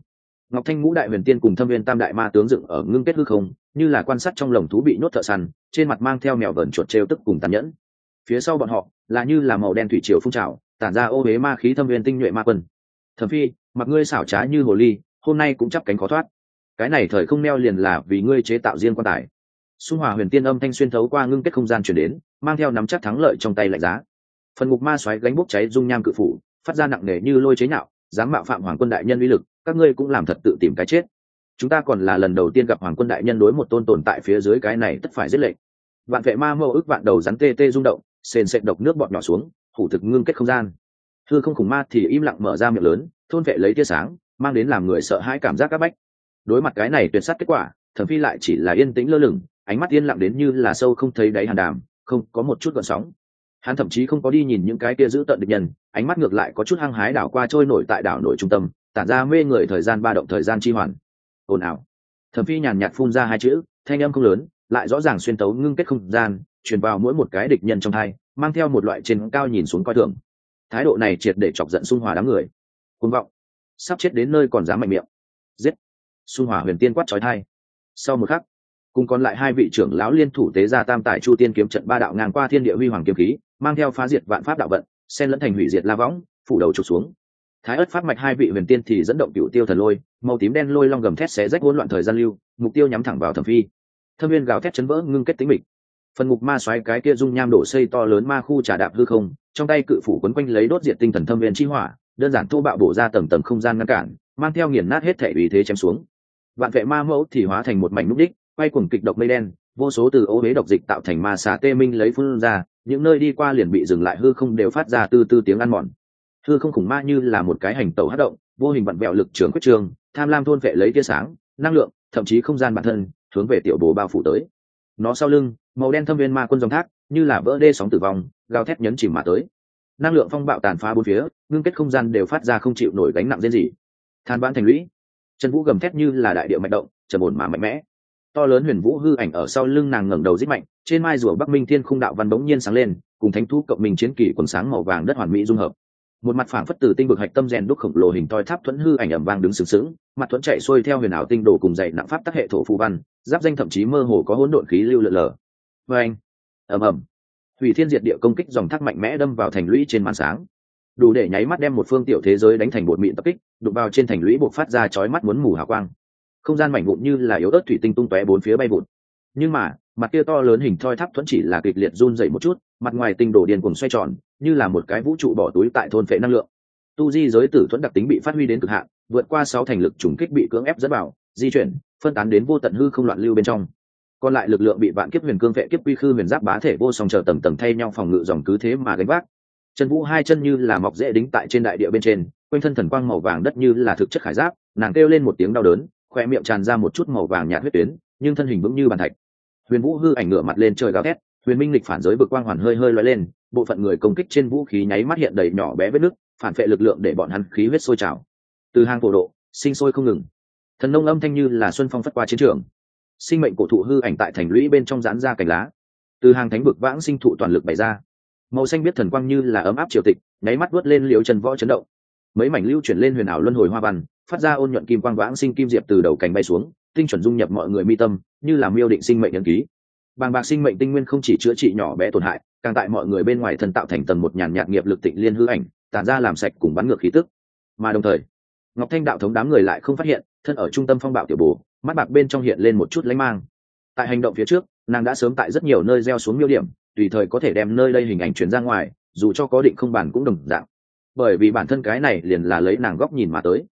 Ngọc thanh ngũ đại huyền tiên cùng thâm viên tam đại ma tướng dựng ở ngưng kết hư không, như là quan sát trong lồng thú bị nhốt thợ săn, trên mặt mang theo mèo vờn chuột trêu tức cùng tàn nhẫn. Phía sau bọn họ, là như là màu đen thủy triều phun trào, tản ra ô huế ma khí thâm viên tinh nhuệ ma quân. Thẩm phi, mặc ngươi xảo trá như hồ ly, hôm nay cũng chắp cánh khó thoát cái này thời không neo liền là vì ngươi chế tạo riêng quan tài. Xung hòa huyền tiên âm thanh xuyên thấu qua ngưng kết không gian chuyển đến, mang theo nắm chắc thắng lợi trong tay lạnh giá. Phần ngục ma xoáy gánh bốc cháy dung nham cự phủ, phát ra nặng nề như lôi chế nhạo dám mạo phạm hoàng quân đại nhân uy lực, các ngươi cũng làm thật tự tìm cái chết. Chúng ta còn là lần đầu tiên gặp hoàng quân đại nhân đối một tôn tồn tại phía dưới cái này tất phải giết lệnh. Vạn vệ ma mẫu ức vạn đầu rắn tê tê rung động, sền sệt độc nước bọt nhỏ xuống hủ thực ngưng kết không gian. Thư không khủng ma thì im lặng mở ra miệng lớn, thôn vệ lấy tia sáng, mang đến làm người sợ hãi cảm giác áp bách đối mặt cái này tuyệt sát kết quả, thẩm phi lại chỉ là yên tĩnh lơ lửng, ánh mắt yên lặng đến như là sâu không thấy đáy hàn đàm, không có một chút gợn sóng. Hắn thậm chí không có đi nhìn những cái kia giữ tận địch nhân, ánh mắt ngược lại có chút hăng hái đảo qua trôi nổi tại đảo nội trung tâm, tản ra mê người thời gian ba động thời gian chi hoàn. Ồn ào. Thẩm phi nhàn nhạt phun ra hai chữ, thanh âm không lớn, lại rõ ràng xuyên tấu ngưng kết không gian, truyền vào mỗi một cái địch nhân trong thai mang theo một loại trên cao nhìn xuống coi thường. Thái độ này triệt để chọc giận xung hòa đám người. Côn vọng. Sắp chết đến nơi còn dám mạnh miệng xung hòa huyền tiên quát trói thai. Sau một khắc, cùng còn lại hai vị trưởng lão liên thủ tế ra tam tài chu tiên kiếm trận ba đạo ngang qua thiên địa huy hoàng kiếm khí, mang theo phá diệt vạn pháp đạo vận, xen lẫn thành hủy diệt la võng, phủ đầu trục xuống. Thái ất phát mạch hai vị huyền tiên thì dẫn động cựu tiêu thần lôi, màu tím đen lôi long gầm thét xé rách hỗn loạn thời gian lưu, mục tiêu nhắm thẳng vào thẩm phi. Thâm viên gào thét chấn vỡ ngưng kết tính mịch. Phần ngục ma xoáy cái kia dung nham đổ xây to lớn ma khu trà đạp hư không, trong tay cự phủ quấn quanh lấy đốt diệt tinh thần thâm viên chi hỏa, đơn giản thu bạo bổ ra tầng tầng không gian ngăn cản, mang theo nghiền nát hết thể vì thế chém xuống vạn vệ ma mẫu thì hóa thành một mảnh núc đích, quay cuồng kịch độc mây đen, vô số từ ô huế độc dịch tạo thành ma xà tê minh lấy phun ra, những nơi đi qua liền bị dừng lại hư không đều phát ra từ từ tiếng ăn mòn. Hư không khủng ma như là một cái hành tàu hát động, vô hình vặn vẹo lực trường quyết trường, tham lam thôn vệ lấy tia sáng, năng lượng, thậm chí không gian bản thân, hướng về tiểu bồ bao phủ tới. Nó sau lưng, màu đen thâm viên ma quân dòng thác, như là vỡ đê sóng tử vong, gào thét nhấn chìm mà tới. Năng lượng phong bạo tàn phá bốn phía, ngưng kết không gian đều phát ra không chịu nổi gánh nặng riêng gì. Than vãn thành lũy chân vũ gầm thét như là đại địa mạch động, trầm ổn mà mạnh mẽ. To lớn huyền vũ hư ảnh ở sau lưng nàng ngẩng đầu rít mạnh, trên mai rùa bắc minh thiên khung đạo văn bỗng nhiên sáng lên, cùng thánh thú cộng minh chiến kỳ quần sáng màu vàng đất hoàn mỹ dung hợp. Một mặt phảng phất từ tinh vực hạch tâm rèn đúc khổng lồ hình toi tháp thuẫn hư ảnh ẩm vang đứng sừng sững, mặt thuẫn chạy xuôi theo huyền ảo tinh đồ cùng dạy nặng pháp tác hệ thổ phù văn, giáp danh thậm chí mơ hồ có hỗn độn khí lưu lượn lờ vê anh ầm ầm. Hủy thiên diệt địa công kích dòng thác mạnh mẽ đâm vào thành lũy trên màn sáng đủ để nháy mắt đem một phương tiểu thế giới đánh thành bột mịn tập kích, đụng vào trên thành lũy buộc phát ra chói mắt muốn mù hào quang. Không gian mảnh vụn như là yếu ớt thủy tinh tung tóe bốn phía bay vụn nhưng mà, mặt kia to lớn hình thoi tháp thuẫn chỉ là kịch liệt run dậy một chút, mặt ngoài tinh đổ điền cùng xoay tròn, như là một cái vũ trụ bỏ túi tại thôn phệ năng lượng. Tu di giới tử thuẫn đặc tính bị phát huy đến cực hạn, vượt qua sáu thành lực trùng kích bị cưỡng ép dẫn vào, di chuyển, phân tán đến vô tận hư không loạn lưu bên trong. Còn lại lực lượng bị vạn kiếp huyền cương vệ kiếp quy khư huyền giáp bá thể vô song chờ tầng tầng thay nhau phòng ngự dòng cứ thế mà gánh vác. Trần vũ hai chân như là mọc dễ đính tại trên đại địa bên trên, quanh thân thần quang màu vàng đất như là thực chất khải giáp, nàng kêu lên một tiếng đau đớn khoe miệng tràn ra một chút màu vàng nhạt huyết tuyến, nhưng thân hình vững như bàn thạch. Huyền vũ hư ảnh ngửa mặt lên trời gào thét, huyền minh lịch phản giới vực quang hoàn hơi hơi loay lên, bộ phận người công kích trên vũ khí nháy mắt hiện đầy nhỏ bé vết nứt, phản phệ lực lượng để bọn hắn khí huyết sôi trào. Từ hang cổ độ, sinh sôi không ngừng. Thần nông âm thanh như là xuân phong phất qua chiến trường. Sinh mệnh cổ thụ hư ảnh tại thành lũy bên trong rán ra cành lá. Từ hàng thánh vực vãng sinh thụ toàn lực bày ra màu xanh biết thần quang như là ấm áp triều tịch, nháy mắt vớt lên liễu trần võ chấn động. Mấy mảnh lưu chuyển lên huyền ảo luân hồi hoa văn, phát ra ôn nhuận kim quang vãng sinh kim diệp từ đầu cành bay xuống, tinh chuẩn dung nhập mọi người mi tâm, như là miêu định sinh mệnh nhân ký. Bàng bạc sinh mệnh tinh nguyên không chỉ chữa trị nhỏ bé tổn hại, càng tại mọi người bên ngoài thân tạo thành tầng một nhàn nhạt nghiệp lực tịnh liên hư ảnh, tản ra làm sạch cùng bắn ngược khí tức. Mà đồng thời, ngọc thanh đạo thống đám người lại không phát hiện, thân ở trung tâm phong bạo tiểu bồ, mắt bạc bên trong hiện lên một chút lánh mang. Tại hành động phía trước, nàng đã sớm tại rất nhiều nơi gieo xuống miêu điểm tùy thời có thể đem nơi đây hình ảnh chuyển ra ngoài, dù cho có định không bản cũng đồng dạng. Bởi vì bản thân cái này liền là lấy nàng góc nhìn mà tới.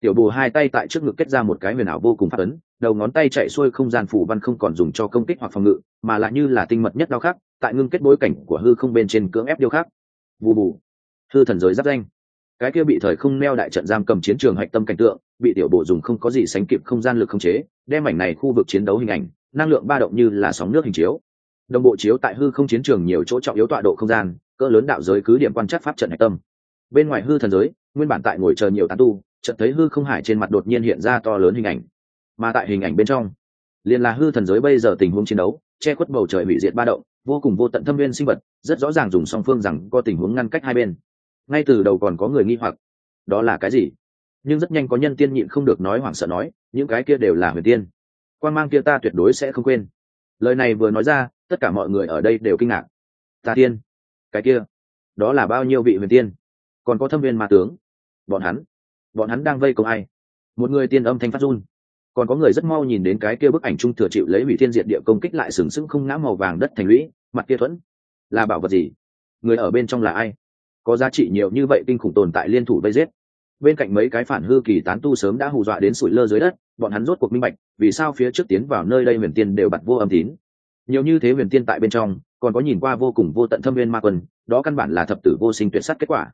Tiểu bồ hai tay tại trước ngực kết ra một cái huyền ảo vô cùng phát ấn, đầu ngón tay chạy xuôi không gian phủ văn không còn dùng cho công kích hoặc phòng ngự, mà lại như là tinh mật nhất đau khác, tại ngưng kết bối cảnh của hư không bên trên cưỡng ép điêu khác vù bù hư thần giới giáp danh. Cái kia bị thời không neo đại trận giam cầm chiến trường hạch tâm cảnh tượng, bị tiểu bộ dùng không có gì sánh kịp không gian lực không chế, đem mảnh này khu vực chiến đấu hình ảnh, năng lượng ba động như là sóng nước hình chiếu đồng bộ chiếu tại hư không chiến trường nhiều chỗ trọng yếu tọa độ không gian, cỡ lớn đạo giới cứ điểm quan trắc pháp trận hạch tâm. Bên ngoài hư thần giới, nguyên bản tại ngồi chờ nhiều tán tu trận thấy hư không hải trên mặt đột nhiên hiện ra to lớn hình ảnh. Mà tại hình ảnh bên trong, liền là hư thần giới bây giờ tình huống chiến đấu, che khuất bầu trời hủy diệt ba động, vô cùng vô tận thâm viên sinh vật, rất rõ ràng dùng song phương rằng có tình huống ngăn cách hai bên. Ngay từ đầu còn có người nghi hoặc, đó là cái gì? Nhưng rất nhanh có nhân tiên nhịn không được nói hoảng sợ nói, những cái kia đều là huyền tiên. Quan mang kia ta tuyệt đối sẽ không quên lời này vừa nói ra, tất cả mọi người ở đây đều kinh ngạc. Ta tiên, cái kia, đó là bao nhiêu vị huyền tiên? Còn có thâm viên ma tướng. Bọn hắn bọn hắn đang vây công ai? Một người tiên âm thanh phát run. Còn có người rất mau nhìn đến cái kia bức ảnh trung thừa chịu lấy hủy thiên diệt địa công kích lại sừng sững không ngã màu vàng đất thành lũy, mặt kia thuẫn. Là bảo vật gì? Người ở bên trong là ai? Có giá trị nhiều như vậy kinh khủng tồn tại liên thủ vây giết bên cạnh mấy cái phản hư kỳ tán tu sớm đã hù dọa đến sủi lơ dưới đất, bọn hắn rốt cuộc minh bạch, vì sao phía trước tiến vào nơi đây huyền tiên đều bật vô âm tín. Nhiều như thế huyền tiên tại bên trong, còn có nhìn qua vô cùng vô tận thâm viên ma quân, đó căn bản là thập tử vô sinh tuyệt sắt kết quả.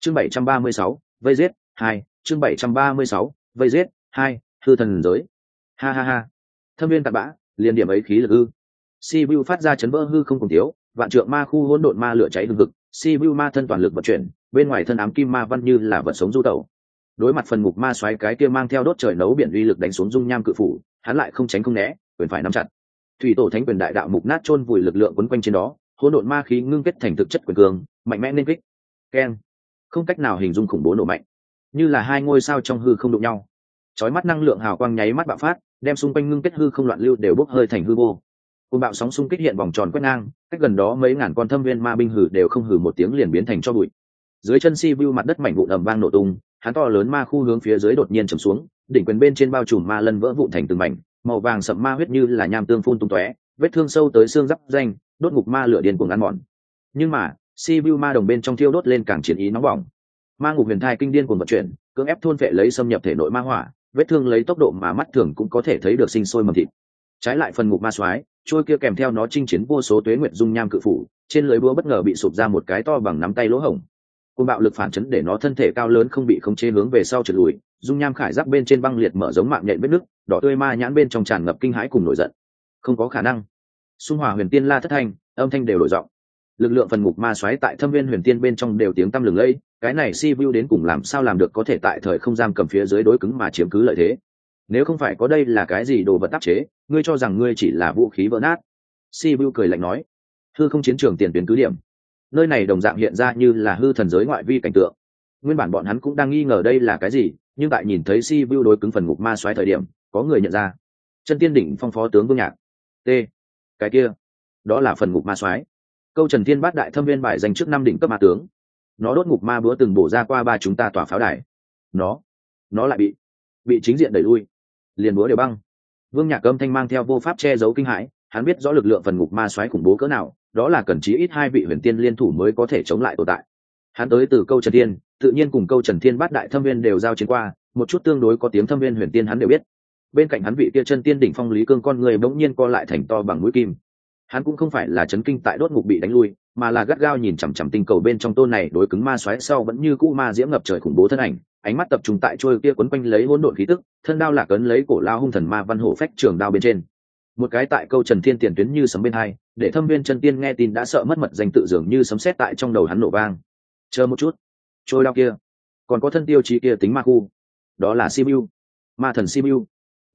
Chương bảy trăm ba mươi sáu, vây giết, hai, chương bảy trăm ba mươi sáu, vây giết, hai, hư thần giới. Ha ha ha. Thâm viên tạt bã, liền điểm ấy khí lực ư. Si vu phát ra chấn vỡ hư không cùng thiếu, vạn trượng ma khu hỗn độn ma lửa cháy hừng hực si vu ma thân toàn lực vận chuyển bên ngoài thân ám kim ma văn như là vật sống du tẩu. Đối mặt phần ngục ma xoáy cái kia mang theo đốt trời nấu biển uy lực đánh xuống dung nham cự phủ, hắn lại không tránh không né, quyền phải nắm chặt. Thủy tổ thánh quyền đại đạo mục nát chôn vùi lực lượng quấn quanh trên đó, hỗn độn ma khí ngưng kết thành thực chất quyền cường, mạnh mẽ nên kích. Keng không cách nào hình dung khủng bố nổ mạnh. Như là hai ngôi sao trong hư không đụng nhau. Chói mắt năng lượng hào quang nháy mắt bạo phát, đem xung quanh ngưng kết hư không loạn lưu đều bốc hơi thành hư vô. Cơn bạo sóng xung kích hiện vòng tròn quét ngang, cách gần đó mấy ngàn con thâm viên ma binh hử đều không hử một tiếng liền biến thành cho bụi dưới chân si vu mặt đất mảnh vụn ầm vang nổ tung, hắn to lớn ma khu hướng phía dưới đột nhiên trầm xuống, đỉnh quyền bên trên bao trùm ma lân vỡ vụn thành từng mảnh, màu vàng sậm ma huyết như là nham tương phun tung tóe, vết thương sâu tới xương giáp danh, đốt ngục ma lửa điên cuồng ăn mòn. Nhưng mà, si vu ma đồng bên trong thiêu đốt lên càng chiến ý nóng bỏng. Ma ngục huyền thai kinh điên cuồng vận chuyển, cưỡng ép thôn vệ lấy xâm nhập thể nội ma hỏa, vết thương lấy tốc độ mà mắt thường cũng có thể thấy được sinh sôi mầm thịt. Trái lại phần ngục ma soái, trôi kia kèm theo nó chinh chiến vô số tuế nguyện dung nham cự phủ, trên lưới búa bất ngờ bị sụp ra một cái to bằng nắm tay lỗ hổng cùng bạo lực phản chấn để nó thân thể cao lớn không bị khống chế hướng về sau trượt lùi, dung nham khải giáp bên trên băng liệt mở giống mạng nhện vết nước đỏ tươi ma nhãn bên trong tràn ngập kinh hãi cùng nổi giận. Không có khả năng. Xung hòa huyền tiên la thất thanh, âm thanh đều đổi giọng. Lực lượng phần ngục ma xoáy tại thâm viên huyền tiên bên trong đều tiếng tăm lừng lẫy, cái này si vu đến cùng làm sao làm được có thể tại thời không giam cầm phía dưới đối cứng mà chiếm cứ lợi thế? Nếu không phải có đây là cái gì đồ vật tác chế, ngươi cho rằng ngươi chỉ là vũ khí vỡ nát? Si vu cười lạnh nói. Thư không chiến trường tiền tuyến cứ điểm nơi này đồng dạng hiện ra như là hư thần giới ngoại vi cảnh tượng. Nguyên bản bọn hắn cũng đang nghi ngờ đây là cái gì, nhưng tại nhìn thấy si vu đối cứng phần ngục ma xoáy thời điểm, có người nhận ra. Chân tiên đỉnh phong phó tướng vương nhạc. T, cái kia, đó là phần ngục ma xoáy. Câu trần thiên bát đại thâm viên bài dành trước năm đỉnh cấp ma tướng. Nó đốt ngục ma bữa từng bổ ra qua ba chúng ta tỏa pháo đài. Nó nó lại bị bị chính diện đẩy lui, liền búa đều băng. Vương nhạc âm thanh mang theo vô pháp che giấu kinh hãi hắn biết rõ lực lượng phần ngục ma xoáy khủng bố cỡ nào, đó là cần chí ít hai vị huyền tiên liên thủ mới có thể chống lại tồn tại. Hắn tới từ câu trần thiên, tự nhiên cùng câu trần thiên bát đại thâm viên đều giao chiến qua, một chút tương đối có tiếng thâm viên huyền tiên hắn đều biết. Bên cạnh hắn vị kia chân tiên đỉnh phong lý cương con người bỗng nhiên co lại thành to bằng mũi kim. Hắn cũng không phải là chấn kinh tại đốt ngục bị đánh lui, mà là gắt gao nhìn chằm chằm tinh cầu bên trong tôn này đối cứng ma xoáy sau vẫn như cũ ma diễm ngập trời khủng bố thân ảnh, ánh mắt tập trung tại trôi kia quấn quanh lấy hỗn độn khí tức, thân đao lạc ấn lấy cổ lao hung thần ma văn hổ phách trường đao bên trên một cái tại câu trần thiên tiền tuyến như sấm bên hai, để thâm viên chân tiên nghe tin đã sợ mất mật danh tự dường như sấm sét tại trong đầu hắn nổ vang. Chờ một chút. Trôi đao kia. Còn có thân tiêu chí kia tính ma khu. Đó là simu. Ma thần simu.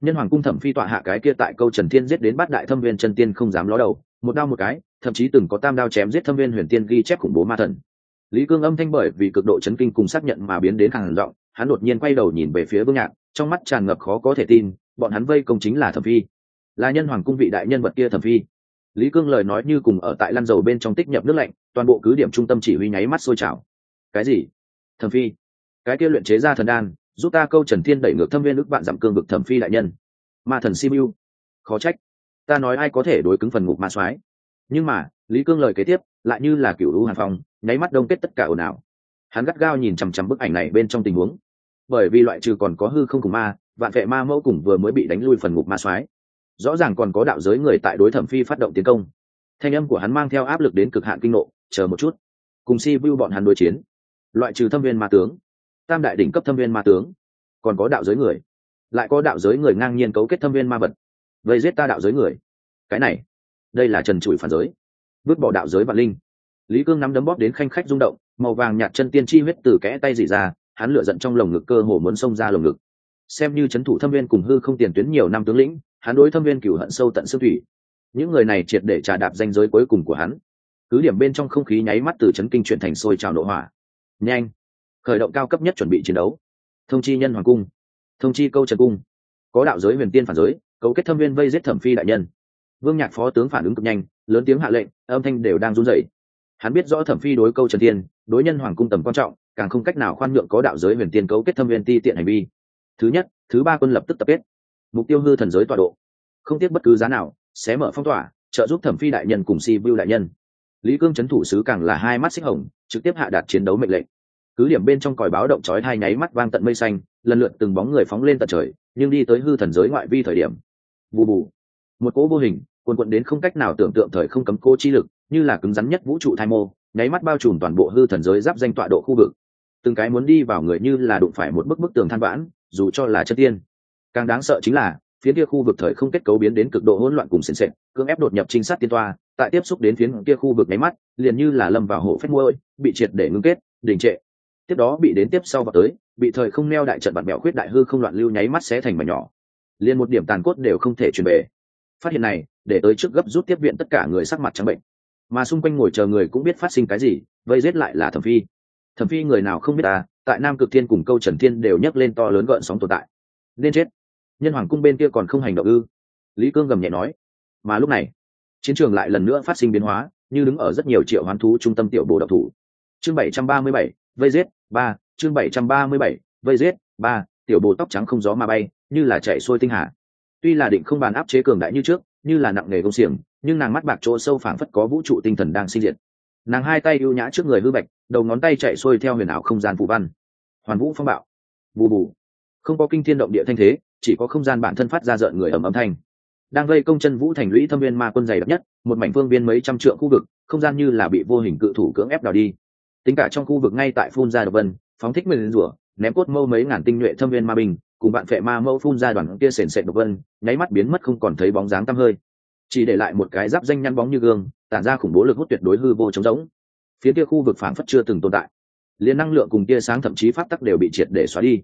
Nhân hoàng cung thẩm phi tọa hạ cái kia tại câu trần thiên giết đến bát đại thâm viên chân tiên không dám ló đầu, một đao một cái, thậm chí từng có tam đao chém giết thâm viên huyền tiên ghi chép khủng bố ma thần. Lý cương âm thanh bởi vì cực độ chấn kinh cùng xác nhận mà biến đến hàng giọng, hắn đột nhiên quay đầu nhìn về phía vương nhạc, trong mắt tràn ngập khó có thể tin, bọn hắn vây công chính là thẩm phi là nhân hoàng cung vị đại nhân vật kia thẩm phi. Lý cương lời nói như cùng ở tại lăn dầu bên trong tích nhập nước lạnh, toàn bộ cứ điểm trung tâm chỉ huy nháy mắt sôi trào. Cái gì? Thẩm phi, cái kia luyện chế ra thần đan, giúp ta câu trần thiên đẩy ngược thâm viên ước bạn giảm cương vực thẩm phi đại nhân. Ma thần simu khó trách. Ta nói ai có thể đối cứng phần ngục ma soái. Nhưng mà, lý cương lời kế tiếp, lại như là kiểu lũ hàn phong nháy mắt đông kết tất cả ồn ào. Hắn gắt gao nhìn chằm chằm bức ảnh này bên trong tình huống. Bởi vì loại trừ còn có hư không cùng ma, vạn vệ ma mẫu cùng vừa mới bị đánh lui phần ngục ma soái rõ ràng còn có đạo giới người tại đối thẩm phi phát động tiến công. Thanh âm của hắn mang theo áp lực đến cực hạn kinh nộ, chờ một chút. Cùng si vu bọn hắn đối chiến. Loại trừ thâm viên ma tướng, tam đại đỉnh cấp thâm viên ma tướng, còn có đạo giới người. Lại có đạo giới người ngang nhiên cấu kết thâm viên ma vật, vây giết ta đạo giới người. Cái này, đây là trần trụi phản giới. Vứt bỏ đạo giới vạn linh. Lý cương nắm đấm bóp đến khanh khách rung động, màu vàng nhạt chân tiên chi huyết từ kẽ tay dỉ ra, hắn lựa giận trong lồng ngực cơ hồ muốn xông ra lồng ngực. Xem như c h ấ n thủ thâm viên cùng hư không tiền tuyến nhiều năm tướng lĩnh hắn đối thâm viên cửu hận sâu tận xương thủy. Những người này triệt để trà đạp danh giới cuối cùng của hắn. Cứ điểm bên trong không khí nháy mắt từ chấn kinh chuyển thành sôi trào nội hỏa. Nhanh! Khởi động cao cấp nhất chuẩn bị chiến đấu. Thông chi nhân hoàng cung. Thông chi câu trần cung. Có đạo giới huyền tiên phản giới, cấu kết thâm viên vây giết thẩm phi đại nhân. Vương nhạc phó tướng phản ứng cực nhanh, lớn tiếng hạ lệnh, âm thanh đều đang run rẩy. Hắn biết rõ thẩm phi đối câu trần tiên, đối nhân hoàng cung tầm quan trọng, càng không cách nào khoan nhượng có đạo giới huyền tiên cấu kết thâm viên ti tiện hành vi. Thứ nhất, thứ ba quân lập tức tập kết mục tiêu hư thần giới tọa độ. Không tiếc bất cứ giá nào, xé mở phong tỏa, trợ giúp thẩm phi đại nhân cùng si vưu đại nhân. Lý cương c thủ sứ càng là hai mắt xích hồng, trực tiếp hạ đạt chiến đấu mệnh lệnh. Cứ điểm bên trong còi báo động chói hai nháy mắt vang tận mây xanh, lần lượt từng bóng người phóng lên tận trời, nhưng đi tới hư thần giới ngoại vi thời điểm. Bù bù. Một cỗ vô hình quần quận đến không cách nào tưởng tượng thời không cấm cô chi lực, như là cứng rắn nhất vũ trụ thai mô, nháy mắt bao trùm toàn bộ hư thần giới giáp danh tọa độ khu vực. Từng cái muốn đi vào người như là đụng phải một bức bức tường than vãn, dù cho là chất tiên càng đáng sợ chính là phía kia khu vực thời không kết cấu biến đến cực độ hỗn loạn cùng sền sệt, cưỡng ép đột nhập trinh sát tiên toa, tại tiếp xúc đến phía kia khu vực nháy mắt, liền như là lâm vào hộ phép môi bị triệt để ngưng kết, đình trệ. Tiếp đó bị đến tiếp sau vào tới, bị thời không neo đại trận bạn mẹo khuyết đại hư không loạn lưu nháy mắt sẽ thành mảnh nhỏ. Liền một điểm tàn cốt đều không thể truyền về. Phát hiện này, để tới trước gấp rút tiếp viện tất cả người sắc mặt trắng bệnh. Mà xung quanh ngồi chờ người cũng biết phát sinh cái gì, vây giết lại là thẩm phi. Thẩm phi người nào không biết ta tại nam cực thiên cùng câu trần thiên đều nhấc lên to lớn gợn sóng tồn tại. Nên chết nhân hoàng cung bên kia còn không hành động ư? Lý cương gầm nhẹ nói. Mà lúc này, chiến trường lại lần nữa phát sinh biến hóa, như đứng ở rất nhiều triệu hoán thú trung tâm tiểu bồ độc thủ. Chương bảy trăm ba mươi bảy, vây giết, ba, chương bảy trăm ba mươi bảy, vây giết, ba, tiểu bồ tóc trắng không gió mà bay, như là chạy xuôi tinh hà. Tuy là định không bàn áp chế cường đại như trước, như là nặng nghề công xiềng, nhưng nàng mắt bạc chỗ sâu phảng phất có vũ trụ tinh thần đang sinh diệt. Nàng hai tay ưu nhã trước người hư bạch, đầu ngón tay chạy xuôi theo huyền ảo không gian phụ văn. Hoàn vũ phong bạo. Bù bù. Không có kinh thiên động địa thanh thế chỉ có không gian bản thân phát ra rợn người ầm âm thanh. Đang gây công chân vũ thành lũy thâm viên ma quân dày đặc nhất, một mảnh phương viên mấy trăm trượng khu vực, không gian như là bị vô hình cự thủ cưỡng ép đào đi. Tính cả trong khu vực ngay tại phun ra độc vân, phóng thích mình rủa, ném cốt mâu mấy ngàn tinh nhuệ thâm viên ma bình cùng bạn phệ ma mâu phun ra đoàn kia sền sệt độc vân, nháy mắt biến mất không còn thấy bóng dáng tăm hơi. Chỉ để lại một cái giáp danh nhăn bóng như gương, tản ra khủng bố lực hút tuyệt đối hư vô trống rỗng. Phía kia khu vực phảng phất chưa từng tồn tại. Liền năng lượng cùng tia sáng thậm chí pháp tắc đều bị triệt để xóa đi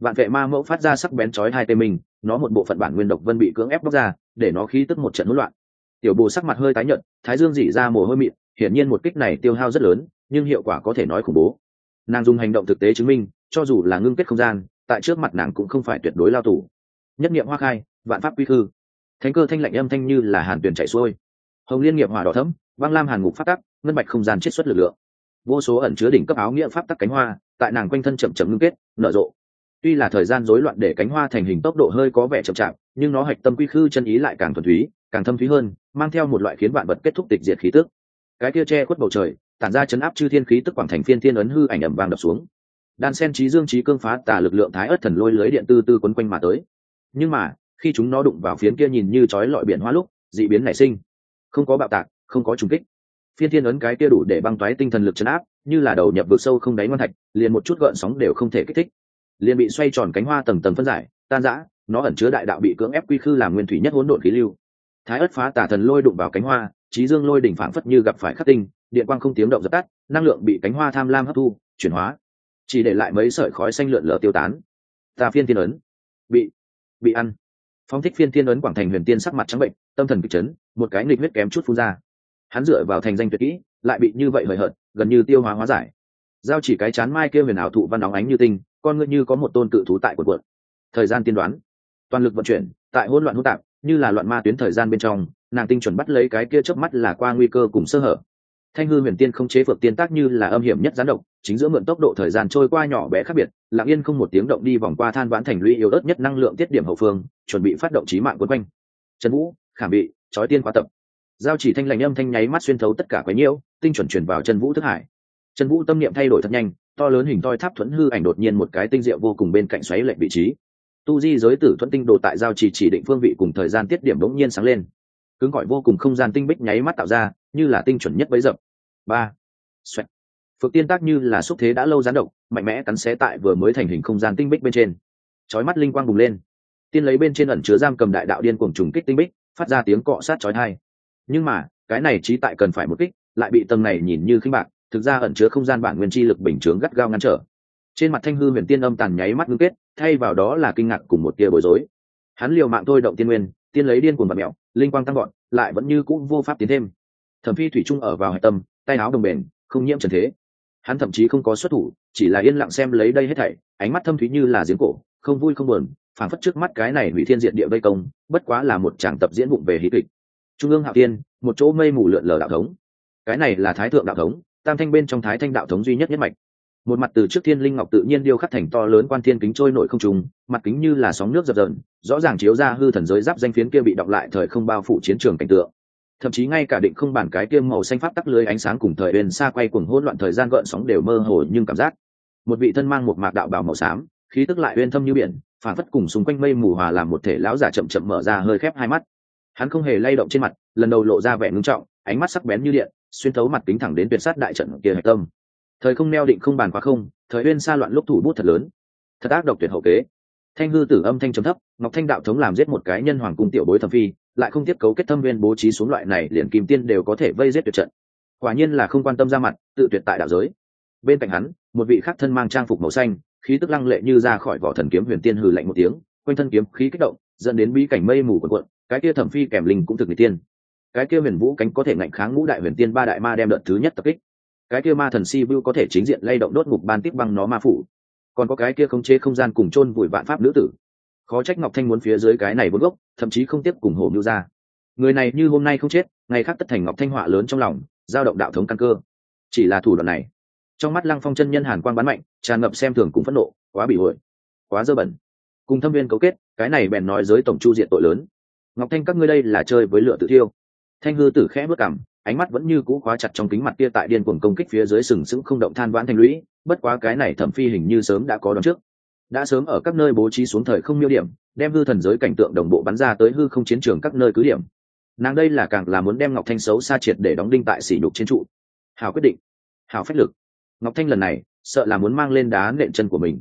vạn vệ ma mẫu phát ra sắc bén chói hai tê mình, nó một bộ phận bản nguyên độc vân bị cưỡng ép bóc ra, để nó khí tức một trận hỗn loạn. Tiểu bồ sắc mặt hơi tái nhợt, thái dương dỉ ra mồ hôi mịn, hiển nhiên một kích này tiêu hao rất lớn, nhưng hiệu quả có thể nói khủng bố. Nàng dùng hành động thực tế chứng minh, cho dù là ngưng kết không gian, tại trước mặt nàng cũng không phải tuyệt đối lao tù. Nhất nghiệm hoa khai, vạn pháp quy khư. Thánh cơ thanh lạnh âm thanh như là hàn tuyển chạy xuôi. Hồng liên nghiệp hỏa đỏ thấm, băng lam hàn ngục phát tắc, ngân bạch không gian chiết xuất lực lượng. Vô số ẩn chứa đỉnh cấp áo nghĩa pháp tắc cánh hoa, tại nàng quanh thân chậm chậm ngưng kết, nở rộ tuy là thời gian rối loạn để cánh hoa thành hình tốc độ hơi có vẻ chậm chạp, nhưng nó hạch tâm quy khư chân ý lại càng thuần túy, càng thâm thúy hơn, mang theo một loại khiến vạn vật kết thúc tịch diệt khí tức. Cái kia che khuất bầu trời, tản ra chấn áp chư thiên khí tức quảng thành phiên thiên ấn hư ảnh ẩm vàng đập xuống. Đan sen trí dương trí cương phá tả lực lượng thái ớt thần lôi lưới điện tư tư quấn quanh mà tới. Nhưng mà, khi chúng nó đụng vào phiến kia nhìn như chói lọi biển hoa lúc, dị biến nảy sinh. Không có bạo tạc, không có trùng kích. Phiên thiên ấn cái kia đủ để băng toái tinh thần lực chấn áp, như là đầu nhập vực sâu không đáy ngon thạch, liền một chút gợn sóng đều không thể kích thích liền bị xoay tròn cánh hoa tầng tầng phân giải, tan rã, nó ẩn chứa đại đạo bị cưỡng ép quy khư làm nguyên thủy nhất hỗn độn khí lưu. Thái ất phá tả thần lôi đụng vào cánh hoa, trí dương lôi đỉnh phảng phất như gặp phải khắc tinh, điện quang không tiếng động dập tắt, năng lượng bị cánh hoa tham lam hấp thu, chuyển hóa. Chỉ để lại mấy sợi khói xanh lượn lờ tiêu tán. Ta phiên thiên ấn. Bị bị ăn. Phong thích phiên thiên ấn quảng thành huyền tiên sắc mặt trắng bệnh, tâm thần kịch chấn, một cái nghịch huyết kém chút phun ra. Hắn dựa vào thành danh tuyệt kỹ, lại bị như vậy hời hợt, gần như tiêu hóa hóa giải giao chỉ cái chán mai kia huyền ảo thụ văn óng ánh như tinh, con ngươi như có một tôn cự thú tại quần quận thời gian tiên đoán. Toàn lực vận chuyển, tại hỗn loạn hỗn tạp, như là loạn ma tuyến thời gian bên trong, nàng tinh chuẩn bắt lấy cái kia chớp mắt là qua nguy cơ cùng sơ hở. Thanh hư huyền tiên không chế phược tiên tác như là âm hiểm nhất gián độc, chính giữa mượn tốc độ thời gian trôi qua nhỏ bé khác biệt, lặng yên không một tiếng động đi vòng qua than vãn thành lũy yếu ớt nhất năng lượng tiết điểm hậu phương, chuẩn bị phát động trí mạng quân quanh. Trần vũ, khảm bị trói tiên khóa tập. Giao chỉ thanh lành âm thanh nháy mắt xuyên thấu tất cả quái nhiễu, tinh chuẩn truyền vào trần vũ thức hải trần vũ tâm niệm thay đổi thật nhanh, to lớn hình toi tháp thuẫn hư ảnh đột nhiên một cái tinh diệu vô cùng bên cạnh xoáy lệch vị trí. Tu di giới tử thuẫn tinh đồ tại giao chỉ chỉ định phương vị cùng thời gian tiết điểm đống nhiên sáng lên. Cứng gọi vô cùng không gian tinh bích nháy mắt tạo ra, như là tinh chuẩn nhất bấy dập. Ba. Xoẹt. Phượng tiên tác như là xúc thế đã lâu gián động mạnh mẽ cắn xé tại vừa mới thành hình không gian tinh bích bên trên. Chói mắt linh quang bùng lên. Tiên lấy bên trên ẩn chứa giam cầm đại đạo điên cuồng trùng kích tinh bích, phát ra tiếng cọ sát chói tai. Nhưng mà, cái này trí tại cần phải một kích, lại bị tầng này nhìn như khinh bạc thực ra ẩn chứa không gian bản nguyên chi lực bình chướng gắt gao ngăn trở. Trên mặt thanh hư huyền tiên âm tàn nháy mắt ngưng kết, thay vào đó là kinh ngạc cùng một tia bối rối. Hắn liều mạng thôi động tiên nguyên, tiên lấy điên cuồng và mẹo linh quang tăng gọn lại vẫn như cũ vô pháp tiến thêm. Thẩm phi thủy trung ở vào hạch tâm, tay áo đồng bền, không nhiễm trần thế. Hắn thậm chí không có xuất thủ, chỉ là yên lặng xem lấy đây hết thảy, ánh mắt thâm thúy như là giếng cổ, không vui không buồn, phảng phất trước mắt cái này hủy thiên diệt địa vây công, bất quá là một tràng tập diễn bụng về hí kịch. Trung ương hạo tiên một chỗ mây mù lượn lờ đạo thống. Cái này là thái thượng đạo thống tam thanh bên trong thái thanh đạo thống duy nhất nhất mạch. Một mặt từ trước thiên linh ngọc tự nhiên điêu khắc thành to lớn quan thiên kính trôi nổi không trùng mặt kính như là sóng nước dập dờn, rõ ràng chiếu ra hư thần giới giáp danh phiến kia bị đọc lại thời không bao phủ chiến trường cảnh tượng. Thậm chí ngay cả định không bản cái kia màu xanh pháp tắc lưới ánh sáng cùng thời bên xa quay cuồng hỗn loạn thời gian gợn sóng đều mơ hồ nhưng cảm giác. Một vị thân mang một mạc đạo bào màu xám, khí tức lại uyên thâm như biển, phản phất cùng xung quanh mây mù hòa làm một thể lão giả chậm chậm mở ra hơi khép hai mắt. Hắn không hề lay động trên mặt, lần đầu lộ ra vẻ ngưng trọng, ánh mắt sắc bén như điện xuyên thấu mặt kính thẳng đến tuyệt sát đại trận kia hạch tâm. Thời không neo định không bàn quá không, thời uyên xa loạn lúc thủ bút thật lớn. Thật ác độc tuyệt hậu kế. Thanh hư tử âm thanh trầm thấp, ngọc thanh đạo thống làm giết một cái nhân hoàng cung tiểu bối thẩm phi, lại không tiếp cấu kết thâm viên bố trí xuống loại này, liền kim tiên đều có thể vây giết tuyệt trận. Quả nhiên là không quan tâm ra mặt, tự tuyệt tại đạo giới. Bên cạnh hắn, một vị khác thân mang trang phục màu xanh, khí tức lăng lệ như ra khỏi vỏ thần kiếm huyền tiên hừ lạnh một tiếng, quanh thân kiếm khí kích động, dẫn đến bí cảnh mây mù quần quận cái kia thẩm phi kèm linh cũng thực người tiên cái kia huyền vũ cánh có thể ngạnh kháng ngũ đại huyền tiên ba đại ma đem đợt thứ nhất tập kích. Cái kia ma thần si vu có thể chính diện lay động đốt ngục ban tiếp băng nó ma phủ. Còn có cái kia khống chế không gian cùng chôn vùi vạn pháp nữ tử. Khó trách ngọc thanh muốn phía dưới cái này bốn gốc, thậm chí không tiếp cùng hổ mưu ra. Người này như hôm nay không chết, ngày khác tất thành ngọc thanh họa lớn trong lòng, giao động đạo thống căn cơ. Chỉ là thủ đoạn này. Trong mắt lăng phong chân nhân hàn quang bắn mạnh, tràn ngập xem thường cùng phẫn nộ, quá bị hội quá dơ bẩn. Cùng thâm viên cấu kết, cái này bèn nói giới tổng chu diện tội lớn. Ngọc thanh các ngươi đây là chơi với lửa tự thiêu thanh hư tử khẽ bước cảm ánh mắt vẫn như cũ khóa chặt trong kính mặt kia tại điên cuồng công kích phía dưới sừng sững không động than vãn thanh lũy, bất quá cái này thẩm phi hình như sớm đã có đón trước. Đã sớm ở các nơi bố trí xuống thời không miêu điểm, đem hư thần giới cảnh tượng đồng bộ bắn ra tới hư không chiến trường các nơi cứ điểm. Nàng đây là càng là muốn đem ngọc thanh xấu xa triệt để đóng đinh tại sỉ nhục trên trụ. Hào quyết định hào phách lực. Ngọc thanh lần này, sợ là muốn mang lên đá nện chân của mình.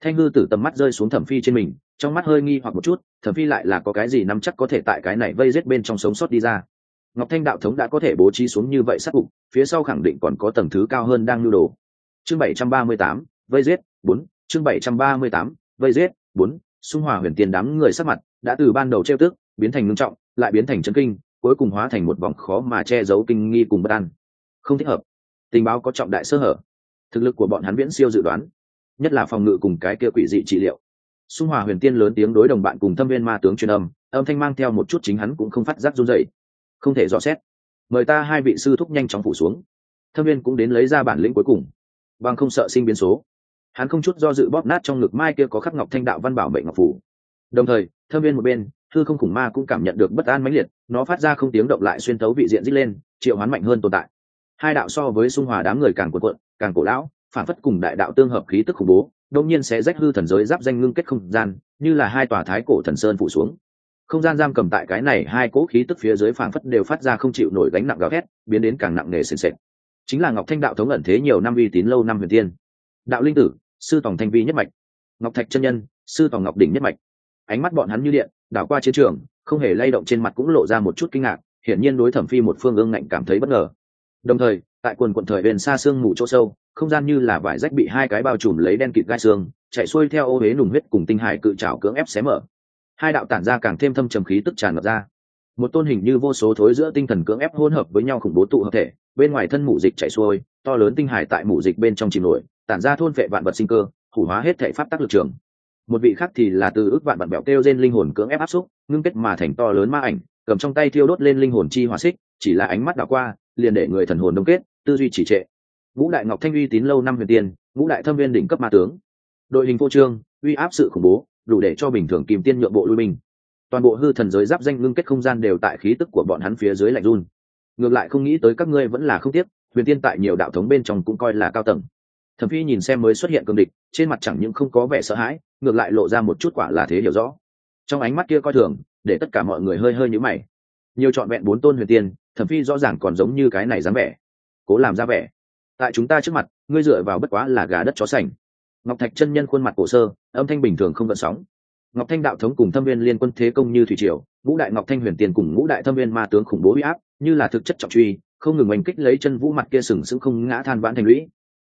Thanh hư tử tầm mắt rơi xuống thẩm phi trên mình, trong mắt hơi nghi hoặc một chút, thẩm phi lại là có cái gì nắm chắc có thể tại cái này vây rết bên trong sống sót đi ra ngọc thanh đạo thống đã có thể bố trí xuống như vậy sát cục, phía sau khẳng định còn có tầng thứ cao hơn đang nhu đồ. Chương bảy trăm ba mươi tám, vây giết, bốn. Chương bảy trăm ba mươi tám, vây giết, bốn. Xung hòa huyền tiền đám người sắc mặt đã từ ban đầu treo tức, biến thành ngưng trọng, lại biến thành chân kinh, cuối cùng hóa thành một vòng khó mà che giấu kinh nghi cùng bất an. Không thích hợp. Tình báo có trọng đại sơ hở. Thực lực của bọn hắn viễn siêu dự đoán. Nhất là phòng ngự cùng cái kia quỷ dị trị liệu. Xung hòa huyền tiên lớn tiếng đối đồng bạn cùng thâm viên ma tướng truyền âm âm thanh mang theo một chút chính hắn cũng không phát giác run dậy không thể dò xét. Mời ta hai vị sư thúc nhanh chóng phủ xuống. Thâm viên cũng đến lấy ra bản lĩnh cuối cùng. Bằng không sợ sinh biến số. Hắn không chút do dự bóp nát trong ngực mai kia có khắc ngọc thanh đạo văn bảo mệnh ngọc phủ. Đồng thời, thâm viên một bên, thư không khủng ma cũng cảm nhận được bất an mãnh liệt, nó phát ra không tiếng động lại xuyên tấu vị diện dít lên, triệu hoán mạnh hơn tồn tại. Hai đạo so với xung hòa đám người càng cuộn cuộn, càng cổ lão, phản phất cùng đại đạo tương hợp khí tức khủng bố đông nhiên sẽ rách hư thần giới giáp danh ngưng kết không gian, như là hai tòa thái cổ thần sơn phủ xuống không gian giam cầm tại cái này hai cỗ khí tức phía dưới phảng phất đều phát ra không chịu nổi gánh nặng gào thét, biến đến càng nặng nề sền sệt. Chính là ngọc thanh đạo thống ẩn thế nhiều năm uy tín lâu năm huyền tiên. Đạo linh tử, sư tòng thanh vi nhất mạch. Ngọc thạch chân nhân, sư tòng ngọc đỉnh nhất mạch. Ánh mắt bọn hắn như điện, đảo qua chiến trường, không hề lay động trên mặt cũng lộ ra một chút kinh ngạc, hiển nhiên đối thẩm phi một phương ương ngạnh cảm thấy bất ngờ. Đồng thời, tại quần quận thời bên xa xương mù chỗ sâu, không gian như là vải rách bị hai cái bao trùm lấy đen kịt gai xương, chạy xuôi theo ô huế nùng huyết cùng tinh hải cự trào cưỡng ép xé mở hai đạo tản ra càng thêm thâm trầm khí tức tràn ngập ra. Một tôn hình như vô số thối giữa tinh thần cưỡng ép hỗn hợp với nhau khủng bố tụ hợp thể, bên ngoài thân mù dịch chảy xuôi, to lớn tinh hải tại mù dịch bên trong chìm nổi, tản ra thôn vệ vạn vật sinh cơ, hủ hóa hết thể pháp tác lực trường. Một vị khác thì là từ ước vạn vật bẹo kêu trên linh hồn cưỡng ép áp xúc, ngưng kết mà thành to lớn ma ảnh, cầm trong tay thiêu đốt lên linh hồn chi hỏa xích, chỉ là ánh mắt đảo qua, liền để người thần hồn đông kết, tư duy chỉ trệ. Ngũ đại ngọc thanh uy tín lâu năm huyền tiên, ngũ đại thâm viên đỉnh cấp ma tướng. Đội hình vô trương, uy áp sự khủng bố đủ để cho bình thường Kim tiên nhượng bộ lui binh. Toàn bộ hư thần giới giáp danh ngưng kết không gian đều tại khí tức của bọn hắn phía dưới lạnh run. Ngược lại không nghĩ tới các ngươi vẫn là không tiếc, huyền tiên tại nhiều đạo thống bên trong cũng coi là cao tầng. Thẩm phi nhìn xem mới xuất hiện cương địch, trên mặt chẳng những không có vẻ sợ hãi, ngược lại lộ ra một chút quả là thế hiểu rõ. Trong ánh mắt kia coi thường, để tất cả mọi người hơi hơi nhíu mày. Nhiều trọn vẹn bốn tôn huyền tiên, thẩm phi rõ ràng còn giống như cái này dám vẻ. Cố làm ra vẻ. Tại chúng ta trước mặt, ngươi dựa vào bất quá là gà đất chó sành ngọc thạch chân nhân khuôn mặt cổ sơ, âm thanh bình thường không gợn sóng. Ngọc thanh đạo thống cùng thâm viên liên quân thế công như thủy triều, ngũ đại ngọc thanh huyền tiền cùng ngũ đại thâm viên ma tướng khủng bố huy áp, như là thực chất trọng truy, không ngừng oanh kích lấy chân vũ mặt kia sừng sững không ngã than vãn thành lũy.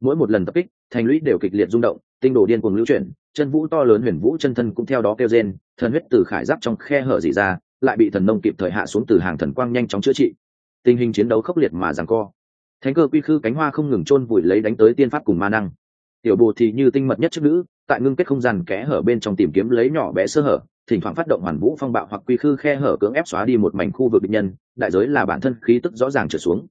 Mỗi một lần tập kích, thành lũy đều kịch liệt rung động, tinh đồ điên cuồng lưu chuyển, chân vũ to lớn huyền vũ chân thân cũng theo đó kêu rên, thần huyết từ khải giáp trong khe hở dỉ ra, lại bị thần nông kịp thời hạ xuống từ hàng thần quang nhanh chóng chữa trị. Tình hình chiến đấu khốc liệt mà giằng co. Thánh cơ quy khư cánh hoa không ngừng chôn vùi lấy đánh tới tiên pháp cùng ma năng tiểu bồ thì như tinh mật nhất chức nữ, tại ngưng kết không gian kẽ hở bên trong tìm kiếm lấy nhỏ bé sơ hở, thỉnh thoảng phát động hoàn vũ phong bạo hoặc quy khư khe hở cưỡng ép xóa đi một mảnh khu vực bệnh nhân, đại giới là bản thân khí tức rõ ràng trở xuống.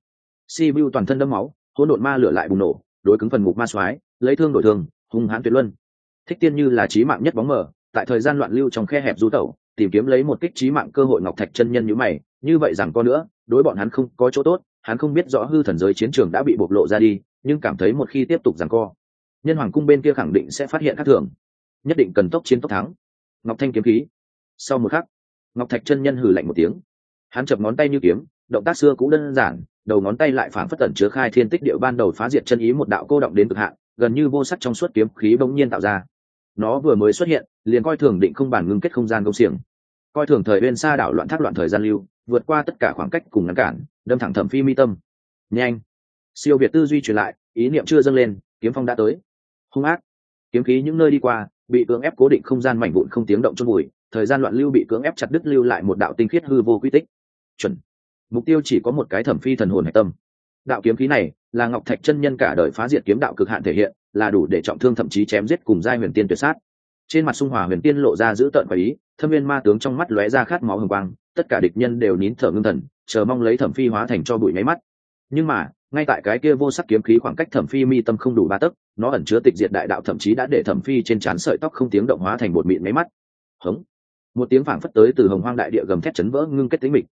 Si vu toàn thân đâm máu, hỗn độn ma lửa lại bùng nổ, đối cứng phần ngục ma soái, lấy thương đổi thương hung hãn tuyệt luân. Thích tiên như là trí mạng nhất bóng mờ, tại thời gian loạn lưu trong khe hẹp du tẩu, tìm kiếm lấy một kích trí mạng cơ hội ngọc thạch chân nhân như mày, như vậy rằng có nữa, đối bọn hắn không có chỗ tốt, hắn không biết rõ hư thần giới chiến trường đã bị bộc lộ ra đi, nhưng cảm thấy một khi tiếp tục rằng co nhân hoàng cung bên kia khẳng định sẽ phát hiện các thường. Nhất định cần tốc chiến tốc thắng. Ngọc thanh kiếm khí. Sau một khắc, ngọc thạch chân nhân hừ lạnh một tiếng. Hắn chập ngón tay như kiếm, động tác xưa cũng đơn giản, đầu ngón tay lại phản phất tẩn chứa khai thiên tích điệu ban đầu phá diệt chân ý một đạo cô động đến cực hạn, gần như vô sắc trong suốt kiếm khí bỗng nhiên tạo ra. Nó vừa mới xuất hiện, liền coi thường định không bản ngưng kết không gian công xiềng. Coi thường thời bên xa đảo loạn thác loạn thời gian lưu, vượt qua tất cả khoảng cách cùng ngăn cản, đâm thẳng thẩm phi mi tâm. Nhanh. Siêu việt tư duy truyền lại, ý niệm chưa dâng lên, kiếm phong đã tới hung ác. Kiếm khí những nơi đi qua, bị cưỡng ép cố định không gian mảnh vụn không tiếng động chôn vùi, thời gian loạn lưu bị cưỡng ép chặt đứt lưu lại một đạo tinh khiết hư vô quy tích. Chuẩn. Mục tiêu chỉ có một cái thẩm phi thần hồn hạch tâm. Đạo kiếm khí này là ngọc thạch chân nhân cả đời phá diệt kiếm đạo cực hạn thể hiện, là đủ để trọng thương thậm chí chém giết cùng giai huyền tiên tuyệt sát. Trên mặt sung hòa huyền tiên lộ ra giữ tợn và ý, thâm viên ma tướng trong mắt lóe ra khát máu hồng quang, tất cả địch nhân đều nín thở ngưng thần, chờ mong lấy thẩm phi hóa thành cho bụi nháy mắt. Nhưng mà ngay tại cái kia vô sắc kiếm khí khoảng cách thẩm phi mi tâm không đủ ba tấc, nó ẩn chứa tịch diệt đại đạo thậm chí đã để thẩm phi trên trán sợi tóc không tiếng động hóa thành bột mịn máy mắt. Hống. Một tiếng phảng phất tới từ hồng hoang đại địa gầm thét chấn vỡ ngưng kết tính mịch.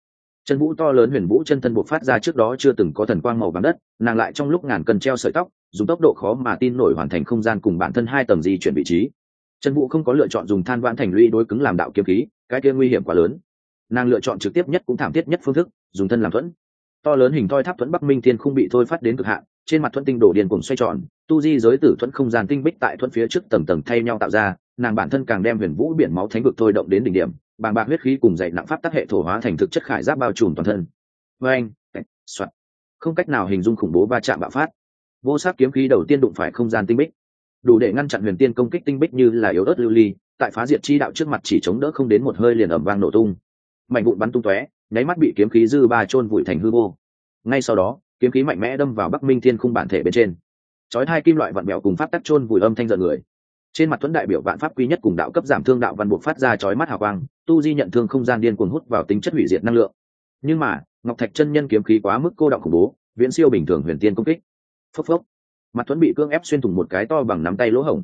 Chân vũ to lớn huyền vũ chân thân buộc phát ra trước đó chưa từng có thần quang màu vàng đất, nàng lại trong lúc ngàn cần treo sợi tóc, dùng tốc độ khó mà tin nổi hoàn thành không gian cùng bản thân hai tầng di chuyển vị trí. Chân vũ không có lựa chọn dùng than vãn thành lũy đối cứng làm đạo kiếm khí, cái kia nguy hiểm quá lớn. Nàng lựa chọn trực tiếp nhất cũng thảm thiết nhất phương thức, dùng thân làm thuẫn to lớn hình thoi tháp thuẫn bắc minh thiên không bị thôi phát đến cực hạn trên mặt thuẫn tinh đổ điền cùng xoay tròn tu di giới tử thuẫn không gian tinh bích tại thuẫn phía trước tầng tầng thay nhau tạo ra nàng bản thân càng đem huyền vũ biển máu thánh vực thôi động đến đỉnh điểm bàng bạc huyết khí cùng dạy nặng pháp tác hệ thổ hóa thành thực chất khải giáp bao trùm toàn thân vê anh soạt không cách nào hình dung khủng bố va chạm bạo phát vô sắc kiếm khí đầu tiên đụng phải không gian tinh bích đủ để ngăn chặn huyền tiên công kích tinh bích như là yếu ớt lưu ly tại phá diệt chi đạo trước mặt chỉ chống đỡ không đến một hơi liền ẩm vang nổ tung mạnh vụn bắn tung tóe nháy mắt bị kiếm khí dư ba chôn vùi thành hư vô. Ngay sau đó, kiếm khí mạnh mẽ đâm vào bắc minh thiên khung bản thể bên trên. Chói hai kim loại vặn mẹo cùng pháp tắc chôn vùi âm thanh giận người. Trên mặt thuẫn đại biểu vạn pháp quy nhất cùng đạo cấp giảm thương đạo văn buộc phát ra chói mắt hào quang, tu di nhận thương không gian điên cuồng hút vào tính chất hủy diệt năng lượng. Nhưng mà, ngọc thạch chân nhân kiếm khí quá mức cô động khủng bố, viễn siêu bình thường huyền tiên công kích. Phốc phốc. Mặt thuẫn bị cương ép xuyên thủng một cái to bằng nắm tay lỗ hổng.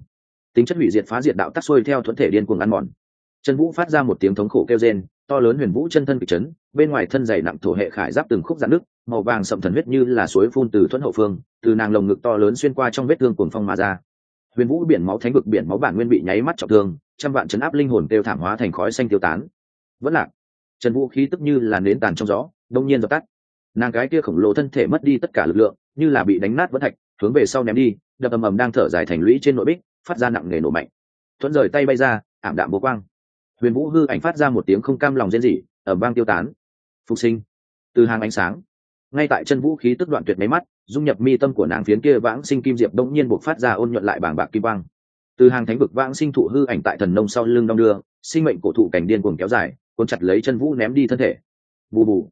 Tính chất hủy diệt phá diệt đạo tắc xuôi theo thuẫn thể điên cuồng ăn mòn. Chân vũ phát ra một tiếng thống khổ kêu rên to lớn huyền vũ chân thân kịch chấn, bên ngoài thân dày nặng thổ hệ khải giáp từng khúc dạn nước màu vàng sậm thần huyết như là suối phun từ thuẫn hậu phương, từ nàng lồng ngực to lớn xuyên qua trong vết thương cuồng phong mà ra. Huyền vũ biển máu thánh vực biển máu bản nguyên bị nháy mắt trọng thương, trăm vạn chấn áp linh hồn tiêu thảm hóa thành khói xanh tiêu tán. Vẫn lạc. Trần vũ khí tức như là nến tàn trong gió, đông nhiên dập tắt. Nàng gái kia khổng lồ thân thể mất đi tất cả lực lượng, như là bị đánh nát vẫn thạch, hướng về sau ném đi, đập ầm ầm đang thở dài thành lũy trên nội bích, phát ra nặng nề nổ mạnh. Thuận rời tay bay ra, ảm đạm bố quang huyền vũ hư ảnh phát ra một tiếng không cam lòng rên rỉ ở vang tiêu tán. Phục sinh. Từ hàng ánh sáng. Ngay tại chân vũ khí tức đoạn tuyệt máy mắt, dung nhập mi tâm của nàng phiến kia vãng sinh kim diệp đông nhiên buộc phát ra ôn nhuận lại bảng bạc kim quang. Từ hàng thánh vực vãng sinh thụ hư ảnh tại thần nông sau lưng đong đưa, sinh mệnh cổ thụ cảnh điên cuồng kéo dài, cuốn chặt lấy chân vũ ném đi thân thể. Bù bù.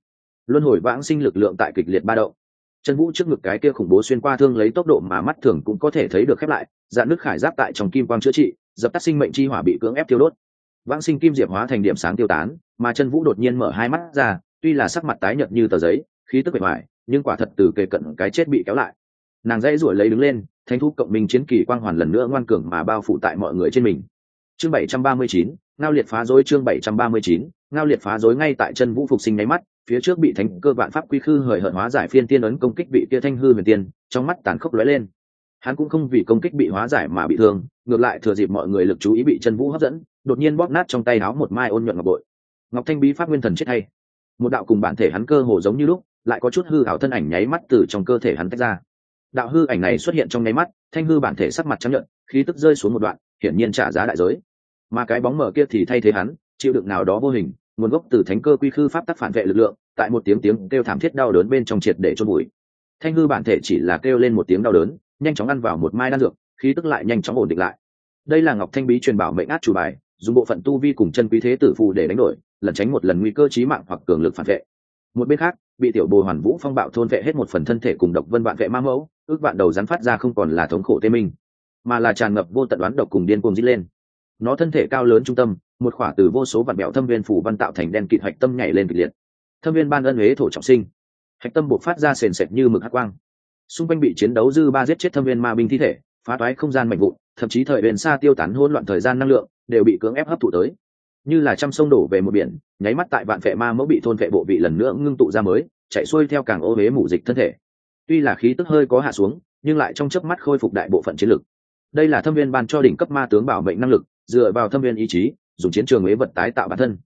Luân hồi vãng sinh lực lượng tại kịch liệt ba động. Chân vũ trước ngực cái kia khủng bố xuyên qua thương lấy tốc độ mà mắt thường cũng có thể thấy được khép lại dạn nước khải giáp tại trong kim quang chữa trị, dập tắt sinh mệnh chi hỏa bị cưỡng ép tiêu đốt vãng sinh kim diệp hóa thành điểm sáng tiêu tán, mà chân vũ đột nhiên mở hai mắt ra, tuy là sắc mặt tái nhợt như tờ giấy, khí tức bề ngoài, nhưng quả thật từ kề cận cái chết bị kéo lại. Nàng dãy ruổi lấy đứng lên thanh thu cộng minh chiến kỳ quang hoàn lần nữa ngoan cường mà bao phủ tại mọi người trên mình. Chương bảy trăm ba mươi chín, ngao liệt phá rối chương bảy trăm ba mươi chín, ngao liệt phá rối ngay tại chân vũ phục sinh nháy mắt, phía trước bị thánh cơ vạn pháp quy khư hời hợt hóa giải phiên tiên ấn công kích bị kia thanh hư huyền tiên, trong mắt tàn khốc lóe lên hắn cũng không vì công kích bị hóa giải mà bị thương, ngược lại thừa dịp mọi người lực chú ý bị chân vũ hấp dẫn, đột nhiên bóp nát trong tay áo một mai ôn nhuận ngọc bội. Ngọc thanh bí pháp nguyên thần chết hay. Một đạo cùng bản thể hắn cơ hồ giống như lúc, lại có chút hư ảo thân ảnh nháy mắt từ trong cơ thể hắn tách ra. Đạo hư ảnh này xuất hiện trong nháy mắt, thanh hư bản thể sắc mặt trắng nhận khí tức rơi xuống một đoạn, hiển nhiên trả giá đại giới. Mà cái bóng mở kia thì thay thế hắn, chịu đựng nào đó vô hình, nguồn gốc từ thánh cơ quy khư pháp tắc phản vệ lực lượng, tại một tiếng tiếng kêu thảm thiết đau đớn bên trong triệt để chôn bụi thanh hư bản thể chỉ là kêu lên một tiếng đau đớn nhanh chóng ăn vào một mai đan dược, khí tức lại nhanh chóng ổn định lại. Đây là ngọc thanh bí truyền bảo mệnh át chủ bài, dùng bộ phận tu vi cùng chân quý thế tử phù để đánh đổi, lẩn tránh một lần nguy cơ chí mạng hoặc cường lực phản vệ. Một bên khác, bị tiểu bồ hoàn vũ phong bạo thôn vệ hết một phần thân thể cùng độc vân bạn vệ ma mẫu, ước bạn đầu rắn phát ra không còn là thống khổ tê minh, mà là tràn ngập vô tận đoán độc cùng điên cuồng dít lên. Nó thân thể cao lớn trung tâm, một khỏa từ vô số vạn bẹo thâm viên phủ văn tạo thành đen kịt hạch tâm nhảy lên kịch liệt. Thâm viên ban ân huế thổ trọng sinh. Hạch tâm buộc phát ra sền sệt như mực hát quang xung quanh bị chiến đấu dư ba giết chết thâm viên ma binh thi thể, phá toái không gian mạnh vụn, thậm chí thời bên xa tiêu tán hỗn loạn thời gian năng lượng, đều bị cưỡng ép hấp thụ tới. Như là trăm sông đổ về một biển, nháy mắt tại vạn vệ ma mẫu bị thôn vệ bộ vị lần nữa ngưng tụ ra mới, chạy xuôi theo càng ô huế mủ dịch thân thể. Tuy là khí tức hơi có hạ xuống, nhưng lại trong chớp mắt khôi phục đại bộ phận chiến lực. Đây là thâm viên ban cho đỉnh cấp ma tướng bảo mệnh năng lực, dựa vào thâm viên ý chí, dùng chiến trường ế vật tái tạo bản thân.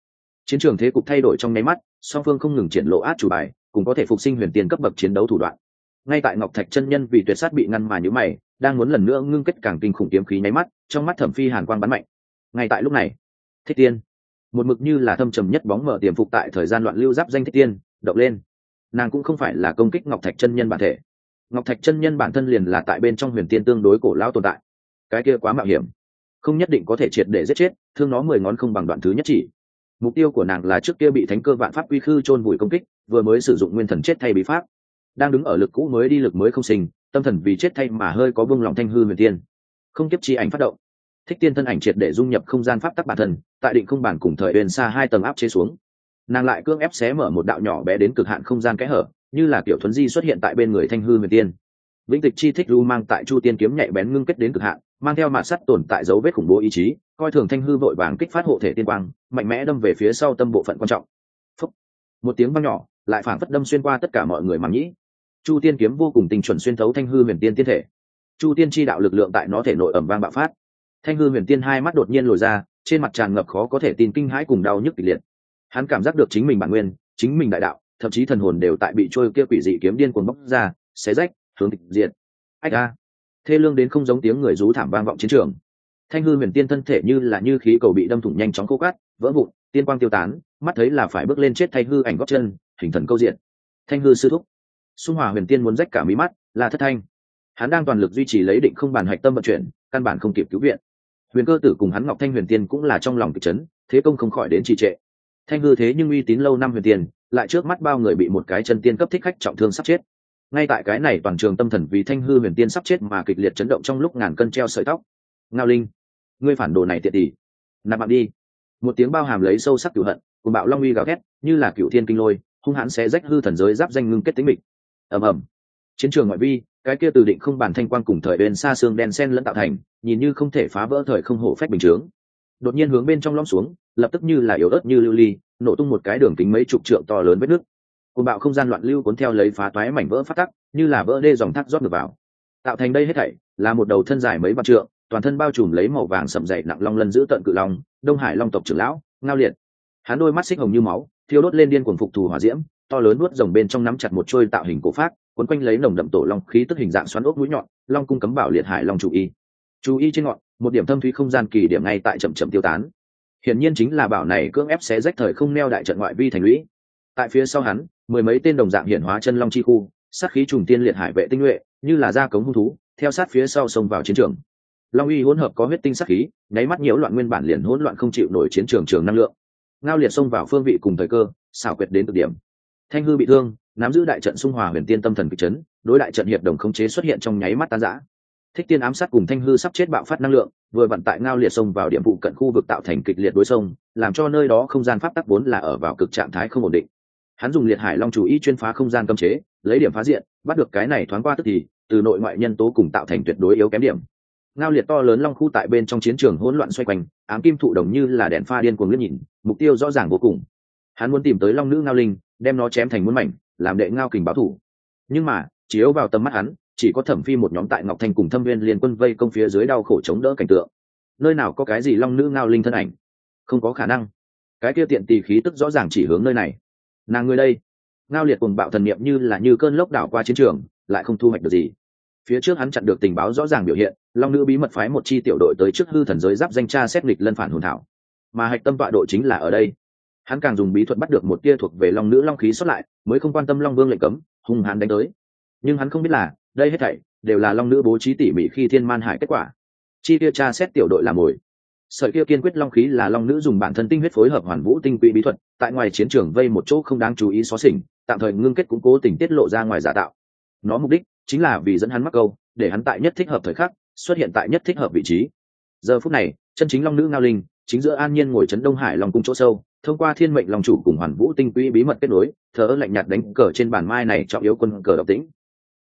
Chiến trường thế cục thay đổi trong nháy mắt, song phương không ngừng triển lộ át chủ bài, cùng có thể phục sinh huyền tiền cấp bậc chiến đấu thủ đoạn ngay tại ngọc thạch chân nhân vì tuyệt sát bị ngăn mà nhữ mày, đang muốn lần nữa ngưng kết càng kinh khủng kiếm khí nháy mắt, trong mắt thẩm phi hàn quang bắn mạnh. Ngay tại lúc này, thích tiên, một mực như là thâm trầm nhất bóng mở tiềm phục tại thời gian loạn lưu giáp danh thích tiên, động lên. Nàng cũng không phải là công kích ngọc thạch chân nhân bản thể. Ngọc thạch chân nhân bản thân liền là tại bên trong huyền tiên tương đối cổ lao tồn tại. Cái kia quá mạo hiểm. Không nhất định có thể triệt để giết chết, thương nó mười ngón không bằng đoạn thứ nhất chỉ. Mục tiêu của nàng là trước kia bị thánh cơ vạn pháp quy khư chôn vùi công kích, vừa mới sử dụng nguyên thần chết thay bí pháp đang đứng ở lực cũ mới đi lực mới không sinh, tâm thần vì chết thay mà hơi có vương lòng thanh hư huyền tiên. Không tiếp chi ảnh phát động. Thích tiên thân ảnh triệt để dung nhập không gian pháp tắc bản thân, tại định không bản cùng thời huyền xa hai tầng áp chế xuống. Nàng lại cương ép xé mở một đạo nhỏ bé đến cực hạn không gian kẽ hở, như là kiểu thuấn di xuất hiện tại bên người thanh hư huyền tiên. Vĩnh tịch chi thích ru mang tại chu tiên kiếm nhạy bén ngưng kết đến cực hạn, mang theo mạt sắt tồn tại dấu vết khủng bố ý chí, coi thường thanh hư vội vàng kích phát hộ thể tiên quang, mạnh mẽ đâm về phía sau tâm bộ phận quan trọng. Phúc. một tiếng văng nhỏ, lại phảng phất đâm xuyên qua tất cả mọi người mà nhĩ chu tiên kiếm vô cùng tình chuẩn xuyên thấu thanh hư huyền tiên tiên thể. Chu tiên chi đạo lực lượng tại nó thể nội ẩm vang bạo phát. Thanh hư huyền tiên hai mắt đột nhiên lồi ra, trên mặt tràn ngập khó có thể tin kinh hãi cùng đau nhức kịch liệt. Hắn cảm giác được chính mình bản nguyên, chính mình đại đạo, thậm chí thần hồn đều tại bị trôi kia quỷ dị kiếm điên cuồng bóc ra, xé rách, hướng tịch diện ách a. Thê lương đến không giống tiếng người rú thảm vang vọng chiến trường. Thanh hư huyền tiên thân thể như là như khí cầu bị đâm thủng nhanh chóng khô cát, vỡ vụn, tiên quang tiêu tán, mắt thấy là phải bước lên chết thay hư ảnh góp chân, hình thần câu diện. Thanh hư sư thúc xung hòa huyền tiên muốn rách cả mí mắt, là thất thanh. Hắn đang toàn lực duy trì lấy định không bàn hạch tâm vận chuyển, căn bản không kịp cứu viện. Huyền cơ tử cùng hắn ngọc thanh huyền tiên cũng là trong lòng kịch chấn, thế công không khỏi đến trì trệ. Thanh hư thế nhưng uy tín lâu năm huyền tiên, lại trước mắt bao người bị một cái chân tiên cấp thích khách trọng thương sắp chết. Ngay tại cái này toàn trường tâm thần vì thanh hư huyền tiên sắp chết mà kịch liệt chấn động trong lúc ngàn cân treo sợi tóc. Ngao linh, ngươi phản đồ này tiện tỷ nạp mạng đi. Một tiếng bao hàm lấy sâu sắc cửu hận, cùng bạo long uy gào thét, như là cửu thiên kinh lôi, hung hãn sẽ rách hư thần giới giáp danh ngưng kết tính mịch ầm ầm. Chiến trường ngoại vi, cái kia từ định không bản thanh quan cùng thời bên xa xương đen sen lẫn tạo thành, nhìn như không thể phá vỡ thời không hổ phách bình chướng. Đột nhiên hướng bên trong lõm xuống, lập tức như là yếu ớt như lưu ly, nổ tung một cái đường kính mấy chục trượng to lớn vết nước côn bạo không gian loạn lưu cuốn theo lấy phá toái mảnh vỡ phát tắc, như là vỡ đê dòng thác rót ngược vào. Tạo thành đây hết thảy, là một đầu thân dài mấy vạn trượng, toàn thân bao trùm lấy màu vàng sầm dày nặng long lân giữ tận cự long, đông hải long tộc trưởng lão, ngao liệt. Hắn đôi mắt xích hồng như máu, thiêu đốt lên điên cuồng phục thù hỏa diễm to lớn nuốt rồng bên trong nắm chặt một trôi tạo hình cổ phát quấn quanh lấy nồng đậm tổ long khí tức hình dạng xoắn ốc mũi nhọn, long cung cấm bảo liệt hải long chủ y. Chú y trên ngọn, một điểm thâm thúy không gian kỳ điểm ngay tại chậm chậm tiêu tán. Hiển nhiên chính là bảo này cưỡng ép sẽ rách thời không neo đại trận ngoại vi thành lũy. Tại phía sau hắn, mười mấy tên đồng dạng hiển hóa chân long chi khu, sát khí trùng tiên liệt hải vệ tinh nhuệ, như là da cống hung thú, theo sát phía sau xông vào chiến trường. Long uy hỗn hợp có huyết tinh sát khí, nháy mắt nhiễu loạn nguyên bản liền hỗn loạn không chịu nổi chiến trường trường năng lượng. Ngao liệt xông vào phương vị cùng thời cơ, xảo quyệt đến cực điểm thanh hư bị thương, nắm giữ đại trận xung hòa huyền tiên tâm thần kịch chấn, đối đại trận hiệp đồng khống chế xuất hiện trong nháy mắt tan rã. Thích tiên ám sát cùng thanh hư sắp chết bạo phát năng lượng, vừa vận tại ngao liệt sông vào điểm vụ cận khu vực tạo thành kịch liệt đối sông, làm cho nơi đó không gian pháp tắc vốn là ở vào cực trạng thái không ổn định. Hắn dùng liệt hải long chủ y chuyên phá không gian cấm chế, lấy điểm phá diện, bắt được cái này thoáng qua tức thì, từ nội ngoại nhân tố cùng tạo thành tuyệt đối yếu kém điểm. Ngao liệt to lớn long khu tại bên trong chiến trường hỗn loạn xoay quanh, ám kim thụ đồng như là đèn pha điên cuồng liếc nhìn, mục tiêu rõ ràng vô cùng hắn muốn tìm tới long nữ ngao linh, đem nó chém thành muôn mảnh, làm đệ ngao kình báo thủ. Nhưng mà, chiếu vào tầm mắt hắn, chỉ có thẩm phi một nhóm tại ngọc Thành cùng thâm viên liên quân vây công phía dưới đau khổ chống đỡ cảnh tượng. Nơi nào có cái gì long nữ ngao linh thân ảnh? Không có khả năng. Cái kia tiện tì khí tức rõ ràng chỉ hướng nơi này. Nàng người đây. Ngao liệt cùng bạo thần niệm như là như cơn lốc đảo qua chiến trường, lại không thu hoạch được gì. Phía trước hắn chặn được tình báo rõ ràng biểu hiện, long nữ bí mật phái một chi tiểu đội tới trước hư thần giới giáp danh tra xét lịch lân phản hồn thảo. Mà hạch tâm tọa độ chính là ở đây hắn càng dùng bí thuật bắt được một tia thuộc về long nữ long khí xuất lại, mới không quan tâm long vương lệnh cấm, hung hãn đánh tới. Nhưng hắn không biết là, đây hết thảy đều là long nữ bố trí tỉ mỉ khi thiên man hải kết quả. Chi tiêu tra xét tiểu đội làm mồi. Sợi kia kiên quyết long khí là long nữ dùng bản thân tinh huyết phối hợp hoàn vũ tinh quỹ bí thuật, tại ngoài chiến trường vây một chỗ không đáng chú ý xóa xỉnh, tạm thời ngưng kết cũng cố tình tiết lộ ra ngoài giả tạo. Nó mục đích chính là vì dẫn hắn mắc câu, để hắn tại nhất thích hợp thời khắc xuất hiện tại nhất thích hợp vị trí. Giờ phút này, chân chính long nữ ngao linh chính giữa an nhiên ngồi trấn đông hải lòng cung chỗ sâu thông qua thiên mệnh lòng chủ cùng hoàn vũ tinh quỹ bí mật kết nối thở lạnh nhạt đánh cờ trên bàn mai này trọng yếu quân cờ độc tĩnh